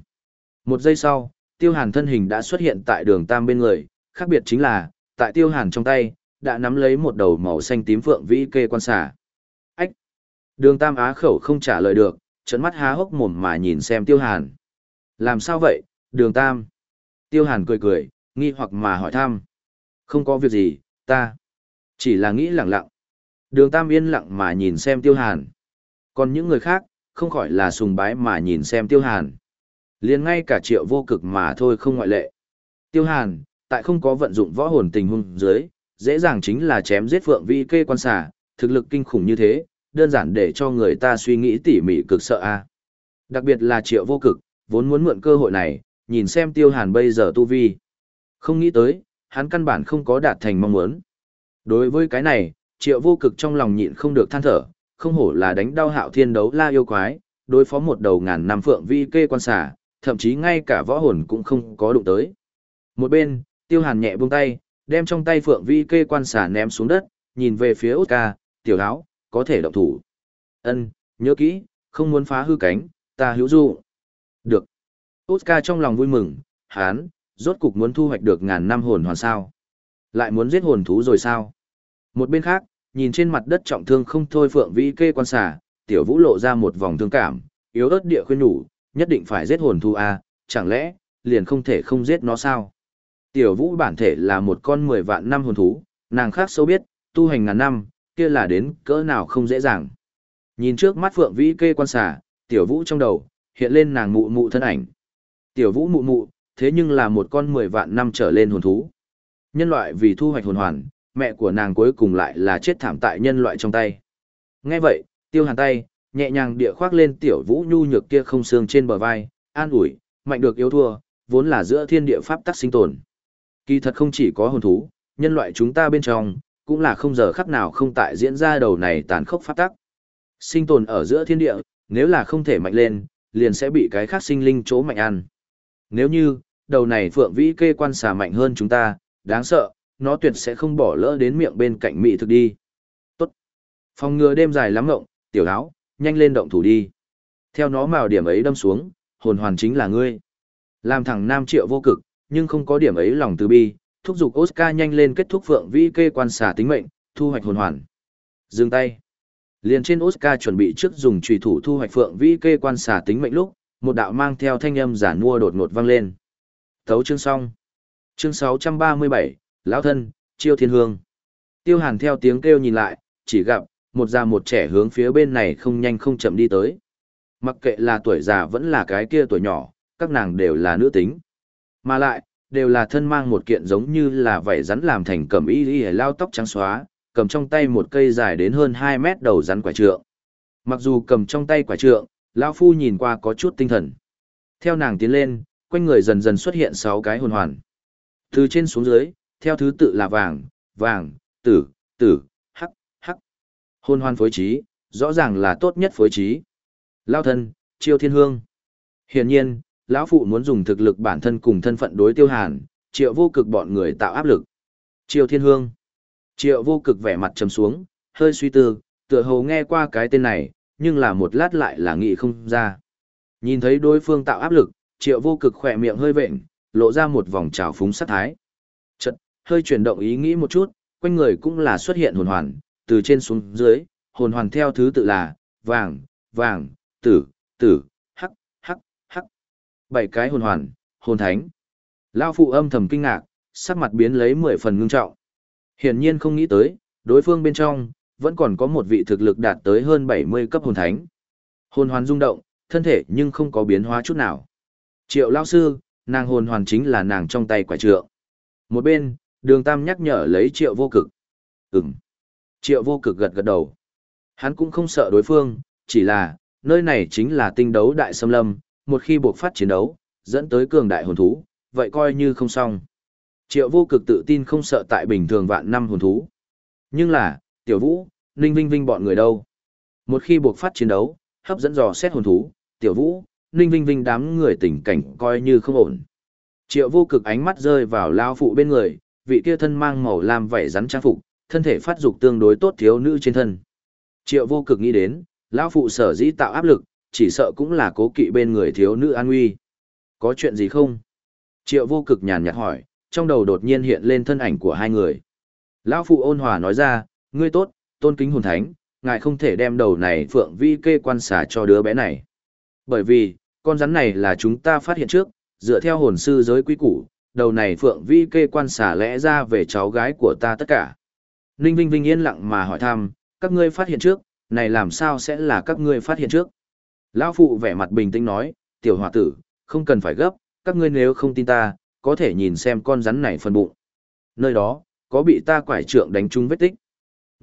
Speaker 1: Một giây sau, tiêu hàn thân hình đã xuất hiện tại đường tam bên người, khác biệt chính là, tại tiêu hàn trong tay, đã nắm lấy một đầu màu xanh tím phượng vĩ kê quan xả. Ách! Đường tam á khẩu không trả lời được, trận mắt há hốc mồm mà nhìn xem tiêu hàn. Làm sao vậy, đường tam? Tiêu hàn cười cười, nghi hoặc mà hỏi thăm. Không có việc gì, ta. Chỉ là nghĩ lặng lặng. Đường tam yên lặng mà nhìn xem tiêu hàn. Còn những người khác, không khỏi là sùng bái mà nhìn xem tiêu hàn. liền ngay cả triệu vô cực mà thôi không ngoại lệ. Tiêu hàn, tại không có vận dụng võ hồn tình hung dưới, dễ dàng chính là chém giết phượng vi kê quan xà, thực lực kinh khủng như thế, đơn giản để cho người ta suy nghĩ tỉ mỉ cực sợ a. Đặc biệt là triệu vô cực, vốn muốn mượn cơ hội này, nhìn xem tiêu hàn bây giờ tu vi. Không nghĩ tới, hắn căn bản không có đạt thành mong muốn. Đối với cái này, triệu vô cực trong lòng nhịn không được than thở, không hổ là đánh đau hạo thiên đấu la yêu quái, đối phó một đầu ngàn năm phượng vi kê quan xà, thậm chí ngay cả võ hồn cũng không có đụng tới. Một bên, tiêu hàn nhẹ buông tay, đem trong tay phượng vi kê quan xà ném xuống đất, nhìn về phía Oscar, tiểu áo, có thể động thủ. Ân, nhớ kỹ, không muốn phá hư cánh, ta hữu dụ. Được. Oscar trong lòng vui mừng, hán, rốt cục muốn thu hoạch được ngàn năm hồn hoàn sao. Lại muốn giết hồn thú rồi sao? Một bên khác, nhìn trên mặt đất trọng thương không thôi phượng vĩ kê quan xà, tiểu vũ lộ ra một vòng thương cảm, yếu ớt địa khuyên nhủ, nhất định phải giết hồn thú a, chẳng lẽ liền không thể không giết nó sao? Tiểu vũ bản thể là một con mười vạn năm hồn thú, nàng khác sâu biết, tu hành ngàn năm, kia là đến cỡ nào không dễ dàng. Nhìn trước mắt phượng vĩ kê quan xà, tiểu vũ trong đầu, hiện lên nàng mụ mụ thân ảnh. Tiểu vũ mụ mụ, thế nhưng là một con mười vạn năm trở lên hồn thú. Nhân loại vì thu hoạch hồn hoàn, mẹ của nàng cuối cùng lại là chết thảm tại nhân loại trong tay. Nghe vậy, tiêu hàn tay, nhẹ nhàng địa khoác lên tiểu vũ nhu nhược kia không xương trên bờ vai, an ủi, mạnh được yếu thua, vốn là giữa thiên địa pháp tắc sinh tồn. Kỳ thật không chỉ có hồn thú, nhân loại chúng ta bên trong, cũng là không giờ khắc nào không tại diễn ra đầu này tàn khốc pháp tắc. Sinh tồn ở giữa thiên địa, nếu là không thể mạnh lên, liền sẽ bị cái khác sinh linh chỗ mạnh ăn. Nếu như, đầu này phượng vĩ kê quan xà mạnh hơn chúng ta, đáng sợ, nó tuyệt sẽ không bỏ lỡ đến miệng bên cạnh mỹ thực đi. Tốt. Phòng ngừa đêm dài lắm ngộng, tiểu áo, nhanh lên động thủ đi. Theo nó mào điểm ấy đâm xuống, hồn hoàn chính là ngươi. Làm thằng nam triệu vô cực, nhưng không có điểm ấy lòng từ bi, thúc giục Oscar nhanh lên kết thúc phượng vĩ kê quan xà tính mệnh, thu hoạch hồn hoàn. Dừng tay. Liền trên Oscar chuẩn bị trước dùng trùy thủ thu hoạch phượng vĩ kê quan xà tính mệnh lúc, một đạo mang theo thanh âm giả mua đột ngột vang lên. Thấu chương xong. Chương 637, lão thân, chiêu thiên hương. Tiêu hàn theo tiếng kêu nhìn lại, chỉ gặp, một già một trẻ hướng phía bên này không nhanh không chậm đi tới. Mặc kệ là tuổi già vẫn là cái kia tuổi nhỏ, các nàng đều là nữ tính. Mà lại, đều là thân mang một kiện giống như là vảy rắn làm thành cầm y y lao tóc trắng xóa, cầm trong tay một cây dài đến hơn 2 mét đầu rắn quả trượng. Mặc dù cầm trong tay quả trượng, lão phu nhìn qua có chút tinh thần. Theo nàng tiến lên, quanh người dần dần xuất hiện sáu cái hồn hoàn. Từ trên xuống dưới, theo thứ tự là vàng, vàng, tử, tử, hắc, hắc. Hồn hoàn phối trí, rõ ràng là tốt nhất phối trí. Lao thân, chiêu thiên hương. Hiển nhiên, lão phụ muốn dùng thực lực bản thân cùng thân phận đối tiêu hàn, triệu vô cực bọn người tạo áp lực. Chiêu thiên hương. Triệu vô cực vẻ mặt trầm xuống, hơi suy tư, tựa hồ nghe qua cái tên này, nhưng là một lát lại là nghĩ không ra. Nhìn thấy đối phương tạo áp lực, triệu vô cực khỏe miệng hơi vệnh, lộ ra một vòng trào phúng sát thái. Chật, hơi chuyển động ý nghĩ một chút, quanh người cũng là xuất hiện hồn hoàn, từ trên xuống dưới, hồn hoàn theo thứ tự là vàng, vàng, tử, tử, hắc, hắc, hắc. Bảy cái hồn hoàn, hồn thánh. Lao phụ âm thầm kinh ngạc, sắc mặt biến lấy mười phần ngưng trọng. Hiển nhiên không nghĩ tới, đối phương bên trong, vẫn còn có một vị thực lực đạt tới hơn 70 cấp hồn thánh. Hồn hoàn rung động, thân thể nhưng không có biến hóa chút nào. Triệu lao sư, nàng hồn hoàn chính là nàng trong tay quả trượng. Một bên, đường tam nhắc nhở lấy triệu vô cực. Ừm. Triệu vô cực gật gật đầu. Hắn cũng không sợ đối phương, chỉ là, nơi này chính là tinh đấu đại xâm lâm, một khi buộc phát chiến đấu, dẫn tới cường đại hồn thú, vậy coi như không xong. Triệu vô cực tự tin không sợ tại bình thường vạn năm hồn thú. Nhưng là, tiểu vũ, ninh vinh vinh bọn người đâu. Một khi buộc phát chiến đấu, hấp dẫn dò xét hồn thú, tiểu vũ, ninh vinh vinh đám người tình cảnh coi như không ổn. Triệu vô cực ánh mắt rơi vào lao phụ bên người, vị kia thân mang màu lam vảy rắn trang phục, thân thể phát dục tương đối tốt thiếu nữ trên thân. Triệu vô cực nghĩ đến, lão phụ sở dĩ tạo áp lực, chỉ sợ cũng là cố kỵ bên người thiếu nữ an nguy. Có chuyện gì không? Triệu vô cực nhàn nhạt hỏi, trong đầu đột nhiên hiện lên thân ảnh của hai người. Lão phụ ôn hòa nói ra, ngươi tốt, tôn kính hồn thánh, ngài không thể đem đầu này phượng vi kê quan xả cho đứa bé này. Bởi vì, con rắn này là chúng ta phát hiện trước, dựa theo hồn sư giới quý củ, đầu này phượng vi kê quan xả lẽ ra về cháu gái của ta tất cả. Ninh Vinh Vinh yên lặng mà hỏi thăm, các ngươi phát hiện trước, này làm sao sẽ là các ngươi phát hiện trước? Lão phụ vẻ mặt bình tĩnh nói, tiểu hòa tử, không cần phải gấp, các ngươi nếu không tin ta, có thể nhìn xem con rắn này phân bụng. Nơi đó, có bị ta quải trượng đánh trúng vết tích.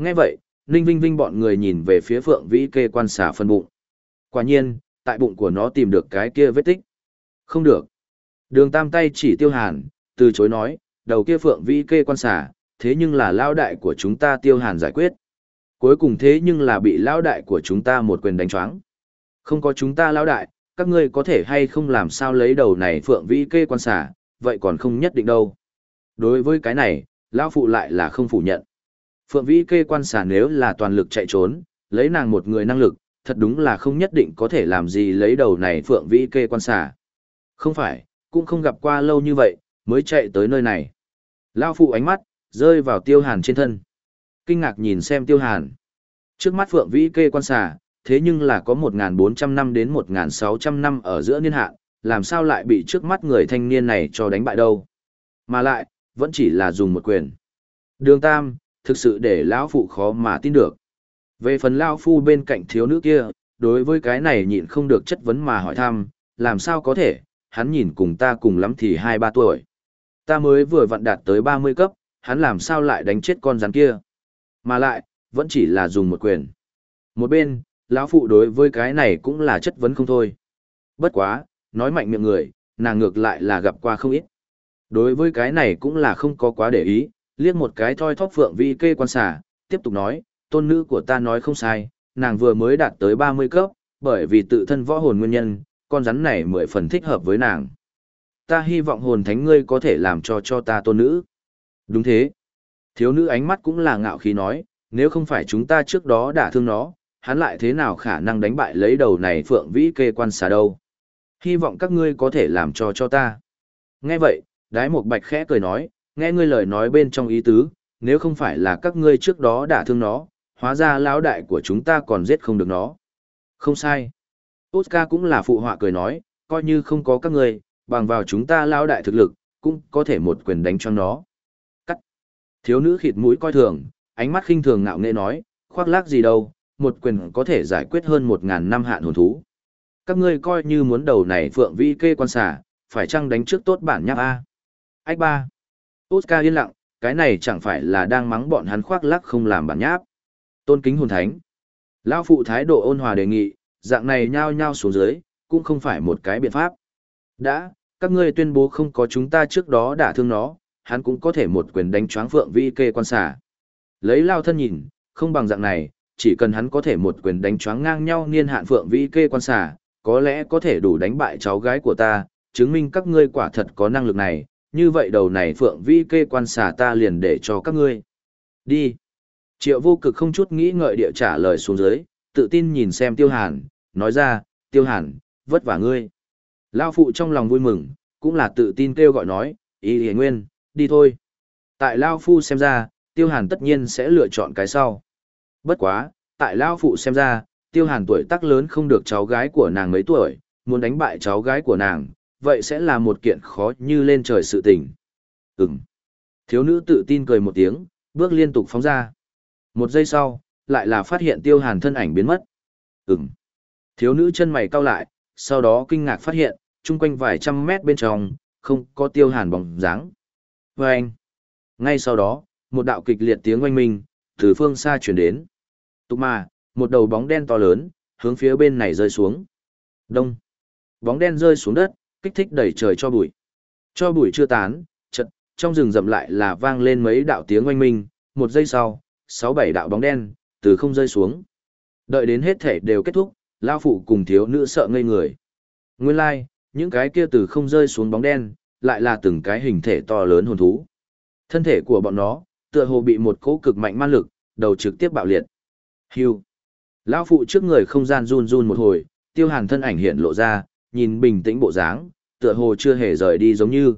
Speaker 1: Nghe vậy, Ninh Vinh Vinh bọn người nhìn về phía Phượng Vĩ kê quan xả phân bụng. Quả nhiên, tại bụng của nó tìm được cái kia vết tích. Không được. Đường tam tay chỉ tiêu hàn, từ chối nói, đầu kia Phượng Vĩ kê quan xả, thế nhưng là lao đại của chúng ta tiêu hàn giải quyết. Cuối cùng thế nhưng là bị lao đại của chúng ta một quyền đánh choáng. Không có chúng ta lao đại, các ngươi có thể hay không làm sao lấy đầu này Phượng Vĩ kê quan xả, vậy còn không nhất định đâu. Đối với cái này, lão phụ lại là không phủ nhận. Phượng Vĩ kê quan xả nếu là toàn lực chạy trốn, lấy nàng một người năng lực, thật đúng là không nhất định có thể làm gì lấy đầu này Phượng Vĩ kê quan xả. Không phải, cũng không gặp qua lâu như vậy, mới chạy tới nơi này. Lão phụ ánh mắt, rơi vào tiêu hàn trên thân. Kinh ngạc nhìn xem tiêu hàn. Trước mắt Phượng Vĩ kê quan xả, thế nhưng là có 1.400 năm đến 1.600 năm ở giữa niên hạn, làm sao lại bị trước mắt người thanh niên này cho đánh bại đâu. Mà lại, vẫn chỉ là dùng một quyền. Đường Tam, thực sự để lão phụ khó mà tin được. Về phần lão phu bên cạnh thiếu nữ kia, đối với cái này nhịn không được chất vấn mà hỏi thăm, làm sao có thể, hắn nhìn cùng ta cùng lắm thì 2-3 tuổi. Ta mới vừa vặn đạt tới 30 cấp, hắn làm sao lại đánh chết con rắn kia. Mà lại, vẫn chỉ là dùng một quyền. Một bên, lão phụ đối với cái này cũng là chất vấn không thôi. Bất quá, nói mạnh miệng người, nàng ngược lại là gặp qua không ít. Đối với cái này cũng là không có quá để ý, liếc một cái thoi thóp phượng vi kê quan xả, tiếp tục nói, tôn nữ của ta nói không sai, nàng vừa mới đạt tới 30 cấp, bởi vì tự thân võ hồn nguyên nhân, con rắn này mười phần thích hợp với nàng. Ta hy vọng hồn thánh ngươi có thể làm cho cho ta tôn nữ. Đúng thế. Thiếu nữ ánh mắt cũng là ngạo khí nói, nếu không phải chúng ta trước đó đã thương nó, hắn lại thế nào khả năng đánh bại lấy đầu này phượng vĩ kê quan xà đâu. Hy vọng các ngươi có thể làm cho cho ta. Nghe vậy, đái một bạch khẽ cười nói, nghe ngươi lời nói bên trong ý tứ, nếu không phải là các ngươi trước đó đã thương nó, hóa ra lão đại của chúng ta còn giết không được nó. Không sai. Oscar cũng là phụ họa cười nói, coi như không có các ngươi, bằng vào chúng ta lão đại thực lực, cũng có thể một quyền đánh cho nó. Cắt. Thiếu nữ khịt mũi coi thường, ánh mắt khinh thường ngạo nghễ nói, khoác lác gì đâu, một quyền có thể giải quyết hơn một ngàn năm hạn hồn thú. Các ngươi coi như muốn đầu này phượng vi kê quan xả, phải chăng đánh trước tốt bản nháp A. Ách ba. Oscar yên lặng, cái này chẳng phải là đang mắng bọn hắn khoác lác không làm bản nháp. Tôn kính hồn thánh. Lao phụ thái độ ôn hòa đề nghị, dạng này nhao nhao xuống dưới, cũng không phải một cái biện pháp. Đã, các ngươi tuyên bố không có chúng ta trước đó đả thương nó, hắn cũng có thể một quyền đánh choáng phượng vi kê quan xả. Lấy lao thân nhìn, không bằng dạng này, chỉ cần hắn có thể một quyền đánh choáng ngang nhau niên hạn phượng vi kê quan xả, có lẽ có thể đủ đánh bại cháu gái của ta, chứng minh các ngươi quả thật có năng lực này, như vậy đầu này phượng vi kê quan xà ta liền để cho các ngươi. Đi. Triệu vô cực không chút nghĩ ngợi địa trả lời xuống dưới, tự tin nhìn xem tiêu hàn, nói ra, tiêu hàn, vất vả ngươi. Lao phụ trong lòng vui mừng, cũng là tự tin kêu gọi nói, ý hề nguyên, đi thôi. Tại Lao phu xem ra, tiêu hàn tất nhiên sẽ lựa chọn cái sau. Bất quá, tại Lao phụ xem ra, tiêu hàn tuổi tác lớn không được cháu gái của nàng mấy tuổi, muốn đánh bại cháu gái của nàng, vậy sẽ là một kiện khó như lên trời sự tình. Ừm. Thiếu nữ tự tin cười một tiếng, bước liên tục phóng ra. Một giây sau, lại là phát hiện tiêu hàn thân ảnh biến mất. Ừm. Thiếu nữ chân mày cau lại, sau đó kinh ngạc phát hiện, chung quanh vài trăm mét bên trong, không có tiêu hàn bóng dáng. Và anh. Ngay sau đó, một đạo kịch liệt tiếng oanh minh, từ phương xa chuyển đến. Tục mà, một đầu bóng đen to lớn, hướng phía bên này rơi xuống. Đông. Bóng đen rơi xuống đất, kích thích đẩy trời cho bụi. Cho bụi chưa tán, chợt trong rừng rậm lại là vang lên mấy đạo tiếng oanh minh, một giây sau, sáu bảy đạo bóng đen từ không rơi xuống. Đợi đến hết thể đều kết thúc, lao phụ cùng thiếu nữ sợ ngây người. Nguyên lai, like, những cái kia từ không rơi xuống bóng đen, lại là từng cái hình thể to lớn hồn thú. Thân thể của bọn nó, tựa hồ bị một cỗ cực mạnh ma lực, đầu trực tiếp bạo liệt. Hưu. Lão phụ trước người không gian run run một hồi, tiêu hàn thân ảnh hiện lộ ra, nhìn bình tĩnh bộ dáng, tựa hồ chưa hề rời đi giống như,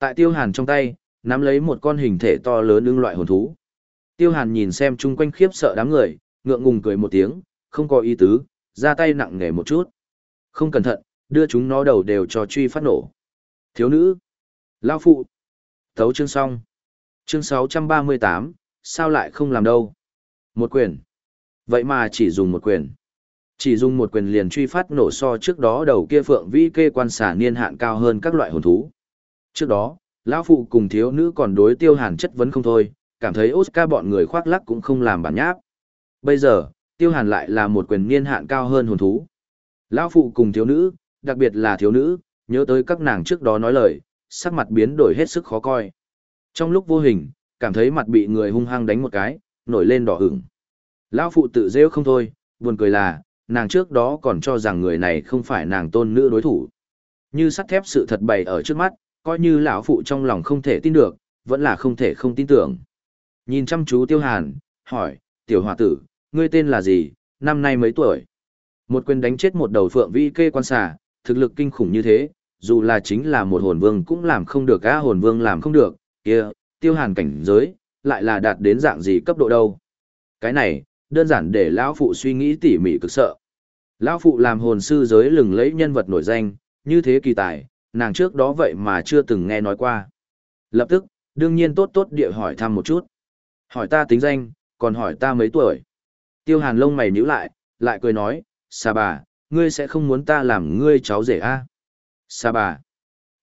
Speaker 1: Tại tiêu hàn trong tay, nắm lấy một con hình thể to lớn ưng loại hồn thú. Tiêu hàn nhìn xem chung quanh khiếp sợ đám người, ngượng ngùng cười một tiếng, không có ý tứ, ra tay nặng nề một chút. Không cẩn thận, đưa chúng nó đầu đều cho truy phát nổ. Thiếu nữ. Lao phụ. Thấu chương xong. Chương 638, sao lại không làm đâu? Một quyền. Vậy mà chỉ dùng một quyền. Chỉ dùng một quyền liền truy phát nổ so trước đó đầu kia phượng vĩ kê quan xả niên hạn cao hơn các loại hồn thú. Trước đó, lão phụ cùng thiếu nữ còn đối tiêu hàn chất vấn không thôi, cảm thấy Oscar bọn người khoác lắc cũng không làm bản nháp. Bây giờ, tiêu hàn lại là một quyền niên hạn cao hơn hồn thú. Lão phụ cùng thiếu nữ, đặc biệt là thiếu nữ, nhớ tới các nàng trước đó nói lời, sắc mặt biến đổi hết sức khó coi. Trong lúc vô hình, cảm thấy mặt bị người hung hăng đánh một cái, nổi lên đỏ ửng. Lão phụ tự rêu không thôi, buồn cười là, nàng trước đó còn cho rằng người này không phải nàng tôn nữ đối thủ. Như sắt thép sự thật bày ở trước mắt, coi như lão phụ trong lòng không thể tin được, vẫn là không thể không tin tưởng. Nhìn chăm chú Tiêu Hàn, hỏi, tiểu hòa tử, ngươi tên là gì, năm nay mấy tuổi? Một quyền đánh chết một đầu phượng vi kê quan xà, thực lực kinh khủng như thế, dù là chính là một hồn vương cũng làm không được á hồn vương làm không được, kia, tiêu hàn cảnh giới, lại là đạt đến dạng gì cấp độ đâu. Cái này, đơn giản để lão phụ suy nghĩ tỉ mỉ cực sợ. Lão phụ làm hồn sư giới lừng lẫy nhân vật nổi danh, như thế kỳ tài, nàng trước đó vậy mà chưa từng nghe nói qua. Lập tức, đương nhiên tốt tốt địa hỏi thăm một chút. Hỏi ta tính danh, còn hỏi ta mấy tuổi. Tiêu hàn lông mày nhíu lại, lại cười nói, xà bà, ngươi sẽ không muốn ta làm ngươi cháu rể a à? Xà bà.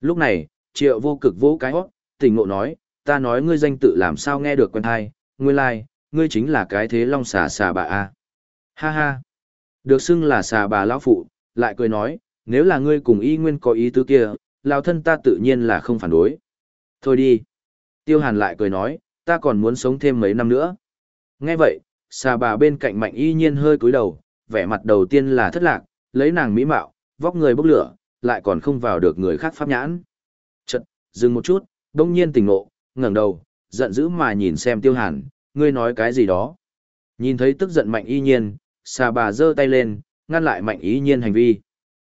Speaker 1: Lúc này, triệu vô cực vỗ cái hót, tỉnh ngộ nói, ta nói ngươi danh tự làm sao nghe được quen thai, ngươi lai, like, ngươi chính là cái thế long xà xà bà a Ha ha. Được xưng là xà bà lão phụ, lại cười nói, nếu là ngươi cùng y nguyên có ý tứ kia, lão thân ta tự nhiên là không phản đối. Thôi đi. Tiêu hàn lại cười nói, ta còn muốn sống thêm mấy năm nữa. Nghe vậy, xà bà bên cạnh mạnh y nhiên hơi cúi đầu, vẻ mặt đầu tiên là thất lạc, lấy nàng mỹ mạo, vóc người bốc lửa, lại còn không vào được người khác pháp nhãn. Chật, dừng một chút, đông nhiên tỉnh ngộ, ngẩng đầu, giận dữ mà nhìn xem tiêu hàn, ngươi nói cái gì đó. Nhìn thấy tức giận mạnh y nhiên, xà bà giơ tay lên, ngăn lại mạnh ý nhiên hành vi.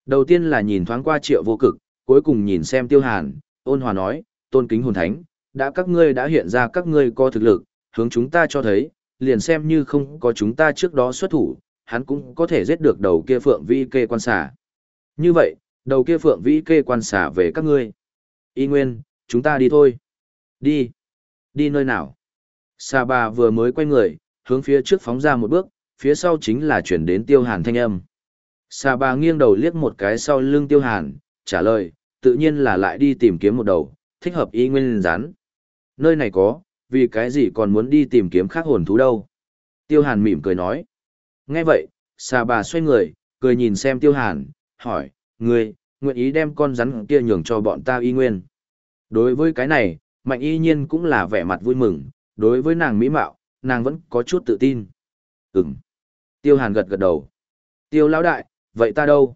Speaker 1: Đầu tiên là nhìn thoáng qua triệu vô cực, cuối cùng nhìn xem tiêu hàn, ôn hòa nói, tôn kính hồn thánh, đã các ngươi đã hiện ra các ngươi có thực lực, hướng chúng ta cho thấy, liền xem như không có chúng ta trước đó xuất thủ, hắn cũng có thể giết được đầu kia phượng vi kê quan xà. Như vậy, đầu kia phượng vi kê quan xà về các ngươi. Y nguyên, chúng ta đi thôi. Đi. Đi nơi nào? Xà bà vừa mới quay người, hướng phía trước phóng ra một bước, phía sau chính là chuyển đến tiêu hàn thanh âm. Xà bà nghiêng đầu liếc một cái sau lưng tiêu hàn, trả lời, tự nhiên là lại đi tìm kiếm một đầu, thích hợp y nguyên rán. Nơi này có, vì cái gì còn muốn đi tìm kiếm khác hồn thú đâu. Tiêu hàn mỉm cười nói. Nghe vậy, xà bà xoay người, cười nhìn xem tiêu hàn, hỏi, ngươi, nguyện ý đem con rắn kia nhường cho bọn ta y nguyên. Đối với cái này, mạnh y nhiên cũng là vẻ mặt vui mừng, đối với nàng mỹ mạo, nàng vẫn có chút tự tin. Ừm. Tiêu hàn gật gật đầu. Tiêu lão đại, vậy ta đâu?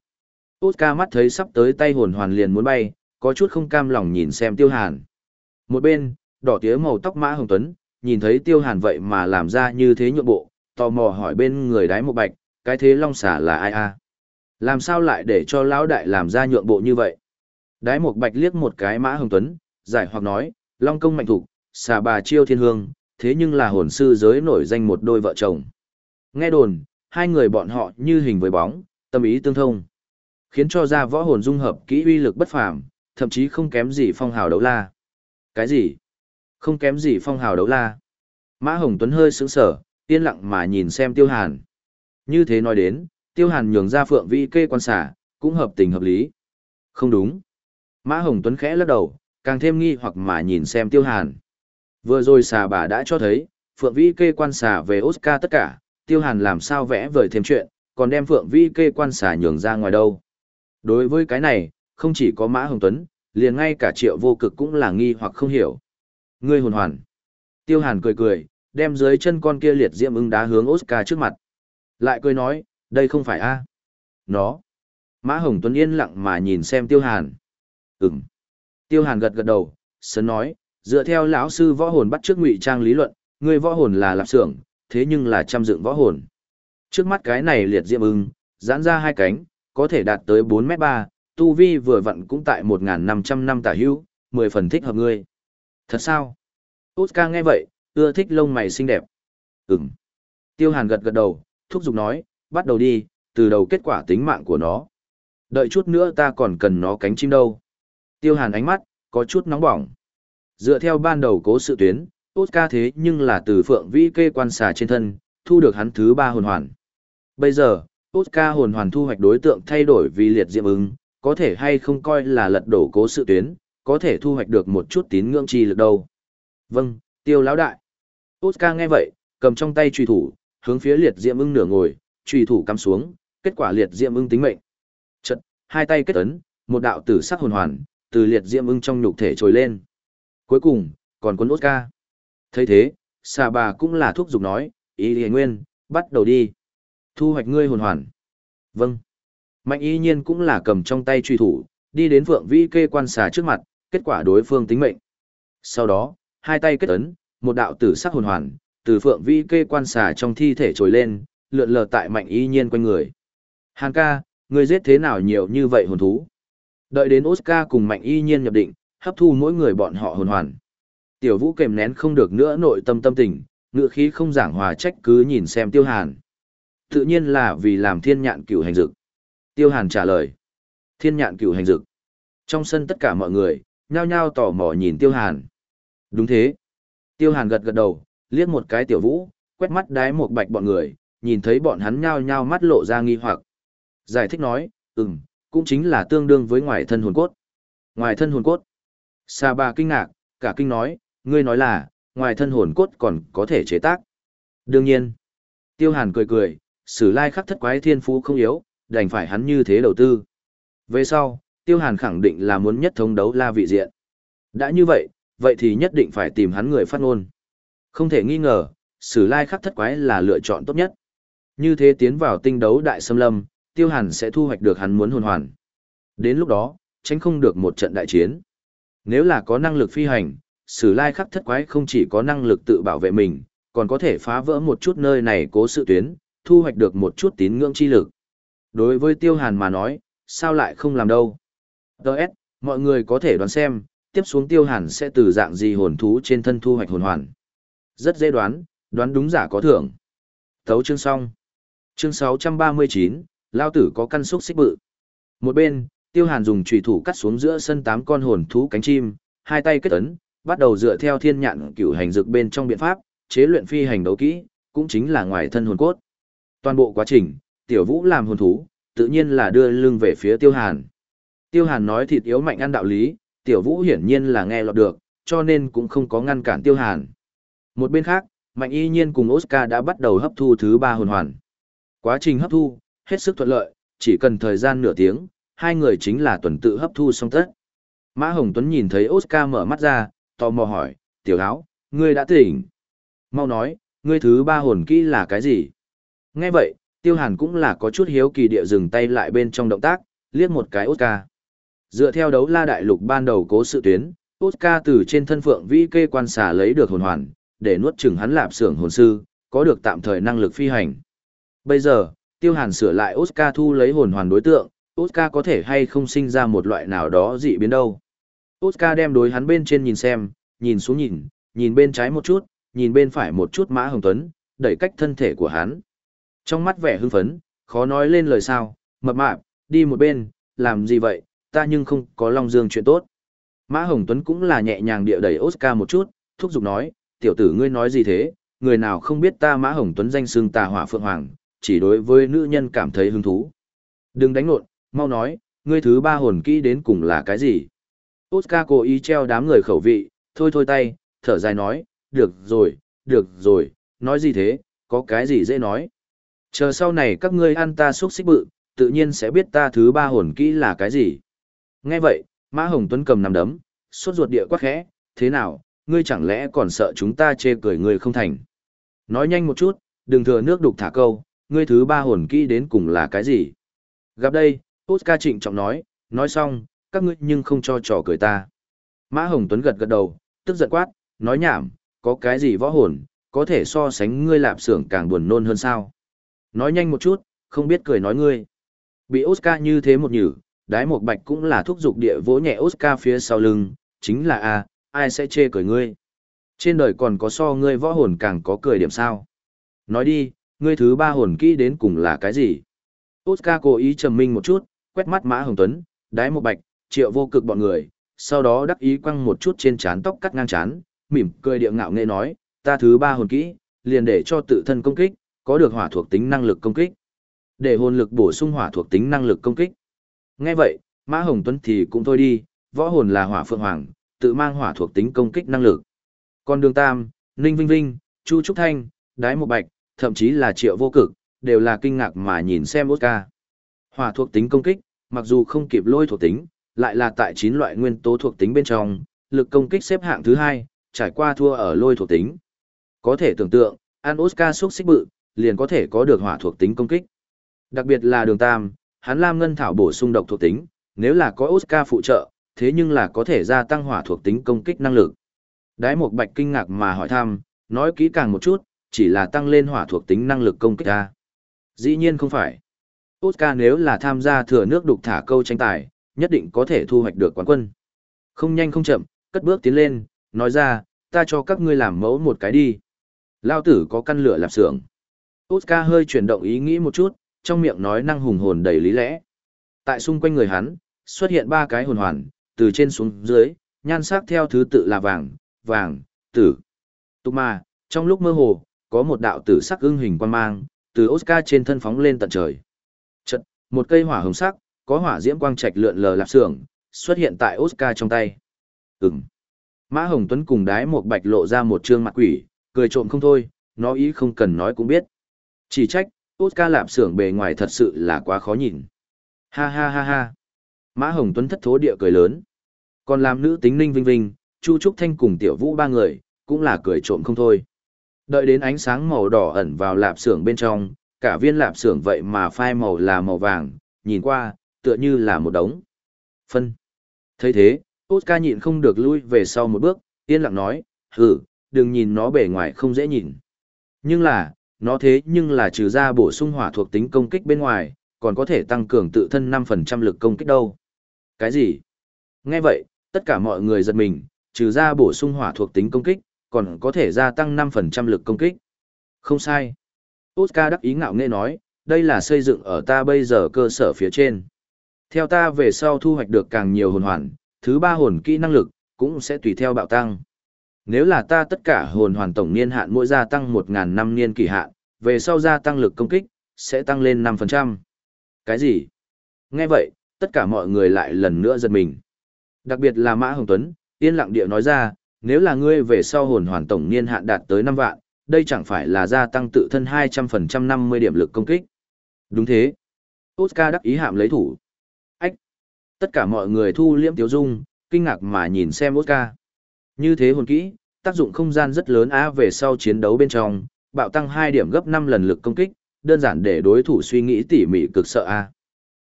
Speaker 1: Út ca mắt thấy sắp tới tay hồn hoàn liền muốn bay, có chút không cam lòng nhìn xem tiêu hàn. Một bên, đỏ tía màu tóc mã hồng tuấn, nhìn thấy tiêu hàn vậy mà làm ra như thế nhượng bộ, tò mò hỏi bên người đái một bạch, cái thế long xả là ai a? Làm sao lại để cho lão đại làm ra nhượng bộ như vậy? Đái một bạch liếc một cái mã hồng tuấn, giải hoặc nói, long công mạnh thủ, xà bà chiêu thiên hương, thế nhưng là hồn sư giới nổi danh một đôi vợ chồng. Nghe đồn, hai người bọn họ như hình với bóng, tâm ý tương thông. Khiến cho ra võ hồn dung hợp kỹ uy lực bất phàm, thậm chí không kém gì phong hào đấu la. Cái gì? Không kém gì phong hào đấu la. Mã Hồng Tuấn hơi sững sở, yên lặng mà nhìn xem Tiêu Hàn. Như thế nói đến, Tiêu Hàn nhường ra phượng vi kê quan xả, cũng hợp tình hợp lý. Không đúng. Mã Hồng Tuấn khẽ lắc đầu, càng thêm nghi hoặc mà nhìn xem Tiêu Hàn. Vừa rồi xà bà đã cho thấy, phượng vi kê quan xả về Oscar tất cả, Tiêu Hàn làm sao vẽ vời thêm chuyện, còn đem phượng vi kê quan xả nhường ra ngoài đâu. Đối với cái này, không chỉ có Mã Hồng Tuấn, liền ngay cả triệu vô cực cũng là nghi hoặc không hiểu. Ngươi hồn hoàn. Tiêu Hàn cười cười, đem dưới chân con kia liệt diễm ưng đá hướng Oscar trước mặt. Lại cười nói, đây không phải a Nó. Mã Hồng Tuấn yên lặng mà nhìn xem Tiêu Hàn. Ừm. Tiêu Hàn gật gật đầu, sớm nói, dựa theo lão sư võ hồn bắt trước ngụy trang lý luận, ngươi võ hồn là lạp xưởng, thế nhưng là trăm dựng võ hồn. Trước mắt cái này liệt diễm ưng, giãn ra hai cánh, có thể đạt tới 4 mét 3, tu vi vừa vặn cũng tại 1.500 năm tả hữu, mười phần thích hợp ngươi. Thật sao? Oscar nghe vậy, ưa thích lông mày xinh đẹp. Ừm. Tiêu Hàn gật gật đầu, thúc giục nói, bắt đầu đi, từ đầu kết quả tính mạng của nó. Đợi chút nữa ta còn cần nó cánh chim đâu. Tiêu Hàn ánh mắt, có chút nóng bỏng. Dựa theo ban đầu cố sự tuyến, Oscar thế nhưng là từ phượng vĩ kê quan xà trên thân, thu được hắn thứ ba hồn hoàn. Bây giờ, Oscar hồn hoàn thu hoạch đối tượng thay đổi vì liệt diệm ứng, có thể hay không coi là lật đổ cố sự tuyến, có thể thu hoạch được một chút tín ngưỡng chi lực đâu. Vâng, tiêu lão đại. Oscar nghe vậy, cầm trong tay truy thủ, hướng phía liệt diệm ưng nửa ngồi, truy thủ cắm xuống, kết quả liệt diệm ưng tính mệnh. Chật, hai tay kết ấn, một đạo tử sắc hồn hoàn, từ liệt diệm ưng trong nhục thể trồi lên. Cuối cùng, còn quân Oscar thấy thế, xà bà cũng là thuốc dục nói, ý hề nguyên, bắt đầu đi. Thu hoạch ngươi hồn hoàn. Vâng. Mạnh y nhiên cũng là cầm trong tay truy thủ, đi đến vượng vĩ kê quan xà trước mặt, kết quả đối phương tính mệnh. Sau đó, hai tay kết ấn, một đạo tử sắc hồn hoàn, từ phượng vĩ kê quan xà trong thi thể trồi lên, lượn lờ tại mạnh y nhiên quanh người. Hàn ca, ngươi giết thế nào nhiều như vậy hồn thú? Đợi đến Oscar cùng mạnh y nhiên nhập định, hấp thu mỗi người bọn họ hồn hoàn. Tiểu vũ kèm nén không được nữa nội tâm tâm tình, ngựa khí không giảng hòa trách cứ nhìn xem tiêu hàn. Tự nhiên là vì làm thiên nhạn cửu hành dực. Tiêu hàn trả lời. Thiên nhạn cửu hành dực. Trong sân tất cả mọi người, nhao nhao tò mò nhìn tiêu hàn. Đúng thế. Tiêu hàn gật gật đầu, liếc một cái tiểu vũ, quét mắt đái một bạch bọn người, nhìn thấy bọn hắn nhao nhao mắt lộ ra nghi hoặc. Giải thích nói, ừm, cũng chính là tương đương với ngoài thân hồn cốt. Ngoài thân hồn cốt. Sa ba kinh ngạc, cả kinh nói, ngươi nói là, ngoài thân hồn cốt còn có thể chế tác. Đương nhiên. Tiêu hàn cười cười, sử lai khắc thất quái thiên phú không yếu, đành phải hắn như thế đầu tư. Về sau, tiêu hàn khẳng định là muốn nhất thống đấu la vị diện. Đã như vậy, vậy thì nhất định phải tìm hắn người phát ngôn. Không thể nghi ngờ, sử lai khắc thất quái là lựa chọn tốt nhất. Như thế tiến vào tinh đấu đại xâm lâm, tiêu hàn sẽ thu hoạch được hắn muốn hồn hoàn. Đến lúc đó, tránh không được một trận đại chiến. Nếu là có năng lực phi hành, sử lai khắc thất quái không chỉ có năng lực tự bảo vệ mình, còn có thể phá vỡ một chút nơi này cố sự tuyến, thu hoạch được một chút tín ngưỡng chi lực. Đối với tiêu hàn mà nói, sao lại không làm đâu. Đợt, mọi người có thể đoán xem, tiếp xuống tiêu hàn sẽ từ dạng gì hồn thú trên thân thu hoạch hồn hoàn. Rất dễ đoán, đoán đúng giả có thưởng. Thấu chương xong. Chương 639, Lao tử có căn xúc xích bự. Một bên, tiêu hàn dùng trùy thủ cắt xuống giữa sân tám con hồn thú cánh chim, hai tay kết ấn, bắt đầu dựa theo thiên nhạn cửu hành dược bên trong biện pháp, chế luyện phi hành đấu kỹ, cũng chính là ngoài thân hồn cốt. Toàn bộ quá trình, tiểu vũ làm hồn thú, tự nhiên là đưa lưng về phía tiêu hàn. Tiêu hàn nói thịt yếu mạnh ăn đạo lý, tiểu vũ hiển nhiên là nghe lọt được, cho nên cũng không có ngăn cản tiêu hàn. Một bên khác, mạnh y nhiên cùng Oscar đã bắt đầu hấp thu thứ ba hồn hoàn. Quá trình hấp thu, hết sức thuận lợi, chỉ cần thời gian nửa tiếng, hai người chính là tuần tự hấp thu xong tất. Mã Hồng Tuấn nhìn thấy Oscar mở mắt ra, tò mò hỏi, tiểu áo, ngươi đã tỉnh. Mau nói, ngươi thứ ba hồn kỹ là cái gì? Nghe vậy, tiêu hàn cũng là có chút hiếu kỳ địa dừng tay lại bên trong động tác, liếc một cái Oscar. Dựa theo đấu la đại lục ban đầu cố sự tuyến, Oscar từ trên thân phượng vĩ kê quan xà lấy được hồn hoàn, để nuốt chừng hắn lạp xưởng hồn sư, có được tạm thời năng lực phi hành. Bây giờ, tiêu hàn sửa lại Oscar thu lấy hồn hoàn đối tượng, Oscar có thể hay không sinh ra một loại nào đó dị biến đâu. Oscar đem đối hắn bên trên nhìn xem, nhìn xuống nhìn, nhìn bên trái một chút, nhìn bên phải một chút Mã Hồng Tuấn, đẩy cách thân thể của hắn. Trong mắt vẻ hưng phấn, khó nói lên lời sao, mập mạp, đi một bên, làm gì vậy, ta nhưng không có Long Dương chuyện tốt. Mã Hồng Tuấn cũng là nhẹ nhàng địa đẩy Oscar một chút, thúc giục nói, tiểu tử ngươi nói gì thế, người nào không biết ta Mã Hồng Tuấn danh xưng tà hỏa phượng hoàng, chỉ đối với nữ nhân cảm thấy hứng thú. Đừng đánh nộn, mau nói, ngươi thứ ba hồn kỹ đến cùng là cái gì? Oscar cố ý treo đám người khẩu vị, thôi thôi tay, thở dài nói, được rồi, được rồi, nói gì thế, có cái gì dễ nói. Chờ sau này các ngươi ăn ta xúc xích bự, tự nhiên sẽ biết ta thứ ba hồn kỹ là cái gì. Nghe vậy, Mã Hồng Tuấn cầm nằm đấm, suốt ruột địa quắc khẽ, thế nào, ngươi chẳng lẽ còn sợ chúng ta chê cười ngươi không thành. Nói nhanh một chút, đừng thừa nước đục thả câu, ngươi thứ ba hồn kỹ đến cùng là cái gì. Gặp đây, Oscar trịnh trọng nói, nói xong, các ngươi nhưng không cho trò cười ta. Mã Hồng Tuấn gật gật đầu, tức giận quát, nói nhảm, có cái gì võ hồn, có thể so sánh ngươi lạp xưởng càng buồn nôn hơn sao. Nói nhanh một chút, không biết cười nói ngươi. Bị Oscar như thế một nhử, đái một bạch cũng là thúc giục địa vỗ nhẹ Oscar phía sau lưng, chính là a, ai sẽ chê cười ngươi. Trên đời còn có so ngươi võ hồn càng có cười điểm sao. Nói đi, ngươi thứ ba hồn kỹ đến cùng là cái gì? Oscar cố ý trầm minh một chút, quét mắt Mã Hồng Tuấn, đái một bạch, triệu vô cực bọn người, sau đó đắc ý quăng một chút trên chán tóc cắt ngang chán mỉm cười địa ngạo nghệ nói, ta thứ ba hồn kỹ, liền để cho tự thân công kích, có được hỏa thuộc tính năng lực công kích. Để hồn lực bổ sung hỏa thuộc tính năng lực công kích. Nghe vậy, Mã Hồng Tuấn thì cũng thôi đi, võ hồn là hỏa phượng hoàng, tự mang hỏa thuộc tính công kích năng lực. Còn đường Tam, Ninh Vinh Vinh, Chu Trúc Thanh, Đái Một Bạch, thậm chí là Triệu Vô Cực, đều là kinh ngạc mà nhìn xem Oscar. Hỏa thuộc tính công kích, mặc dù không kịp lôi thuộc tính, lại là tại 9 loại nguyên tố thuộc tính bên trong, lực công kích xếp hạng thứ hai, trải qua thua ở lôi thuộc tính. Có thể tưởng tượng, An Oscar xúc xích bự, liền có thể có được hỏa thuộc tính công kích. Đặc biệt là đường tam, hắn lam ngân thảo bổ sung độc thuộc tính, nếu là có Oscar phụ trợ, thế nhưng là có thể gia tăng hỏa thuộc tính công kích năng lực. Đái một bạch kinh ngạc mà hỏi thăm, nói kỹ càng một chút, chỉ là tăng lên hỏa thuộc tính năng lực công kích ra. Dĩ nhiên không phải. Oscar nếu là tham gia thừa nước đục thả câu tranh tài, nhất định có thể thu hoạch được quán quân. Không nhanh không chậm, cất bước tiến lên, nói ra, ta cho các ngươi làm mẫu một cái đi. Lao tử có căn lửa lạp xưởng. Oscar hơi chuyển động ý nghĩ một chút, trong miệng nói năng hùng hồn đầy lý lẽ. Tại xung quanh người hắn, xuất hiện ba cái hồn hoàn, từ trên xuống dưới, nhan sắc theo thứ tự là vàng, vàng, tử. Tục mà, trong lúc mơ hồ, có một đạo tử sắc ưng hình quan mang, từ Oscar trên thân phóng lên tận trời. Chật, một cây hỏa hồng sắc, có hỏa diễm quang trạch lượn lờ lạp xưởng, xuất hiện tại Oscar trong tay. Ừm. Mã Hồng Tuấn cùng đái một bạch lộ ra một trương mặt quỷ, cười trộm không thôi, nó ý không cần nói cũng biết. Chỉ trách, Oscar lạp xưởng bề ngoài thật sự là quá khó nhìn. Ha ha ha ha. Mã Hồng Tuấn thất thố địa cười lớn. Còn làm nữ tính ninh vinh vinh, Chu Trúc Thanh cùng Tiểu Vũ ba người, cũng là cười trộm không thôi. Đợi đến ánh sáng màu đỏ ẩn vào lạp xưởng bên trong, cả viên lạp xưởng vậy mà phai màu là màu vàng, nhìn qua, tựa như là một đống. Phân. thấy thế, Oscar nhịn không được lui về sau một bước, yên lặng nói, hử, đừng nhìn nó bề ngoài không dễ nhìn. Nhưng là, nó thế nhưng là trừ ra bổ sung hỏa thuộc tính công kích bên ngoài, còn có thể tăng cường tự thân 5% lực công kích đâu. Cái gì? Nghe vậy, tất cả mọi người giật mình, trừ ra bổ sung hỏa thuộc tính công kích, còn có thể gia tăng 5% lực công kích. Không sai. Oscar đắc ý ngạo nghệ nói, đây là xây dựng ở ta bây giờ cơ sở phía trên. Theo ta về sau thu hoạch được càng nhiều hồn hoàn, thứ ba hồn kỹ năng lực, cũng sẽ tùy theo bạo tăng. Nếu là ta tất cả hồn hoàn tổng niên hạn mỗi gia tăng 1.000 năm niên kỳ hạn, về sau gia tăng lực công kích, sẽ tăng lên 5%. Cái gì? Nghe vậy, tất cả mọi người lại lần nữa giật mình. Đặc biệt là Mã Hồng Tuấn, yên lặng địa nói ra, nếu là ngươi về sau hồn hoàn tổng niên hạn đạt tới 5 vạn, đây chẳng phải là gia tăng tự thân 200% 50 điểm lực công kích. Đúng thế. Oscar đắc ý hạm lấy thủ. Tất cả mọi người thu liễm tiếu dung, kinh ngạc mà nhìn xem Oscar. Như thế hồn kỹ, tác dụng không gian rất lớn á về sau chiến đấu bên trong, bạo tăng 2 điểm gấp 5 lần lực công kích, đơn giản để đối thủ suy nghĩ tỉ mỉ cực sợ a.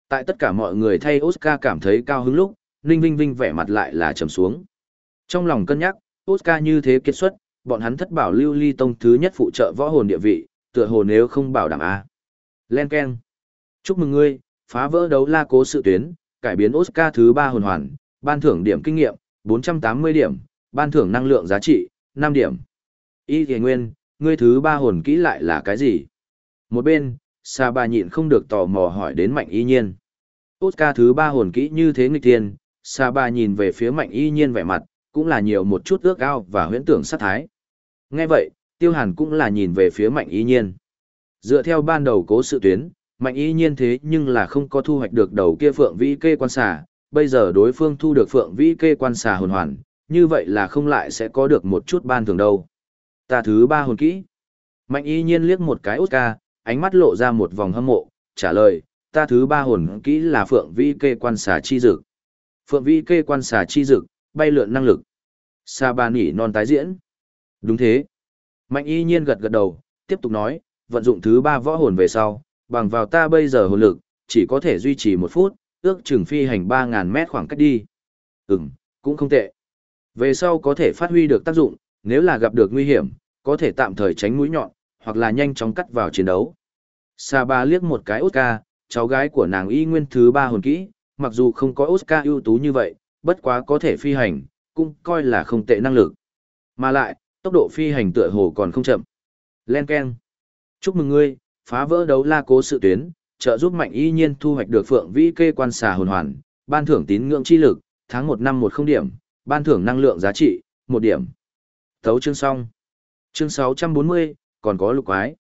Speaker 1: Tại tất cả mọi người thay Oscar cảm thấy cao hứng lúc, Ninh Vinh Vinh vẻ mặt lại là trầm xuống. Trong lòng cân nhắc, Oscar như thế kết xuất, bọn hắn thất bảo lưu ly tông thứ nhất phụ trợ võ hồn địa vị, tựa hồ nếu không bảo đảm a. Len Ken. Chúc mừng ngươi, phá vỡ đấu la cố sự tuyến, cải biến Oscar thứ 3 hồn hoàn, ban thưởng điểm kinh nghiệm, 480 điểm, ban thưởng năng lượng giá trị, 5 điểm. Y Thề Nguyên, ngươi thứ 3 hồn kỹ lại là cái gì? Một bên, Sa Ba nhịn không được tò mò hỏi đến Mạnh Y Nhiên. Oscar thứ 3 hồn kỹ như thế nghịch thiên, Sa Ba nhìn về phía Mạnh Y Nhiên vẻ mặt, cũng là nhiều một chút ước ao và huyễn tưởng sát thái. Nghe vậy, Tiêu Hàn cũng là nhìn về phía Mạnh Y Nhiên. Dựa theo ban đầu cố sự tuyến, Mạnh Y Nhiên thế nhưng là không có thu hoạch được đầu kia Phượng Vĩ kê quan xà, bây giờ đối phương thu được Phượng Vĩ kê quan xà hồn hoàn, như vậy là không lại sẽ có được một chút ban thường đâu. Ta thứ ba hồn kỹ. Mạnh Y Nhiên liếc một cái Oscar, ánh mắt lộ ra một vòng hâm mộ, trả lời, ta thứ ba hồn kỹ là Phượng Vĩ kê quan xà chi dực. Phượng Vĩ kê quan xà chi dực, bay lượn năng lực. Sa ba nỉ non tái diễn. Đúng thế. Mạnh y nhiên gật gật đầu, tiếp tục nói, vận dụng thứ ba võ hồn về sau, bằng vào ta bây giờ hồn lực, chỉ có thể duy trì một phút, ước chừng phi hành 3.000 mét khoảng cách đi. Ừm, cũng không tệ. Về sau có thể phát huy được tác dụng, nếu là gặp được nguy hiểm, có thể tạm thời tránh mũi nhọn, hoặc là nhanh chóng cắt vào chiến đấu. Sa ba liếc một cái Oscar, cháu gái của nàng y nguyên thứ ba hồn kỹ, mặc dù không có Oscar ưu tú như vậy, bất quá có thể phi hành, cũng coi là không tệ năng lực. Mà lại, tốc độ phi hành tựa hồ còn không chậm. Len Ken. Chúc mừng ngươi, phá vỡ đấu la cố sự tuyến, trợ giúp mạnh y nhiên thu hoạch được phượng vĩ kê quan xà hồn hoàn, ban thưởng tín ngưỡng chi lực, tháng 1 năm 10 điểm, ban thưởng năng lượng giá trị, 1 điểm. Thấu chương xong. Chương 640, còn có lục quái.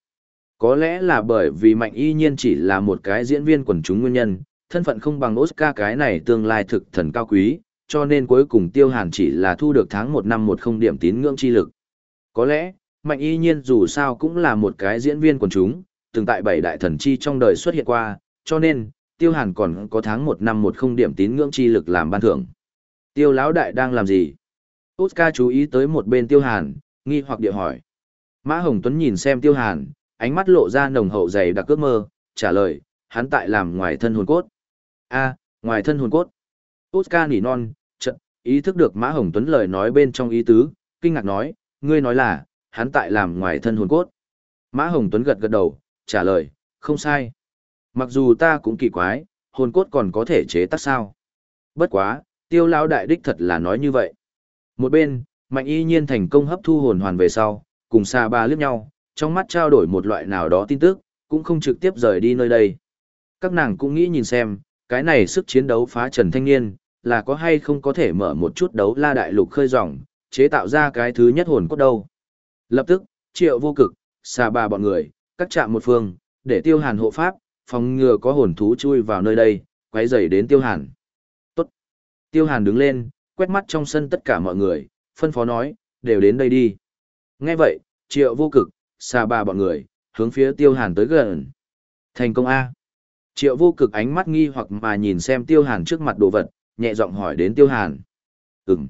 Speaker 1: Có lẽ là bởi vì mạnh y nhiên chỉ là một cái diễn viên quần chúng nguyên nhân, thân phận không bằng Oscar cái này tương lai thực thần cao quý, cho nên cuối cùng tiêu hàn chỉ là thu được tháng 1 năm 10 điểm tín ngưỡng chi lực. Có lẽ, mạnh y nhiên dù sao cũng là một cái diễn viên quần chúng, từng tại bảy đại thần chi trong đời xuất hiện qua, cho nên, tiêu hàn còn có tháng 1 năm 10 điểm tín ngưỡng chi lực làm ban thưởng. Tiêu lão đại đang làm gì? Oscar chú ý tới một bên tiêu hàn, nghi hoặc địa hỏi. Mã Hồng Tuấn nhìn xem tiêu hàn, ánh mắt lộ ra nồng hậu dày đặc cước mơ, trả lời, hắn tại làm ngoài thân hồn cốt. a ngoài thân hồn cốt. Oscar nỉ non, trận, ý thức được Mã Hồng Tuấn lời nói bên trong ý tứ, kinh ngạc nói, ngươi nói là, hắn tại làm ngoài thân hồn cốt. Mã Hồng Tuấn gật gật đầu, trả lời, không sai. Mặc dù ta cũng kỳ quái, hồn cốt còn có thể chế tác sao. Bất quá, tiêu lão đại đích thật là nói như vậy. Một bên, mạnh y nhiên thành công hấp thu hồn hoàn về sau, cùng xa ba liếc nhau, trong mắt trao đổi một loại nào đó tin tức, cũng không trực tiếp rời đi nơi đây. Các nàng cũng nghĩ nhìn xem, cái này sức chiến đấu phá trần thanh niên, là có hay không có thể mở một chút đấu la đại lục khơi ròng, chế tạo ra cái thứ nhất hồn cốt đâu. Lập tức, triệu vô cực, xa ba bọn người, các trạm một phương, để tiêu hàn hộ pháp, phòng ngừa có hồn thú chui vào nơi đây, quấy rầy đến tiêu hàn. Tốt. Tiêu hàn đứng lên, quét mắt trong sân tất cả mọi người, phân phó nói, đều đến đây đi. Nghe vậy, triệu vô cực, xa ba bọn người, hướng phía tiêu hàn tới gần. Thành công A. Triệu vô cực ánh mắt nghi hoặc mà nhìn xem tiêu hàn trước mặt đồ vật, nhẹ giọng hỏi đến tiêu hàn. Ừm.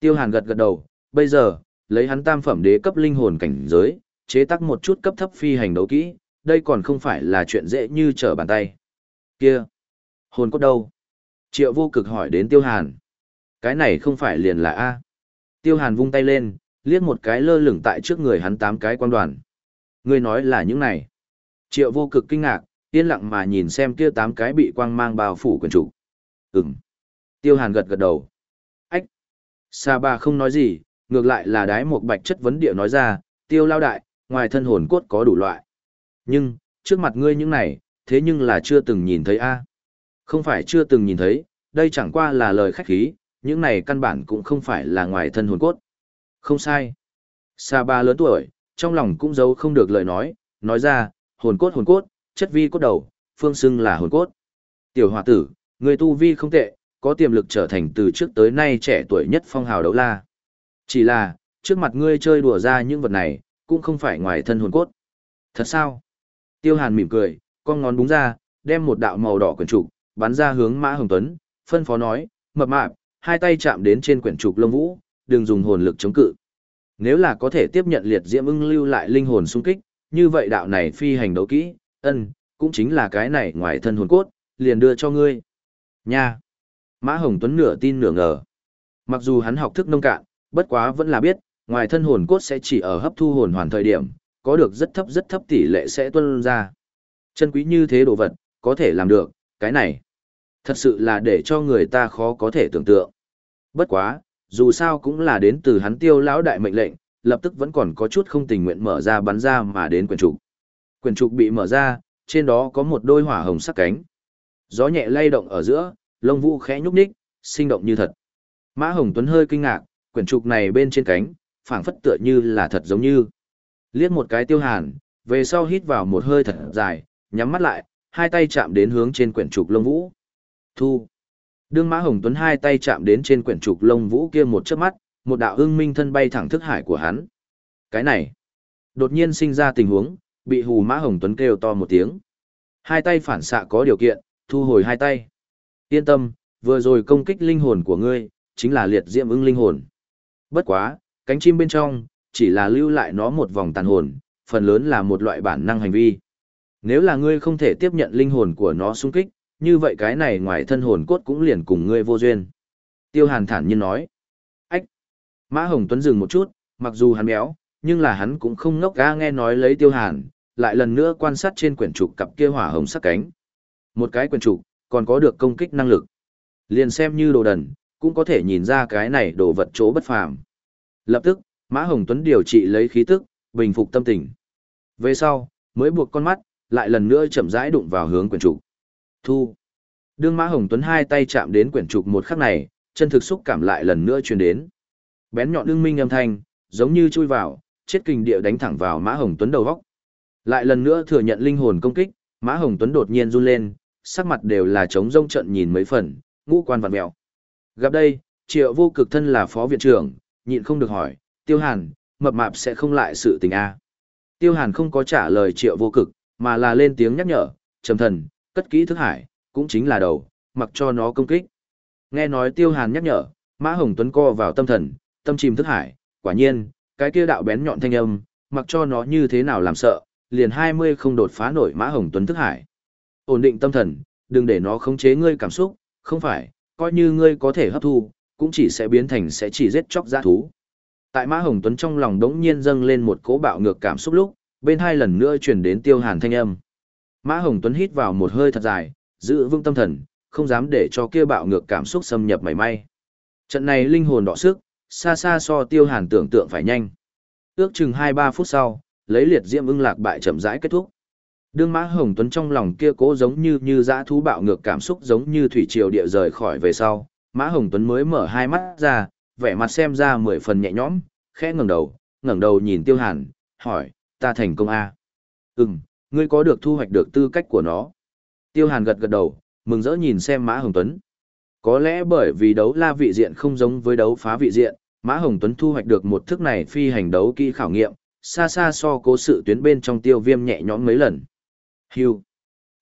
Speaker 1: Tiêu hàn gật gật đầu, bây giờ, lấy hắn tam phẩm đế cấp linh hồn cảnh giới, chế tác một chút cấp thấp phi hành đấu kỹ, đây còn không phải là chuyện dễ như trở bàn tay. Kia, hồn cốt đâu? Triệu vô cực hỏi đến Tiêu Hàn. Cái này không phải liền là A. Tiêu Hàn vung tay lên, liếc một cái lơ lửng tại trước người hắn tám cái quan đoàn. Ngươi nói là những này. Triệu vô cực kinh ngạc, yên lặng mà nhìn xem kia tám cái bị quang mang bao phủ quyền chủ. Ừm. Tiêu Hàn gật gật đầu. Ách. Sa ba không nói gì, ngược lại là đái một bạch chất vấn địa nói ra, tiêu lao đại, ngoài thân hồn cốt có đủ loại. Nhưng, trước mặt ngươi những này, thế nhưng là chưa từng nhìn thấy a Không phải chưa từng nhìn thấy, đây chẳng qua là lời khách khí, những này căn bản cũng không phải là ngoài thân hồn cốt. Không sai. Sa ba lớn tuổi, trong lòng cũng giấu không được lời nói, nói ra, hồn cốt hồn cốt, chất vi cốt đầu, phương xưng là hồn cốt. Tiểu hòa tử, người tu vi không tệ, có tiềm lực trở thành từ trước tới nay trẻ tuổi nhất phong hào đấu la. Chỉ là, trước mặt ngươi chơi đùa ra những vật này, cũng không phải ngoài thân hồn cốt. Thật sao? Tiêu Hàn mỉm cười, con ngón búng ra, đem một đạo màu đỏ quyển trục, bắn ra hướng Mã Hồng Tuấn, phân phó nói, mập mạp, hai tay chạm đến trên quyển trục lông vũ, đừng dùng hồn lực chống cự. Nếu là có thể tiếp nhận liệt diễm ưng lưu lại linh hồn xung kích, như vậy đạo này phi hành đấu kỹ, ân, cũng chính là cái này ngoài thân hồn cốt, liền đưa cho ngươi. Nha! Mã Hồng Tuấn nửa tin nửa ngờ. Mặc dù hắn học thức nông cạn, bất quá vẫn là biết, ngoài thân hồn cốt sẽ chỉ ở hấp thu hồn hoàn thời điểm, có được rất thấp rất thấp tỷ lệ sẽ tuân ra. Chân quý như thế đồ vật, có thể làm được, cái này. Thật sự là để cho người ta khó có thể tưởng tượng. Bất quá, dù sao cũng là đến từ hắn tiêu lão đại mệnh lệnh, lập tức vẫn còn có chút không tình nguyện mở ra bắn ra mà đến quyển trục. Quyển trục bị mở ra, trên đó có một đôi hỏa hồng sắc cánh. Gió nhẹ lay động ở giữa, lông vũ khẽ nhúc nhích, sinh động như thật. Mã Hồng Tuấn hơi kinh ngạc, quyển trục này bên trên cánh, phảng phất tựa như là thật giống như. Liếc một cái tiêu hàn, về sau hít vào một hơi thật dài, nhắm mắt lại, hai tay chạm đến hướng trên quyển trục lông vũ. Thu. Đương Mã Hồng Tuấn hai tay chạm đến trên quyển trục lông vũ kia một chớp mắt, một đạo ưng minh thân bay thẳng thức hải của hắn. Cái này, đột nhiên sinh ra tình huống, bị hù Mã Hồng Tuấn kêu to một tiếng. Hai tay phản xạ có điều kiện, thu hồi hai tay. Yên tâm, vừa rồi công kích linh hồn của ngươi, chính là liệt diễm ưng linh hồn. Bất quá, cánh chim bên trong, chỉ là lưu lại nó một vòng tàn hồn, phần lớn là một loại bản năng hành vi. Nếu là ngươi không thể tiếp nhận linh hồn của nó xung kích, như vậy cái này ngoài thân hồn cốt cũng liền cùng ngươi vô duyên. Tiêu Hàn thản nhiên nói. Ách! Mã Hồng Tuấn dừng một chút, mặc dù hắn béo, nhưng là hắn cũng không ngốc ga nghe nói lấy Tiêu Hàn, lại lần nữa quan sát trên quyển trục cặp kia hỏa hồng sắc cánh. Một cái quyển trục, còn có được công kích năng lực. Liền xem như đồ đần, cũng có thể nhìn ra cái này đồ vật chỗ bất phàm. Lập tức, Mã Hồng Tuấn điều trị lấy khí tức, bình phục tâm tình. Về sau, mới buộc con mắt, lại lần nữa chậm rãi đụng vào hướng quyển trục. Thu. Đương Mã Hồng Tuấn hai tay chạm đến quyển trục một khắc này, chân thực xúc cảm lại lần nữa truyền đến. Bén nhọn đương minh âm thanh, giống như chui vào, chết kinh địa đánh thẳng vào Mã Hồng Tuấn đầu góc. Lại lần nữa thừa nhận linh hồn công kích, Mã Hồng Tuấn đột nhiên run lên, sắc mặt đều là trống rông trận nhìn mấy phần, ngũ quan vặn mèo. Gặp đây, Triệu Vô Cực thân là phó viện trưởng, nhịn không được hỏi, Tiêu Hàn, mập mạp sẽ không lại sự tình a? Tiêu Hàn không có trả lời Triệu Vô Cực, mà là lên tiếng nhắc nhở, trầm thần, cất kỹ thức hải, cũng chính là đầu, mặc cho nó công kích. Nghe nói Tiêu Hàn nhắc nhở, Mã Hồng Tuấn co vào tâm thần, tâm chìm thức hải, quả nhiên, cái kia đạo bén nhọn thanh âm, mặc cho nó như thế nào làm sợ, liền 20 không đột phá nổi Mã Hồng Tuấn thức hải. Ổn định tâm thần, đừng để nó khống chế ngươi cảm xúc, không phải, coi như ngươi có thể hấp thu, cũng chỉ sẽ biến thành sẽ chỉ giết chóc dã thú. Tại Mã Hồng Tuấn trong lòng đống nhiên dâng lên một cỗ bạo ngược cảm xúc lúc, bên hai lần nữa truyền đến Tiêu Hàn thanh âm. Mã Hồng Tuấn hít vào một hơi thật dài, giữ vững tâm thần, không dám để cho kia bạo ngược cảm xúc xâm nhập mảy may. Trận này linh hồn đọ sức, xa xa so Tiêu Hàn tưởng tượng phải nhanh. Ước chừng 2-3 phút sau, lấy liệt diễm ưng lạc bại chậm rãi kết thúc. Đương Mã Hồng Tuấn trong lòng kia cố giống như như dã thú bạo ngược cảm xúc giống như thủy triều địa rời khỏi về sau, Mã Hồng Tuấn mới mở hai mắt ra, vẻ mặt xem ra mười phần nhẹ nhõm, khẽ ngẩng đầu, ngẩng đầu nhìn Tiêu Hàn, hỏi, ta thành công a? À? Ừm, ngươi có được thu hoạch được tư cách của nó. Tiêu Hàn gật gật đầu, mừng rỡ nhìn xem Mã Hồng Tuấn. Có lẽ bởi vì đấu la vị diện không giống với đấu phá vị diện, Mã Hồng Tuấn thu hoạch được một thức này phi hành đấu kỹ khảo nghiệm, xa xa so cố sự tuyến bên trong tiêu viêm nhẹ nhõm mấy lần. Hưu.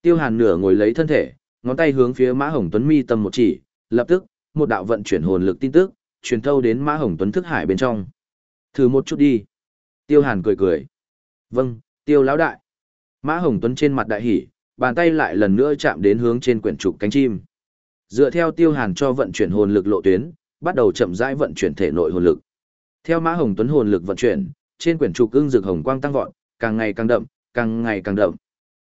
Speaker 1: Tiêu Hàn nửa ngồi lấy thân thể, ngón tay hướng phía Mã Hồng Tuấn mi tâm một chỉ, lập tức, một đạo vận chuyển hồn lực tin tức, truyền thâu đến Mã Hồng Tuấn thức hải bên trong. Thử một chút đi. Tiêu Hàn cười cười. Vâng, Tiêu lão đại. Mã Hồng Tuấn trên mặt đại hỉ, bàn tay lại lần nữa chạm đến hướng trên quyển trục cánh chim. Dựa theo Tiêu Hàn cho vận chuyển hồn lực lộ tuyến, bắt đầu chậm rãi vận chuyển thể nội hồn lực. Theo Mã Hồng Tuấn hồn lực vận chuyển, trên quyển trục ưng rực hồng quang tăng vọt, càng ngày càng đậm, càng ngày càng đậm.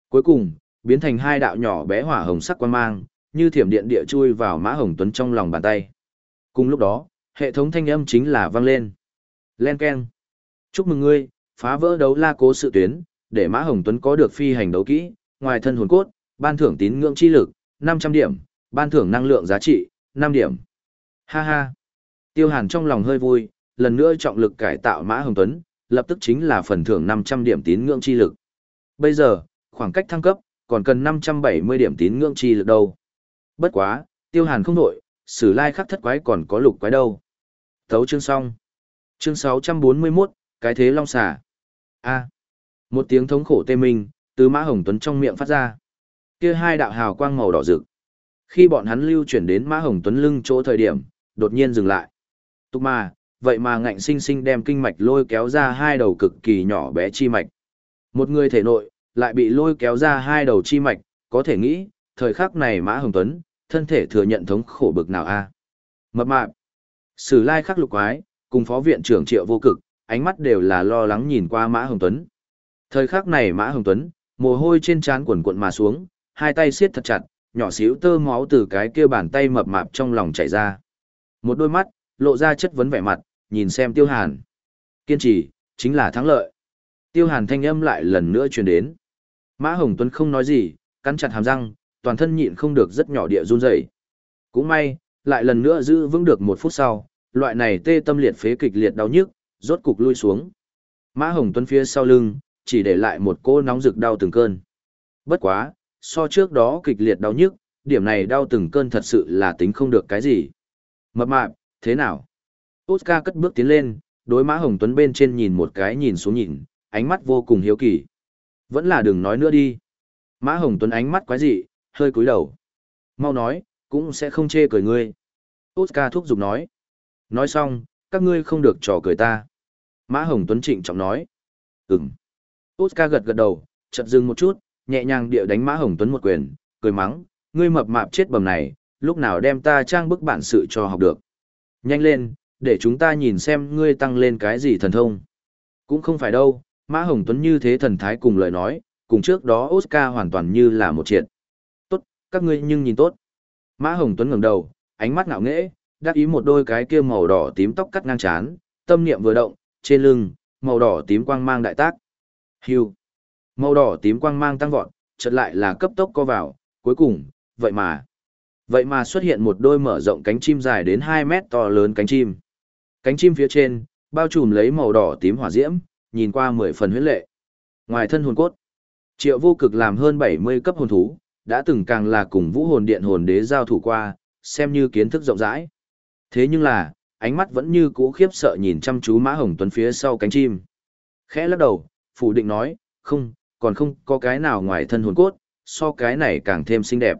Speaker 1: Cuối cùng, biến thành hai đạo nhỏ bé hỏa hồng sắc quang mang, như thiểm điện địa chui vào Mã Hồng Tuấn trong lòng bàn tay. Cùng lúc đó, hệ thống thanh âm chính là vang lên. Len keng. Chúc mừng ngươi, phá vỡ đấu la cố sự tuyến, để Mã Hồng Tuấn có được phi hành đấu kỹ, ngoài thân hồn cốt, ban thưởng tín ngưỡng chi lực, 500 điểm, ban thưởng năng lượng giá trị, 5 điểm. Ha ha. Tiêu Hàn trong lòng hơi vui, lần nữa trọng lực cải tạo Mã Hồng Tuấn, lập tức chính là phần thưởng 500 điểm tín ngưỡng chi lực. Bây giờ, khoảng cách thăng cấp, còn cần 570 điểm tín ngưỡng chi lực đâu. Bất quá, Tiêu Hàn không đổi, sử lai khắc thất quái còn có lục quái đâu. Thấu chương xong. Chương 641, cái thế long xà. A. Một tiếng thống khổ tê minh, từ Mã Hồng Tuấn trong miệng phát ra. Kia hai đạo hào quang màu đỏ rực. Khi bọn hắn lưu chuyển đến Mã Hồng Tuấn lưng chỗ thời điểm, đột nhiên dừng lại. Tục mà, vậy mà ngạnh sinh sinh đem kinh mạch lôi kéo ra hai đầu cực kỳ nhỏ bé chi mạch. Một người thể nội, lại bị lôi kéo ra hai đầu chi mạch, có thể nghĩ, thời khắc này Mã Hồng Tuấn, thân thể thừa nhận thống khổ bực nào a Mập mạp. Sử lai khắc lục quái, cùng phó viện trưởng triệu vô cực, ánh mắt đều là lo lắng nhìn qua Mã Hồng Tuấn. Thời khắc này Mã Hồng Tuấn, mồ hôi trên trán quần cuộn mà xuống, hai tay siết thật chặt, nhỏ xíu tơ máu từ cái kia bàn tay mập mạp trong lòng chảy ra. Một đôi mắt, lộ ra chất vấn vẻ mặt, nhìn xem Tiêu Hàn. Kiên trì, chính là thắng lợi. Tiêu Hàn thanh âm lại lần nữa truyền đến. Mã Hồng Tuấn không nói gì, cắn chặt hàm răng, toàn thân nhịn không được rất nhỏ địa run rẩy. Cũng may, lại lần nữa giữ vững được một phút sau, loại này tê tâm liệt phế kịch liệt đau nhức, rốt cục lui xuống. Mã Hồng Tuấn phía sau lưng, chỉ để lại một cô nóng rực đau từng cơn. Bất quá, so trước đó kịch liệt đau nhức, điểm này đau từng cơn thật sự là tính không được cái gì. Mập mạp, thế nào? Oscar cất bước tiến lên, đối Mã Hồng Tuấn bên trên nhìn một cái nhìn xuống nhìn, ánh mắt vô cùng hiếu kỳ. Vẫn là đừng nói nữa đi. Mã Hồng Tuấn ánh mắt quái dị, hơi cúi đầu. Mau nói, cũng sẽ không chê cười ngươi. Oscar thúc giục nói. Nói xong, các ngươi không được trò cười ta. Mã Hồng Tuấn trịnh trọng nói. Ừm. Oscar gật gật đầu, chợt dừng một chút, nhẹ nhàng địa đánh Mã Hồng Tuấn một quyền, cười mắng, ngươi mập mạp chết bầm này, lúc nào đem ta trang bức bản sự cho học được. Nhanh lên, để chúng ta nhìn xem ngươi tăng lên cái gì thần thông. Cũng không phải đâu, Mã Hồng Tuấn như thế thần thái cùng lời nói, cùng trước đó Oscar hoàn toàn như là một triệt. Các ngươi nhưng nhìn tốt. Mã Hồng Tuấn ngẩng đầu, ánh mắt ngạo nghễ, đáp ý một đôi cái kia màu đỏ tím tóc cắt ngang chán, tâm niệm vừa động, trên lưng, màu đỏ tím quang mang đại tác. Hưu. Màu đỏ tím quang mang tăng vọt, chợt lại là cấp tốc co vào, cuối cùng, vậy mà. Vậy mà xuất hiện một đôi mở rộng cánh chim dài đến 2 mét to lớn cánh chim. Cánh chim phía trên, bao trùm lấy màu đỏ tím hỏa diễm, nhìn qua 10 phần huyết lệ. Ngoài thân hồn cốt, triệu vô cực làm hơn 70 cấp hồn thú, đã từng càng là cùng vũ hồn điện hồn đế giao thủ qua, xem như kiến thức rộng rãi. Thế nhưng là, ánh mắt vẫn như cũ khiếp sợ nhìn chăm chú Mã Hồng Tuấn phía sau cánh chim. Khẽ lắc đầu, phủ định nói, không, còn không có cái nào ngoài thân hồn cốt, so cái này càng thêm xinh đẹp.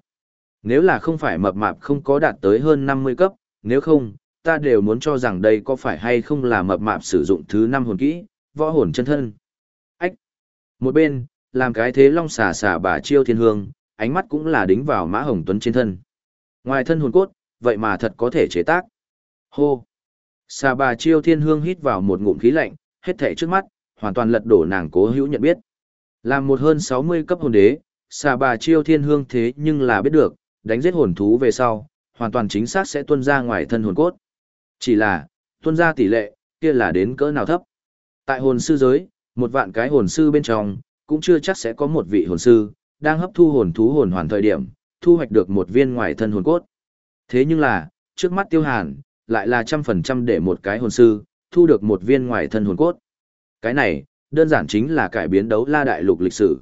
Speaker 1: Nếu là không phải mập mạp không có đạt tới hơn 50 cấp, nếu không, ta đều muốn cho rằng đây có phải hay không là mập mạp sử dụng thứ năm hồn kỹ, võ hồn chân thân. Ách! Một bên, làm cái thế long xà xà bà chiêu thiên hương, ánh mắt cũng là đính vào mã hồng tuấn trên thân. Ngoài thân hồn cốt, vậy mà thật có thể chế tác. Hô! Xà bà chiêu thiên hương hít vào một ngụm khí lạnh, hết thảy trước mắt, hoàn toàn lật đổ nàng cố hữu nhận biết. Làm một hơn 60 cấp hồn đế, xà bà chiêu thiên hương thế nhưng là biết được, đánh giết hồn thú về sau, hoàn toàn chính xác sẽ tuân ra ngoài thân hồn cốt. Chỉ là, tuân ra tỷ lệ, kia là đến cỡ nào thấp. Tại hồn sư giới, một vạn cái hồn sư bên trong, cũng chưa chắc sẽ có một vị hồn sư, đang hấp thu hồn thú hồn hoàn thời điểm, thu hoạch được một viên ngoài thân hồn cốt. Thế nhưng là, trước mắt tiêu hàn, lại là trăm phần trăm để một cái hồn sư, thu được một viên ngoài thân hồn cốt. Cái này, đơn giản chính là cải biến đấu la đại lục lịch sử.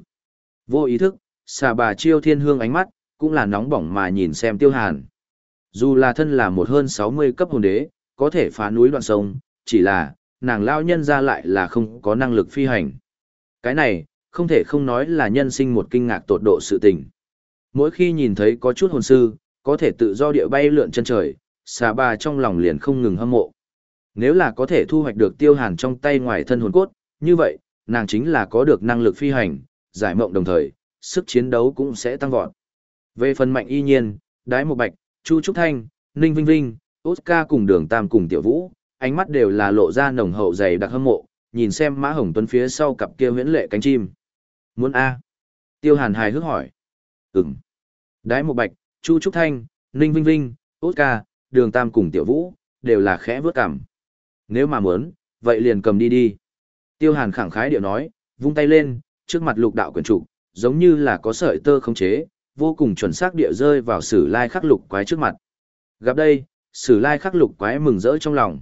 Speaker 1: Vô ý thức, xà bà chiêu thiên hương ánh mắt, cũng là nóng bỏng mà nhìn xem tiêu hàn. Dù là thân là một hơn 60 cấp hồn đế, có thể phá núi đoạn sông, chỉ là, nàng lao nhân ra lại là không có năng lực phi hành. Cái này, không thể không nói là nhân sinh một kinh ngạc tột độ sự tình. Mỗi khi nhìn thấy có chút hồn sư, có thể tự do địa bay lượn chân trời, xà bà trong lòng liền không ngừng hâm mộ. Nếu là có thể thu hoạch được tiêu hàn trong tay ngoài thân hồn cốt, như vậy, nàng chính là có được năng lực phi hành, giải mộng đồng thời, sức chiến đấu cũng sẽ tăng vọt. Về phần mạnh y nhiên, đái một bạch, chu trúc thanh, ninh vinh vinh, Oscar cùng đường tam cùng tiểu vũ, ánh mắt đều là lộ ra nồng hậu dày đặc hâm mộ, nhìn xem mã hồng tuấn phía sau cặp kia huyễn lệ cánh chim. Muốn A. Tiêu hàn hài hước hỏi. ừng Đái một bạch, chu trúc thanh, ninh vinh vinh, Oscar, đường tam cùng tiểu vũ, đều là khẽ vớt cảm, Nếu mà muốn, vậy liền cầm đi đi. Tiêu hàn khẳng khái điệu nói, vung tay lên, trước mặt lục đạo quyển trục, giống như là có sợi tơ không chế, vô cùng chuẩn xác địa rơi vào sử lai khắc lục quái trước mặt. Gặp đây, sử lai khắc lục quái mừng rỡ trong lòng.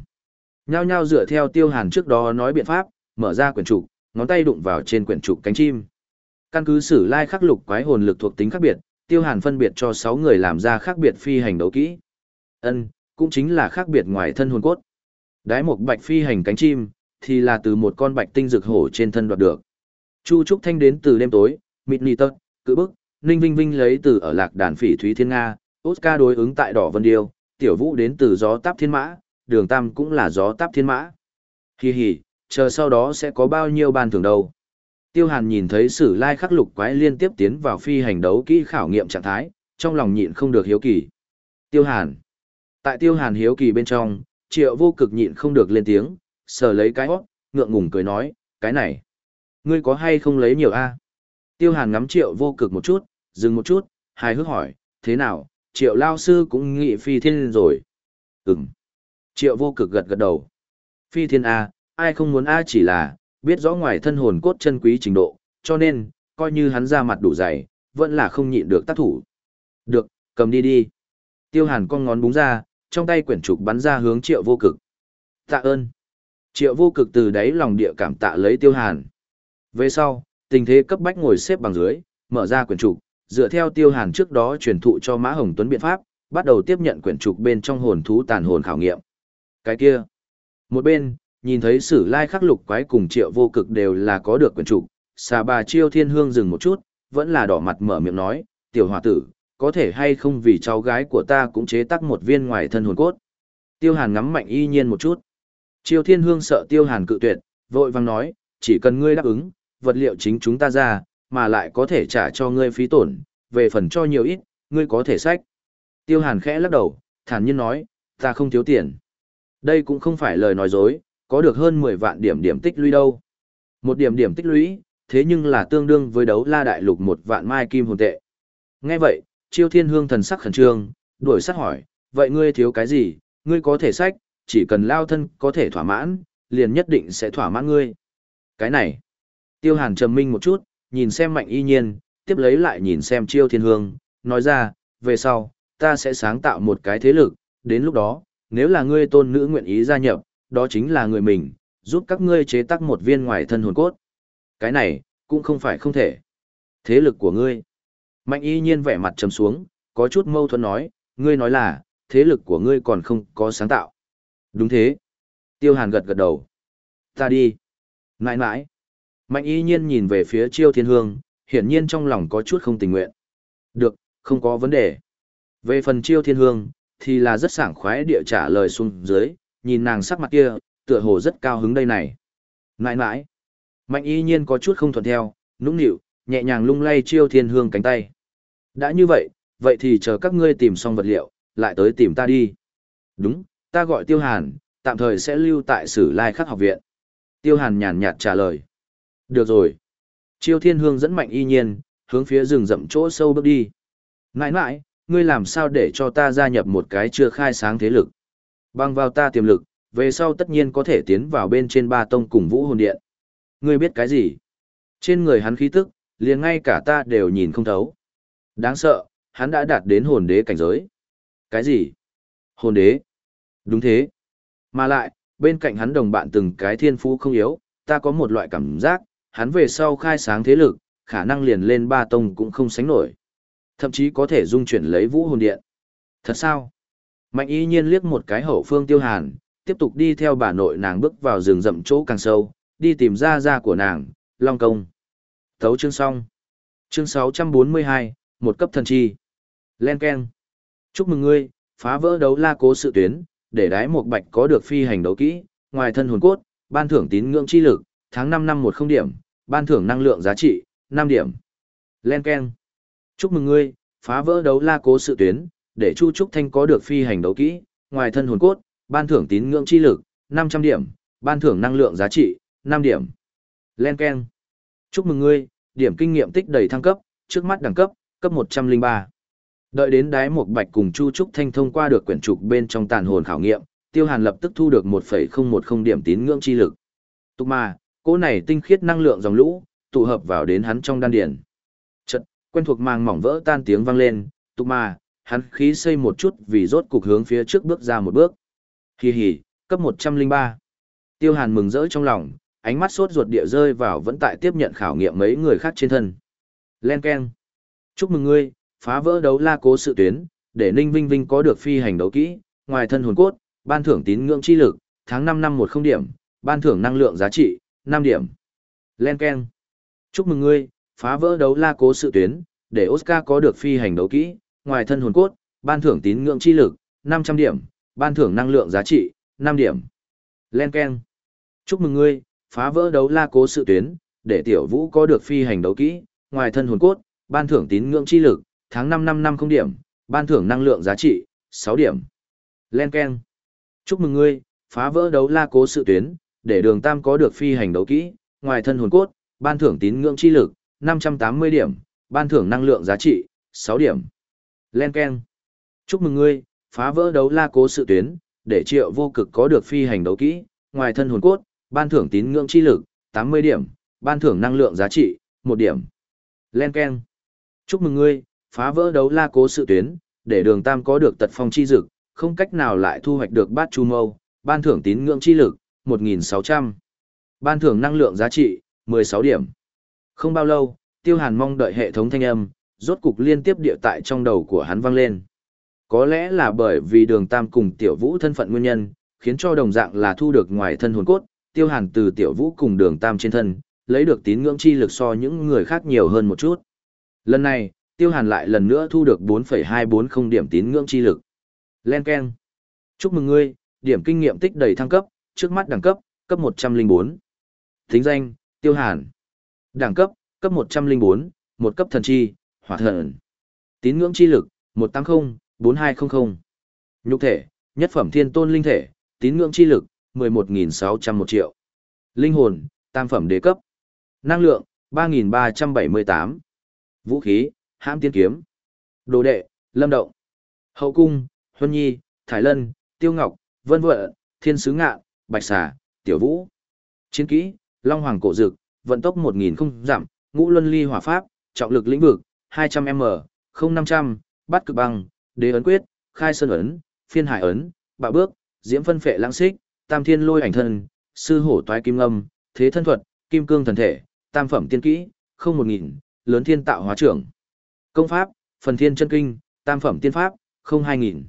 Speaker 1: Nhao nhao dựa theo tiêu hàn trước đó nói biện pháp, mở ra quyển trục, ngón tay đụng vào trên quyển trục cánh chim. Căn cứ sử lai khắc lục quái hồn lực thuộc tính khác biệt, tiêu hàn phân biệt cho 6 người làm ra khác biệt phi hành đấu kỹ. Ân, cũng chính là khác biệt ngoài thân hồn cốt. Đái một bạch phi hành cánh chim, thì là từ một con bạch tinh rực hổ trên thân đoạt được. Chu Trúc Thanh đến từ đêm tối, mịt nì tật, cự bức, Ninh Vinh Vinh lấy từ ở lạc đàn phỉ Thúy Thiên Nga, Oscar đối ứng tại Đỏ Vân Điêu, Tiểu Vũ đến từ gió táp thiên mã, Đường Tam cũng là gió táp thiên mã. Hi hi, chờ sau đó sẽ có bao nhiêu ban thưởng đâu. Tiêu Hàn nhìn thấy sử lai khắc lục quái liên tiếp tiến vào phi hành đấu kỹ khảo nghiệm trạng thái, trong lòng nhịn không được hiếu kỳ. Tiêu Hàn. Tại Tiêu Hàn hiếu kỳ bên trong, triệu vô cực nhịn không được lên tiếng, sờ lấy cái hốc, ngượng ngùng cười nói, cái này. Ngươi có hay không lấy nhiều a? Tiêu Hàn ngắm triệu vô cực một chút, dừng một chút, hài hước hỏi, thế nào, triệu lao sư cũng nghị phi thiên rồi. Ừm. Triệu vô cực gật gật đầu. Phi thiên A, ai không muốn A chỉ là, biết rõ ngoài thân hồn cốt chân quý trình độ, cho nên, coi như hắn ra mặt đủ dày, vẫn là không nhịn được tác thủ. Được, cầm đi đi. Tiêu hàn con ngón búng ra, trong tay quyển trục bắn ra hướng triệu vô cực. Tạ ơn. Triệu vô cực từ đáy lòng địa cảm tạ lấy tiêu hàn. Về sau, tình thế cấp bách ngồi xếp bằng dưới, mở ra quyển trục, dựa theo tiêu hàn trước đó truyền thụ cho Mã Hồng Tuấn biện pháp, bắt đầu tiếp nhận quyển trục bên trong hồn thú tàn hồn khảo nghiệm. Cái kia, một bên, nhìn thấy sử lai khắc lục quái cùng triệu vô cực đều là có được quyền trục, xà bà chiêu thiên hương dừng một chút, vẫn là đỏ mặt mở miệng nói, tiểu hòa tử, có thể hay không vì cháu gái của ta cũng chế tác một viên ngoài thân hồn cốt. Tiêu hàn ngắm mạnh y nhiên một chút. Chiêu thiên hương sợ tiêu hàn cự tuyệt, vội vang nói, chỉ cần ngươi đáp ứng, vật liệu chính chúng ta ra, mà lại có thể trả cho ngươi phí tổn, về phần cho nhiều ít, ngươi có thể sách. Tiêu hàn khẽ lắc đầu, thản nhiên nói, ta không thiếu tiền. Đây cũng không phải lời nói dối, có được hơn 10 vạn điểm điểm tích lũy đâu. Một điểm điểm tích lũy, thế nhưng là tương đương với đấu la đại lục một vạn mai kim hồn tệ. Nghe vậy, chiêu thiên hương thần sắc khẩn trương, đuổi sát hỏi, vậy ngươi thiếu cái gì, ngươi có thể sách, chỉ cần lao thân có thể thỏa mãn, liền nhất định sẽ thỏa mãn ngươi. Cái này, tiêu hàn trầm minh một chút, nhìn xem mạnh y nhiên, tiếp lấy lại nhìn xem chiêu thiên hương, nói ra, về sau, ta sẽ sáng tạo một cái thế lực, đến lúc đó, nếu là ngươi tôn nữ nguyện ý gia nhập, đó chính là người mình, giúp các ngươi chế tác một viên ngoài thân hồn cốt. Cái này, cũng không phải không thể. Thế lực của ngươi. Mạnh y nhiên vẻ mặt trầm xuống, có chút mâu thuẫn nói, ngươi nói là, thế lực của ngươi còn không có sáng tạo. Đúng thế. Tiêu hàn gật gật đầu. Ta đi. Nãi nãi. Mạnh y nhiên nhìn về phía chiêu thiên hương, hiển nhiên trong lòng có chút không tình nguyện. Được, không có vấn đề. Về phần chiêu thiên hương, thì là rất sảng khoái địa trả lời xuống dưới, nhìn nàng sắc mặt kia, tựa hồ rất cao hứng đây này. Nãi nãi. Mạnh y nhiên có chút không thuận theo, nũng nịu, nhẹ nhàng lung lay chiêu thiên hương cánh tay. Đã như vậy, vậy thì chờ các ngươi tìm xong vật liệu, lại tới tìm ta đi. Đúng, ta gọi tiêu hàn, tạm thời sẽ lưu tại sử lai khắc học viện. Tiêu hàn nhàn nhạt trả lời. Được rồi. Chiêu thiên hương dẫn mạnh y nhiên, hướng phía rừng rậm chỗ sâu bước đi. Nãi nãi, ngươi làm sao để cho ta gia nhập một cái chưa khai sáng thế lực. Bằng vào ta tiềm lực, về sau tất nhiên có thể tiến vào bên trên ba tông cùng vũ hồn điện. Ngươi biết cái gì? Trên người hắn khí tức, liền ngay cả ta đều nhìn không thấu. Đáng sợ, hắn đã đạt đến hồn đế cảnh giới. Cái gì? Hồn đế? Đúng thế. Mà lại, bên cạnh hắn đồng bạn từng cái thiên phú không yếu, ta có một loại cảm giác, hắn về sau khai sáng thế lực, khả năng liền lên ba tông cũng không sánh nổi. Thậm chí có thể dung chuyển lấy vũ hồn điện. Thật sao? Mạnh y nhiên liếc một cái hậu phương tiêu hàn, tiếp tục đi theo bà nội nàng bước vào rừng rậm chỗ càng sâu, đi tìm ra ra của nàng, Long Công. Thấu chương xong. Chương 642, một cấp thần chi. Len Ken. Chúc mừng ngươi, phá vỡ đấu la cố sự tuyến, để đái một bạch có được phi hành đấu kỹ, ngoài thân hồn cốt, ban thưởng tín ngưỡng chi lực, tháng 5 năm một không điểm, ban thưởng năng lượng giá trị, 5 điểm. Len Ken. Chúc mừng ngươi, phá vỡ đấu la cố sự tuyến, để Chu Trúc Thanh có được phi hành đấu kỹ, ngoài thân hồn cốt, ban thưởng tín ngưỡng chi lực, 500 điểm, ban thưởng năng lượng giá trị, 5 điểm. Len Ken. Chúc mừng ngươi, điểm kinh nghiệm tích đầy thăng cấp, trước mắt đẳng cấp, cấp 103. Đợi đến đái một bạch cùng Chu Trúc Thanh thông qua được quyển trục bên trong tàn hồn khảo nghiệm, Tiêu Hàn lập tức thu được 1.010 điểm tín ngưỡng chi lực. Tục mà, cỗ này tinh khiết năng lượng dòng lũ, tụ hợp vào đến hắn trong đan điển. Chật, quen thuộc màng mỏng vỡ tan tiếng vang lên, tục mà, hắn khí xây một chút vì rốt cục hướng phía trước bước ra một bước. Hì hì, cấp 103. Tiêu Hàn mừng rỡ trong lòng, ánh mắt sốt ruột địa rơi vào vẫn tại tiếp nhận khảo nghiệm mấy người khác trên thân. Len Ken. Chúc mừng ngươi, phá vỡ đấu la cố sự tuyến, để Ninh Vinh Vinh có được phi hành đấu kỹ, ngoài thân hồn cốt, ban thưởng tín ngưỡng chi lực, tháng 5 năm một không điểm, ban thưởng năng lượng giá trị, 5 điểm. Len Ken. Chúc mừng ngươi, phá vỡ đấu la cố sự tuyến, để Oscar có được phi hành đấu kỹ, ngoài thân hồn cốt, ban thưởng tín ngưỡng chi lực, 500 điểm, ban thưởng năng lượng giá trị, 5 điểm. Len Ken. Chúc mừng ngươi, phá vỡ đấu la cố sự tuyến, để tiểu vũ có được phi hành đấu kỹ, ngoài thân hồn cốt, ban thưởng tín ngưỡng chi lực, tháng 5 năm năm không điểm, ban thưởng năng lượng giá trị, 6 điểm. Len Ken. Chúc mừng ngươi, phá vỡ đấu la cố sự tuyến, để đường tam có được phi hành đấu kỹ, ngoài thân hồn cốt, ban thưởng tín ngưỡng chi lực, 580 điểm, ban thưởng năng lượng giá trị, 6 điểm. Len Ken. Chúc mừng ngươi, phá vỡ đấu la cố sự tuyến, để triệu vô cực có được phi hành đấu kỹ, ngoài thân hồn cốt, ban thưởng tín ngưỡng chi lực, 80 điểm, ban thưởng năng lượng giá trị, 1 điểm. Len Ken. Chúc mừng ngươi, phá vỡ đấu la cố sự tuyến, để đường tam có được tật phong chi dực, không cách nào lại thu hoạch được bát chu mâu, ban thưởng tín ngưỡng chi lực, 1.600. Ban thưởng năng lượng giá trị, 16 điểm. Không bao lâu, tiêu hàn mong đợi hệ thống thanh âm, rốt cục liên tiếp địa tại trong đầu của hắn vang lên. Có lẽ là bởi vì đường tam cùng tiểu vũ thân phận nguyên nhân, khiến cho đồng dạng là thu được ngoài thân hồn cốt, tiêu hàn từ tiểu vũ cùng đường tam trên thân, lấy được tín ngưỡng chi lực so những người khác nhiều hơn một chút. Lần này, tiêu hàn lại lần nữa thu được 4,240 điểm tín ngưỡng chi lực. Len Ken. Chúc mừng ngươi, điểm kinh nghiệm tích đầy thăng cấp, trước mắt đẳng cấp, cấp 104. Thính danh, tiêu hàn. Đẳng cấp, cấp 104, một cấp thần chi, hỏa thần. Tín ngưỡng chi lực, 180, 4200. Nhục thể, nhất phẩm thiên tôn linh thể, tín ngưỡng chi lực, 11.601 triệu. Linh hồn, tam phẩm đế cấp. Năng lượng, 3.378. Vũ khí, hãm tiên kiếm. Đồ đệ, lâm động. Hậu cung, huân nhi, thái lân, Tiêu Ngọc, Vân Vợ, Thiên Sứ Ngạ, Bạch Xà, Tiểu Vũ. Chiến kỹ, Long Hoàng Cổ Dực, vận tốc 1000 không giảm, ngũ luân ly hỏa pháp, trọng lực lĩnh vực, 200m, 0500, bắt cực băng, đế ấn quyết, khai sơn ấn, phiên hải ấn, bạo bước, diễm phân phệ lãng xích, tam thiên lôi ảnh thân, sư hổ toái kim âm, thế thân thuật, kim cương thần thể, tam phẩm tiên kỹ, không một nghìn, lớn thiên tạo hóa trưởng. Công pháp, phần thiên chân kinh, tam phẩm tiên pháp, không hai nghìn.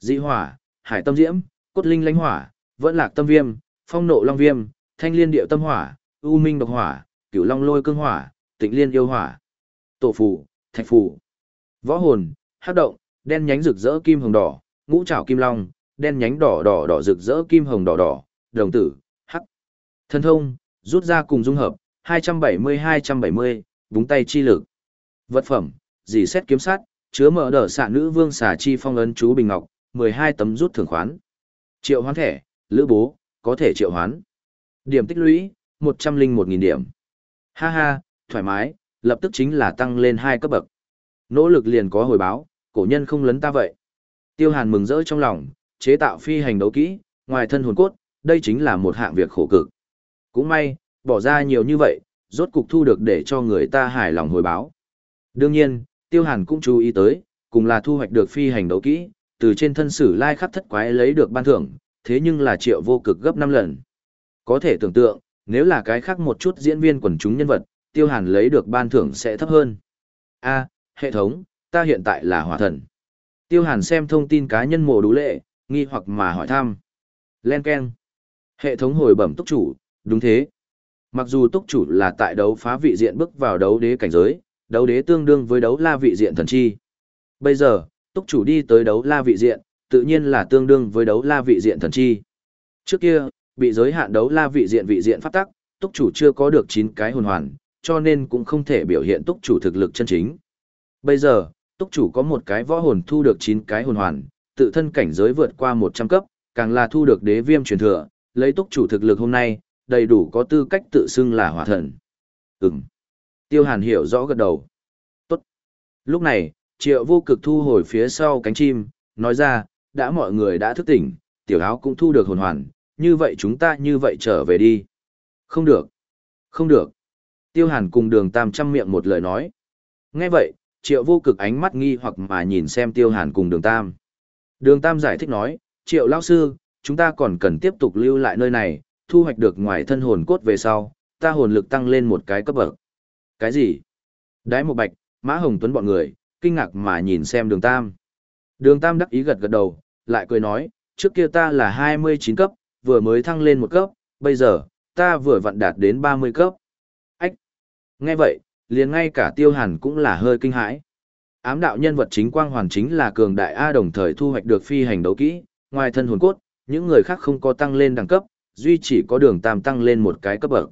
Speaker 1: Dị hỏa, hải tâm diễm, cốt linh lãnh hỏa, vẫn lạc tâm viêm, phong nộ long viêm, thanh liên điệu tâm hỏa, u minh độc hỏa, cửu long lôi cương hỏa, tịnh liên yêu hỏa. Tổ phù, thạch phù. Võ hồn, hắc động, đen nhánh rực rỡ kim hồng đỏ, ngũ trảo kim long, đen nhánh đỏ đỏ đỏ rực rỡ kim hồng đỏ đỏ, đồng tử, hắc. Thần thông, rút ra cùng dung hợp, 270-270, búng tay chi lực. Vật phẩm, dì xét kiếm sát, chứa mở đỡ xạ nữ vương xà chi phong ấn chú bình ngọc, 12 tấm rút thưởng khoán. Triệu hoán thẻ, lữ bố, có thể triệu hoán. Điểm tích lũy, 101.000 điểm. Ha ha, thoải mái, lập tức chính là tăng lên hai cấp bậc. Nỗ lực liền có hồi báo, cổ nhân không lấn ta vậy. Tiêu Hàn mừng rỡ trong lòng, chế tạo phi hành đấu kỹ, ngoài thân hồn cốt, đây chính là một hạng việc khổ cực. Cũng may, bỏ ra nhiều như vậy, rốt cục thu được để cho người ta hài lòng hồi báo. Đương nhiên, Tiêu Hàn cũng chú ý tới, cùng là thu hoạch được phi hành đấu kỹ, từ trên thân sử lai khắc thất quái lấy được ban thưởng, thế nhưng là triệu vô cực gấp 5 lần. Có thể tưởng tượng, nếu là cái khác một chút diễn viên quần chúng nhân vật, Tiêu Hàn lấy được ban thưởng sẽ thấp hơn. A, hệ thống, ta hiện tại là hỏa thần. Tiêu Hàn xem thông tin cá nhân mồ đủ lệ, nghi hoặc mà hỏi thăm. Len Ken. Hệ thống hồi bẩm túc chủ, đúng thế. Mặc dù túc chủ là tại đấu phá vị diện bước vào đấu đế cảnh giới, đấu đế tương đương với đấu la vị diện thần chi. Bây giờ, túc chủ đi tới đấu la vị diện, tự nhiên là tương đương với đấu la vị diện thần chi. Trước kia, bị giới hạn đấu la vị diện vị diện pháp tắc, túc chủ chưa có được 9 cái hồn hoàn, cho nên cũng không thể biểu hiện túc chủ thực lực chân chính. Bây giờ, túc chủ có một cái võ hồn thu được 9 cái hồn hoàn, tự thân cảnh giới vượt qua 100 cấp, càng là thu được đế viêm truyền thừa, lấy túc chủ thực lực hôm nay, đầy đủ có tư cách tự xưng là hỏa thần. Ừm. Tiêu Hàn hiểu rõ gật đầu. Tốt. Lúc này, triệu vô cực thu hồi phía sau cánh chim, nói ra, đã mọi người đã thức tỉnh, tiểu áo cũng thu được hồn hoàn, như vậy chúng ta như vậy trở về đi. Không được. Không được. Tiêu Hàn cùng đường tam trăm miệng một lời nói. Nghe vậy, triệu vô cực ánh mắt nghi hoặc mà nhìn xem Tiêu Hàn cùng đường tam. Đường tam giải thích nói, triệu lão sư, chúng ta còn cần tiếp tục lưu lại nơi này, thu hoạch được ngoài thân hồn cốt về sau, ta hồn lực tăng lên một cái cấp bậc. Cái gì? Đái một bạch, mã hồng tuấn bọn người, kinh ngạc mà nhìn xem đường tam. Đường tam đắc ý gật gật đầu, lại cười nói, trước kia ta là 29 cấp, vừa mới thăng lên một cấp, bây giờ, ta vừa vặn đạt đến 30 cấp. Nghe vậy, liền ngay cả tiêu hàn cũng là hơi kinh hãi. Ám đạo nhân vật chính quang hoàn chính là cường đại A đồng thời thu hoạch được phi hành đấu kỹ, ngoài thân hồn cốt, những người khác không có tăng lên đẳng cấp, duy chỉ có đường tam tăng lên một cái cấp bậc.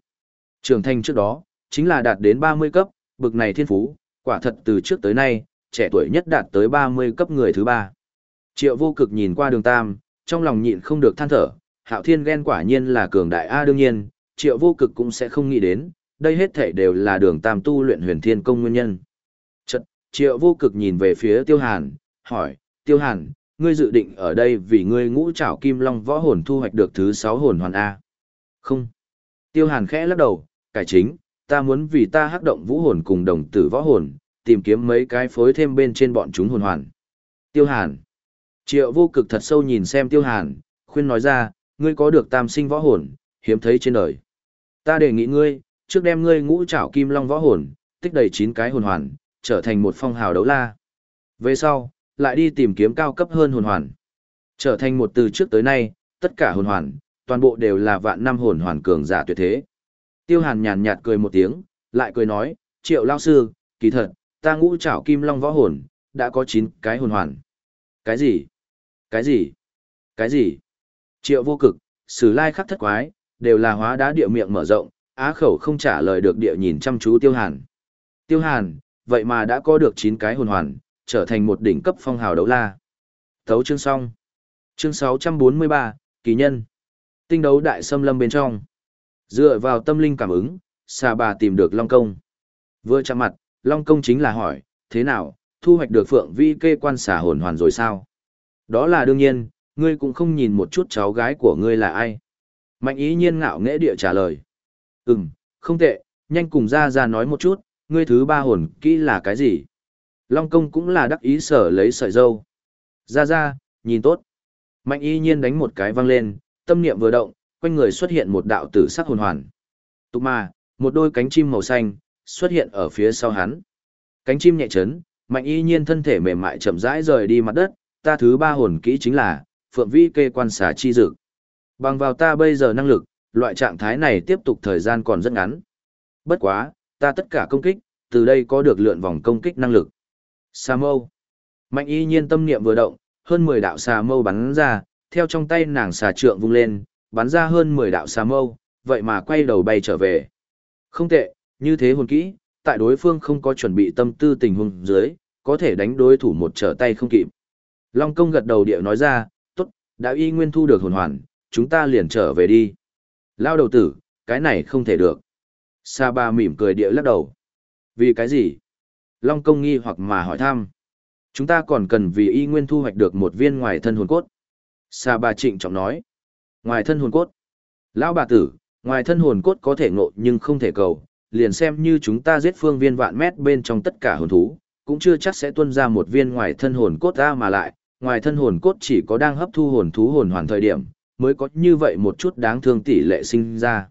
Speaker 1: Trường thanh trước đó, chính là đạt đến 30 cấp, bậc này thiên phú, quả thật từ trước tới nay, trẻ tuổi nhất đạt tới 30 cấp người thứ ba. Triệu vô cực nhìn qua đường tam, trong lòng nhịn không được than thở, hạo thiên ghen quả nhiên là cường đại A đương nhiên, triệu vô cực cũng sẽ không nghĩ đến, đây hết thể đều là đường tam tu luyện huyền thiên công nguyên nhân. Chật, triệu vô cực nhìn về phía tiêu hàn, hỏi, tiêu hàn, ngươi dự định ở đây vì ngươi ngũ trảo kim long võ hồn thu hoạch được thứ sáu hồn hoàn A. Không. Tiêu hàn khẽ lắc đầu, cải chính, ta muốn vì ta hắc động vũ hồn cùng đồng tử võ hồn, tìm kiếm mấy cái phối thêm bên trên bọn chúng hồn hoàn. Tiêu hàn. Triệu vô cực thật sâu nhìn xem tiêu hàn, khuyên nói ra, ngươi có được tam sinh võ hồn, hiếm thấy trên đời. Ta đề nghị ngươi, trước đem ngươi ngũ trảo kim long võ hồn, tích đầy 9 cái hồn hoàn, trở thành một phong hào đấu la. Về sau, lại đi tìm kiếm cao cấp hơn hồn hoàn. Trở thành một từ trước tới nay, tất cả hồn hoàn, toàn bộ đều là vạn năm hồn hoàn cường giả tuyệt thế. Tiêu Hàn nhàn nhạt cười một tiếng, lại cười nói, triệu lao sư, kỳ thật, ta ngũ trảo kim long võ hồn, đã có 9 cái hồn hoàn. Cái gì? Cái gì? Cái gì? Triệu vô cực, sử lai khắc thất quái, đều là hóa đá địa miệng mở rộng, á khẩu không trả lời được địa nhìn chăm chú Tiêu Hàn. Tiêu Hàn, vậy mà đã có được 9 cái hồn hoàn, trở thành một đỉnh cấp phong hào đấu la. Thấu chương xong. Chương 643, kỳ nhân. Tinh đấu đại xâm lâm bên trong. Dựa vào tâm linh cảm ứng, xà bà tìm được Long Công. Vừa chạm mặt, Long Công chính là hỏi, thế nào, thu hoạch được phượng vi kê quan xà hồn hoàn rồi sao? Đó là đương nhiên, ngươi cũng không nhìn một chút cháu gái của ngươi là ai. Mạnh ý nhiên ngạo nghễ địa trả lời. Ừm, không tệ, nhanh cùng ra ra nói một chút, ngươi thứ ba hồn kỹ là cái gì? Long công cũng là đắc ý sở lấy sợi dâu. Ra ra, nhìn tốt. Mạnh y nhiên đánh một cái văng lên, tâm niệm vừa động, quanh người xuất hiện một đạo tử sắc hồn hoàn. Tục mà, một đôi cánh chim màu xanh, xuất hiện ở phía sau hắn. Cánh chim nhẹ chấn, mạnh y nhiên thân thể mềm mại chậm rãi rời đi mặt đất, ta thứ ba hồn kỹ chính là, phượng vi kê quan xà chi dực. Bằng vào ta bây giờ năng lực, loại trạng thái này tiếp tục thời gian còn rất ngắn. Bất quá, ta tất cả công kích, từ đây có được lượn vòng công kích năng lực. Xà mâu. Mạnh y nhiên tâm niệm vừa động, hơn 10 đạo xà mâu bắn ra, theo trong tay nàng xà trượng vung lên, bắn ra hơn 10 đạo xà mâu, vậy mà quay đầu bay trở về. Không tệ, như thế hồn kỹ, tại đối phương không có chuẩn bị tâm tư tình huống dưới, có thể đánh đối thủ một trở tay không kịp. Long công gật đầu địa nói ra, tốt, đã y nguyên thu được hồn hoàn, chúng ta liền trở về đi. Lao đầu tử, cái này không thể được. Sa ba mỉm cười địa lắc đầu. Vì cái gì? Long công nghi hoặc mà hỏi thăm. Chúng ta còn cần vì y nguyên thu hoạch được một viên ngoài thân hồn cốt. Sa ba trịnh trọng nói. Ngoài thân hồn cốt. Lão bà tử, ngoài thân hồn cốt có thể ngộ nhưng không thể cầu, liền xem như chúng ta giết phương viên vạn mét bên trong tất cả hồn thú, cũng chưa chắc sẽ tuân ra một viên ngoài thân hồn cốt ra mà lại, ngoài thân hồn cốt chỉ có đang hấp thu hồn thú hồn hoàn thời điểm, mới có như vậy một chút đáng thương tỷ lệ sinh ra.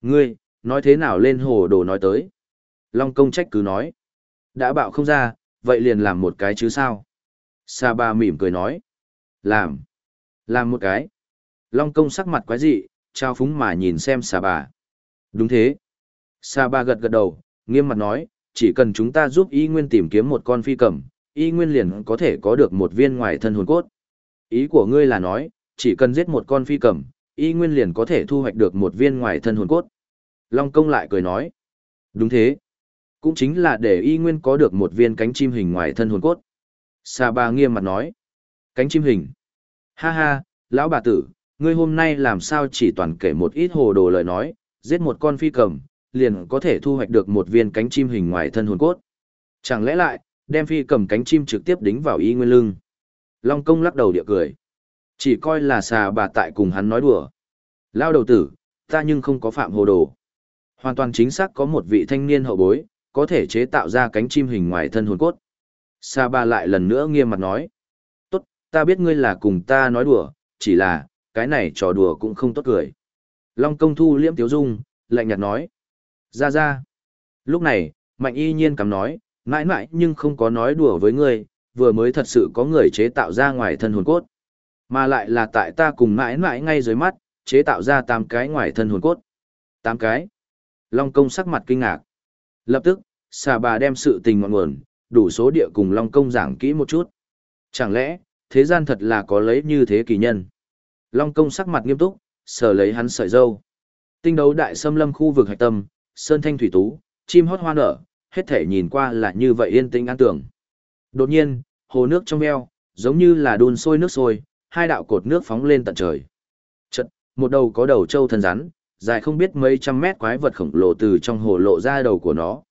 Speaker 1: Ngươi, nói thế nào lên hồ đồ nói tới? Long công trách cứ nói. Đã bạo không ra, vậy liền làm một cái chứ sao? Sa ba mỉm cười nói. Làm. Làm một cái. Long công sắc mặt quái dị, trao phúng mà nhìn xem Sa bà. Đúng thế. Sa ba gật gật đầu, nghiêm mặt nói, chỉ cần chúng ta giúp y nguyên tìm kiếm một con phi cầm, y nguyên liền có thể có được một viên ngoài thân hồn cốt. Ý của ngươi là nói, chỉ cần giết một con phi cầm, y nguyên liền có thể thu hoạch được một viên ngoài thân hồn cốt. Long công lại cười nói, đúng thế. Cũng chính là để y nguyên có được một viên cánh chim hình ngoài thân hồn cốt. Sa ba nghiêm mặt nói, cánh chim hình. Ha ha, lão bà tử, ngươi hôm nay làm sao chỉ toàn kể một ít hồ đồ lời nói, giết một con phi cầm, liền có thể thu hoạch được một viên cánh chim hình ngoài thân hồn cốt. Chẳng lẽ lại, đem phi cầm cánh chim trực tiếp đính vào y nguyên lưng. Long công lắc đầu địa cười. Chỉ coi là xà bà tại cùng hắn nói đùa. Lao đầu tử, ta nhưng không có phạm hồ đồ. Hoàn toàn chính xác có một vị thanh niên hậu bối, có thể chế tạo ra cánh chim hình ngoài thân hồn cốt. Sa ba lại lần nữa nghiêm mặt nói. Tốt, ta biết ngươi là cùng ta nói đùa, chỉ là, cái này trò đùa cũng không tốt cười. Long công thu liễm tiếu dung, lạnh nhạt nói. Ra ra. Lúc này, mạnh y nhiên cắm nói, mãi mãi nhưng không có nói đùa với ngươi, vừa mới thật sự có người chế tạo ra ngoài thân hồn cốt. Mà lại là tại ta cùng mãi mãi ngay dưới mắt, chế tạo ra tám cái ngoài thân hồn cốt. Tám cái. Long công sắc mặt kinh ngạc. Lập tức, xà bà đem sự tình ngọn nguồn, đủ số địa cùng Long công giảng kỹ một chút. Chẳng lẽ, thế gian thật là có lấy như thế kỳ nhân? Long công sắc mặt nghiêm túc, sờ lấy hắn sợi dâu. Tinh đấu đại xâm lâm khu vực hạch tâm, sơn thanh thủy tú, chim hót hoa nở, hết thể nhìn qua là như vậy yên tĩnh an tưởng. Đột nhiên, hồ nước trong veo, giống như là đun sôi nước sôi, hai đạo cột nước phóng lên tận trời. Chật, một đầu có đầu trâu thân rắn, dài không biết mấy trăm mét quái vật khổng lồ từ trong hồ lộ ra đầu của nó.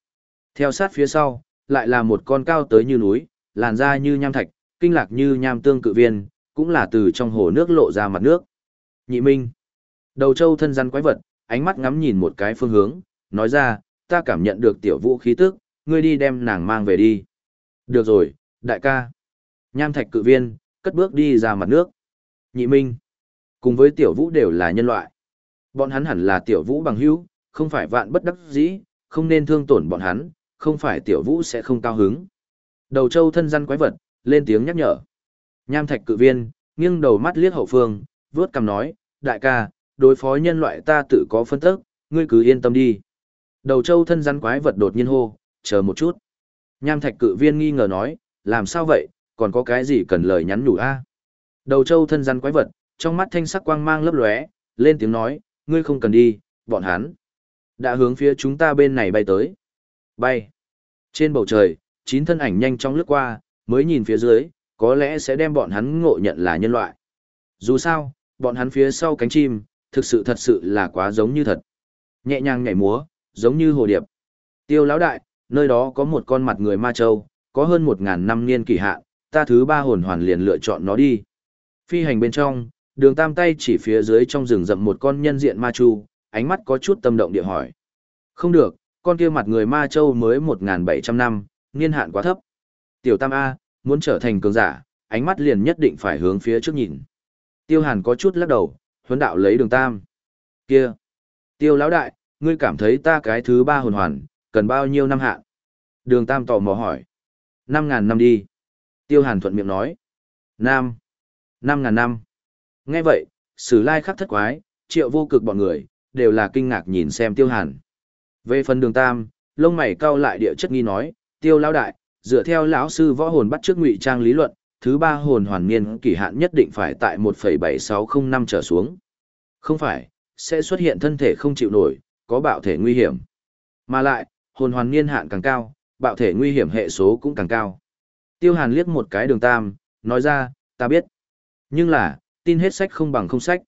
Speaker 1: Theo sát phía sau, lại là một con cao tới như núi, làn da như nham thạch, kinh lạc như nham tương cự viên, cũng là từ trong hồ nước lộ ra mặt nước. Nhị Minh. Đầu trâu thân rắn quái vật, ánh mắt ngắm nhìn một cái phương hướng, nói ra, ta cảm nhận được tiểu vũ khí tức, ngươi đi đem nàng mang về đi. Được rồi, đại ca. Nham thạch cự viên, cất bước đi ra mặt nước. Nhị Minh, cùng với tiểu vũ đều là nhân loại. Bọn hắn hẳn là tiểu vũ bằng hữu, không phải vạn bất đắc dĩ, không nên thương tổn bọn hắn, không phải tiểu vũ sẽ không cao hứng. Đầu châu thân răn quái vật, lên tiếng nhắc nhở. Nham thạch cự viên, nghiêng đầu mắt liếc hậu phương, vướt cằm nói, đại ca, đối phó nhân loại ta tự có phân tức, ngươi cứ yên tâm đi. Đầu châu thân rắn quái vật đột nhiên hô, chờ một chút. Nham thạch cự viên nghi ngờ nói, làm sao vậy, còn có cái gì cần lời nhắn nhủ a? Đầu châu thân rắn quái vật, trong mắt thanh sắc quang mang lấp lóe, lên tiếng nói, ngươi không cần đi, bọn hắn đã hướng phía chúng ta bên này bay tới. Bay. Trên bầu trời, chín thân ảnh nhanh chóng lướt qua, mới nhìn phía dưới, có lẽ sẽ đem bọn hắn ngộ nhận là nhân loại. Dù sao, bọn hắn phía sau cánh chim, thực sự thật sự là quá giống như thật. Nhẹ nhàng nhảy múa, giống như hồ điệp. Tiêu lão đại, nơi đó có một con mặt người ma châu, có hơn một ngàn năm niên kỳ hạn, ta thứ ba hồn hoàn liền lựa chọn nó đi. Phi hành bên trong, đường tam tay chỉ phía dưới trong rừng rậm một con nhân diện ma chu, ánh mắt có chút tâm động địa hỏi. Không được, con kia mặt người ma châu mới 1.700 năm, niên hạn quá thấp. Tiểu tam A, muốn trở thành cường giả, ánh mắt liền nhất định phải hướng phía trước nhìn. Tiêu hàn có chút lắc đầu, huấn đạo lấy đường tam. Kia! Tiêu lão đại, ngươi cảm thấy ta cái thứ ba hồn hoàn, cần bao nhiêu năm hạn? Đường tam tò mò hỏi. Năm ngàn năm đi. Tiêu hàn thuận miệng nói. Nam. Năm ngàn năm. Nghe vậy, sử lai khắc thất quái, triệu vô cực bọn người, đều là kinh ngạc nhìn xem tiêu hàn. Về phần đường tam, lông mày cau lại địa chất nghi nói, tiêu lão đại, dựa theo lão sư võ hồn bắt trước ngụy trang lý luận, thứ ba hồn hoàn niên kỳ hạn nhất định phải tại 1,7605 trở xuống. Không phải, sẽ xuất hiện thân thể không chịu nổi, có bạo thể nguy hiểm. Mà lại, hồn hoàn niên hạn càng cao, bạo thể nguy hiểm hệ số cũng càng cao. Tiêu Hàn liếc một cái đường tam, nói ra, ta biết. Nhưng là, tin hết sách không bằng không sách.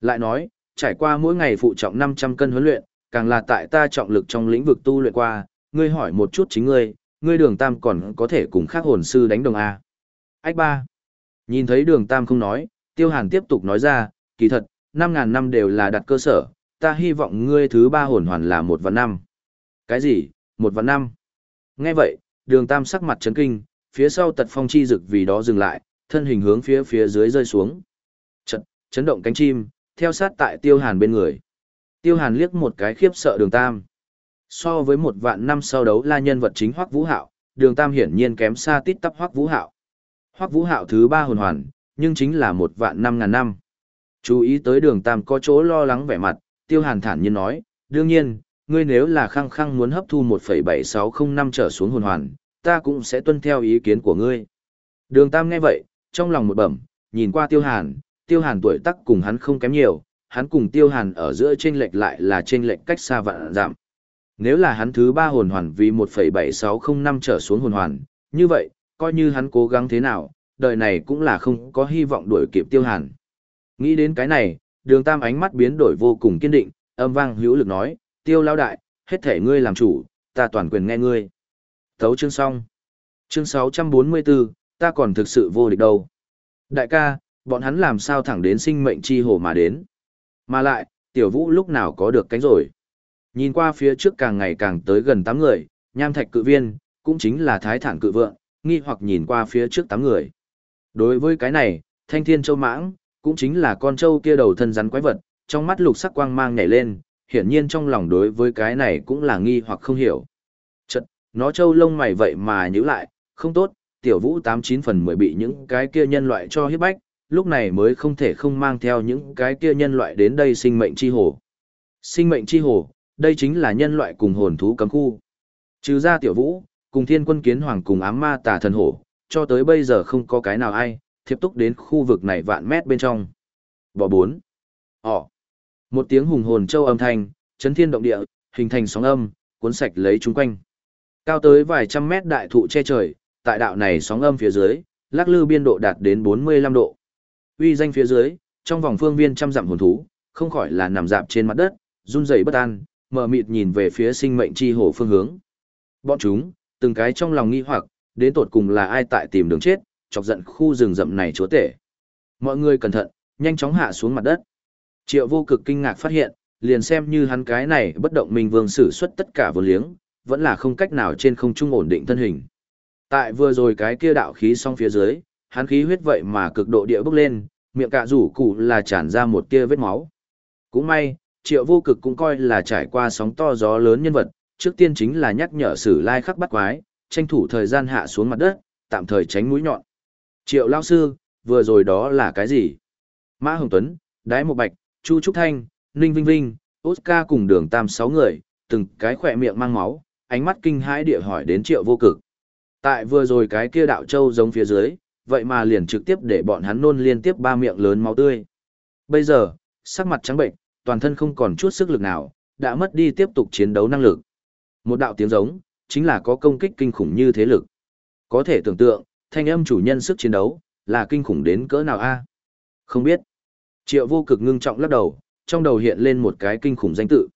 Speaker 1: Lại nói, trải qua mỗi ngày phụ trọng 500 cân huấn luyện, càng là tại ta trọng lực trong lĩnh vực tu luyện qua, ngươi hỏi một chút chính ngươi, ngươi đường tam còn có thể cùng khác hồn sư đánh đồng A. Ách ba. Nhìn thấy đường tam không nói, tiêu hàn tiếp tục nói ra, kỳ thật, 5.000 năm đều là đặt cơ sở, ta hy vọng ngươi thứ ba hồn hoàn là một vạn năm. Cái gì, một vạn năm? Nghe vậy, đường tam sắc mặt chấn kinh, phía sau tật phong chi rực vì đó dừng lại, thân hình hướng phía phía dưới rơi xuống. Chật, chấn động cánh chim, theo sát tại tiêu hàn bên người. Tiêu hàn liếc một cái khiếp sợ đường tam. So với một vạn năm sau đấu la nhân vật chính hoắc vũ hạo, đường tam hiển nhiên kém xa tít tắp hoắc vũ hạo. Hoắc vũ hạo thứ ba hồn hoàn, nhưng chính là một vạn năm ngàn năm. Chú ý tới đường tam có chỗ lo lắng vẻ mặt, tiêu hàn thản nhiên nói, đương nhiên, ngươi nếu là khăng khăng muốn hấp thu 1,7605 trở xuống hồn hoàn, ta cũng sẽ tuân theo ý kiến của ngươi. Đường tam nghe vậy, trong lòng một bẩm, nhìn qua tiêu hàn, tiêu hàn tuổi tác cùng hắn không kém nhiều, hắn cùng tiêu hàn ở giữa chênh lệch lại là chênh lệch cách xa vạn giảm. Nếu là hắn thứ ba hồn hoàn vì 1.7605 trở xuống hồn hoàn, như vậy, coi như hắn cố gắng thế nào, đời này cũng là không có hy vọng đuổi kịp tiêu hàn. Nghĩ đến cái này, đường tam ánh mắt biến đổi vô cùng kiên định, âm vang hữu lực nói, tiêu lao đại, hết thể ngươi làm chủ, ta toàn quyền nghe ngươi. Thấu chương xong. Chương 644, ta còn thực sự vô địch đâu. Đại ca, bọn hắn làm sao thẳng đến sinh mệnh chi hồ mà đến. Mà lại, tiểu vũ lúc nào có được cánh rồi. Nhìn qua phía trước càng ngày càng tới gần 8 người, nham thạch cự viên, cũng chính là thái thản cự vượng, nghi hoặc nhìn qua phía trước 8 người. Đối với cái này, thanh thiên châu mãng, cũng chính là con châu kia đầu thân rắn quái vật, trong mắt lục sắc quang mang nhảy lên, hiển nhiên trong lòng đối với cái này cũng là nghi hoặc không hiểu. Nó châu lông mày vậy mà nhíu lại, không tốt, tiểu vũ 89 phần 10 bị những cái kia nhân loại cho hiếp bách, lúc này mới không thể không mang theo những cái kia nhân loại đến đây sinh mệnh chi hồ. Sinh mệnh chi hồ, đây chính là nhân loại cùng hồn thú cấm khu. Trừ ra tiểu vũ, cùng thiên quân kiến hoàng cùng ám ma tà thần hổ, cho tới bây giờ không có cái nào ai, thiệp túc đến khu vực này vạn mét bên trong. Bỏ bốn. Ồ. Một tiếng hùng hồn châu âm thanh, chấn thiên động địa, hình thành sóng âm, cuốn sạch lấy chúng quanh. Cao tới vài trăm mét đại thụ che trời, tại đạo này sóng âm phía dưới, lắc lư biên độ đạt đến 45 độ. Uy danh phía dưới, trong vòng phương viên trăm dặm hồn thú, không khỏi là nằm dạp trên mặt đất, run rẩy bất an, mờ mịt nhìn về phía sinh mệnh chi hồ phương hướng. Bọn chúng, từng cái trong lòng nghi hoặc, đến tột cùng là ai tại tìm đường chết, chọc giận khu rừng rậm này chúa tể. Mọi người cẩn thận, nhanh chóng hạ xuống mặt đất. Triệu vô cực kinh ngạc phát hiện, liền xem như hắn cái này bất động mình vương sử xuất tất cả vô liếng, vẫn là không cách nào trên không trung ổn định thân hình. Tại vừa rồi cái kia đạo khí song phía dưới, hắn khí huyết vậy mà cực độ địa bốc lên, miệng cạ rủ cụ là tràn ra một tia vết máu. Cũng may, triệu vô cực cũng coi là trải qua sóng to gió lớn nhân vật, trước tiên chính là nhắc nhở sử lai khắc bắt quái, tranh thủ thời gian hạ xuống mặt đất, tạm thời tránh mũi nhọn. Triệu lao sư, vừa rồi đó là cái gì? Mã Hồng Tuấn, Đái Mộc Bạch, Chu Trúc Thanh, Ninh Vinh Vinh, Oscar cùng đường tam sáu người, từng cái khỏe miệng mang máu, ánh mắt kinh hãi địa hỏi đến triệu vô cực. Tại vừa rồi cái kia đạo châu giống phía dưới, vậy mà liền trực tiếp để bọn hắn nôn liên tiếp ba miệng lớn máu tươi. Bây giờ, sắc mặt trắng bệnh, toàn thân không còn chút sức lực nào, đã mất đi tiếp tục chiến đấu năng lực. Một đạo tiếng giống, chính là có công kích kinh khủng như thế lực. Có thể tưởng tượng, thanh âm chủ nhân sức chiến đấu, là kinh khủng đến cỡ nào a? Không biết. Triệu vô cực ngưng trọng lắc đầu, trong đầu hiện lên một cái kinh khủng danh tự.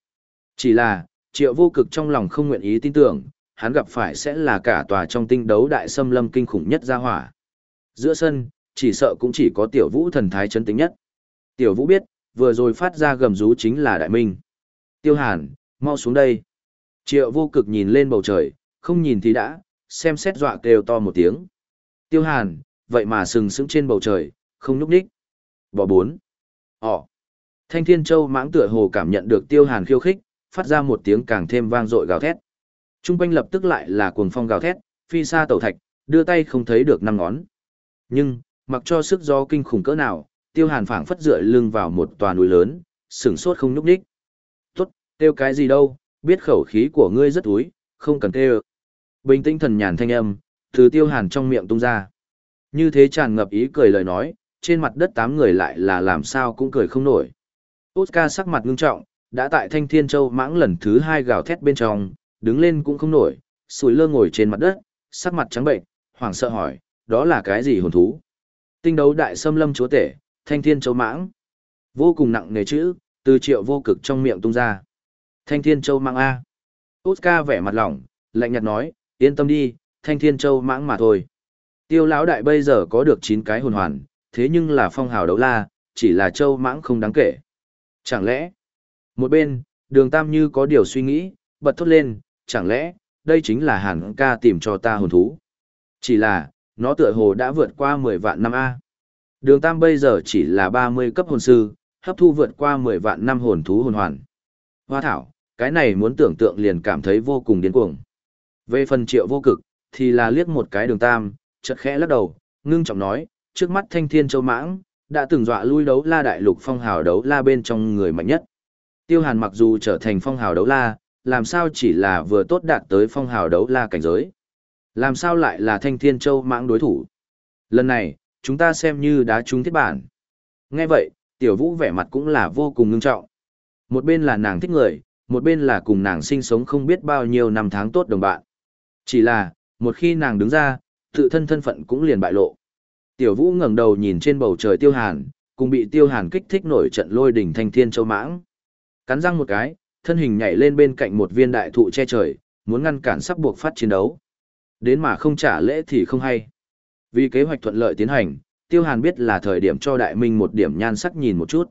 Speaker 1: Chỉ là, triệu vô cực trong lòng không nguyện ý tin tưởng, hắn gặp phải sẽ là cả tòa trong tinh đấu đại xâm lâm kinh khủng nhất gia hỏa. Giữa sân, chỉ sợ cũng chỉ có tiểu vũ thần thái chấn tính nhất. Tiểu vũ biết, vừa rồi phát ra gầm rú chính là đại minh. Tiêu hàn, mau xuống đây. Triệu vô cực nhìn lên bầu trời, không nhìn thì đã, xem xét dọa kêu to một tiếng. Tiêu hàn, vậy mà sừng sững trên bầu trời, không núp đích. Bỏ bốn. Ồ. Thanh thiên châu mãng tựa hồ cảm nhận được tiêu hàn khiêu khích, phát ra một tiếng càng thêm vang dội gào thét. Trung quanh lập tức lại là cuồng phong gào thét, phi xa tẩu thạch, đưa tay không thấy được năm ngón. Nhưng, mặc cho sức gió kinh khủng cỡ nào, tiêu hàn phảng phất dựa lưng vào một tòa núi lớn, sửng sốt không nhúc đích. Tốt, tiêu cái gì đâu, biết khẩu khí của ngươi rất úi, không cần tiêu. Bình tĩnh thần nhàn thanh âm, từ tiêu hàn trong miệng tung ra. Như thế tràn ngập ý cười lời nói, trên mặt đất tám người lại là làm sao cũng cười không nổi. Oscar sắc mặt ngưng trọng, đã tại Thanh Thiên Châu mãng lần thứ hai gào thét bên trong, đứng lên cũng không nổi, sùi lơ ngồi trên mặt đất, sắc mặt trắng bệnh, hoảng sợ hỏi, đó là cái gì hồn thú? Tinh đấu đại xâm lâm chúa tể, Thanh Thiên Châu mãng. Vô cùng nặng nề chữ, từ triệu vô cực trong miệng tung ra. Thanh Thiên Châu mãng A. Oscar vẻ mặt lỏng, lạnh nhạt nói, yên tâm đi, Thanh Thiên Châu mãng mà thôi. Tiêu lão đại bây giờ có được 9 cái hồn hoàn, thế nhưng là phong hào đấu la, chỉ là châu mãng không đáng kể. Chẳng lẽ, một bên, đường tam như có điều suy nghĩ, bật thốt lên, chẳng lẽ, đây chính là hàn ca tìm cho ta hồn thú. Chỉ là, nó tựa hồ đã vượt qua 10 vạn năm A. Đường tam bây giờ chỉ là 30 cấp hồn sư, hấp thu vượt qua 10 vạn năm hồn thú hồn hoàn. Hoa thảo, cái này muốn tưởng tượng liền cảm thấy vô cùng điên cuồng. Về phần triệu vô cực, thì là liếc một cái đường tam, chợt khẽ lắc đầu, ngưng trọng nói, trước mắt thanh thiên châu mãng, đã từng dọa lui đấu la đại lục phong hào đấu la bên trong người mạnh nhất. Tiêu hàn mặc dù trở thành phong hào đấu la, làm sao chỉ là vừa tốt đạt tới phong hào đấu la cảnh giới. Làm sao lại là thanh thiên châu mãng đối thủ. Lần này, chúng ta xem như đã trúng thiết bản. Nghe vậy, tiểu vũ vẻ mặt cũng là vô cùng ngưng trọng. Một bên là nàng thích người, một bên là cùng nàng sinh sống không biết bao nhiêu năm tháng tốt đồng bạn. Chỉ là, một khi nàng đứng ra, tự thân thân phận cũng liền bại lộ. Tiểu Vũ ngẩng đầu nhìn trên bầu trời Tiêu Hàn, cùng bị Tiêu Hàn kích thích nổi trận lôi đỉnh thanh thiên châu mãng. Cắn răng một cái, thân hình nhảy lên bên cạnh một viên đại thụ che trời, muốn ngăn cản sắp buộc phát chiến đấu. Đến mà không trả lễ thì không hay. Vì kế hoạch thuận lợi tiến hành, Tiêu Hàn biết là thời điểm cho Đại Minh một điểm nhan sắc nhìn một chút.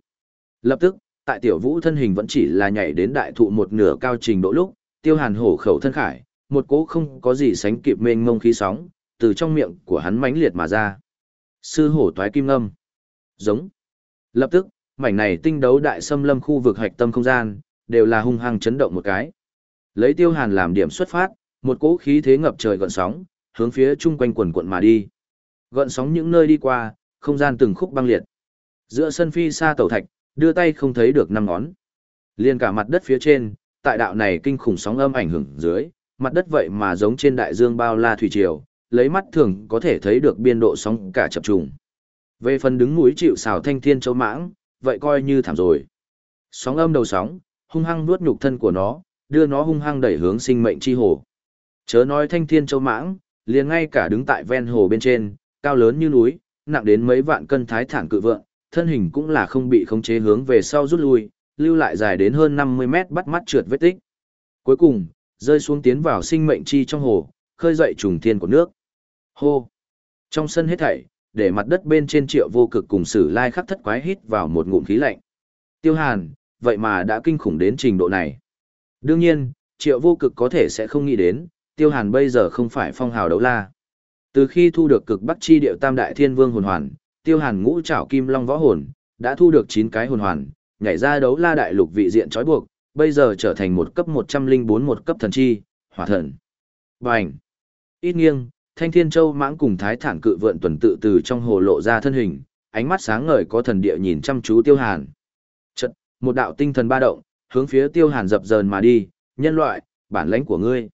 Speaker 1: Lập tức, tại Tiểu Vũ thân hình vẫn chỉ là nhảy đến đại thụ một nửa cao trình độ lúc, Tiêu Hàn hổ khẩu thân khải, một cỗ không có gì sánh kịp mênh mông khí sóng, từ trong miệng của hắn mãnh liệt mà ra. Sư hổ toái kim ngâm. Giống. Lập tức, mảnh này tinh đấu đại xâm lâm khu vực hạch tâm không gian, đều là hung hăng chấn động một cái. Lấy tiêu hàn làm điểm xuất phát, một cỗ khí thế ngập trời gợn sóng, hướng phía chung quanh quần quận mà đi. Gợn sóng những nơi đi qua, không gian từng khúc băng liệt. Giữa sân phi xa tàu thạch, đưa tay không thấy được năm ngón. Liên cả mặt đất phía trên, tại đạo này kinh khủng sóng âm ảnh hưởng dưới, mặt đất vậy mà giống trên đại dương bao la thủy triều, lấy mắt thường có thể thấy được biên độ sóng cả chập trùng. Về phần đứng núi chịu xào thanh thiên châu mãng, vậy coi như thảm rồi. Sóng âm đầu sóng, hung hăng nuốt nhục thân của nó, đưa nó hung hăng đẩy hướng sinh mệnh chi hồ. Chớ nói thanh thiên châu mãng, liền ngay cả đứng tại ven hồ bên trên, cao lớn như núi, nặng đến mấy vạn cân thái thản cự vượng, thân hình cũng là không bị khống chế hướng về sau rút lui, lưu lại dài đến hơn 50 mét bắt mắt trượt vết tích. Cuối cùng, rơi xuống tiến vào sinh mệnh chi trong hồ, khơi dậy trùng thiên của nước. Hô! Trong sân hết thảy, để mặt đất bên trên triệu vô cực cùng sử lai khắc thất quái hít vào một ngụm khí lạnh. Tiêu hàn, vậy mà đã kinh khủng đến trình độ này. Đương nhiên, triệu vô cực có thể sẽ không nghĩ đến, tiêu hàn bây giờ không phải phong hào đấu la. Từ khi thu được cực bắc chi điệu tam đại thiên vương hồn hoàn, tiêu hàn ngũ trảo kim long võ hồn, đã thu được 9 cái hồn hoàn, nhảy ra đấu la đại lục vị diện trói buộc, bây giờ trở thành một cấp 104 một cấp thần chi, hỏa thần. Bành! Ít nghiêng, Thanh Thiên Châu mãng cùng Thái Thản cự vượn tuần tự từ trong hồ lộ ra thân hình, ánh mắt sáng ngời có thần địa nhìn chăm chú Tiêu Hàn. Chợt, một đạo tinh thần ba động, hướng phía Tiêu Hàn dập dờn mà đi, nhân loại, bản lãnh của ngươi.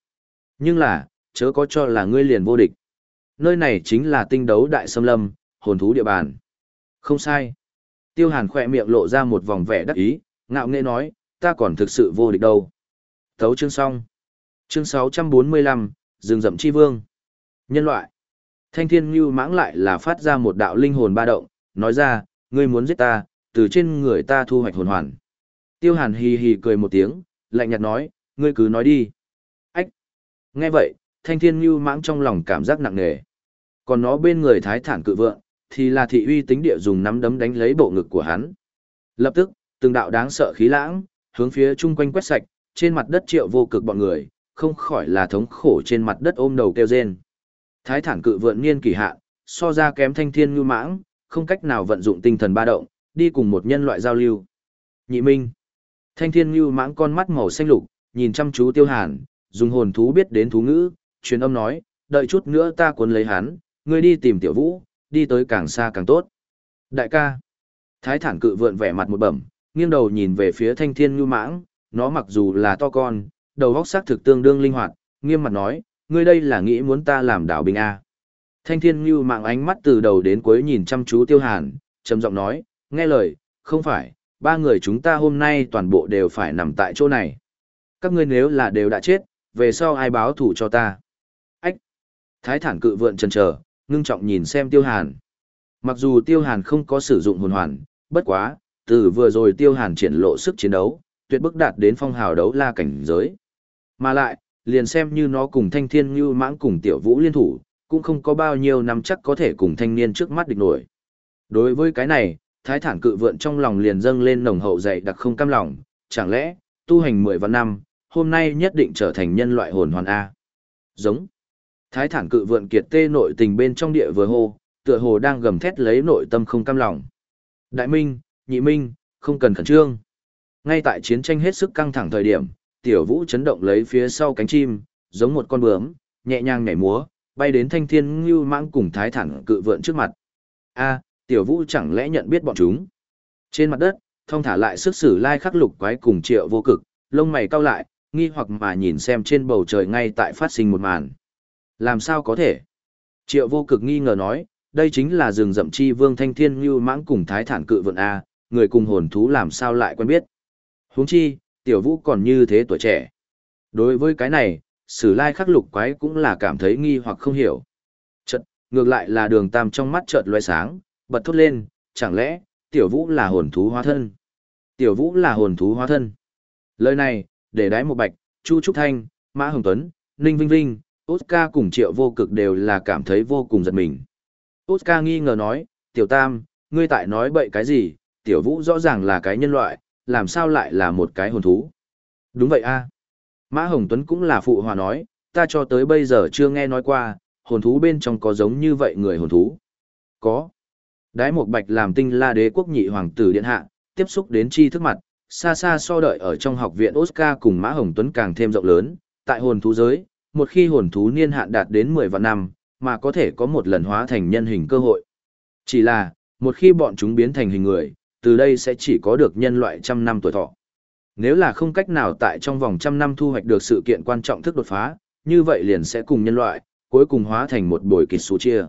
Speaker 1: Nhưng là, chớ có cho là ngươi liền vô địch. Nơi này chính là tinh đấu đại xâm lâm, hồn thú địa bàn. Không sai. Tiêu Hàn khỏe miệng lộ ra một vòng vẻ đắc ý, ngạo nghễ nói, ta còn thực sự vô địch đâu. Thấu chương xong. Chương 645, rừng rậm chi vương. Nhân loại. Thanh thiên như mãng lại là phát ra một đạo linh hồn ba động, nói ra, ngươi muốn giết ta, từ trên người ta thu hoạch hồn hoàn. Tiêu hàn hì hì cười một tiếng, lạnh nhạt nói, ngươi cứ nói đi. Ách. Nghe vậy, thanh thiên như mãng trong lòng cảm giác nặng nề. Còn nó bên người thái thản cự vượng, thì là thị uy tính địa dùng nắm đấm đánh lấy bộ ngực của hắn. Lập tức, từng đạo đáng sợ khí lãng, hướng phía chung quanh quét sạch, trên mặt đất triệu vô cực bọn người, không khỏi là thống khổ trên mặt đất ôm đầu kêu rên. Thái thản cự vượn niên kỳ hạ, so ra kém thanh thiên ngư mãng, không cách nào vận dụng tinh thần ba động, đi cùng một nhân loại giao lưu. Nhị Minh. Thanh thiên ngư mãng con mắt màu xanh lục, nhìn chăm chú tiêu hàn, dùng hồn thú biết đến thú ngữ, truyền âm nói, đợi chút nữa ta cuốn lấy hắn, ngươi đi tìm tiểu vũ, đi tới càng xa càng tốt. Đại ca. Thái thản cự vượn vẻ mặt một bẩm, nghiêng đầu nhìn về phía thanh thiên ngư mãng, nó mặc dù là to con, đầu góc sắc thực tương đương linh hoạt, nghiêm mặt nói, ngươi đây là nghĩ muốn ta làm đảo bình A. Thanh thiên ngư mạng ánh mắt từ đầu đến cuối nhìn chăm chú tiêu hàn, trầm giọng nói, nghe lời, không phải, ba người chúng ta hôm nay toàn bộ đều phải nằm tại chỗ này. Các ngươi nếu là đều đã chết, về sau ai báo thủ cho ta. Ách! Thái thản cự vượn chần chờ, ngưng trọng nhìn xem tiêu hàn. Mặc dù tiêu hàn không có sử dụng hồn hoàn, bất quá, từ vừa rồi tiêu hàn triển lộ sức chiến đấu, tuyệt bức đạt đến phong hào đấu la cảnh giới. Mà lại, liền xem như nó cùng thanh thiên như mãng cùng tiểu vũ liên thủ, cũng không có bao nhiêu năm chắc có thể cùng thanh niên trước mắt địch nổi. Đối với cái này, thái thản cự vượn trong lòng liền dâng lên nồng hậu dày đặc không cam lòng, chẳng lẽ, tu hành mười vạn năm, hôm nay nhất định trở thành nhân loại hồn hoàn A. Giống. Thái thản cự vượn kiệt tê nội tình bên trong địa vừa hô, tựa hồ đang gầm thét lấy nội tâm không cam lòng. Đại minh, nhị minh, không cần khẩn trương. Ngay tại chiến tranh hết sức căng thẳng thời điểm, tiểu vũ chấn động lấy phía sau cánh chim, giống một con bướm, nhẹ nhàng nhảy múa, bay đến thanh thiên ngưu mãng cùng thái thản cự vượn trước mặt. A, tiểu vũ chẳng lẽ nhận biết bọn chúng? Trên mặt đất, thông thả lại sức sử lai khắc lục quái cùng triệu vô cực, lông mày cau lại, nghi hoặc mà nhìn xem trên bầu trời ngay tại phát sinh một màn. Làm sao có thể? Triệu vô cực nghi ngờ nói, đây chính là rừng rậm chi vương thanh thiên như mãng cùng thái thản cự vượn A, người cùng hồn thú làm sao lại quen biết. huống chi, tiểu vũ còn như thế tuổi trẻ. Đối với cái này, sử lai khắc lục quái cũng là cảm thấy nghi hoặc không hiểu. Chật, ngược lại là đường tam trong mắt chợt loe sáng, bật thốt lên, chẳng lẽ, tiểu vũ là hồn thú hóa thân? Tiểu vũ là hồn thú hóa thân. Lời này, để đái một bạch, Chu Trúc Thanh, Mã Hồng Tuấn, Ninh Vinh Vinh, Oscar cùng triệu vô cực đều là cảm thấy vô cùng giật mình. Oscar nghi ngờ nói, tiểu tam, ngươi tại nói bậy cái gì, tiểu vũ rõ ràng là cái nhân loại, làm sao lại là một cái hồn thú? Đúng vậy a. À. Mã Hồng Tuấn cũng là phụ hòa nói, ta cho tới bây giờ chưa nghe nói qua, hồn thú bên trong có giống như vậy người hồn thú. Có. Đái một bạch làm tinh la đế quốc nhị hoàng tử điện hạ, tiếp xúc đến chi thức mặt, xa xa so đợi ở trong học viện Oscar cùng Mã Hồng Tuấn càng thêm rộng lớn, tại hồn thú giới, một khi hồn thú niên hạn đạt đến 10 vạn năm, mà có thể có một lần hóa thành nhân hình cơ hội. Chỉ là, một khi bọn chúng biến thành hình người, từ đây sẽ chỉ có được nhân loại trăm năm tuổi thọ. Nếu là không cách nào tại trong vòng trăm năm thu hoạch được sự kiện quan trọng thức đột phá, như vậy liền sẽ cùng nhân loại, cuối cùng hóa thành một bồi kịch số chia.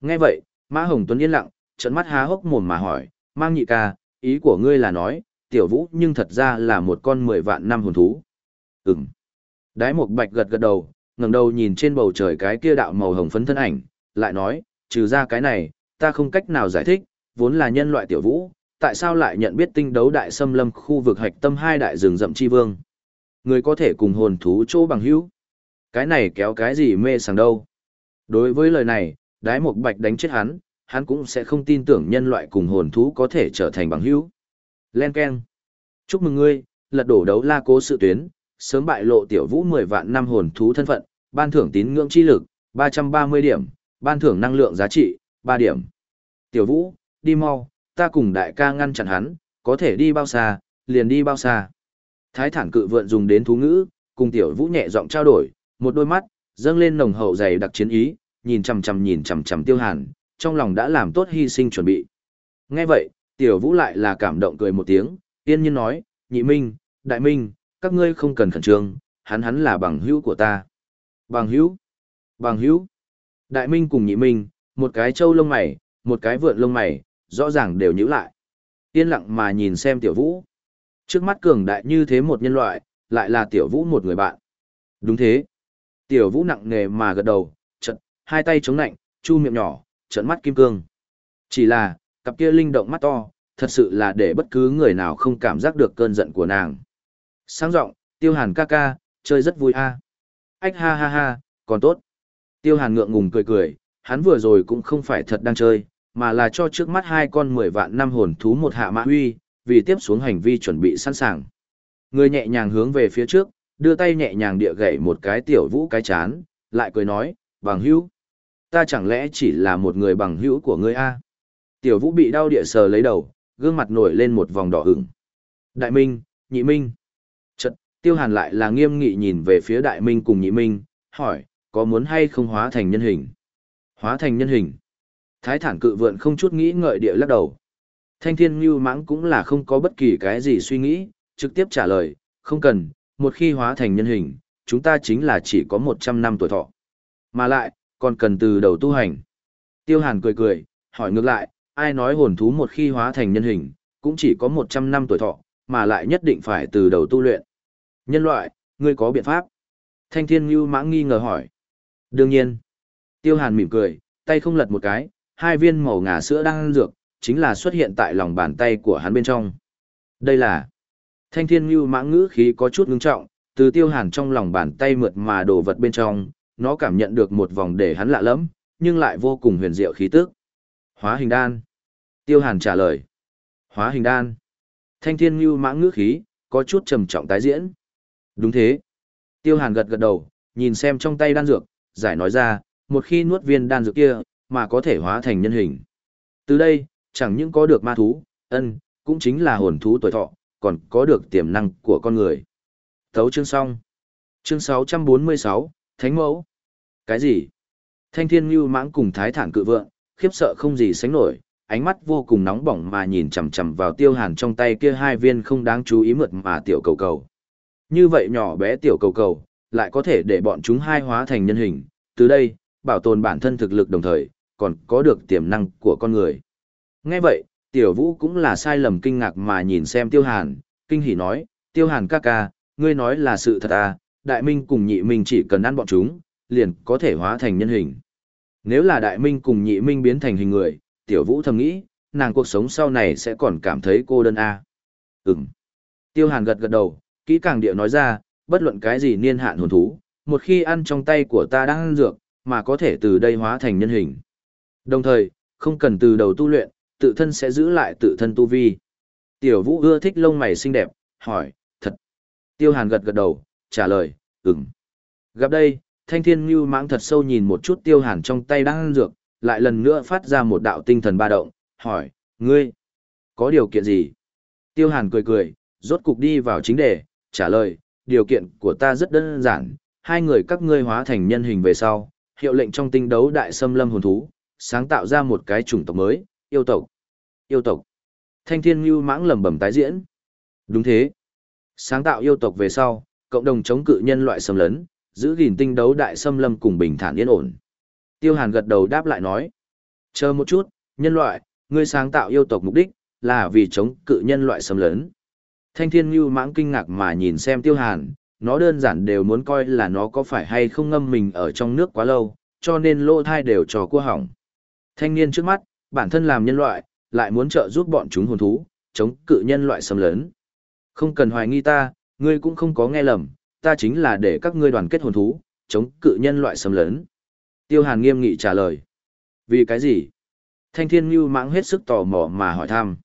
Speaker 1: Nghe vậy, Mã Hồng Tuấn yên lặng, trận mắt há hốc mồm mà hỏi, mang nhị ca, ý của ngươi là nói, tiểu vũ nhưng thật ra là một con mười vạn năm hồn thú. Ừm. Đái một bạch gật gật đầu, ngẩng đầu nhìn trên bầu trời cái kia đạo màu hồng phấn thân ảnh, lại nói, trừ ra cái này, ta không cách nào giải thích, vốn là nhân loại tiểu vũ, tại sao lại nhận biết tinh đấu đại xâm lâm khu vực hạch tâm hai đại rừng rậm chi vương. Người có thể cùng hồn thú chỗ bằng hữu. Cái này kéo cái gì mê sảng đâu. Đối với lời này, đái một bạch đánh chết hắn, hắn cũng sẽ không tin tưởng nhân loại cùng hồn thú có thể trở thành bằng hữu. Len Ken. Chúc mừng ngươi, lật đổ đấu la cố sự tuyến, sớm bại lộ tiểu vũ 10 vạn năm hồn thú thân phận, ban thưởng tín ngưỡng chi lực, 330 điểm, ban thưởng năng lượng giá trị, 3 điểm. Tiểu vũ, đi mau, ta cùng đại ca ngăn chặn hắn, có thể đi bao xa, liền đi bao xa. Thái thản cự vượn dùng đến thú ngữ, cùng tiểu vũ nhẹ giọng trao đổi, một đôi mắt, dâng lên nồng hậu dày đặc chiến ý, nhìn chằm chằm nhìn chằm chằm tiêu hàn, trong lòng đã làm tốt hy sinh chuẩn bị. Nghe vậy, tiểu vũ lại là cảm động cười một tiếng, tiên nhiên nói, nhị minh, đại minh, các ngươi không cần khẩn trương, hắn hắn là bằng hữu của ta. Bằng hữu? Bằng hữu? Đại minh cùng nhị minh, một cái trâu lông mày, một cái vượn lông mày, rõ ràng đều nhữ lại. Yên lặng mà nhìn xem tiểu vũ. Trước mắt cường đại như thế một nhân loại, lại là tiểu vũ một người bạn. Đúng thế. Tiểu vũ nặng nề mà gật đầu, trận, hai tay chống nạnh, chu miệng nhỏ, trận mắt kim cương. Chỉ là, cặp kia linh động mắt to, thật sự là để bất cứ người nào không cảm giác được cơn giận của nàng. Sáng giọng tiêu hàn ca ca, chơi rất vui a. Ách ha ha ha, còn tốt. Tiêu hàn ngượng ngùng cười cười, hắn vừa rồi cũng không phải thật đang chơi, mà là cho trước mắt hai con 10 vạn năm hồn thú một hạ mã huy, vì tiếp xuống hành vi chuẩn bị sẵn sàng. Người nhẹ nhàng hướng về phía trước, đưa tay nhẹ nhàng địa gậy một cái tiểu vũ cái chán, lại cười nói, bằng hữu. Ta chẳng lẽ chỉ là một người bằng hữu của ngươi a? Tiểu vũ bị đau địa sờ lấy đầu, gương mặt nổi lên một vòng đỏ ửng. Đại Minh, Nhị Minh. Chật, Tiêu Hàn lại là nghiêm nghị nhìn về phía Đại Minh cùng Nhị Minh, hỏi, có muốn hay không hóa thành nhân hình? Hóa thành nhân hình. Thái thản cự vượn không chút nghĩ ngợi địa lắc đầu. Thanh thiên như mãng cũng là không có bất kỳ cái gì suy nghĩ, trực tiếp trả lời, không cần, một khi hóa thành nhân hình, chúng ta chính là chỉ có 100 năm tuổi thọ. Mà lại, còn cần từ đầu tu hành. Tiêu hàn cười cười, hỏi ngược lại, ai nói hồn thú một khi hóa thành nhân hình, cũng chỉ có 100 năm tuổi thọ, mà lại nhất định phải từ đầu tu luyện. Nhân loại, ngươi có biện pháp? Thanh thiên như mãng nghi ngờ hỏi. Đương nhiên. Tiêu hàn mỉm cười, tay không lật một cái, hai viên màu ngà sữa đang ăn dược, chính là xuất hiện tại lòng bàn tay của hắn bên trong. Đây là Thanh thiên như mãng ngữ khí có chút ngưng trọng, từ tiêu hàn trong lòng bàn tay mượt mà đổ vật bên trong, nó cảm nhận được một vòng để hắn lạ lẫm, nhưng lại vô cùng huyền diệu khí tức. Hóa hình đan. Tiêu hàn trả lời. Hóa hình đan. Thanh thiên như mãng ngữ khí, có chút trầm trọng tái diễn. Đúng thế. Tiêu hàn gật gật đầu, nhìn xem trong tay đan dược, giải nói ra, một khi nuốt viên đan dược kia, mà có thể hóa thành nhân hình. Từ đây, chẳng những có được ma thú, ân, cũng chính là hồn thú tuổi thọ, còn có được tiềm năng của con người. Thấu chương xong. Chương 646, Thánh Mẫu. Cái gì? Thanh thiên như mãng cùng thái thản cự vượng, khiếp sợ không gì sánh nổi, ánh mắt vô cùng nóng bỏng mà nhìn chằm chằm vào tiêu hàn trong tay kia hai viên không đáng chú ý mượt mà tiểu cầu cầu. Như vậy nhỏ bé tiểu cầu cầu, lại có thể để bọn chúng hai hóa thành nhân hình, từ đây, bảo tồn bản thân thực lực đồng thời, còn có được tiềm năng của con người. Nghe vậy, tiểu vũ cũng là sai lầm kinh ngạc mà nhìn xem tiêu hàn, kinh hỉ nói, tiêu hàn ca ca, ngươi nói là sự thật à, đại minh cùng nhị minh chỉ cần ăn bọn chúng, liền có thể hóa thành nhân hình. Nếu là đại minh cùng nhị minh biến thành hình người, tiểu vũ thầm nghĩ, nàng cuộc sống sau này sẽ còn cảm thấy cô đơn à. Ừm. Tiêu hàn gật gật đầu, kỹ càng địa nói ra, bất luận cái gì niên hạn hồn thú, một khi ăn trong tay của ta đang ăn dược, mà có thể từ đây hóa thành nhân hình. Đồng thời, không cần từ đầu tu luyện, tự thân sẽ giữ lại tự thân tu vi. Tiểu vũ ưa thích lông mày xinh đẹp, hỏi, thật. Tiêu hàn gật gật đầu, trả lời, ừm. Gặp đây, thanh thiên Ngưu mãng thật sâu nhìn một chút tiêu hàn trong tay đang ăn dược, lại lần nữa phát ra một đạo tinh thần ba động, hỏi, ngươi, có điều kiện gì? Tiêu hàn cười cười, rốt cục đi vào chính đề, trả lời, điều kiện của ta rất đơn giản, hai người các ngươi hóa thành nhân hình về sau, hiệu lệnh trong tinh đấu đại xâm lâm hồn thú, sáng tạo ra một cái chủng tộc mới, yêu tộc. Yêu tộc. Thanh thiên như mãng lầm bẩm tái diễn. Đúng thế. Sáng tạo yêu tộc về sau, cộng đồng chống cự nhân loại xâm lấn, giữ gìn tinh đấu đại xâm lâm cùng bình thản yên ổn. Tiêu Hàn gật đầu đáp lại nói. Chờ một chút, nhân loại, ngươi sáng tạo yêu tộc mục đích, là vì chống cự nhân loại xâm lấn. Thanh thiên như mãng kinh ngạc mà nhìn xem Tiêu Hàn, nó đơn giản đều muốn coi là nó có phải hay không ngâm mình ở trong nước quá lâu, cho nên lỗ thai đều trò cua hỏng. Thanh niên trước mắt, bản thân làm nhân loại, lại muốn trợ giúp bọn chúng hồn thú, chống cự nhân loại xâm lấn. Không cần hoài nghi ta, ngươi cũng không có nghe lầm, ta chính là để các ngươi đoàn kết hồn thú, chống cự nhân loại xâm lấn. Tiêu Hàn nghiêm nghị trả lời. Vì cái gì? Thanh thiên như mãng hết sức tò mò mà hỏi thăm.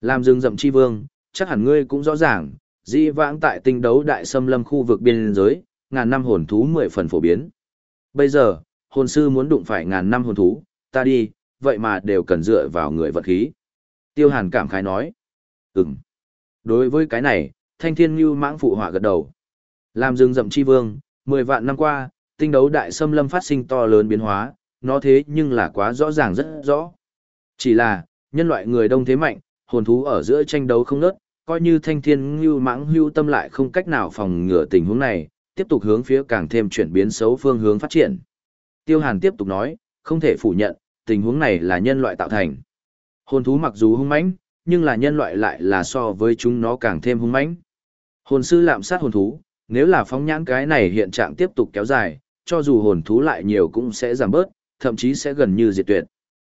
Speaker 1: Làm rừng rậm chi vương, chắc hẳn ngươi cũng rõ ràng, di vãng tại tinh đấu đại xâm lâm khu vực biên giới, ngàn năm hồn thú mười phần phổ biến. Bây giờ, hồn sư muốn đụng phải ngàn năm hồn thú, ta đi, vậy mà đều cần dựa vào người vật khí. Tiêu hàn cảm khái nói. Ừm. Đối với cái này, thanh thiên như mãng phụ họa gật đầu. Làm rừng rậm chi vương, mười vạn năm qua, tinh đấu đại xâm lâm phát sinh to lớn biến hóa, nó thế nhưng là quá rõ ràng rất rõ. Chỉ là, nhân loại người đông thế mạnh, hồn thú ở giữa tranh đấu không nớt, coi như thanh thiên như mãng hưu tâm lại không cách nào phòng ngừa tình huống này, tiếp tục hướng phía càng thêm chuyển biến xấu phương hướng phát triển. Tiêu Hàn tiếp tục nói, không thể phủ nhận, tình huống này là nhân loại tạo thành. Hồn thú mặc dù hung mãnh, nhưng là nhân loại lại là so với chúng nó càng thêm hung mãnh. Hồn sư lạm sát hồn thú, nếu là phóng nhãn cái này hiện trạng tiếp tục kéo dài, cho dù hồn thú lại nhiều cũng sẽ giảm bớt, thậm chí sẽ gần như diệt tuyệt.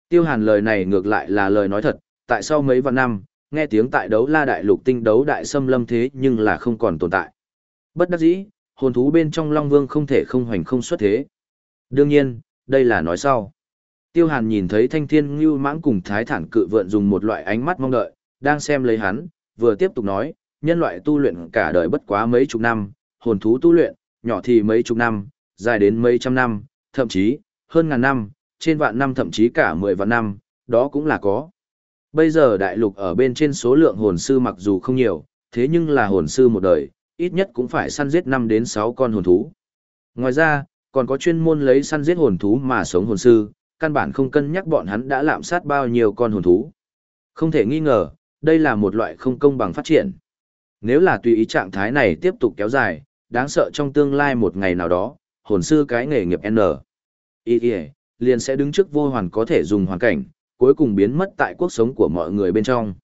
Speaker 1: Tiêu Hàn lời này ngược lại là lời nói thật, tại sau mấy vạn năm, nghe tiếng tại đấu la đại lục tinh đấu đại xâm lâm thế nhưng là không còn tồn tại. Bất đắc dĩ, hồn thú bên trong Long Vương không thể không hoành không xuất thế. Đương nhiên, đây là nói sau. Tiêu Hàn nhìn thấy Thanh Thiên Ngưu Mãng cùng Thái Thản Cự Vượn dùng một loại ánh mắt mong đợi, đang xem lấy hắn, vừa tiếp tục nói, nhân loại tu luyện cả đời bất quá mấy chục năm, hồn thú tu luyện, nhỏ thì mấy chục năm, dài đến mấy trăm năm, thậm chí, hơn ngàn năm, trên vạn năm thậm chí cả mười vạn năm, đó cũng là có. Bây giờ đại lục ở bên trên số lượng hồn sư mặc dù không nhiều, thế nhưng là hồn sư một đời, ít nhất cũng phải săn giết 5 đến 6 con hồn thú. Ngoài ra, còn có chuyên môn lấy săn giết hồn thú mà sống hồn sư, căn bản không cân nhắc bọn hắn đã lạm sát bao nhiêu con hồn thú. Không thể nghi ngờ, đây là một loại không công bằng phát triển. Nếu là tùy ý trạng thái này tiếp tục kéo dài, đáng sợ trong tương lai một ngày nào đó, hồn sư cái nghề nghiệp N. Ý ý, liền sẽ đứng trước vô hoàn có thể dùng hoàn cảnh, cuối cùng biến mất tại cuộc sống của mọi người bên trong.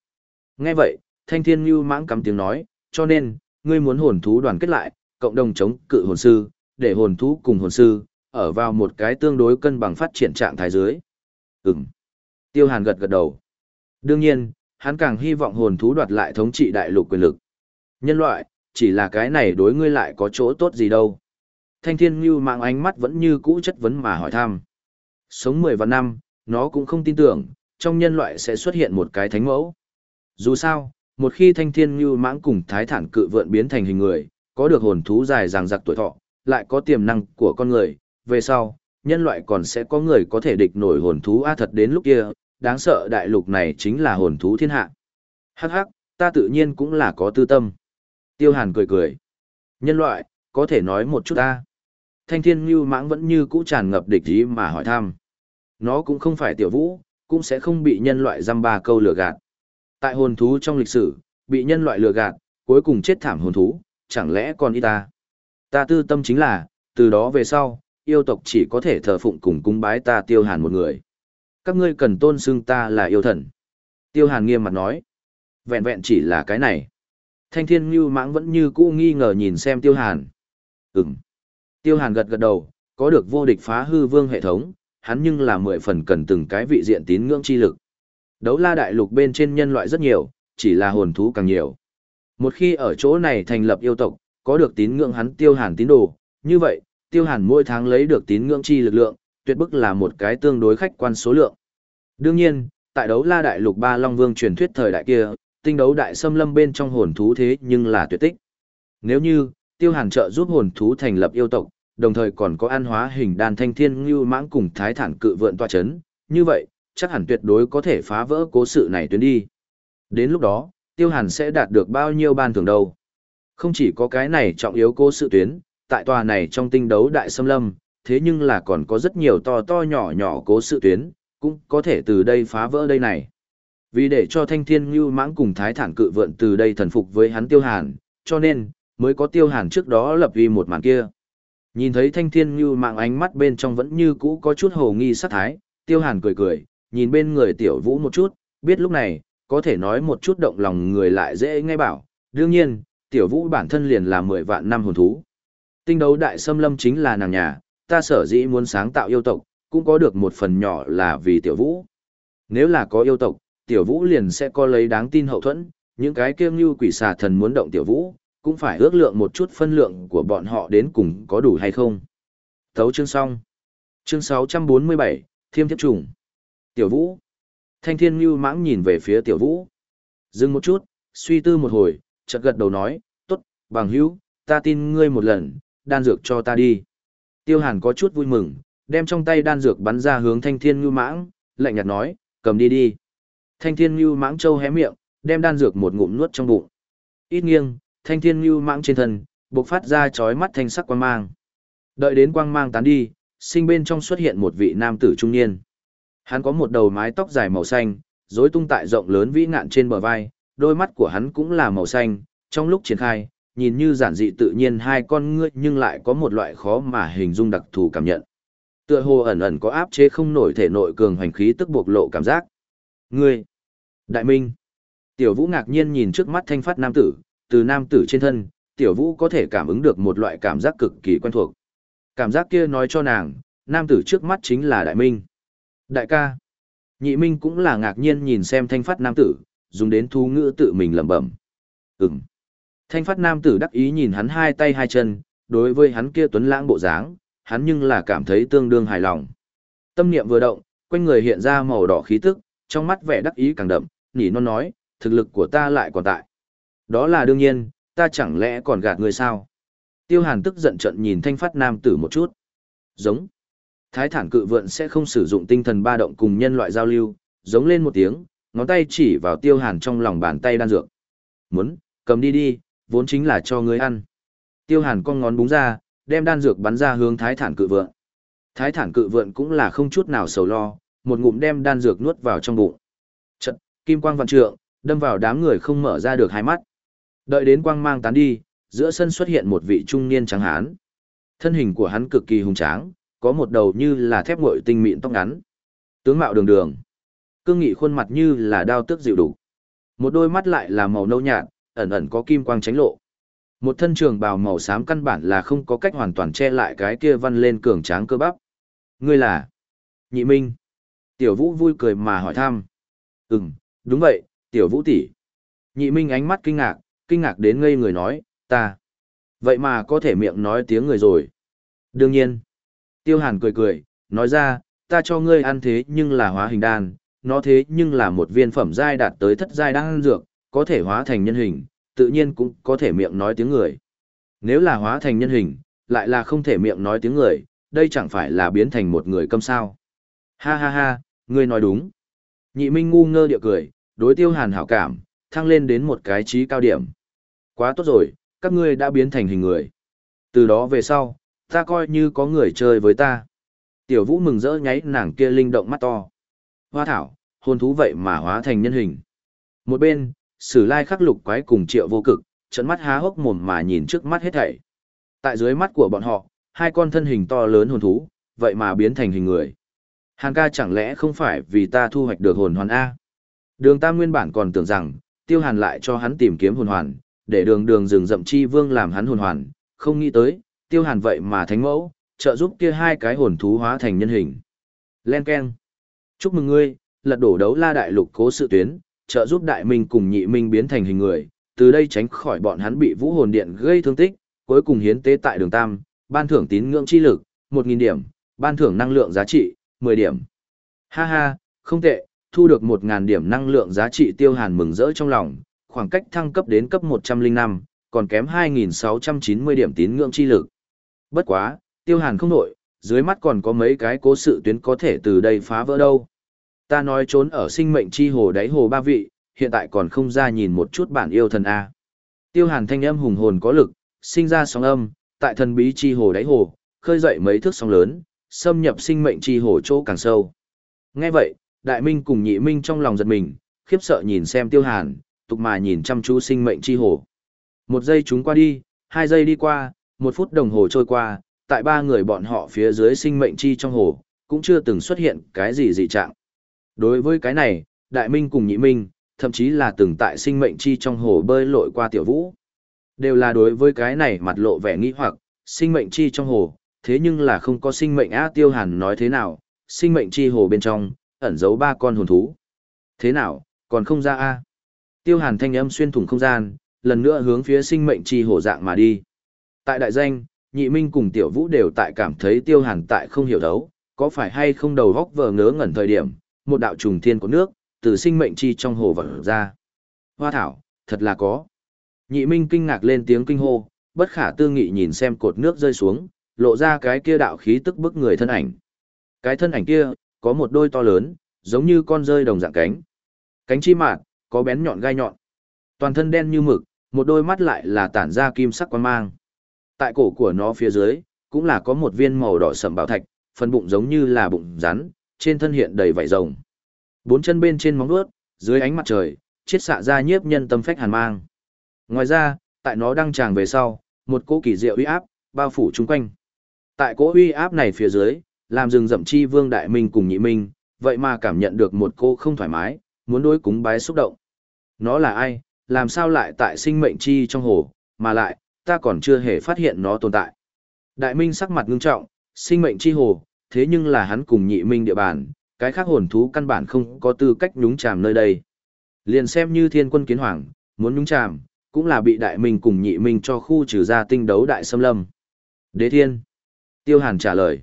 Speaker 1: Nghe vậy, Thanh Thiên Như mãng cắm tiếng nói, cho nên, ngươi muốn hồn thú đoàn kết lại, cộng đồng chống cự hồn sư, để hồn thú cùng hồn sư, ở vào một cái tương đối cân bằng phát triển trạng thái dưới. Ừm. Tiêu Hàn gật gật đầu. Đương nhiên, hắn càng hy vọng hồn thú đoạt lại thống trị đại lục quyền lực. Nhân loại, chỉ là cái này đối ngươi lại có chỗ tốt gì đâu. Thanh thiên như mạng ánh mắt vẫn như cũ chất vấn mà hỏi thăm. Sống 10 vạn năm, nó cũng không tin tưởng, trong nhân loại sẽ xuất hiện một cái thánh mẫu. Dù sao, một khi thanh thiên như mãng cùng thái thản cự vượn biến thành hình người, có được hồn thú dài ràng giặc tuổi thọ, lại có tiềm năng của con người, về sau, nhân loại còn sẽ có người có thể địch nổi hồn thú a thật đến lúc kia, đáng sợ đại lục này chính là hồn thú thiên hạ. Hắc hắc, ta tự nhiên cũng là có tư tâm. Tiêu hàn cười cười. Nhân loại, có thể nói một chút ta. Thanh thiên như mãng vẫn như cũ tràn ngập địch ý mà hỏi thăm. Nó cũng không phải tiểu vũ, cũng sẽ không bị nhân loại dăm ba câu lừa gạt. Tại hồn thú trong lịch sử, bị nhân loại lừa gạt, cuối cùng chết thảm hồn thú, chẳng lẽ còn y ta? Ta tư tâm chính là, từ đó về sau, yêu tộc chỉ có thể thờ phụng cùng cúng bái ta tiêu hàn một người. Các ngươi cần tôn xưng ta là yêu thần. Tiêu hàn nghiêm mặt nói. Vẹn vẹn chỉ là cái này. Thanh thiên như mãng vẫn như cũ nghi ngờ nhìn xem tiêu hàn. Ừm. Tiêu hàn gật gật đầu, có được vô địch phá hư vương hệ thống, hắn nhưng là mười phần cần từng cái vị diện tín ngưỡng chi lực. Đấu la đại lục bên trên nhân loại rất nhiều, chỉ là hồn thú càng nhiều. Một khi ở chỗ này thành lập yêu tộc, có được tín ngưỡng hắn tiêu hàn tín đồ, như vậy, tiêu hàn mỗi tháng lấy được tín ngưỡng chi lực lượng, tuyệt bức là một cái tương đối khách quan số lượng. Đương nhiên, tại đấu la đại lục ba Long Vương truyền thuyết thời đại kia, tinh đấu đại xâm lâm bên trong hồn thú thế nhưng là tuyệt tích. Nếu như, tiêu hàn trợ giúp hồn thú thành lập yêu tộc, đồng thời còn có an hóa hình đàn thanh thiên như mãng cùng thái thản cự vượn tọa chấn, như vậy, chắc hẳn tuyệt đối có thể phá vỡ cố sự này tuyến đi. Đến lúc đó, tiêu hàn sẽ đạt được bao nhiêu ban thưởng đâu. Không chỉ có cái này trọng yếu cố sự tuyến, tại tòa này trong tinh đấu đại xâm lâm, thế nhưng là còn có rất nhiều to to nhỏ nhỏ cố sự tuyến, cũng có thể từ đây phá vỡ đây này. Vì để cho thanh thiên như mãng cùng thái thản cự vượn từ đây thần phục với hắn tiêu hàn, cho nên, mới có tiêu hàn trước đó lập vì một màn kia. Nhìn thấy thanh thiên như mạng ánh mắt bên trong vẫn như cũ có chút hồ nghi sát thái, tiêu hàn cười cười, nhìn bên người tiểu vũ một chút, biết lúc này, có thể nói một chút động lòng người lại dễ ngay bảo. Đương nhiên, tiểu vũ bản thân liền là mười vạn năm hồn thú. Tinh đấu đại xâm lâm chính là nàng nhà, ta sở dĩ muốn sáng tạo yêu tộc, cũng có được một phần nhỏ là vì tiểu vũ. Nếu là có yêu tộc, tiểu vũ liền sẽ có lấy đáng tin hậu thuẫn, những cái kiêng như quỷ xà thần muốn động tiểu vũ, cũng phải ước lượng một chút phân lượng của bọn họ đến cùng có đủ hay không. Thấu chương xong. Chương 647, Thiêm Thiếp Trùng. Tiểu Vũ. Thanh Thiên Như mãng nhìn về phía Tiểu Vũ. Dừng một chút, suy tư một hồi, chợt gật đầu nói, tốt, bằng hữu, ta tin ngươi một lần, đan dược cho ta đi. Tiêu Hàn có chút vui mừng, đem trong tay đan dược bắn ra hướng Thanh Thiên ngưu mãng, lạnh nhạt nói, cầm đi đi. Thanh Thiên ngưu mãng trâu hé miệng, đem đan dược một ngụm nuốt trong bụng. Ít nghiêng, Thanh Thiên ngưu mãng trên thân, bộc phát ra chói mắt thanh sắc quang mang. Đợi đến quang mang tán đi, sinh bên trong xuất hiện một vị nam tử trung niên. Hắn có một đầu mái tóc dài màu xanh, rối tung tại rộng lớn vĩ ngạn trên bờ vai, đôi mắt của hắn cũng là màu xanh, trong lúc triển khai, nhìn như giản dị tự nhiên hai con ngươi nhưng lại có một loại khó mà hình dung đặc thù cảm nhận. Tựa hồ ẩn ẩn có áp chế không nổi thể nội cường hoành khí tức bộc lộ cảm giác. Ngươi! Đại Minh! Tiểu Vũ ngạc nhiên nhìn trước mắt thanh phát nam tử, từ nam tử trên thân, Tiểu Vũ có thể cảm ứng được một loại cảm giác cực kỳ quen thuộc. Cảm giác kia nói cho nàng, nam tử trước mắt chính là Đại Minh. Đại ca. Nhị Minh cũng là ngạc nhiên nhìn xem thanh phát nam tử, dùng đến thú ngữ tự mình lẩm bẩm. Ừm. Thanh phát nam tử đắc ý nhìn hắn hai tay hai chân, đối với hắn kia tuấn lãng bộ dáng, hắn nhưng là cảm thấy tương đương hài lòng. Tâm niệm vừa động, quanh người hiện ra màu đỏ khí tức, trong mắt vẻ đắc ý càng đậm, nỉ non nói, thực lực của ta lại còn tại. Đó là đương nhiên, ta chẳng lẽ còn gạt người sao? Tiêu Hàn tức giận trận nhìn thanh phát nam tử một chút. Giống. Thái thản cự vượn sẽ không sử dụng tinh thần ba động cùng nhân loại giao lưu, giống lên một tiếng, ngón tay chỉ vào Tiêu Hàn trong lòng bàn tay đan dược. Muốn, cầm đi đi, vốn chính là cho ngươi ăn. Tiêu Hàn con ngón búng ra, đem đan dược bắn ra hướng thái thản cự vượn. Thái thản cự vượn cũng là không chút nào sầu lo, một ngụm đem đan dược nuốt vào trong bụng. Trận, kim quang vạn trượng, đâm vào đám người không mở ra được hai mắt. Đợi đến quang mang tán đi, giữa sân xuất hiện một vị trung niên trắng hán. Thân hình của hắn cực kỳ hùng tráng, có một đầu như là thép nguội tinh mịn tóc ngắn. Tướng mạo đường đường. Cương nghị khuôn mặt như là đao tước dịu đủ. Một đôi mắt lại là màu nâu nhạt, ẩn ẩn có kim quang tránh lộ. Một thân trường bào màu xám căn bản là không có cách hoàn toàn che lại cái kia văn lên cường tráng cơ bắp. Ngươi là? Nhị Minh. Tiểu Vũ vui cười mà hỏi thăm. Ừm, đúng vậy, Tiểu Vũ tỷ. Nhị Minh ánh mắt kinh ngạc, kinh ngạc đến ngây người nói, ta. Vậy mà có thể miệng nói tiếng người rồi. Đương nhiên. Tiêu Hàn cười cười, nói ra, ta cho ngươi ăn thế nhưng là hóa hình đan, nó thế nhưng là một viên phẩm giai đạt tới thất giai đan dược, có thể hóa thành nhân hình, tự nhiên cũng có thể miệng nói tiếng người. Nếu là hóa thành nhân hình, lại là không thể miệng nói tiếng người, đây chẳng phải là biến thành một người câm sao. Ha ha ha, ngươi nói đúng. Nhị Minh ngu ngơ địa cười, đối tiêu hàn hảo cảm, thăng lên đến một cái trí cao điểm. Quá tốt rồi, các ngươi đã biến thành hình người. Từ đó về sau, ta coi như có người chơi với ta. Tiểu vũ mừng rỡ nháy nàng kia linh động mắt to. Hoa thảo, hồn thú vậy mà hóa thành nhân hình. Một bên, sử lai khắc lục quái cùng triệu vô cực, trận mắt há hốc mồm mà nhìn trước mắt hết thảy. Tại dưới mắt của bọn họ, hai con thân hình to lớn hồn thú, vậy mà biến thành hình người. Hàn ca chẳng lẽ không phải vì ta thu hoạch được hồn hoàn A? Đường Tam nguyên bản còn tưởng rằng, tiêu hàn lại cho hắn tìm kiếm hồn hoàn, để đường đường rừng rậm chi vương làm hắn hồn hoàn, không nghĩ tới, tiêu hàn vậy mà thánh mẫu, trợ giúp kia hai cái hồn thú hóa thành nhân hình. Len Ken. Chúc mừng ngươi, lật đổ đấu la đại lục cố sự tuyến, trợ giúp đại minh cùng nhị minh biến thành hình người, từ đây tránh khỏi bọn hắn bị vũ hồn điện gây thương tích, cuối cùng hiến tế tại đường Tam, ban thưởng tín ngưỡng chi lực, 1.000 điểm, ban thưởng năng lượng giá trị, 10 điểm. Ha ha, không tệ, thu được 1.000 điểm năng lượng giá trị tiêu hàn mừng rỡ trong lòng, khoảng cách thăng cấp đến cấp 105, còn kém 2.690 điểm tín ngưỡng chi lực. Bất quá, tiêu hàn không nổi, dưới mắt còn có mấy cái cố sự tuyến có thể từ đây phá vỡ đâu. Ta nói trốn ở sinh mệnh chi hồ đáy hồ ba vị, hiện tại còn không ra nhìn một chút bản yêu thần A. Tiêu hàn thanh âm hùng hồn có lực, sinh ra sóng âm, tại thần bí chi hồ đáy hồ, khơi dậy mấy thước sóng lớn, xâm nhập sinh mệnh chi hồ chỗ càng sâu. Nghe vậy, đại minh cùng nhị minh trong lòng giật mình, khiếp sợ nhìn xem tiêu hàn, tục mà nhìn chăm chú sinh mệnh chi hồ. Một giây chúng qua đi, hai giây đi qua, một phút đồng hồ trôi qua, tại ba người bọn họ phía dưới sinh mệnh chi trong hồ, cũng chưa từng xuất hiện cái gì dị trạng. Đối với cái này, đại minh cùng nhị minh, thậm chí là từng tại sinh mệnh chi trong hồ bơi lội qua tiểu vũ. Đều là đối với cái này mặt lộ vẻ nghi hoặc, sinh mệnh chi trong hồ, thế nhưng là không có sinh mệnh á tiêu hàn nói thế nào, sinh mệnh chi hồ bên trong, ẩn giấu ba con hồn thú. Thế nào, còn không ra a Tiêu hàn thanh âm xuyên thủng không gian, lần nữa hướng phía sinh mệnh chi hồ dạng mà đi. Tại đại danh, nhị minh cùng tiểu vũ đều tại cảm thấy tiêu hàn tại không hiểu đấu, có phải hay không đầu góc vờ ngớ ngẩn thời điểm, một đạo trùng thiên của nước, từ sinh mệnh chi trong hồ vật ra. Hoa thảo, thật là có. Nhị minh kinh ngạc lên tiếng kinh hô, bất khả tư nghị nhìn xem cột nước rơi xuống, lộ ra cái kia đạo khí tức bức người thân ảnh. Cái thân ảnh kia, có một đôi to lớn, giống như con rơi đồng dạng cánh. Cánh chi mạt có bén nhọn gai nhọn. Toàn thân đen như mực, một đôi mắt lại là tản ra kim sắc quan mang. Tại cổ của nó phía dưới, cũng là có một viên màu đỏ sậm bảo thạch, phần bụng giống như là bụng rắn, trên thân hiện đầy vảy rồng. Bốn chân bên trên móng vuốt, dưới ánh mặt trời, chiết xạ ra nhiếp nhân tâm phách hàn mang. Ngoài ra, tại nó đang tràng về sau, một cỗ kỳ diệu uy áp bao phủ chung quanh. Tại cỗ uy áp này phía dưới, làm rừng rậm chi vương đại minh cùng nhị minh, vậy mà cảm nhận được một cô không thoải mái, muốn đối cúng bái xúc động. Nó là ai, làm sao lại tại sinh mệnh chi trong hồ, mà lại, ta còn chưa hề phát hiện nó tồn tại. Đại minh sắc mặt ngưng trọng, sinh mệnh chi hồ, thế nhưng là hắn cùng nhị minh địa bàn, cái khác hồn thú căn bản không có tư cách nhúng chàm nơi đây. Liền xem như thiên quân kiến hoàng, muốn nhúng chàm, cũng là bị đại minh cùng nhị minh cho khu trừ ra tinh đấu đại xâm lâm. Đế thiên. Tiêu hàn trả lời.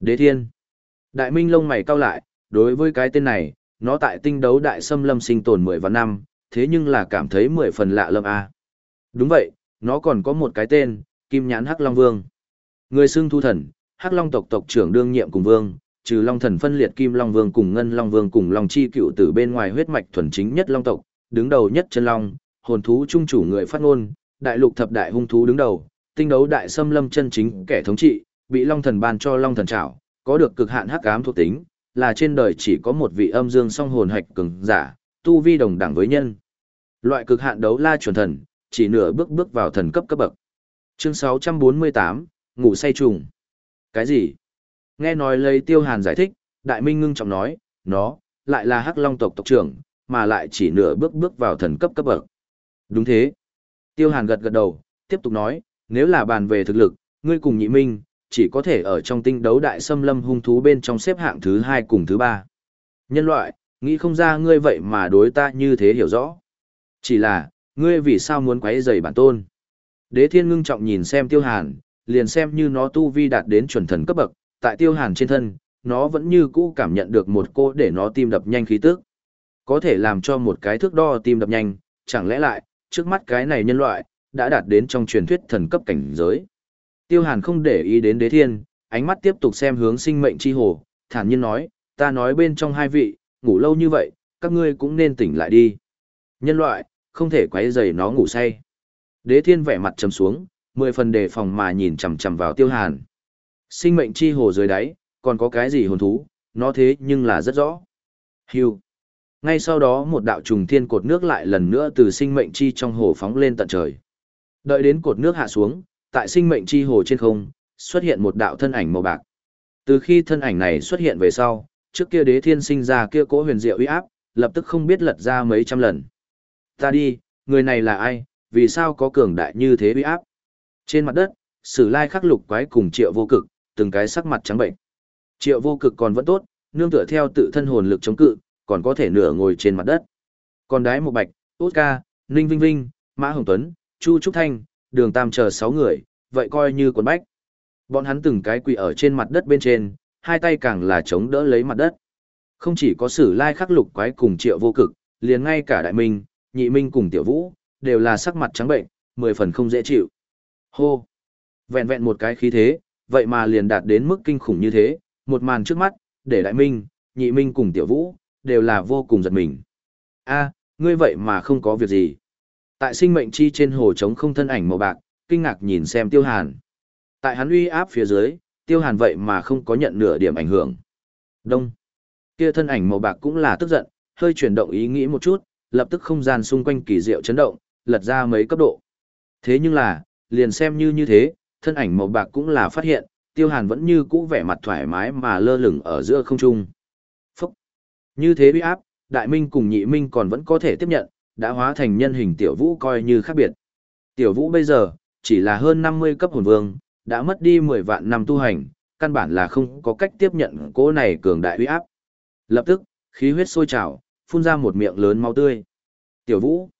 Speaker 1: Đế thiên. Đại minh lông mày cau lại, đối với cái tên này, nó tại tinh đấu đại xâm lâm sinh tồn 10 vạn năm, thế nhưng là cảm thấy 10 phần lạ lâm a. Đúng vậy, nó còn có một cái tên, Kim Nhãn Hắc Long Vương. Người xưng thu thần, Hắc Long tộc tộc trưởng đương nhiệm cùng vương, trừ Long thần phân liệt Kim Long Vương cùng Ngân Long Vương cùng Long chi cựu tử bên ngoài huyết mạch thuần chính nhất Long tộc, đứng đầu nhất chân Long, hồn thú trung chủ người phát ngôn, đại lục thập đại hung thú đứng đầu, tinh đấu đại xâm lâm chân chính kẻ thống trị, bị Long thần ban cho Long thần trảo, có được cực hạn hắc ám thuộc tính, là trên đời chỉ có một vị âm dương song hồn hạch cường giả, tu vi đồng đẳng với nhân. Loại cực hạn đấu la chuẩn thần, chỉ nửa bước bước vào thần cấp cấp bậc. Chương 648, ngủ say trùng. Cái gì? Nghe nói lấy Tiêu Hàn giải thích, Đại Minh ngưng trọng nói, nó, lại là Hắc Long tộc tộc trưởng, mà lại chỉ nửa bước bước vào thần cấp cấp bậc. Đúng thế. Tiêu Hàn gật gật đầu, tiếp tục nói, nếu là bàn về thực lực, ngươi cùng nhị minh, chỉ có thể ở trong tinh đấu đại xâm lâm hung thú bên trong xếp hạng thứ hai cùng thứ ba. Nhân loại, nghĩ không ra ngươi vậy mà đối ta như thế hiểu rõ. Chỉ là, ngươi vì sao muốn quấy rầy bản tôn? Đế thiên ngưng trọng nhìn xem tiêu hàn, liền xem như nó tu vi đạt đến chuẩn thần cấp bậc, tại tiêu hàn trên thân, nó vẫn như cũ cảm nhận được một cô để nó tim đập nhanh khí tức. Có thể làm cho một cái thước đo tim đập nhanh, chẳng lẽ lại, trước mắt cái này nhân loại, đã đạt đến trong truyền thuyết thần cấp cảnh giới. Tiêu hàn không để ý đến đế thiên, ánh mắt tiếp tục xem hướng sinh mệnh chi hồ, thản nhiên nói, ta nói bên trong hai vị, ngủ lâu như vậy, các ngươi cũng nên tỉnh lại đi. Nhân loại, không thể quấy rầy nó ngủ say. Đế thiên vẻ mặt trầm xuống, mười phần đề phòng mà nhìn chằm chằm vào tiêu hàn. Sinh mệnh chi hồ dưới đáy, còn có cái gì hồn thú, nó thế nhưng là rất rõ. Hưu. Ngay sau đó một đạo trùng thiên cột nước lại lần nữa từ sinh mệnh chi trong hồ phóng lên tận trời. Đợi đến cột nước hạ xuống, tại sinh mệnh chi hồ trên không, xuất hiện một đạo thân ảnh màu bạc. Từ khi thân ảnh này xuất hiện về sau, trước kia đế thiên sinh ra kia cỗ huyền diệu uy áp, lập tức không biết lật ra mấy trăm lần. Ta đi, người này là ai, vì sao có cường đại như thế uy áp? Trên mặt đất, sử lai khắc lục quái cùng triệu vô cực, từng cái sắc mặt trắng bệnh. Triệu vô cực còn vẫn tốt, nương tựa theo tự thân hồn lực chống cự, còn có thể nửa ngồi trên mặt đất. Còn đái một bạch, Út ca, ninh vinh vinh, mã hồng tuấn, chu trúc thanh, đường tam chờ sáu người, vậy coi như quần bách. Bọn hắn từng cái quỳ ở trên mặt đất bên trên, hai tay càng là chống đỡ lấy mặt đất. Không chỉ có sử lai khắc lục quái cùng triệu vô cực, liền ngay cả đại minh, nhị minh cùng tiểu vũ, đều là sắc mặt trắng bệnh, mười phần không dễ chịu. Hô! Vẹn vẹn một cái khí thế, vậy mà liền đạt đến mức kinh khủng như thế, một màn trước mắt, để đại minh, nhị minh cùng tiểu vũ, đều là vô cùng giật mình. a ngươi vậy mà không có việc gì. Tại sinh mệnh chi trên hồ trống không thân ảnh màu bạc, kinh ngạc nhìn xem tiêu hàn. Tại hắn uy áp phía dưới, tiêu hàn vậy mà không có nhận nửa điểm ảnh hưởng. Đông. Kia thân ảnh màu bạc cũng là tức giận, hơi chuyển động ý nghĩ một chút, lập tức không gian xung quanh kỳ diệu chấn động, lật ra mấy cấp độ. Thế nhưng là, liền xem như như thế, thân ảnh màu bạc cũng là phát hiện, tiêu hàn vẫn như cũ vẻ mặt thoải mái mà lơ lửng ở giữa không trung. Phúc! Như thế uy áp, đại minh cùng nhị minh còn vẫn có thể tiếp nhận, đã hóa thành nhân hình tiểu vũ coi như khác biệt. Tiểu vũ bây giờ, chỉ là hơn 50 cấp hồn vương, đã mất đi 10 vạn năm tu hành, căn bản là không có cách tiếp nhận cỗ này cường đại uy áp. Lập tức, khí huyết sôi trào, phun ra một miệng lớn máu tươi. Tiểu vũ.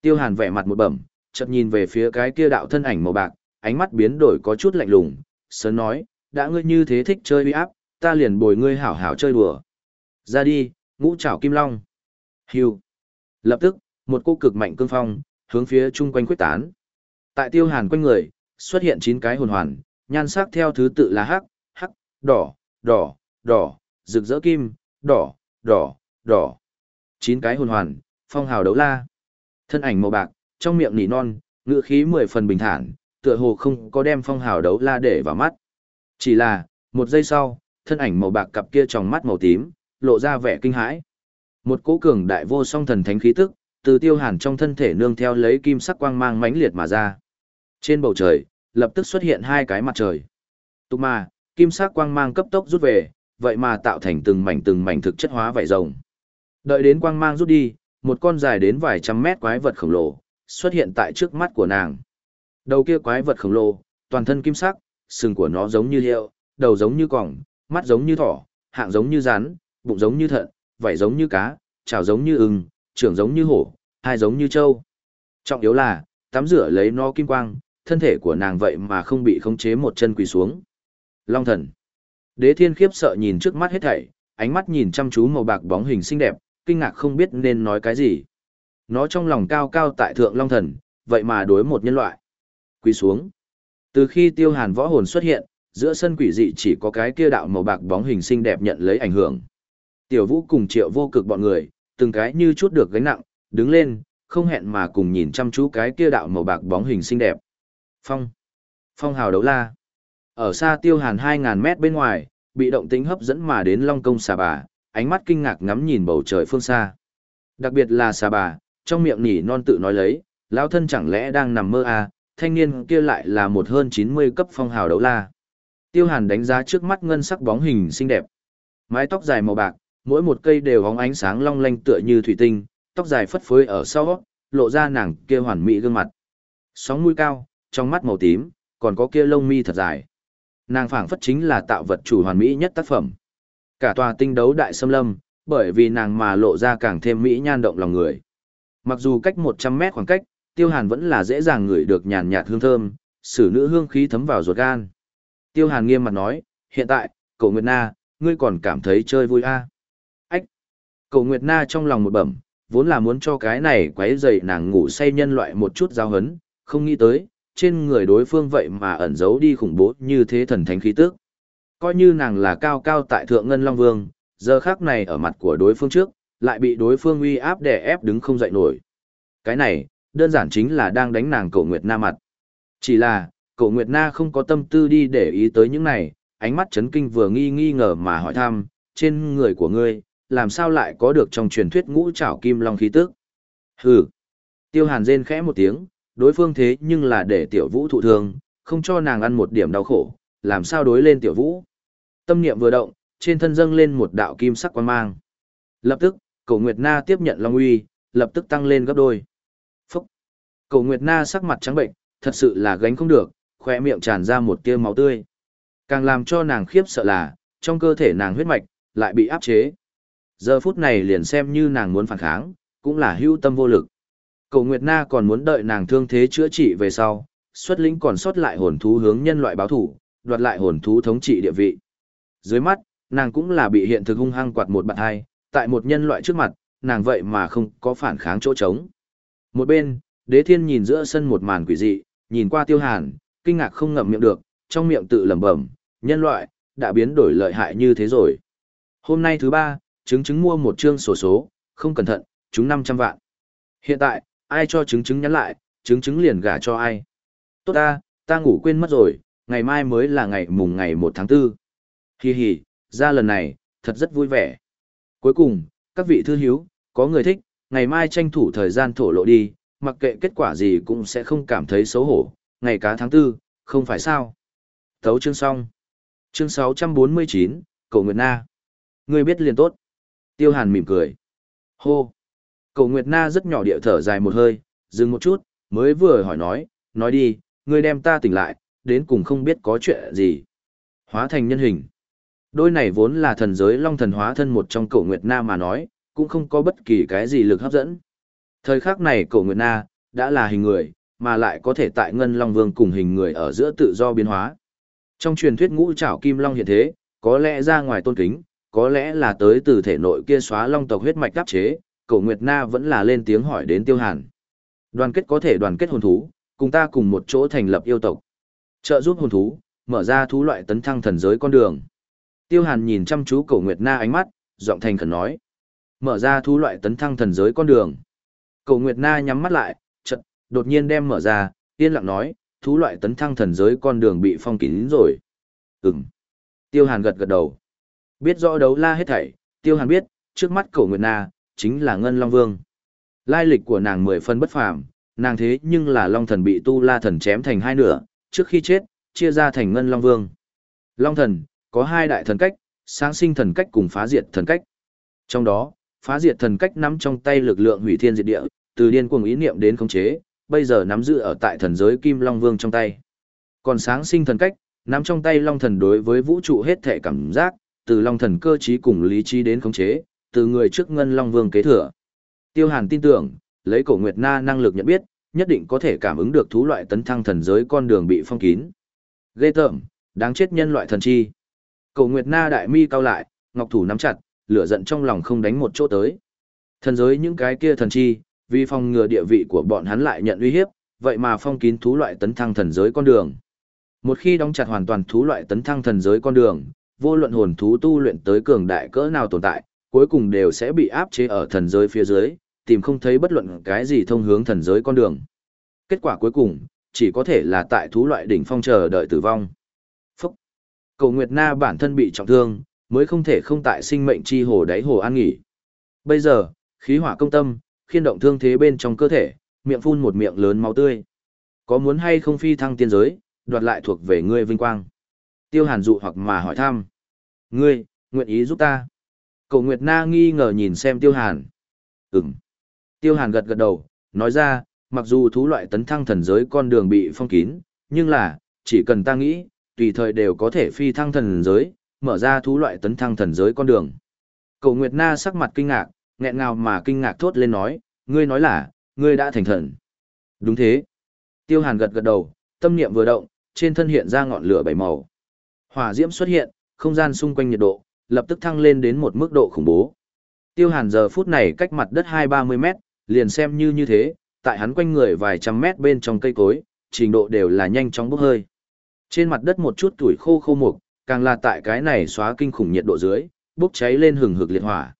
Speaker 1: Tiêu hàn vẻ mặt một bẩm, chợt nhìn về phía cái kia đạo thân ảnh màu bạc, ánh mắt biến đổi có chút lạnh lùng, sớm nói, đã ngươi như thế thích chơi uy áp, ta liền bồi ngươi hảo hảo chơi đùa. Ra đi, ngũ trảo kim long. Hưu. Lập tức, một cô cực mạnh cương phong, hướng phía chung quanh quyết tán. Tại tiêu hàn quanh người, xuất hiện 9 cái hồn hoàn, nhan sắc theo thứ tự là hắc, hắc, đỏ, đỏ, đỏ, rực rỡ kim, đỏ, đỏ, đỏ chín cái hồn hoàn, phong hào đấu la. Thân ảnh màu bạc, trong miệng nỉ non, ngựa khí mười phần bình thản, tựa hồ không có đem phong hào đấu la để vào mắt. Chỉ là, một giây sau, thân ảnh màu bạc cặp kia trong mắt màu tím, lộ ra vẻ kinh hãi. Một cỗ cường đại vô song thần thánh khí tức, từ tiêu hàn trong thân thể nương theo lấy kim sắc quang mang mãnh liệt mà ra. Trên bầu trời, lập tức xuất hiện hai cái mặt trời. Tục mà, kim sắc quang mang cấp tốc rút về, vậy mà tạo thành từng mảnh từng mảnh thực chất hóa vảy rồng. Đợi đến quang mang rút đi, một con dài đến vài trăm mét quái vật khổng lồ, xuất hiện tại trước mắt của nàng. Đầu kia quái vật khổng lồ, toàn thân kim sắc, sừng của nó giống như hiệu, đầu giống như cỏng, mắt giống như thỏ, hạng giống như rắn, bụng giống như thận, vảy giống như cá, chảo giống như ưng, trưởng giống như hổ, hai giống như trâu. Trọng yếu là, tắm rửa lấy nó kim quang, thân thể của nàng vậy mà không bị khống chế một chân quỳ xuống. Long thần. Đế thiên khiếp sợ nhìn trước mắt hết thảy, ánh mắt nhìn chăm chú màu bạc bóng hình xinh đẹp, kinh ngạc không biết nên nói cái gì. Nó trong lòng cao cao tại thượng long thần, vậy mà đối một nhân loại. Quỳ xuống. Từ khi tiêu hàn võ hồn xuất hiện, giữa sân quỷ dị chỉ có cái kia đạo màu bạc bóng hình xinh đẹp nhận lấy ảnh hưởng. Tiểu vũ cùng triệu vô cực bọn người, từng cái như chút được gánh nặng, đứng lên, không hẹn mà cùng nhìn chăm chú cái kia đạo màu bạc bóng hình xinh đẹp. Phong. Phong hào đấu la. Ở xa tiêu hàn 2.000 mét bên ngoài, bị động tính hấp dẫn mà đến long công xà bà, ánh mắt kinh ngạc ngắm nhìn bầu trời phương xa. Đặc biệt là xà bà, trong miệng nỉ non tự nói lấy, lão thân chẳng lẽ đang nằm mơ à, thanh niên kia lại là một hơn 90 cấp phong hào đấu la. Tiêu hàn đánh giá trước mắt ngân sắc bóng hình xinh đẹp. Mái tóc dài màu bạc, mỗi một cây đều hóng ánh sáng long lanh tựa như thủy tinh, tóc dài phất phới ở sau, lộ ra nàng kia hoàn mỹ gương mặt. Sóng mũi cao, trong mắt màu tím, còn có kia lông mi thật dài. Nàng phảng phất chính là tạo vật chủ hoàn mỹ nhất tác phẩm. Cả tòa tinh đấu đại xâm lâm, bởi vì nàng mà lộ ra càng thêm mỹ nhan động lòng người. Mặc dù cách 100 mét khoảng cách, Tiêu Hàn vẫn là dễ dàng ngửi được nhàn nhạt hương thơm, sử nữ hương khí thấm vào ruột gan. Tiêu Hàn nghiêm mặt nói, hiện tại, cậu Nguyệt Na, ngươi còn cảm thấy chơi vui à? Ách! Cậu Nguyệt Na trong lòng một bẩm, vốn là muốn cho cái này quấy dậy nàng ngủ say nhân loại một chút giao hấn, không nghĩ tới, trên người đối phương vậy mà ẩn giấu đi khủng bố như thế thần thánh khí tức. Coi như nàng là cao cao tại thượng ngân long vương, giờ khác này ở mặt của đối phương trước, lại bị đối phương uy áp đè ép đứng không dậy nổi. Cái này, đơn giản chính là đang đánh nàng cổ Nguyệt Na mặt. Chỉ là, cổ Nguyệt Na không có tâm tư đi để ý tới những này, ánh mắt chấn kinh vừa nghi nghi ngờ mà hỏi thăm, trên người của ngươi, làm sao lại có được trong truyền thuyết ngũ trảo kim long khí tức? Hừ. Tiêu Hàn rên khẽ một tiếng, đối phương thế nhưng là để tiểu vũ thụ thương, không cho nàng ăn một điểm đau khổ, làm sao đối lên tiểu vũ. Tâm niệm vừa động, trên thân dâng lên một đạo kim sắc quang mang. Lập tức, cổ Nguyệt Na tiếp nhận Long Uy, lập tức tăng lên gấp đôi. Phúc! Cổ Nguyệt Na sắc mặt trắng bệnh, thật sự là gánh không được, khỏe miệng tràn ra một tia máu tươi. Càng làm cho nàng khiếp sợ là, trong cơ thể nàng huyết mạch, lại bị áp chế. Giờ phút này liền xem như nàng muốn phản kháng, cũng là hưu tâm vô lực. Cổ Nguyệt Na còn muốn đợi nàng thương thế chữa trị về sau, xuất lĩnh còn sót lại hồn thú hướng nhân loại báo thủ, đoạt lại hồn thú thống trị địa vị. Dưới mắt, nàng cũng là bị hiện thực hung hăng quạt một bạn hai, tại một nhân loại trước mặt, nàng vậy mà không có phản kháng chỗ trống. Một bên, đế thiên nhìn giữa sân một màn quỷ dị, nhìn qua tiêu hàn, kinh ngạc không ngậm miệng được, trong miệng tự lẩm bẩm, nhân loại, đã biến đổi lợi hại như thế rồi. Hôm nay thứ ba, chứng chứng mua một chương sổ số, không cẩn thận, chúng 500 vạn. Hiện tại, ai cho chứng chứng nhắn lại, chứng chứng liền gả cho ai. Tốt ta, ta ngủ quên mất rồi, ngày mai mới là ngày mùng ngày 1 tháng 4. Hi hi, ra lần này, thật rất vui vẻ. Cuối cùng, các vị thư hiếu, có người thích, ngày mai tranh thủ thời gian thổ lộ đi, mặc kệ kết quả gì cũng sẽ không cảm thấy xấu hổ, ngày cá tháng 4, không phải sao. Thấu chương xong. Chương 649, Cậu Nguyệt Na. Người biết liền tốt. Tiêu Hàn mỉm cười. Hô. Cậu Nguyệt Na rất nhỏ địa thở dài một hơi, dừng một chút, mới vừa hỏi nói, nói đi, ngươi đem ta tỉnh lại, đến cùng không biết có chuyện gì. Hóa thành nhân hình. Đôi này vốn là thần giới long thần hóa thân một trong Cổ Nguyệt Na mà nói, cũng không có bất kỳ cái gì lực hấp dẫn. Thời khắc này Cổ Nguyệt Na, đã là hình người, mà lại có thể tại Ngân Long Vương cùng hình người ở giữa tự do biến hóa. Trong truyền thuyết ngũ trảo kim long hiện thế, có lẽ ra ngoài tôn kính, có lẽ là tới từ thể nội kia xóa long tộc huyết mạch đáp chế, Cổ Nguyệt Na vẫn là lên tiếng hỏi đến Tiêu Hàn. Đoàn kết có thể đoàn kết hồn thú, cùng ta cùng một chỗ thành lập yêu tộc. Trợ giúp hồn thú, mở ra thú loại tấn thăng thần giới con đường. Tiêu Hàn nhìn chăm chú Cổ Nguyệt Na ánh mắt, giọng thành khẩn nói. Mở ra thú loại tấn thăng thần giới con đường. Cổ Nguyệt Na nhắm mắt lại, chợt đột nhiên đem mở ra, yên lặng nói, thú loại tấn thăng thần giới con đường bị phong kín rồi. Ừm. Tiêu Hàn gật gật đầu. Biết rõ đấu la hết thảy, Tiêu Hàn biết, trước mắt Cổ Nguyệt Na, chính là Ngân Long Vương. Lai lịch của nàng mười phân bất phàm, nàng thế nhưng là Long Thần bị Tu La Thần chém thành hai nửa, trước khi chết, chia ra thành Ngân Long Vương. Long Thần, có hai đại thần cách, sáng sinh thần cách cùng phá diệt thần cách. Trong đó, phá diệt thần cách nắm trong tay lực lượng hủy thiên diệt địa, từ điên cuồng ý niệm đến khống chế, bây giờ nắm giữ ở tại thần giới Kim Long Vương trong tay. Còn sáng sinh thần cách, nắm trong tay Long Thần đối với vũ trụ hết thể cảm giác, từ Long Thần cơ trí cùng lý trí đến khống chế, từ người trước Ngân Long Vương kế thừa. Tiêu Hàn tin tưởng, lấy cổ Nguyệt Na năng lực nhận biết, nhất định có thể cảm ứng được thú loại tấn thăng thần giới con đường bị phong kín. Ghê tởm, đáng chết nhân loại thần chi. Cầu Nguyệt Na đại mi cao lại, ngọc thủ nắm chặt, lửa giận trong lòng không đánh một chỗ tới. Thần giới những cái kia thần chi, vì phòng ngừa địa vị của bọn hắn lại nhận uy hiếp, vậy mà phong kín thú loại tấn thăng thần giới con đường. Một khi đóng chặt hoàn toàn thú loại tấn thăng thần giới con đường, vô luận hồn thú tu luyện tới cường đại cỡ nào tồn tại, cuối cùng đều sẽ bị áp chế ở thần giới phía dưới, tìm không thấy bất luận cái gì thông hướng thần giới con đường. Kết quả cuối cùng, chỉ có thể là tại thú loại đỉnh phong chờ đợi tử vong. Phúc! Cầu Nguyệt Na bản thân bị trọng thương, mới không thể không tại sinh mệnh chi hồ đáy hồ an nghỉ. Bây giờ, khí hỏa công tâm, khiên động thương thế bên trong cơ thể, miệng phun một miệng lớn máu tươi. Có muốn hay không phi thăng tiên giới, đoạt lại thuộc về ngươi vinh quang. Tiêu Hàn dụ hoặc mà hỏi thăm. Ngươi, nguyện ý giúp ta. Cầu Nguyệt Na nghi ngờ nhìn xem Tiêu Hàn. Ừm. Tiêu Hàn gật gật đầu, nói ra, mặc dù thú loại tấn thăng thần giới con đường bị phong kín, nhưng là, chỉ cần ta nghĩ, tùy thời đều có thể phi thăng thần giới, mở ra thú loại tấn thăng thần giới con đường. Cầu Nguyệt Na sắc mặt kinh ngạc, nghẹn ngào mà kinh ngạc thốt lên nói, ngươi nói là, ngươi đã thành thần. Đúng thế. Tiêu Hàn gật gật đầu, tâm niệm vừa động, trên thân hiện ra ngọn lửa bảy màu. Hỏa diễm xuất hiện, không gian xung quanh nhiệt độ, lập tức thăng lên đến một mức độ khủng bố. Tiêu Hàn giờ phút này cách mặt đất 2-30 mét, liền xem như như thế, tại hắn quanh người vài trăm mét bên trong cây cối, trình độ đều là nhanh chóng bốc hơi. Trên mặt đất một chút tuổi khô khô mục, càng là tại cái này xóa kinh khủng nhiệt độ dưới, bốc cháy lên hừng hực liệt hỏa.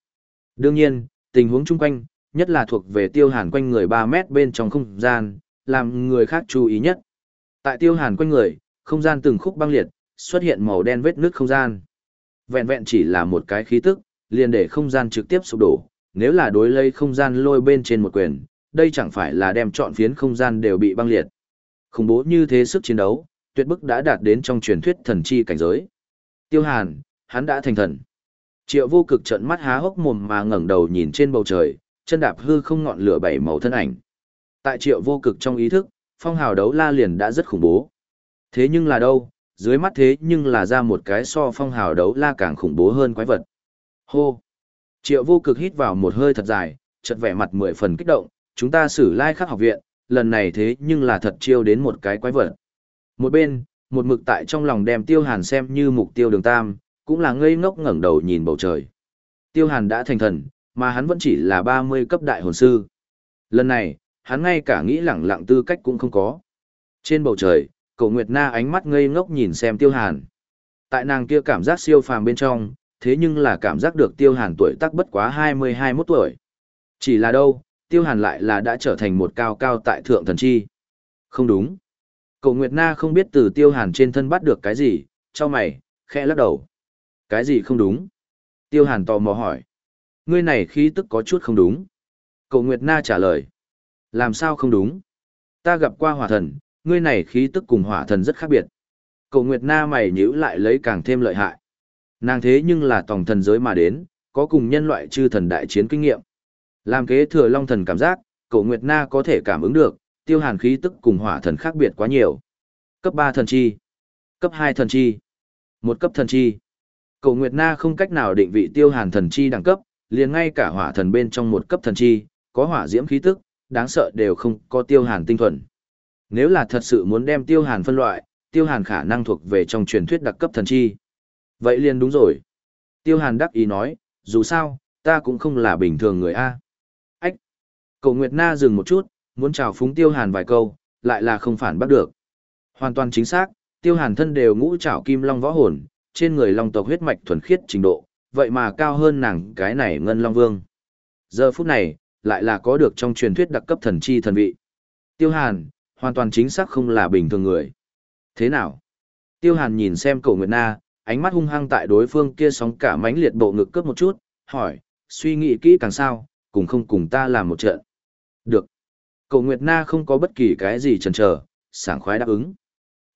Speaker 1: Đương nhiên, tình huống chung quanh, nhất là thuộc về tiêu hàn quanh người 3 mét bên trong không gian, làm người khác chú ý nhất. Tại tiêu hàn quanh người, không gian từng khúc băng liệt, xuất hiện màu đen vết nước không gian. Vẹn vẹn chỉ là một cái khí tức, liền để không gian trực tiếp sụp đổ, nếu là đối lây không gian lôi bên trên một quyền, đây chẳng phải là đem trọn phiến không gian đều bị băng liệt. Khủng bố như thế sức chiến đấu, tuyệt bức đã đạt đến trong truyền thuyết thần chi cảnh giới. Tiêu Hàn, hắn đã thành thần. Triệu vô cực trận mắt há hốc mồm mà ngẩng đầu nhìn trên bầu trời, chân đạp hư không ngọn lửa bảy màu thân ảnh. Tại triệu vô cực trong ý thức, phong hào đấu la liền đã rất khủng bố. Thế nhưng là đâu, dưới mắt thế nhưng là ra một cái so phong hào đấu la càng khủng bố hơn quái vật. Hô! Triệu vô cực hít vào một hơi thật dài, chợt vẻ mặt mười phần kích động, chúng ta xử lai khắc học viện, lần này thế nhưng là thật chiêu đến một cái quái vật. Một bên, một mực tại trong lòng đem tiêu hàn xem như mục tiêu đường tam, cũng là ngây ngốc ngẩng đầu nhìn bầu trời. Tiêu hàn đã thành thần, mà hắn vẫn chỉ là 30 cấp đại hồn sư. Lần này, hắn ngay cả nghĩ lẳng lặng tư cách cũng không có. Trên bầu trời, cậu Nguyệt Na ánh mắt ngây ngốc nhìn xem tiêu hàn. Tại nàng kia cảm giác siêu phàm bên trong, thế nhưng là cảm giác được tiêu hàn tuổi tác bất quá 20-21 tuổi. Chỉ là đâu, tiêu hàn lại là đã trở thành một cao cao tại thượng thần chi. Không đúng. Cậu Nguyệt Na không biết từ tiêu hàn trên thân bắt được cái gì, cho mày, khẽ lắc đầu. Cái gì không đúng? Tiêu hàn tò mò hỏi. Ngươi này khí tức có chút không đúng. Cậu Nguyệt Na trả lời. Làm sao không đúng? Ta gặp qua hỏa thần, ngươi này khí tức cùng hỏa thần rất khác biệt. Cậu Nguyệt Na mày nhữ lại lấy càng thêm lợi hại. Nàng thế nhưng là tổng thần giới mà đến, có cùng nhân loại chư thần đại chiến kinh nghiệm. Làm kế thừa long thần cảm giác, cậu Nguyệt Na có thể cảm ứng được, tiêu hàn khí tức cùng hỏa thần khác biệt quá nhiều. Cấp 3 thần chi, cấp 2 thần chi, một cấp thần chi. Cậu Nguyệt Na không cách nào định vị tiêu hàn thần chi đẳng cấp, liền ngay cả hỏa thần bên trong một cấp thần chi, có hỏa diễm khí tức, đáng sợ đều không có tiêu hàn tinh thuần. Nếu là thật sự muốn đem tiêu hàn phân loại, tiêu hàn khả năng thuộc về trong truyền thuyết đặc cấp thần chi. Vậy liền đúng rồi. Tiêu hàn đắc ý nói, dù sao, ta cũng không là bình thường người A. Ách! Cậu Nguyệt Na dừng một chút, muốn chào phúng tiêu hàn vài câu, lại là không phản bắt được. Hoàn toàn chính xác, tiêu hàn thân đều ngũ trảo kim long võ hồn, trên người long tộc huyết mạch thuần khiết trình độ, vậy mà cao hơn nàng cái này ngân long vương. Giờ phút này, lại là có được trong truyền thuyết đặc cấp thần chi thần vị. Tiêu hàn, hoàn toàn chính xác không là bình thường người. Thế nào? Tiêu hàn nhìn xem cổ Nguyệt Na, ánh mắt hung hăng tại đối phương kia sóng cả mánh liệt bộ ngực cướp một chút, hỏi, suy nghĩ kỹ càng sao, cùng không cùng ta làm một trận. Được. Cậu Nguyệt Na không có bất kỳ cái gì chần chờ, sảng khoái đáp ứng.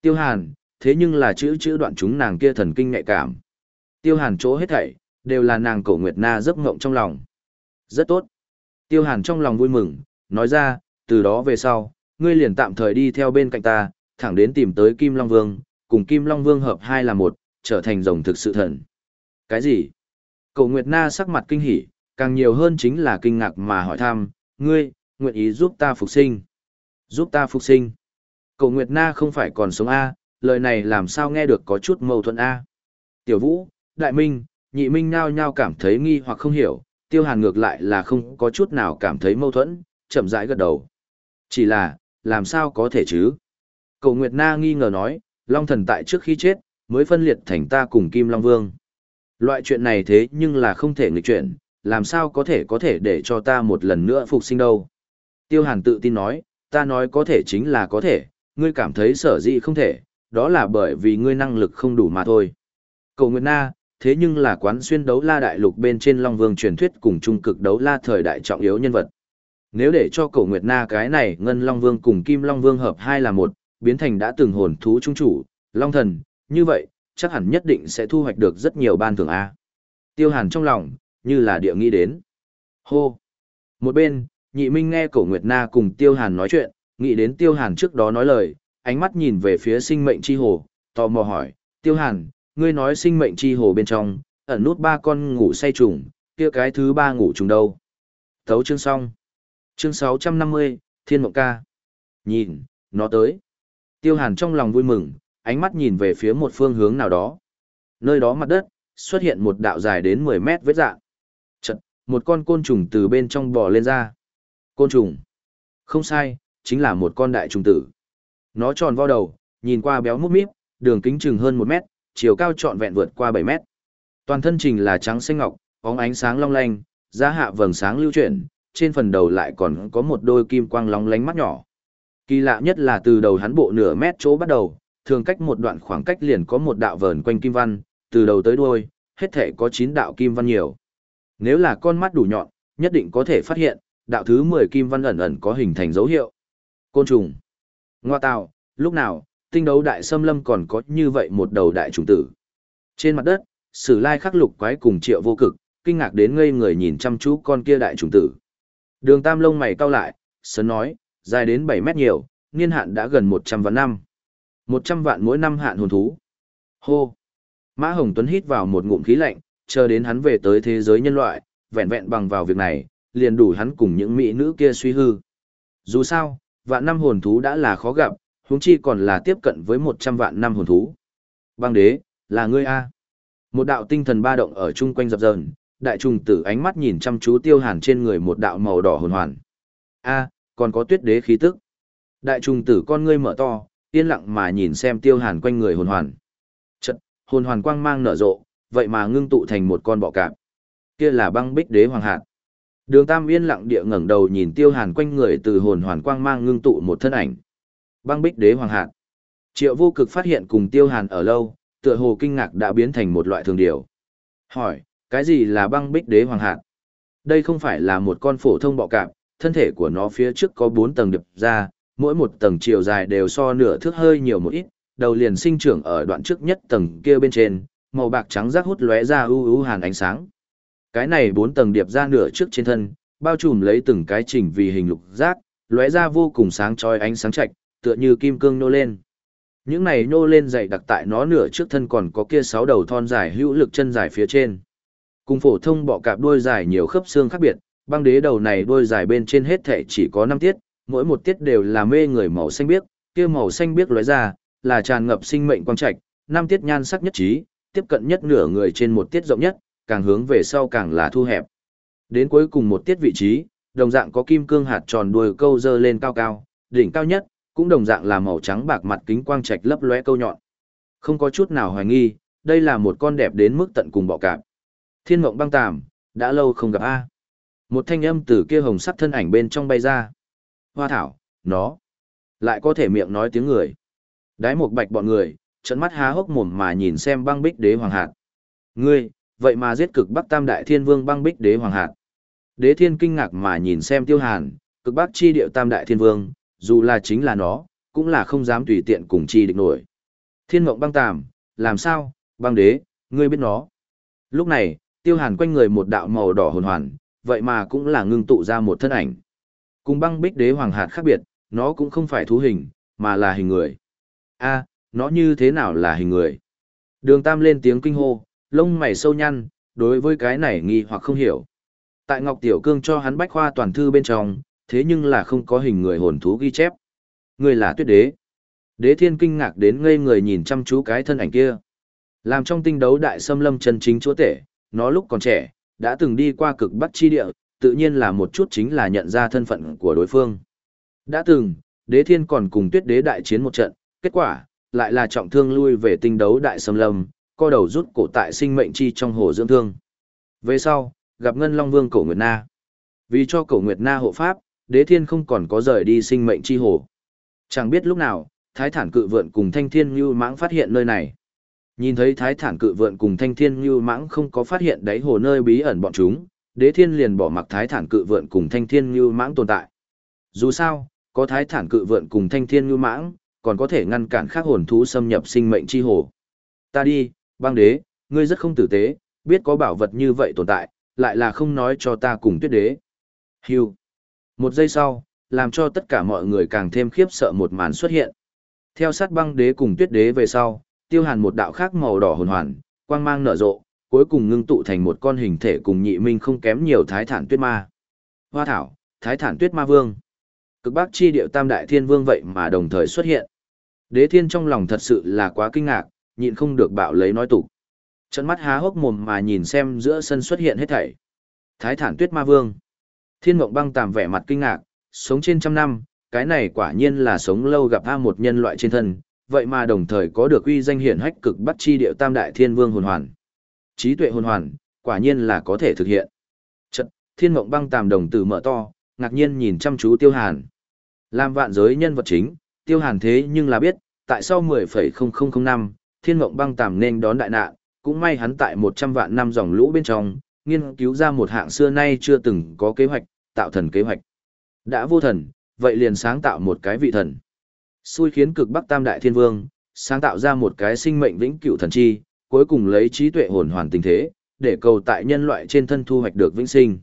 Speaker 1: Tiêu Hàn, thế nhưng là chữ chữ đoạn chúng nàng kia thần kinh nhạy cảm. Tiêu Hàn chỗ hết thảy, đều là nàng cậu Nguyệt Na giấc ngộng trong lòng. Rất tốt. Tiêu Hàn trong lòng vui mừng, nói ra, từ đó về sau, ngươi liền tạm thời đi theo bên cạnh ta, thẳng đến tìm tới Kim Long Vương, cùng Kim Long Vương hợp hai là một, trở thành rồng thực sự thần. Cái gì? Cậu Nguyệt Na sắc mặt kinh hỉ, càng nhiều hơn chính là kinh ngạc mà hỏi thăm, ngươi, nguyện ý giúp ta phục sinh. Giúp ta phục sinh. Cậu Nguyệt Na không phải còn sống A, lời này làm sao nghe được có chút mâu thuẫn A. Tiểu Vũ, Đại Minh, nhị minh nhao nhao cảm thấy nghi hoặc không hiểu, tiêu hàn ngược lại là không có chút nào cảm thấy mâu thuẫn, chậm rãi gật đầu. Chỉ là, làm sao có thể chứ? Cậu Nguyệt Na nghi ngờ nói, Long thần tại trước khi chết, mới phân liệt thành ta cùng Kim Long Vương. Loại chuyện này thế nhưng là không thể nghịch chuyển, làm sao có thể có thể để cho ta một lần nữa phục sinh đâu. Tiêu Hàn tự tin nói, ta nói có thể chính là có thể, ngươi cảm thấy sở dĩ không thể, đó là bởi vì ngươi năng lực không đủ mà thôi. Cầu Nguyệt Na, thế nhưng là quán xuyên đấu la đại lục bên trên Long Vương truyền thuyết cùng trung cực đấu la thời đại trọng yếu nhân vật. Nếu để cho cổ Nguyệt Na cái này Ngân Long Vương cùng Kim Long Vương hợp hai là một, biến thành đã từng hồn thú trung chủ, Long Thần, như vậy, chắc hẳn nhất định sẽ thu hoạch được rất nhiều ban thưởng A. Tiêu Hàn trong lòng, như là địa nghĩ đến. Hô! Một bên, nhị minh nghe cổ Nguyệt Na cùng Tiêu Hàn nói chuyện, nghĩ đến Tiêu Hàn trước đó nói lời, ánh mắt nhìn về phía sinh mệnh chi hồ, tò mò hỏi, Tiêu Hàn, ngươi nói sinh mệnh chi hồ bên trong, ẩn nút ba con ngủ say trùng, kia cái thứ ba ngủ trùng đâu. Thấu chương xong. Chương 650, Thiên Mộng Ca. Nhìn, nó tới. Tiêu Hàn trong lòng vui mừng, ánh mắt nhìn về phía một phương hướng nào đó. Nơi đó mặt đất, xuất hiện một đạo dài đến 10 mét vết dạng. Chật, một con côn trùng từ bên trong bò lên ra. Côn trùng. Không sai, chính là một con đại trùng tử. Nó tròn vo đầu, nhìn qua béo mút míp, đường kính chừng hơn 1 mét, chiều cao trọn vẹn vượt qua 7 mét. Toàn thân trình là trắng xanh ngọc, bóng ánh sáng long lanh, giá hạ vầng sáng lưu chuyển, trên phần đầu lại còn có một đôi kim quang long lánh mắt nhỏ. Kỳ lạ nhất là từ đầu hắn bộ nửa mét chỗ bắt đầu, thường cách một đoạn khoảng cách liền có một đạo vờn quanh kim văn, từ đầu tới đuôi, hết thể có 9 đạo kim văn nhiều. Nếu là con mắt đủ nhọn, nhất định có thể phát hiện, đạo thứ 10 kim văn ẩn ẩn có hình thành dấu hiệu. Côn trùng. Ngoa tạo, lúc nào, tinh đấu đại xâm lâm còn có như vậy một đầu đại trùng tử. Trên mặt đất, sử lai khắc lục quái cùng triệu vô cực, kinh ngạc đến ngây người nhìn chăm chú con kia đại trùng tử. Đường tam lông mày cau lại, sớm nói, dài đến 7 mét nhiều, niên hạn đã gần 100 vạn năm. 100 vạn mỗi năm hạn hồn thú. Hô! Mã Hồng Tuấn hít vào một ngụm khí lạnh, chờ đến hắn về tới thế giới nhân loại, vẹn vẹn bằng vào việc này, liền đủ hắn cùng những mỹ nữ kia suy hư. Dù sao, vạn năm hồn thú đã là khó gặp, huống chi còn là tiếp cận với 100 vạn năm hồn thú. Băng đế, là ngươi A. Một đạo tinh thần ba động ở chung quanh dập dờn, đại trùng tử ánh mắt nhìn chăm chú tiêu hàn trên người một đạo màu đỏ hồn hoàn. A, còn có tuyết đế khí tức. Đại trùng tử con ngươi mở to, yên lặng mà nhìn xem tiêu hàn quanh người hồn hoàn. Chật, hồn hoàn quang mang nở rộ, vậy mà ngưng tụ thành một con bọ cạp. Kia là băng bích đế hoàng hạt. Đường Tam yên lặng địa ngẩng đầu nhìn Tiêu Hàn quanh người từ hồn hoàn quang mang ngưng tụ một thân ảnh. Băng bích đế hoàng hạt. Triệu Vô Cực phát hiện cùng Tiêu Hàn ở lâu, tựa hồ kinh ngạc đã biến thành một loại thường điều. Hỏi, cái gì là băng bích đế hoàng hạt? Đây không phải là một con phổ thông bọ cạp, thân thể của nó phía trước có bốn tầng điệp ra, mỗi một tầng chiều dài đều so nửa thước hơi nhiều một ít, đầu liền sinh trưởng ở đoạn trước nhất tầng kia bên trên, màu bạc trắng rác hút lóe ra u u hàn ánh sáng. Cái này bốn tầng điệp ra nửa trước trên thân, bao trùm lấy từng cái chỉnh vì hình lục giác, lóe ra vô cùng sáng chói ánh sáng chạch, tựa như kim cương nô lên. Những này nô lên dày đặc tại nó nửa trước thân còn có kia sáu đầu thon dài hữu lực chân dài phía trên. Cùng phổ thông bọ cạp đuôi dài nhiều khớp xương khác biệt, băng đế đầu này đuôi dài bên trên hết thể chỉ có 5 tiết, mỗi một tiết đều là mê người màu xanh biếc, kia màu xanh biếc lóe ra, là tràn ngập sinh mệnh quang trạch, năm tiết nhan sắc nhất trí, tiếp cận nhất nửa người trên một tiết rộng nhất, càng hướng về sau càng là thu hẹp. Đến cuối cùng một tiết vị trí, đồng dạng có kim cương hạt tròn đuôi câu dơ lên cao cao, đỉnh cao nhất, cũng đồng dạng là màu trắng bạc mặt kính quang trạch lấp lóe câu nhọn. Không có chút nào hoài nghi, đây là một con đẹp đến mức tận cùng bọ cạp. Thiên mộng băng tàm, đã lâu không gặp A. Một thanh âm từ kia hồng sắc thân ảnh bên trong bay ra. Hoa thảo, nó, lại có thể miệng nói tiếng người. Đái một bạch bọn người, trận mắt há hốc mồm mà nhìn xem băng bích đế hoàng hạt. Ngươi, vậy mà giết cực bắc tam đại thiên vương băng bích đế hoàng hạt. Đế thiên kinh ngạc mà nhìn xem tiêu hàn, cực bắc chi điệu tam đại thiên vương, dù là chính là nó, cũng là không dám tùy tiện cùng chi địch nổi. Thiên mộng băng tàm, làm sao, băng đế, ngươi biết nó. Lúc này, tiêu hàn quanh người một đạo màu đỏ hồn hoàn, vậy mà cũng là ngưng tụ ra một thân ảnh. Cùng băng bích đế hoàng hạt khác biệt, nó cũng không phải thú hình, mà là hình người. a nó như thế nào là hình người? Đường Tam lên tiếng kinh hô, lông mày sâu nhăn, đối với cái này nghi hoặc không hiểu. Tại Ngọc Tiểu Cương cho hắn bách khoa toàn thư bên trong, thế nhưng là không có hình người hồn thú ghi chép. Người là tuyết đế. Đế thiên kinh ngạc đến ngây người nhìn chăm chú cái thân ảnh kia. Làm trong tinh đấu đại xâm lâm chân chính chúa tể, nó lúc còn trẻ, đã từng đi qua cực bắc chi địa, tự nhiên là một chút chính là nhận ra thân phận của đối phương. Đã từng, đế thiên còn cùng tuyết đế đại chiến một trận, kết quả, lại là trọng thương lui về tinh đấu đại sầm lâm, co đầu rút cổ tại sinh mệnh chi trong hồ dưỡng thương. Về sau, gặp Ngân Long Vương Cổ Nguyệt Na. Vì cho Cổ Nguyệt Na hộ pháp, đế thiên không còn có rời đi sinh mệnh chi hồ. Chẳng biết lúc nào, Thái Thản Cự Vượn cùng Thanh Thiên Như Mãng phát hiện nơi này. Nhìn thấy Thái Thản Cự Vượn cùng Thanh Thiên Như Mãng không có phát hiện đáy hồ nơi bí ẩn bọn chúng, Đế Thiên liền bỏ mặc Thái Thản Cự Vượn cùng Thanh Thiên Như Mãng tồn tại. Dù sao, có Thái Thản Cự Vượn cùng Thanh Thiên Như Mãng, còn có thể ngăn cản khác hồn thú xâm nhập sinh mệnh chi hồ. Ta đi, băng đế, ngươi rất không tử tế, biết có bảo vật như vậy tồn tại, lại là không nói cho ta cùng tuyết đế. Hưu. Một giây sau, làm cho tất cả mọi người càng thêm khiếp sợ một màn xuất hiện. Theo sát băng đế cùng tuyết đế về sau, tiêu hàn một đạo khác màu đỏ hồn hoàn, quang mang nở rộ, cuối cùng ngưng tụ thành một con hình thể cùng nhị minh không kém nhiều thái thản tuyết ma. Hoa thảo, thái thản tuyết ma vương. Cực bắc chi điệu tam đại thiên vương vậy mà đồng thời xuất hiện. Đế thiên trong lòng thật sự là quá kinh ngạc, nhịn không được bạo lấy nói tục. Trận mắt há hốc mồm mà nhìn xem giữa sân xuất hiện hết thảy. Thái thản tuyết ma vương. Thiên mộng băng tàm vẻ mặt kinh ngạc, sống trên trăm năm, cái này quả nhiên là sống lâu gặp A một nhân loại trên thân, vậy mà đồng thời có được uy danh hiển hách cực bắt chi điệu tam đại thiên vương hồn hoàn. Trí tuệ hồn hoàn, quả nhiên là có thể thực hiện. Trận, thiên mộng băng tàm đồng tử mở to, ngạc nhiên nhìn chăm chú tiêu hàn. Làm vạn giới nhân vật chính, tiêu hàn thế nhưng là biết, tại sau 10,0005, thiên mộng băng tàm nên đón đại nạn, cũng may hắn tại 100 vạn năm dòng lũ bên trong, nghiên cứu ra một hạng xưa nay chưa từng có kế hoạch, tạo thần kế hoạch. Đã vô thần, vậy liền sáng tạo một cái vị thần. Xui khiến cực bắc tam đại thiên vương, sáng tạo ra một cái sinh mệnh vĩnh cửu thần chi, cuối cùng lấy trí tuệ hồn hoàn tình thế, để cầu tại nhân loại trên thân thu hoạch được vĩnh sinh.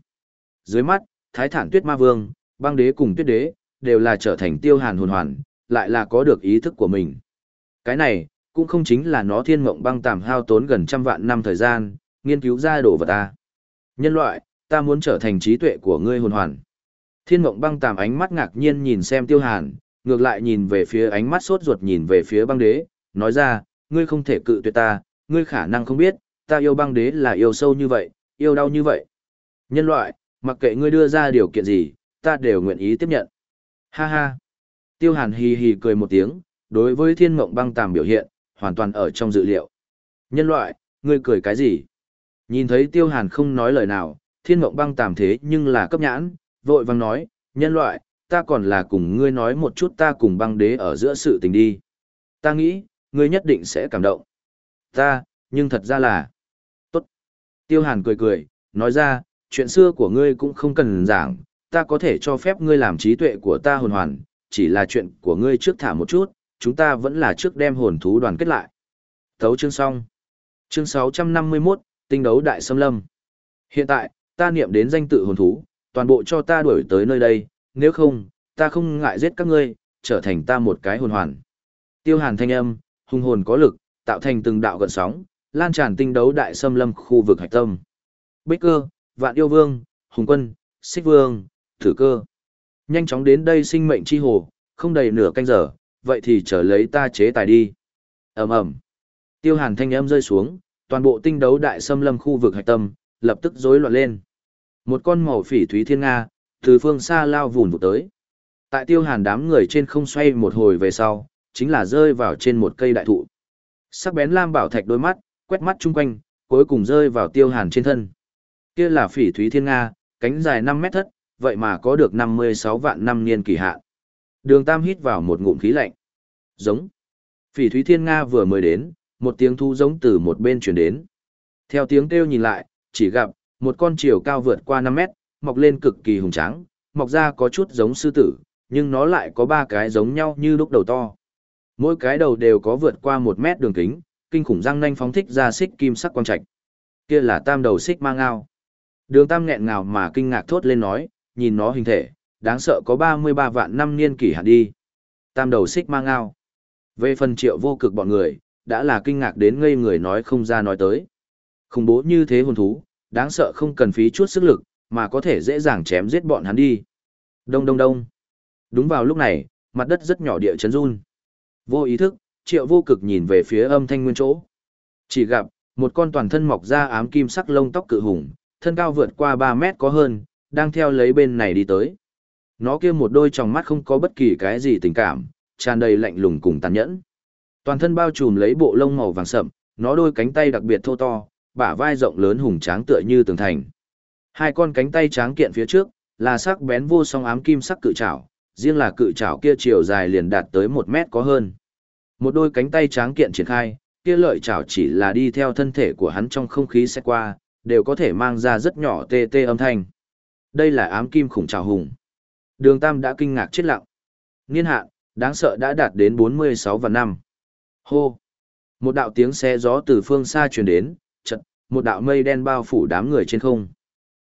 Speaker 1: Dưới mắt, Thái Thản Tuyết Ma Vương, Băng Đế cùng Tuyết Đế, đều là trở thành tiêu hàn hồn hoàn, lại là có được ý thức của mình. Cái này, cũng không chính là nó thiên mộng băng tàm hao tốn gần trăm vạn năm thời gian, nghiên cứu ra đồ vật ta. Nhân loại, ta muốn trở thành trí tuệ của ngươi hồn hoàn. Thiên mộng băng tàm ánh mắt ngạc nhiên nhìn xem tiêu hàn, ngược lại nhìn về phía ánh mắt sốt ruột nhìn về phía băng đế, nói ra, ngươi không thể cự tuyệt ta, ngươi khả năng không biết, ta yêu băng đế là yêu sâu như vậy, yêu đau như vậy. Nhân loại, mặc kệ ngươi đưa ra điều kiện gì, ta đều nguyện ý tiếp nhận. Ha ha. Tiêu hàn hì hì cười một tiếng, đối với thiên mộng băng tàm biểu hiện, hoàn toàn ở trong dự liệu. Nhân loại, ngươi cười cái gì? Nhìn thấy tiêu hàn không nói lời nào, thiên mộng băng tàm thế nhưng là cấp nhãn, vội vang nói, nhân loại, ta còn là cùng ngươi nói một chút ta cùng băng đế ở giữa sự tình đi. Ta nghĩ, ngươi nhất định sẽ cảm động. Ta, nhưng thật ra là... Tốt. Tiêu hàn cười cười, nói ra, chuyện xưa của ngươi cũng không cần giảng, ta có thể cho phép ngươi làm trí tuệ của ta hồn hoàn, chỉ là chuyện của ngươi trước thả một chút, chúng ta vẫn là trước đem hồn thú đoàn kết lại. Thấu chương xong. Chương 651, tinh đấu đại xâm lâm. Hiện tại, ta niệm đến danh tự hồn thú, toàn bộ cho ta đuổi tới nơi đây, nếu không, ta không ngại giết các ngươi, trở thành ta một cái hồn hoàn. Tiêu hàn thanh âm, hung hồn có lực, tạo thành từng đạo gần sóng, lan tràn tinh đấu đại xâm lâm khu vực hạch tâm. Bích cơ, vạn yêu vương, hùng quân, xích vương, thử cơ. Nhanh chóng đến đây sinh mệnh chi hồ, không đầy nửa canh giờ, vậy thì trở lấy ta chế tài đi. ầm ầm Tiêu hàn thanh âm rơi xuống, toàn bộ tinh đấu đại xâm lâm khu vực hạch tâm, lập tức rối loạn lên. Một con màu phỉ thúy thiên nga, từ phương xa lao vùn vụt tới. Tại tiêu hàn đám người trên không xoay một hồi về sau, chính là rơi vào trên một cây đại thụ. Sắc bén lam bảo thạch đôi mắt, quét mắt chung quanh, cuối cùng rơi vào tiêu hàn trên thân. Kia là phỉ thúy thiên nga, cánh dài năm mét thất, vậy mà có được 56 vạn năm niên kỳ hạn. Đường Tam hít vào một ngụm khí lạnh. Giống. Phỉ thúy thiên nga vừa mới đến, một tiếng thu giống từ một bên chuyển đến. Theo tiếng kêu nhìn lại, chỉ gặp, một con chiều cao vượt qua năm mét, mọc lên cực kỳ hùng tráng, mọc ra có chút giống sư tử, nhưng nó lại có ba cái giống nhau như lúc đầu to. Mỗi cái đầu đều có vượt qua một mét đường kính, kinh khủng răng nanh phóng thích ra xích kim sắc quang trạch. Kia là tam đầu xích ma ngao. Đường tam nghẹn ngào mà kinh ngạc thốt lên nói, nhìn nó hình thể, đáng sợ có 33 vạn năm niên kỷ hạn đi. Tam đầu xích ma ngao. Về phần triệu vô cực bọn người, đã là kinh ngạc đến ngây người nói không ra nói tới. Khủng bố như thế hồn thú, đáng sợ không cần phí chút sức lực, mà có thể dễ dàng chém giết bọn hắn đi. Đông đông đông. Đúng vào lúc này, mặt đất rất nhỏ địa chấn run. Vô ý thức, triệu vô cực nhìn về phía âm thanh nguyên chỗ. Chỉ gặp, Một con toàn thân mọc ra ám kim sắc lông tóc cự hùng, thân cao vượt qua 3 mét có hơn, đang theo lấy bên này đi tới. Nó kia một đôi tròng mắt không có bất kỳ cái gì tình cảm, tràn đầy lạnh lùng cùng tàn nhẫn. Toàn thân bao trùm lấy bộ lông màu vàng sậm, nó đôi cánh tay đặc biệt thô to, bả vai rộng lớn hùng tráng tựa như tường thành. Hai con cánh tay tráng kiện phía trước, là sắc bén vô song ám kim sắc cự trảo, riêng là cự trảo kia chiều dài liền đạt tới một mét có hơn. Một đôi cánh tay tráng kiện triển khai, kia lợi trảo chỉ là đi theo thân thể của hắn trong không khí sẽ qua, đều có thể mang ra rất nhỏ tê tê âm thanh. Đây là ám kim khủng trảo hùng. Đường Tam đã kinh ngạc chết lặng. Niên hạn, đáng sợ đã đạt đến 46 và năm. Hô! Một đạo tiếng xe gió từ phương xa truyền đến, chật, một đạo mây đen bao phủ đám người trên không.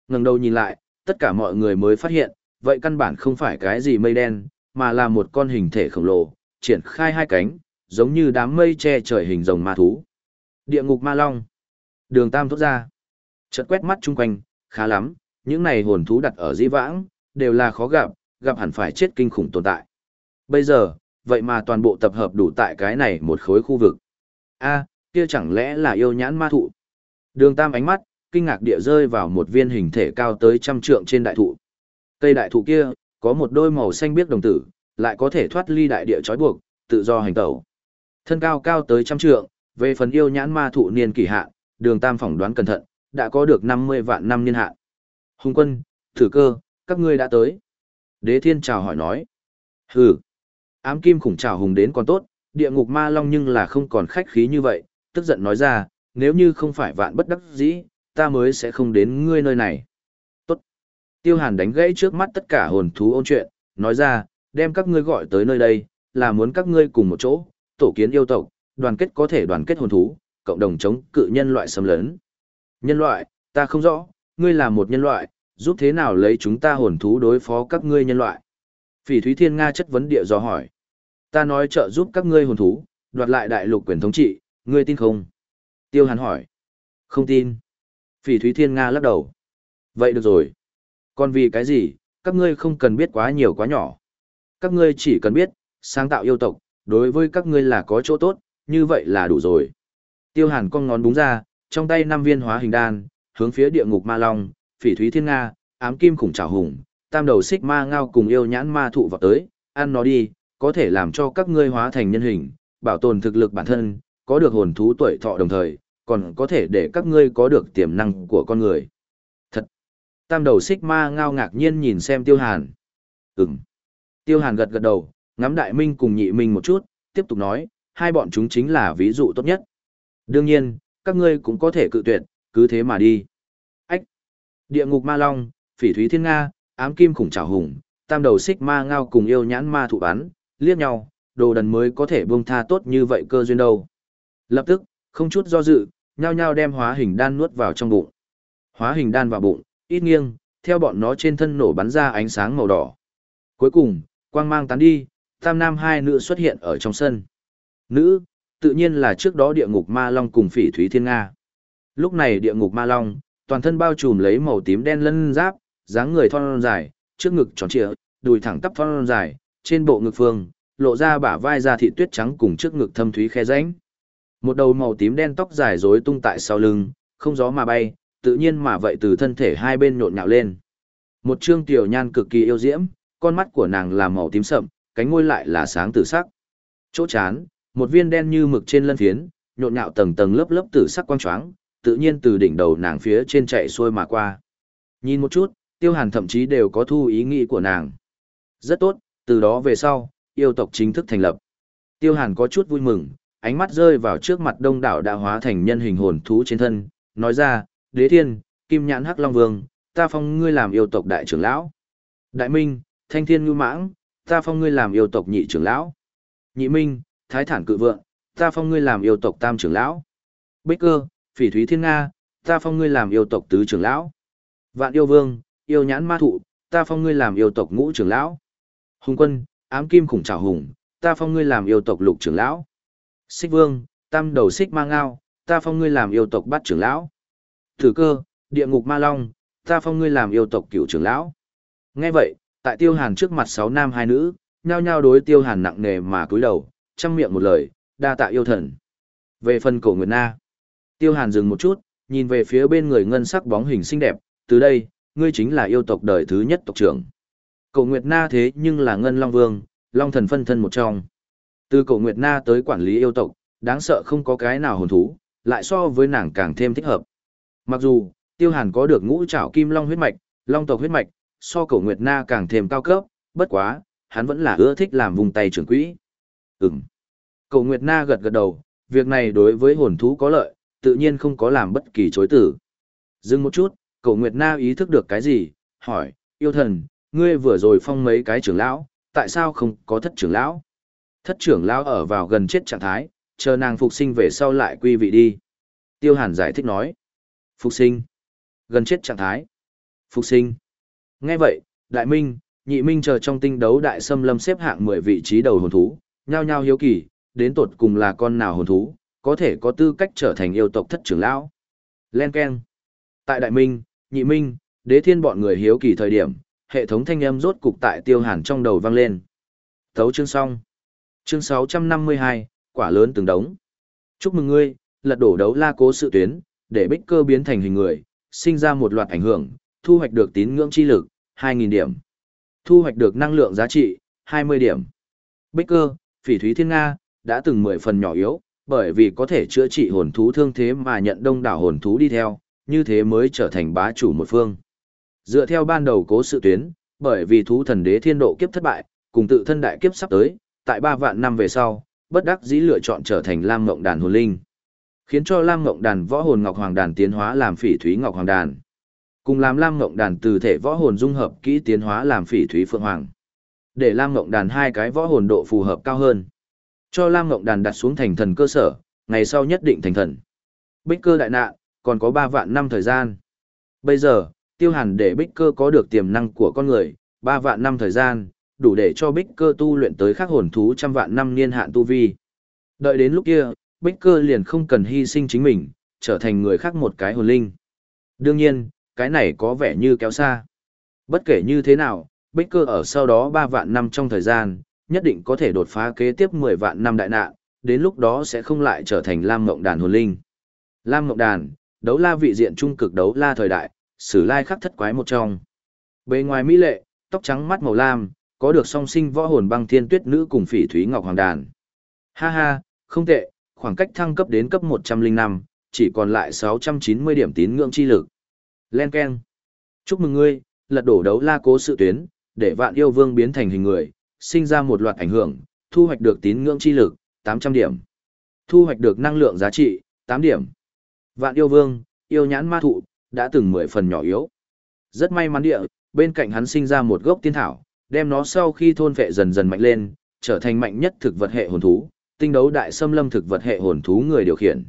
Speaker 1: Ngẩng đầu nhìn lại, tất cả mọi người mới phát hiện, vậy căn bản không phải cái gì mây đen, mà là một con hình thể khổng lồ, triển khai hai cánh, giống như đám mây che trời hình rồng ma thú. Địa ngục ma long. Đường Tam thốt ra. Chợt quét mắt chung quanh, khá lắm, những này hồn thú đặt ở di vãng, đều là khó gặp, gặp hẳn phải chết kinh khủng tồn tại. Bây giờ, vậy mà toàn bộ tập hợp đủ tại cái này một khối khu vực. a kia chẳng lẽ là yêu nhãn ma thụ? Đường Tam ánh mắt, kinh ngạc địa rơi vào một viên hình thể cao tới trăm trượng trên đại thụ. Cây đại thụ kia, có một đôi màu xanh biếc đồng tử, lại có thể thoát ly đại địa trói buộc, tự do hành tẩu. Thân cao cao tới trăm trượng, về phần yêu nhãn ma thụ niên kỳ hạn, đường tam phỏng đoán cẩn thận, đã có được 50 vạn năm niên hạn. Hùng quân, thử cơ, các ngươi đã tới. Đế thiên chào hỏi nói. Hừ, ám kim khủng chào hùng đến còn tốt, địa ngục ma long nhưng là không còn khách khí như vậy, tức giận nói ra, nếu như không phải vạn bất đắc dĩ, ta mới sẽ không đến ngươi nơi này. Tiêu hàn đánh gãy trước mắt tất cả hồn thú ôn chuyện, nói ra, đem các ngươi gọi tới nơi đây, là muốn các ngươi cùng một chỗ, tổ kiến yêu tộc, đoàn kết có thể đoàn kết hồn thú, cộng đồng chống cự nhân loại xâm lấn. Nhân loại, ta không rõ, ngươi là một nhân loại, giúp thế nào lấy chúng ta hồn thú đối phó các ngươi nhân loại? Phỉ Thúy Thiên Nga chất vấn địa do hỏi. Ta nói trợ giúp các ngươi hồn thú, đoạt lại đại lục quyền thống trị, ngươi tin không? Tiêu Hàn hỏi. Không tin. Phỉ Thúy Thiên Nga lắc đầu. Vậy được rồi. Còn vì cái gì, các ngươi không cần biết quá nhiều quá nhỏ. Các ngươi chỉ cần biết, sáng tạo yêu tộc, đối với các ngươi là có chỗ tốt, như vậy là đủ rồi. Tiêu Hàn cong ngón búng ra, trong tay năm viên hóa hình đan, hướng phía địa ngục ma long, phỉ thúy thiên nga, ám kim khủng trảo hùng, tam đầu xích ma ngao cùng yêu nhãn ma thụ vào tới, ăn nó đi, có thể làm cho các ngươi hóa thành nhân hình, bảo tồn thực lực bản thân, có được hồn thú tuổi thọ đồng thời, còn có thể để các ngươi có được tiềm năng của con người. Tam đầu xích ma ngao ngạc nhiên nhìn xem tiêu hàn. Ừm. Tiêu hàn gật gật đầu, ngắm đại minh cùng nhị minh một chút, tiếp tục nói, hai bọn chúng chính là ví dụ tốt nhất. Đương nhiên, các ngươi cũng có thể cự tuyệt, cứ thế mà đi. Ách! Địa ngục ma long, phỉ thúy thiên nga, ám kim khủng trào hùng, tam đầu xích ma ngao cùng yêu nhãn ma thụ Bán liếc nhau, đồ đần mới có thể buông tha tốt như vậy cơ duyên đâu. Lập tức, không chút do dự, nhao nhao đem hóa hình đan nuốt vào trong bụng. Hóa hình đan vào bụng, ít nghiêng, theo bọn nó trên thân nổ bắn ra ánh sáng màu đỏ. Cuối cùng, quang mang tán đi, tam nam hai nữ xuất hiện ở trong sân. Nữ, tự nhiên là trước đó địa ngục ma long cùng phỉ thúy thiên Nga. Lúc này địa ngục ma long, toàn thân bao trùm lấy màu tím đen lân giáp, dáng người thon dài, trước ngực tròn trịa, đùi thẳng tắp thon dài, trên bộ ngực phương, lộ ra bả vai da thịt tuyết trắng cùng trước ngực thâm thúy khe rãnh. Một đầu màu tím đen tóc dài rối tung tại sau lưng, không gió mà bay, tự nhiên mà vậy từ thân thể hai bên nhộn nhạo lên. Một trương tiểu nhan cực kỳ yêu diễm, con mắt của nàng là màu tím sậm, cánh ngôi lại là sáng tử sắc. Chỗ chán, một viên đen như mực trên lân phiến, nhộn nhạo tầng tầng lớp lớp tử sắc quang choáng, tự nhiên từ đỉnh đầu nàng phía trên chạy xuôi mà qua. Nhìn một chút, Tiêu Hàn thậm chí đều có thu ý nghĩ của nàng. Rất tốt, từ đó về sau, yêu tộc chính thức thành lập. Tiêu Hàn có chút vui mừng, ánh mắt rơi vào trước mặt đông đảo đã hóa thành nhân hình hồn thú trên thân, nói ra, đế thiên, kim nhãn hắc long vương, ta phong ngươi làm yêu tộc đại trưởng lão. Đại minh, thanh thiên ngưu mãng, ta phong ngươi làm yêu tộc nhị trưởng lão. Nhị minh, thái thản cự vượng, ta phong ngươi làm yêu tộc tam trưởng lão. Bích cơ, phỉ thúy thiên nga, ta phong ngươi làm yêu tộc tứ trưởng lão. Vạn yêu vương, yêu nhãn ma thụ, ta phong ngươi làm yêu tộc ngũ trưởng lão. Hùng quân, ám kim khủng trảo hùng, ta phong ngươi làm yêu tộc lục trưởng lão. Xích vương, tam đầu xích ma ngao, ta phong ngươi làm yêu tộc bát trưởng lão. Thử cơ, địa ngục ma long, ta phong ngươi làm yêu tộc cửu trưởng lão. Nghe vậy, tại tiêu hàn trước mặt sáu nam hai nữ, nhao nhao đối tiêu hàn nặng nề mà cúi đầu, chăm miệng một lời, đa tạ yêu thần. Về phần cổ Nguyệt Na, Tiêu Hàn dừng một chút, nhìn về phía bên người ngân sắc bóng hình xinh đẹp, từ đây, ngươi chính là yêu tộc đời thứ nhất tộc trưởng. cổ Nguyệt Na thế nhưng là ngân long vương, long thần phân thân một trong. Từ cổ Nguyệt Na tới quản lý yêu tộc, đáng sợ không có cái nào hồn thú, lại so với nàng càng thêm thích hợp. Mặc dù, Tiêu Hàn có được ngũ trảo kim long huyết mạch, long tộc huyết mạch, so cậu Nguyệt Na càng thêm cao cấp, bất quá, hắn vẫn là ưa thích làm vùng tay trưởng quỹ. Ừm. Cậu Nguyệt Na gật gật đầu, việc này đối với hồn thú có lợi, tự nhiên không có làm bất kỳ chối tử. Dừng một chút, cậu Nguyệt Na ý thức được cái gì, hỏi, yêu thần, ngươi vừa rồi phong mấy cái trưởng lão, tại sao không có thất trưởng lão? Thất trưởng lão ở vào gần chết trạng thái, chờ nàng phục sinh về sau lại quy vị đi. Tiêu Hàn giải thích nói, phục sinh, gần chết trạng thái, phục sinh. Nghe vậy, Đại Minh, Nhị Minh chờ trong tinh đấu đại xâm lâm xếp hạng 10 vị trí đầu hồn thú, nhao nhao hiếu kỳ, đến tột cùng là con nào hồn thú, có thể có tư cách trở thành yêu tộc thất trưởng lão. Len Ken. Tại Đại Minh, Nhị Minh, Đế Thiên bọn người hiếu kỳ thời điểm, hệ thống thanh âm rốt cục tại Tiêu Hàn trong đầu vang lên. Thấu chương xong. Chương 652, quả lớn từng đống. Chúc mừng ngươi, lật đổ đấu la cố sự tuyến, để bích cơ biến thành hình người, sinh ra một loạt ảnh hưởng, thu hoạch được tín ngưỡng chi lực, 2.000 điểm. Thu hoạch được năng lượng giá trị, 20 điểm. Bích cơ, phỉ thúy thiên Nga, đã từng 10 phần nhỏ yếu, bởi vì có thể chữa trị hồn thú thương thế mà nhận đông đảo hồn thú đi theo, như thế mới trở thành bá chủ một phương. Dựa theo ban đầu cố sự tuyến, bởi vì thú thần đế thiên độ kiếp thất bại, cùng tự thân đại kiếp sắp tới, tại 3 vạn năm về sau, bất đắc dĩ lựa chọn trở thành Lam Ngộng Đàn hồn linh. Khiến cho Lam Ngộng Đàn võ hồn Ngọc Hoàng Đàn tiến hóa làm Phỉ Thúy Ngọc Hoàng Đàn. Cùng làm Lam Ngộng Đàn từ thể võ hồn dung hợp kỹ tiến hóa làm Phỉ Thúy Phượng Hoàng. Để Lam Ngộng Đàn hai cái võ hồn độ phù hợp cao hơn. Cho Lam Ngộng Đàn đặt xuống thành thần cơ sở, ngày sau nhất định thành thần. Bích cơ đại nạn, còn có 3 vạn năm thời gian. Bây giờ, tiêu hàn để bích cơ có được tiềm năng của con người, 3 vạn năm thời gian, đủ để cho bích cơ tu luyện tới khắc hồn thú trăm vạn năm niên hạn tu vi. Đợi đến lúc kia, bích cơ liền không cần hy sinh chính mình, trở thành người khác một cái hồn linh. Đương nhiên, cái này có vẻ như kéo xa. Bất kể như thế nào, bích cơ ở sau đó 3 vạn năm trong thời gian, nhất định có thể đột phá kế tiếp 10 vạn năm đại nạn, đến lúc đó sẽ không lại trở thành Lam Ngộng Đàn hồn linh. Lam Ngộng Đàn, đấu la vị diện trung cực đấu la thời đại, sử lai khắc thất quái một trong. Bề ngoài mỹ lệ, tóc trắng mắt màu lam, có được song sinh võ hồn băng thiên tuyết nữ cùng phỉ thúy ngọc hoàng đàn. Ha ha, không tệ, khoảng cách thăng cấp đến cấp 105, chỉ còn lại 690 điểm tín ngưỡng chi lực. Len Ken. Chúc mừng ngươi, lật đổ đấu la cố sự tuyến, để vạn yêu vương biến thành hình người, sinh ra một loạt ảnh hưởng, thu hoạch được tín ngưỡng chi lực, 800 điểm. Thu hoạch được năng lượng giá trị, 8 điểm. Vạn yêu vương, yêu nhãn ma thụ, đã từng 10 phần nhỏ yếu. Rất may mắn địa, bên cạnh hắn sinh ra một gốc tiên thảo, đem nó sau khi thôn vệ dần dần mạnh lên, trở thành mạnh nhất thực vật hệ hồn thú, tinh đấu đại xâm lâm thực vật hệ hồn thú người điều khiển.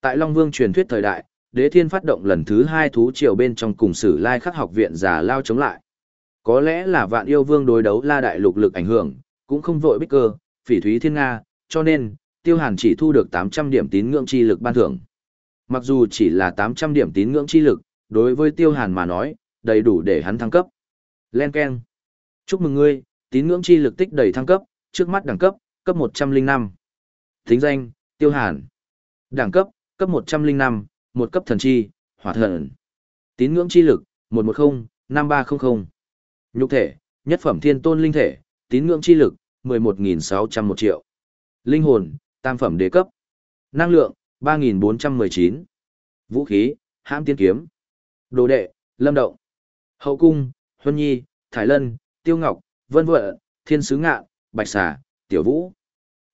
Speaker 1: Tại Long Vương truyền thuyết thời đại, Đế Thiên phát động lần thứ hai thú triều bên trong cùng sử lai khắc học viện giả lao chống lại. Có lẽ là vạn yêu vương đối đấu la đại lục lực ảnh hưởng, cũng không vội bích cơ, phỉ thúy thiên Nga, cho nên, tiêu hàn chỉ thu được 800 điểm tín ngưỡng chi lực ban thưởng. Mặc dù chỉ là 800 điểm tín ngưỡng chi lực, đối với tiêu hàn mà nói, đầy đủ để hắn thăng cấp. Len Ken. Chúc mừng ngươi, tín ngưỡng chi lực tích đầy thăng cấp, trước mắt đẳng cấp, cấp 105. Tính danh, tiêu hàn. Đẳng cấp, cấp 105, một cấp thần chi, hỏa thần. Tín ngưỡng chi lực, 110, 5300. Nhục thể, nhất phẩm thiên tôn linh thể, tín ngưỡng chi lực, 11.601 triệu. Linh hồn, tam phẩm đế cấp. Năng lượng, 3.419. Vũ khí, hãm tiên kiếm. Đồ đệ, lâm động. Hậu cung, Huân Nhi, Thái Lân, Tiêu Ngọc, Vân Vợ, Thiên Sứ Ngạ, Bạch Xà, Tiểu Vũ.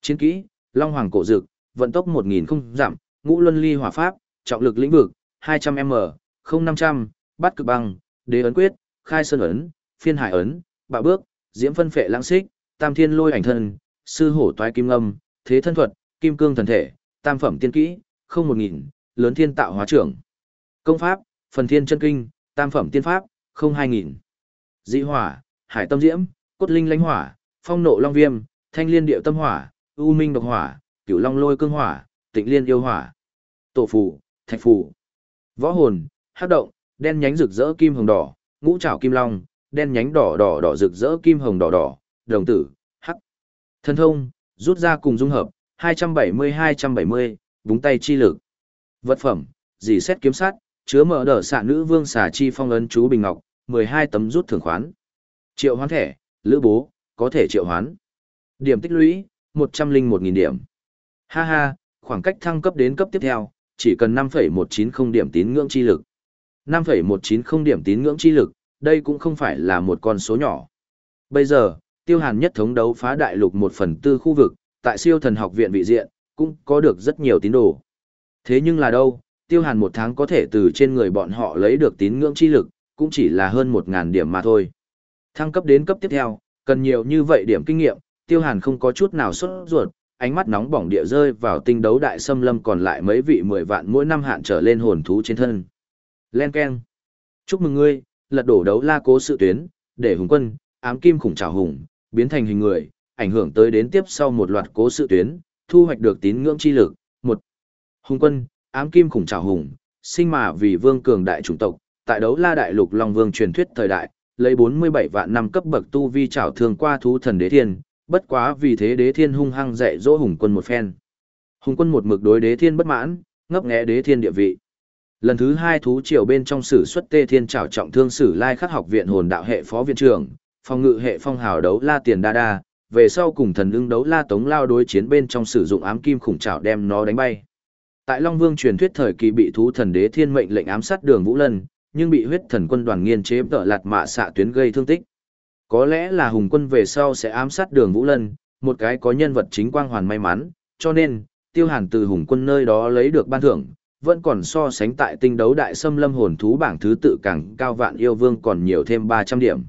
Speaker 1: Chiến kỹ, Long Hoàng Cổ Dực, vận tốc 1.000 không giảm, ngũ luân ly hỏa pháp, trọng lực lĩnh vực, 200m, 0500, bắt cực băng, đế ấn quyết, khai sơn ấn, phiên hải ấn, bạo bước, diễm phân phệ lãng xích, tam thiên lôi ảnh thân, sư hổ toái kim âm, thế thân thuật, kim cương thần thể, tam phẩm tiên kỹ, không một nghìn, lớn thiên tạo hóa trưởng. Công pháp, phần thiên chân kinh, tam phẩm tiên pháp, không hai nghìn. Dị hỏa, hải tâm diễm, cốt linh lãnh hỏa, phong nộ long viêm, thanh liên điệu tâm hỏa, u minh độc hỏa, cửu long lôi cương hỏa, tịnh liên yêu hỏa. Tổ phù, thạch phù. Võ hồn, hắc động, đen nhánh rực rỡ kim hồng đỏ, ngũ trảo kim long, đen nhánh đỏ đỏ đỏ rực rỡ kim hồng đỏ đỏ, đồng tử, hắc. Thân thông, rút ra cùng dung hợp, 270-270, búng tay chi lực. Vật phẩm, dì xét kiếm sát, chứa mở đỡ xạ nữ vương xà chi phong ấn chú bình ngọc, 12 tấm rút thưởng khoán. Triệu hoán thẻ, lữ bố, có thể triệu hoán. Điểm tích lũy, 101.000 điểm. Ha ha, khoảng cách thăng cấp đến cấp tiếp theo, chỉ cần 5,190 điểm tín ngưỡng chi lực. 5,190 điểm tín ngưỡng chi lực, đây cũng không phải là một con số nhỏ. Bây giờ, tiêu hàn nhất thống đấu phá đại lục một phần tư khu vực, tại siêu thần học viện vị diện, cũng có được rất nhiều tín đồ. Thế nhưng là đâu, tiêu hàn một tháng có thể từ trên người bọn họ lấy được tín ngưỡng chi lực, cũng chỉ là hơn 1.000 điểm mà thôi. Thăng cấp đến cấp tiếp theo, cần nhiều như vậy điểm kinh nghiệm, tiêu hàn không có chút nào xuất ruột, ánh mắt nóng bỏng địa rơi vào tinh đấu đại xâm lâm còn lại mấy vị 10 vạn mỗi năm hạn trở lên hồn thú trên thân. Len Ken. Chúc mừng ngươi, lật đổ đấu la cố sự tuyến, để hùng quân, ám kim khủng trào hùng, biến thành hình người, ảnh hưởng tới đến tiếp sau một loạt cố sự tuyến, thu hoạch được tín ngưỡng chi lực. một Hùng quân, ám kim khủng trào hùng, sinh mà vì vương cường đại chủng tộc, tại đấu la đại lục Long Vương truyền thuyết thời đại, lấy 47 vạn năm cấp bậc tu vi trảo thương qua thú thần đế thiên, bất quá vì thế đế thiên hung hăng dạy dỗ hùng quân một phen. Hùng quân một mực đối đế thiên bất mãn, ngấp nghé đế thiên địa vị. Lần thứ hai thú triều bên trong sử xuất tê thiên trảo trọng thương sử lai khắc học viện hồn đạo hệ phó viện trưởng, phòng ngự hệ phong hào đấu la tiền đa đa, về sau cùng thần ưng đấu la tống lao đối chiến bên trong sử dụng ám kim khủng trảo đem nó đánh bay. Tại Long Vương truyền thuyết thời kỳ bị thú thần đế thiên mệnh lệnh ám sát đường Vũ Lân, nhưng bị huyết thần quân đoàn nghiên chế tợ lạt mạ xạ tuyến gây thương tích. Có lẽ là hùng quân về sau sẽ ám sát đường Vũ Lân, một cái có nhân vật chính quang hoàn may mắn, cho nên, tiêu hàn từ hùng quân nơi đó lấy được ban thưởng, vẫn còn so sánh tại tinh đấu đại xâm lâm hồn thú bảng thứ tự càng cao vạn yêu vương còn nhiều thêm 300 điểm.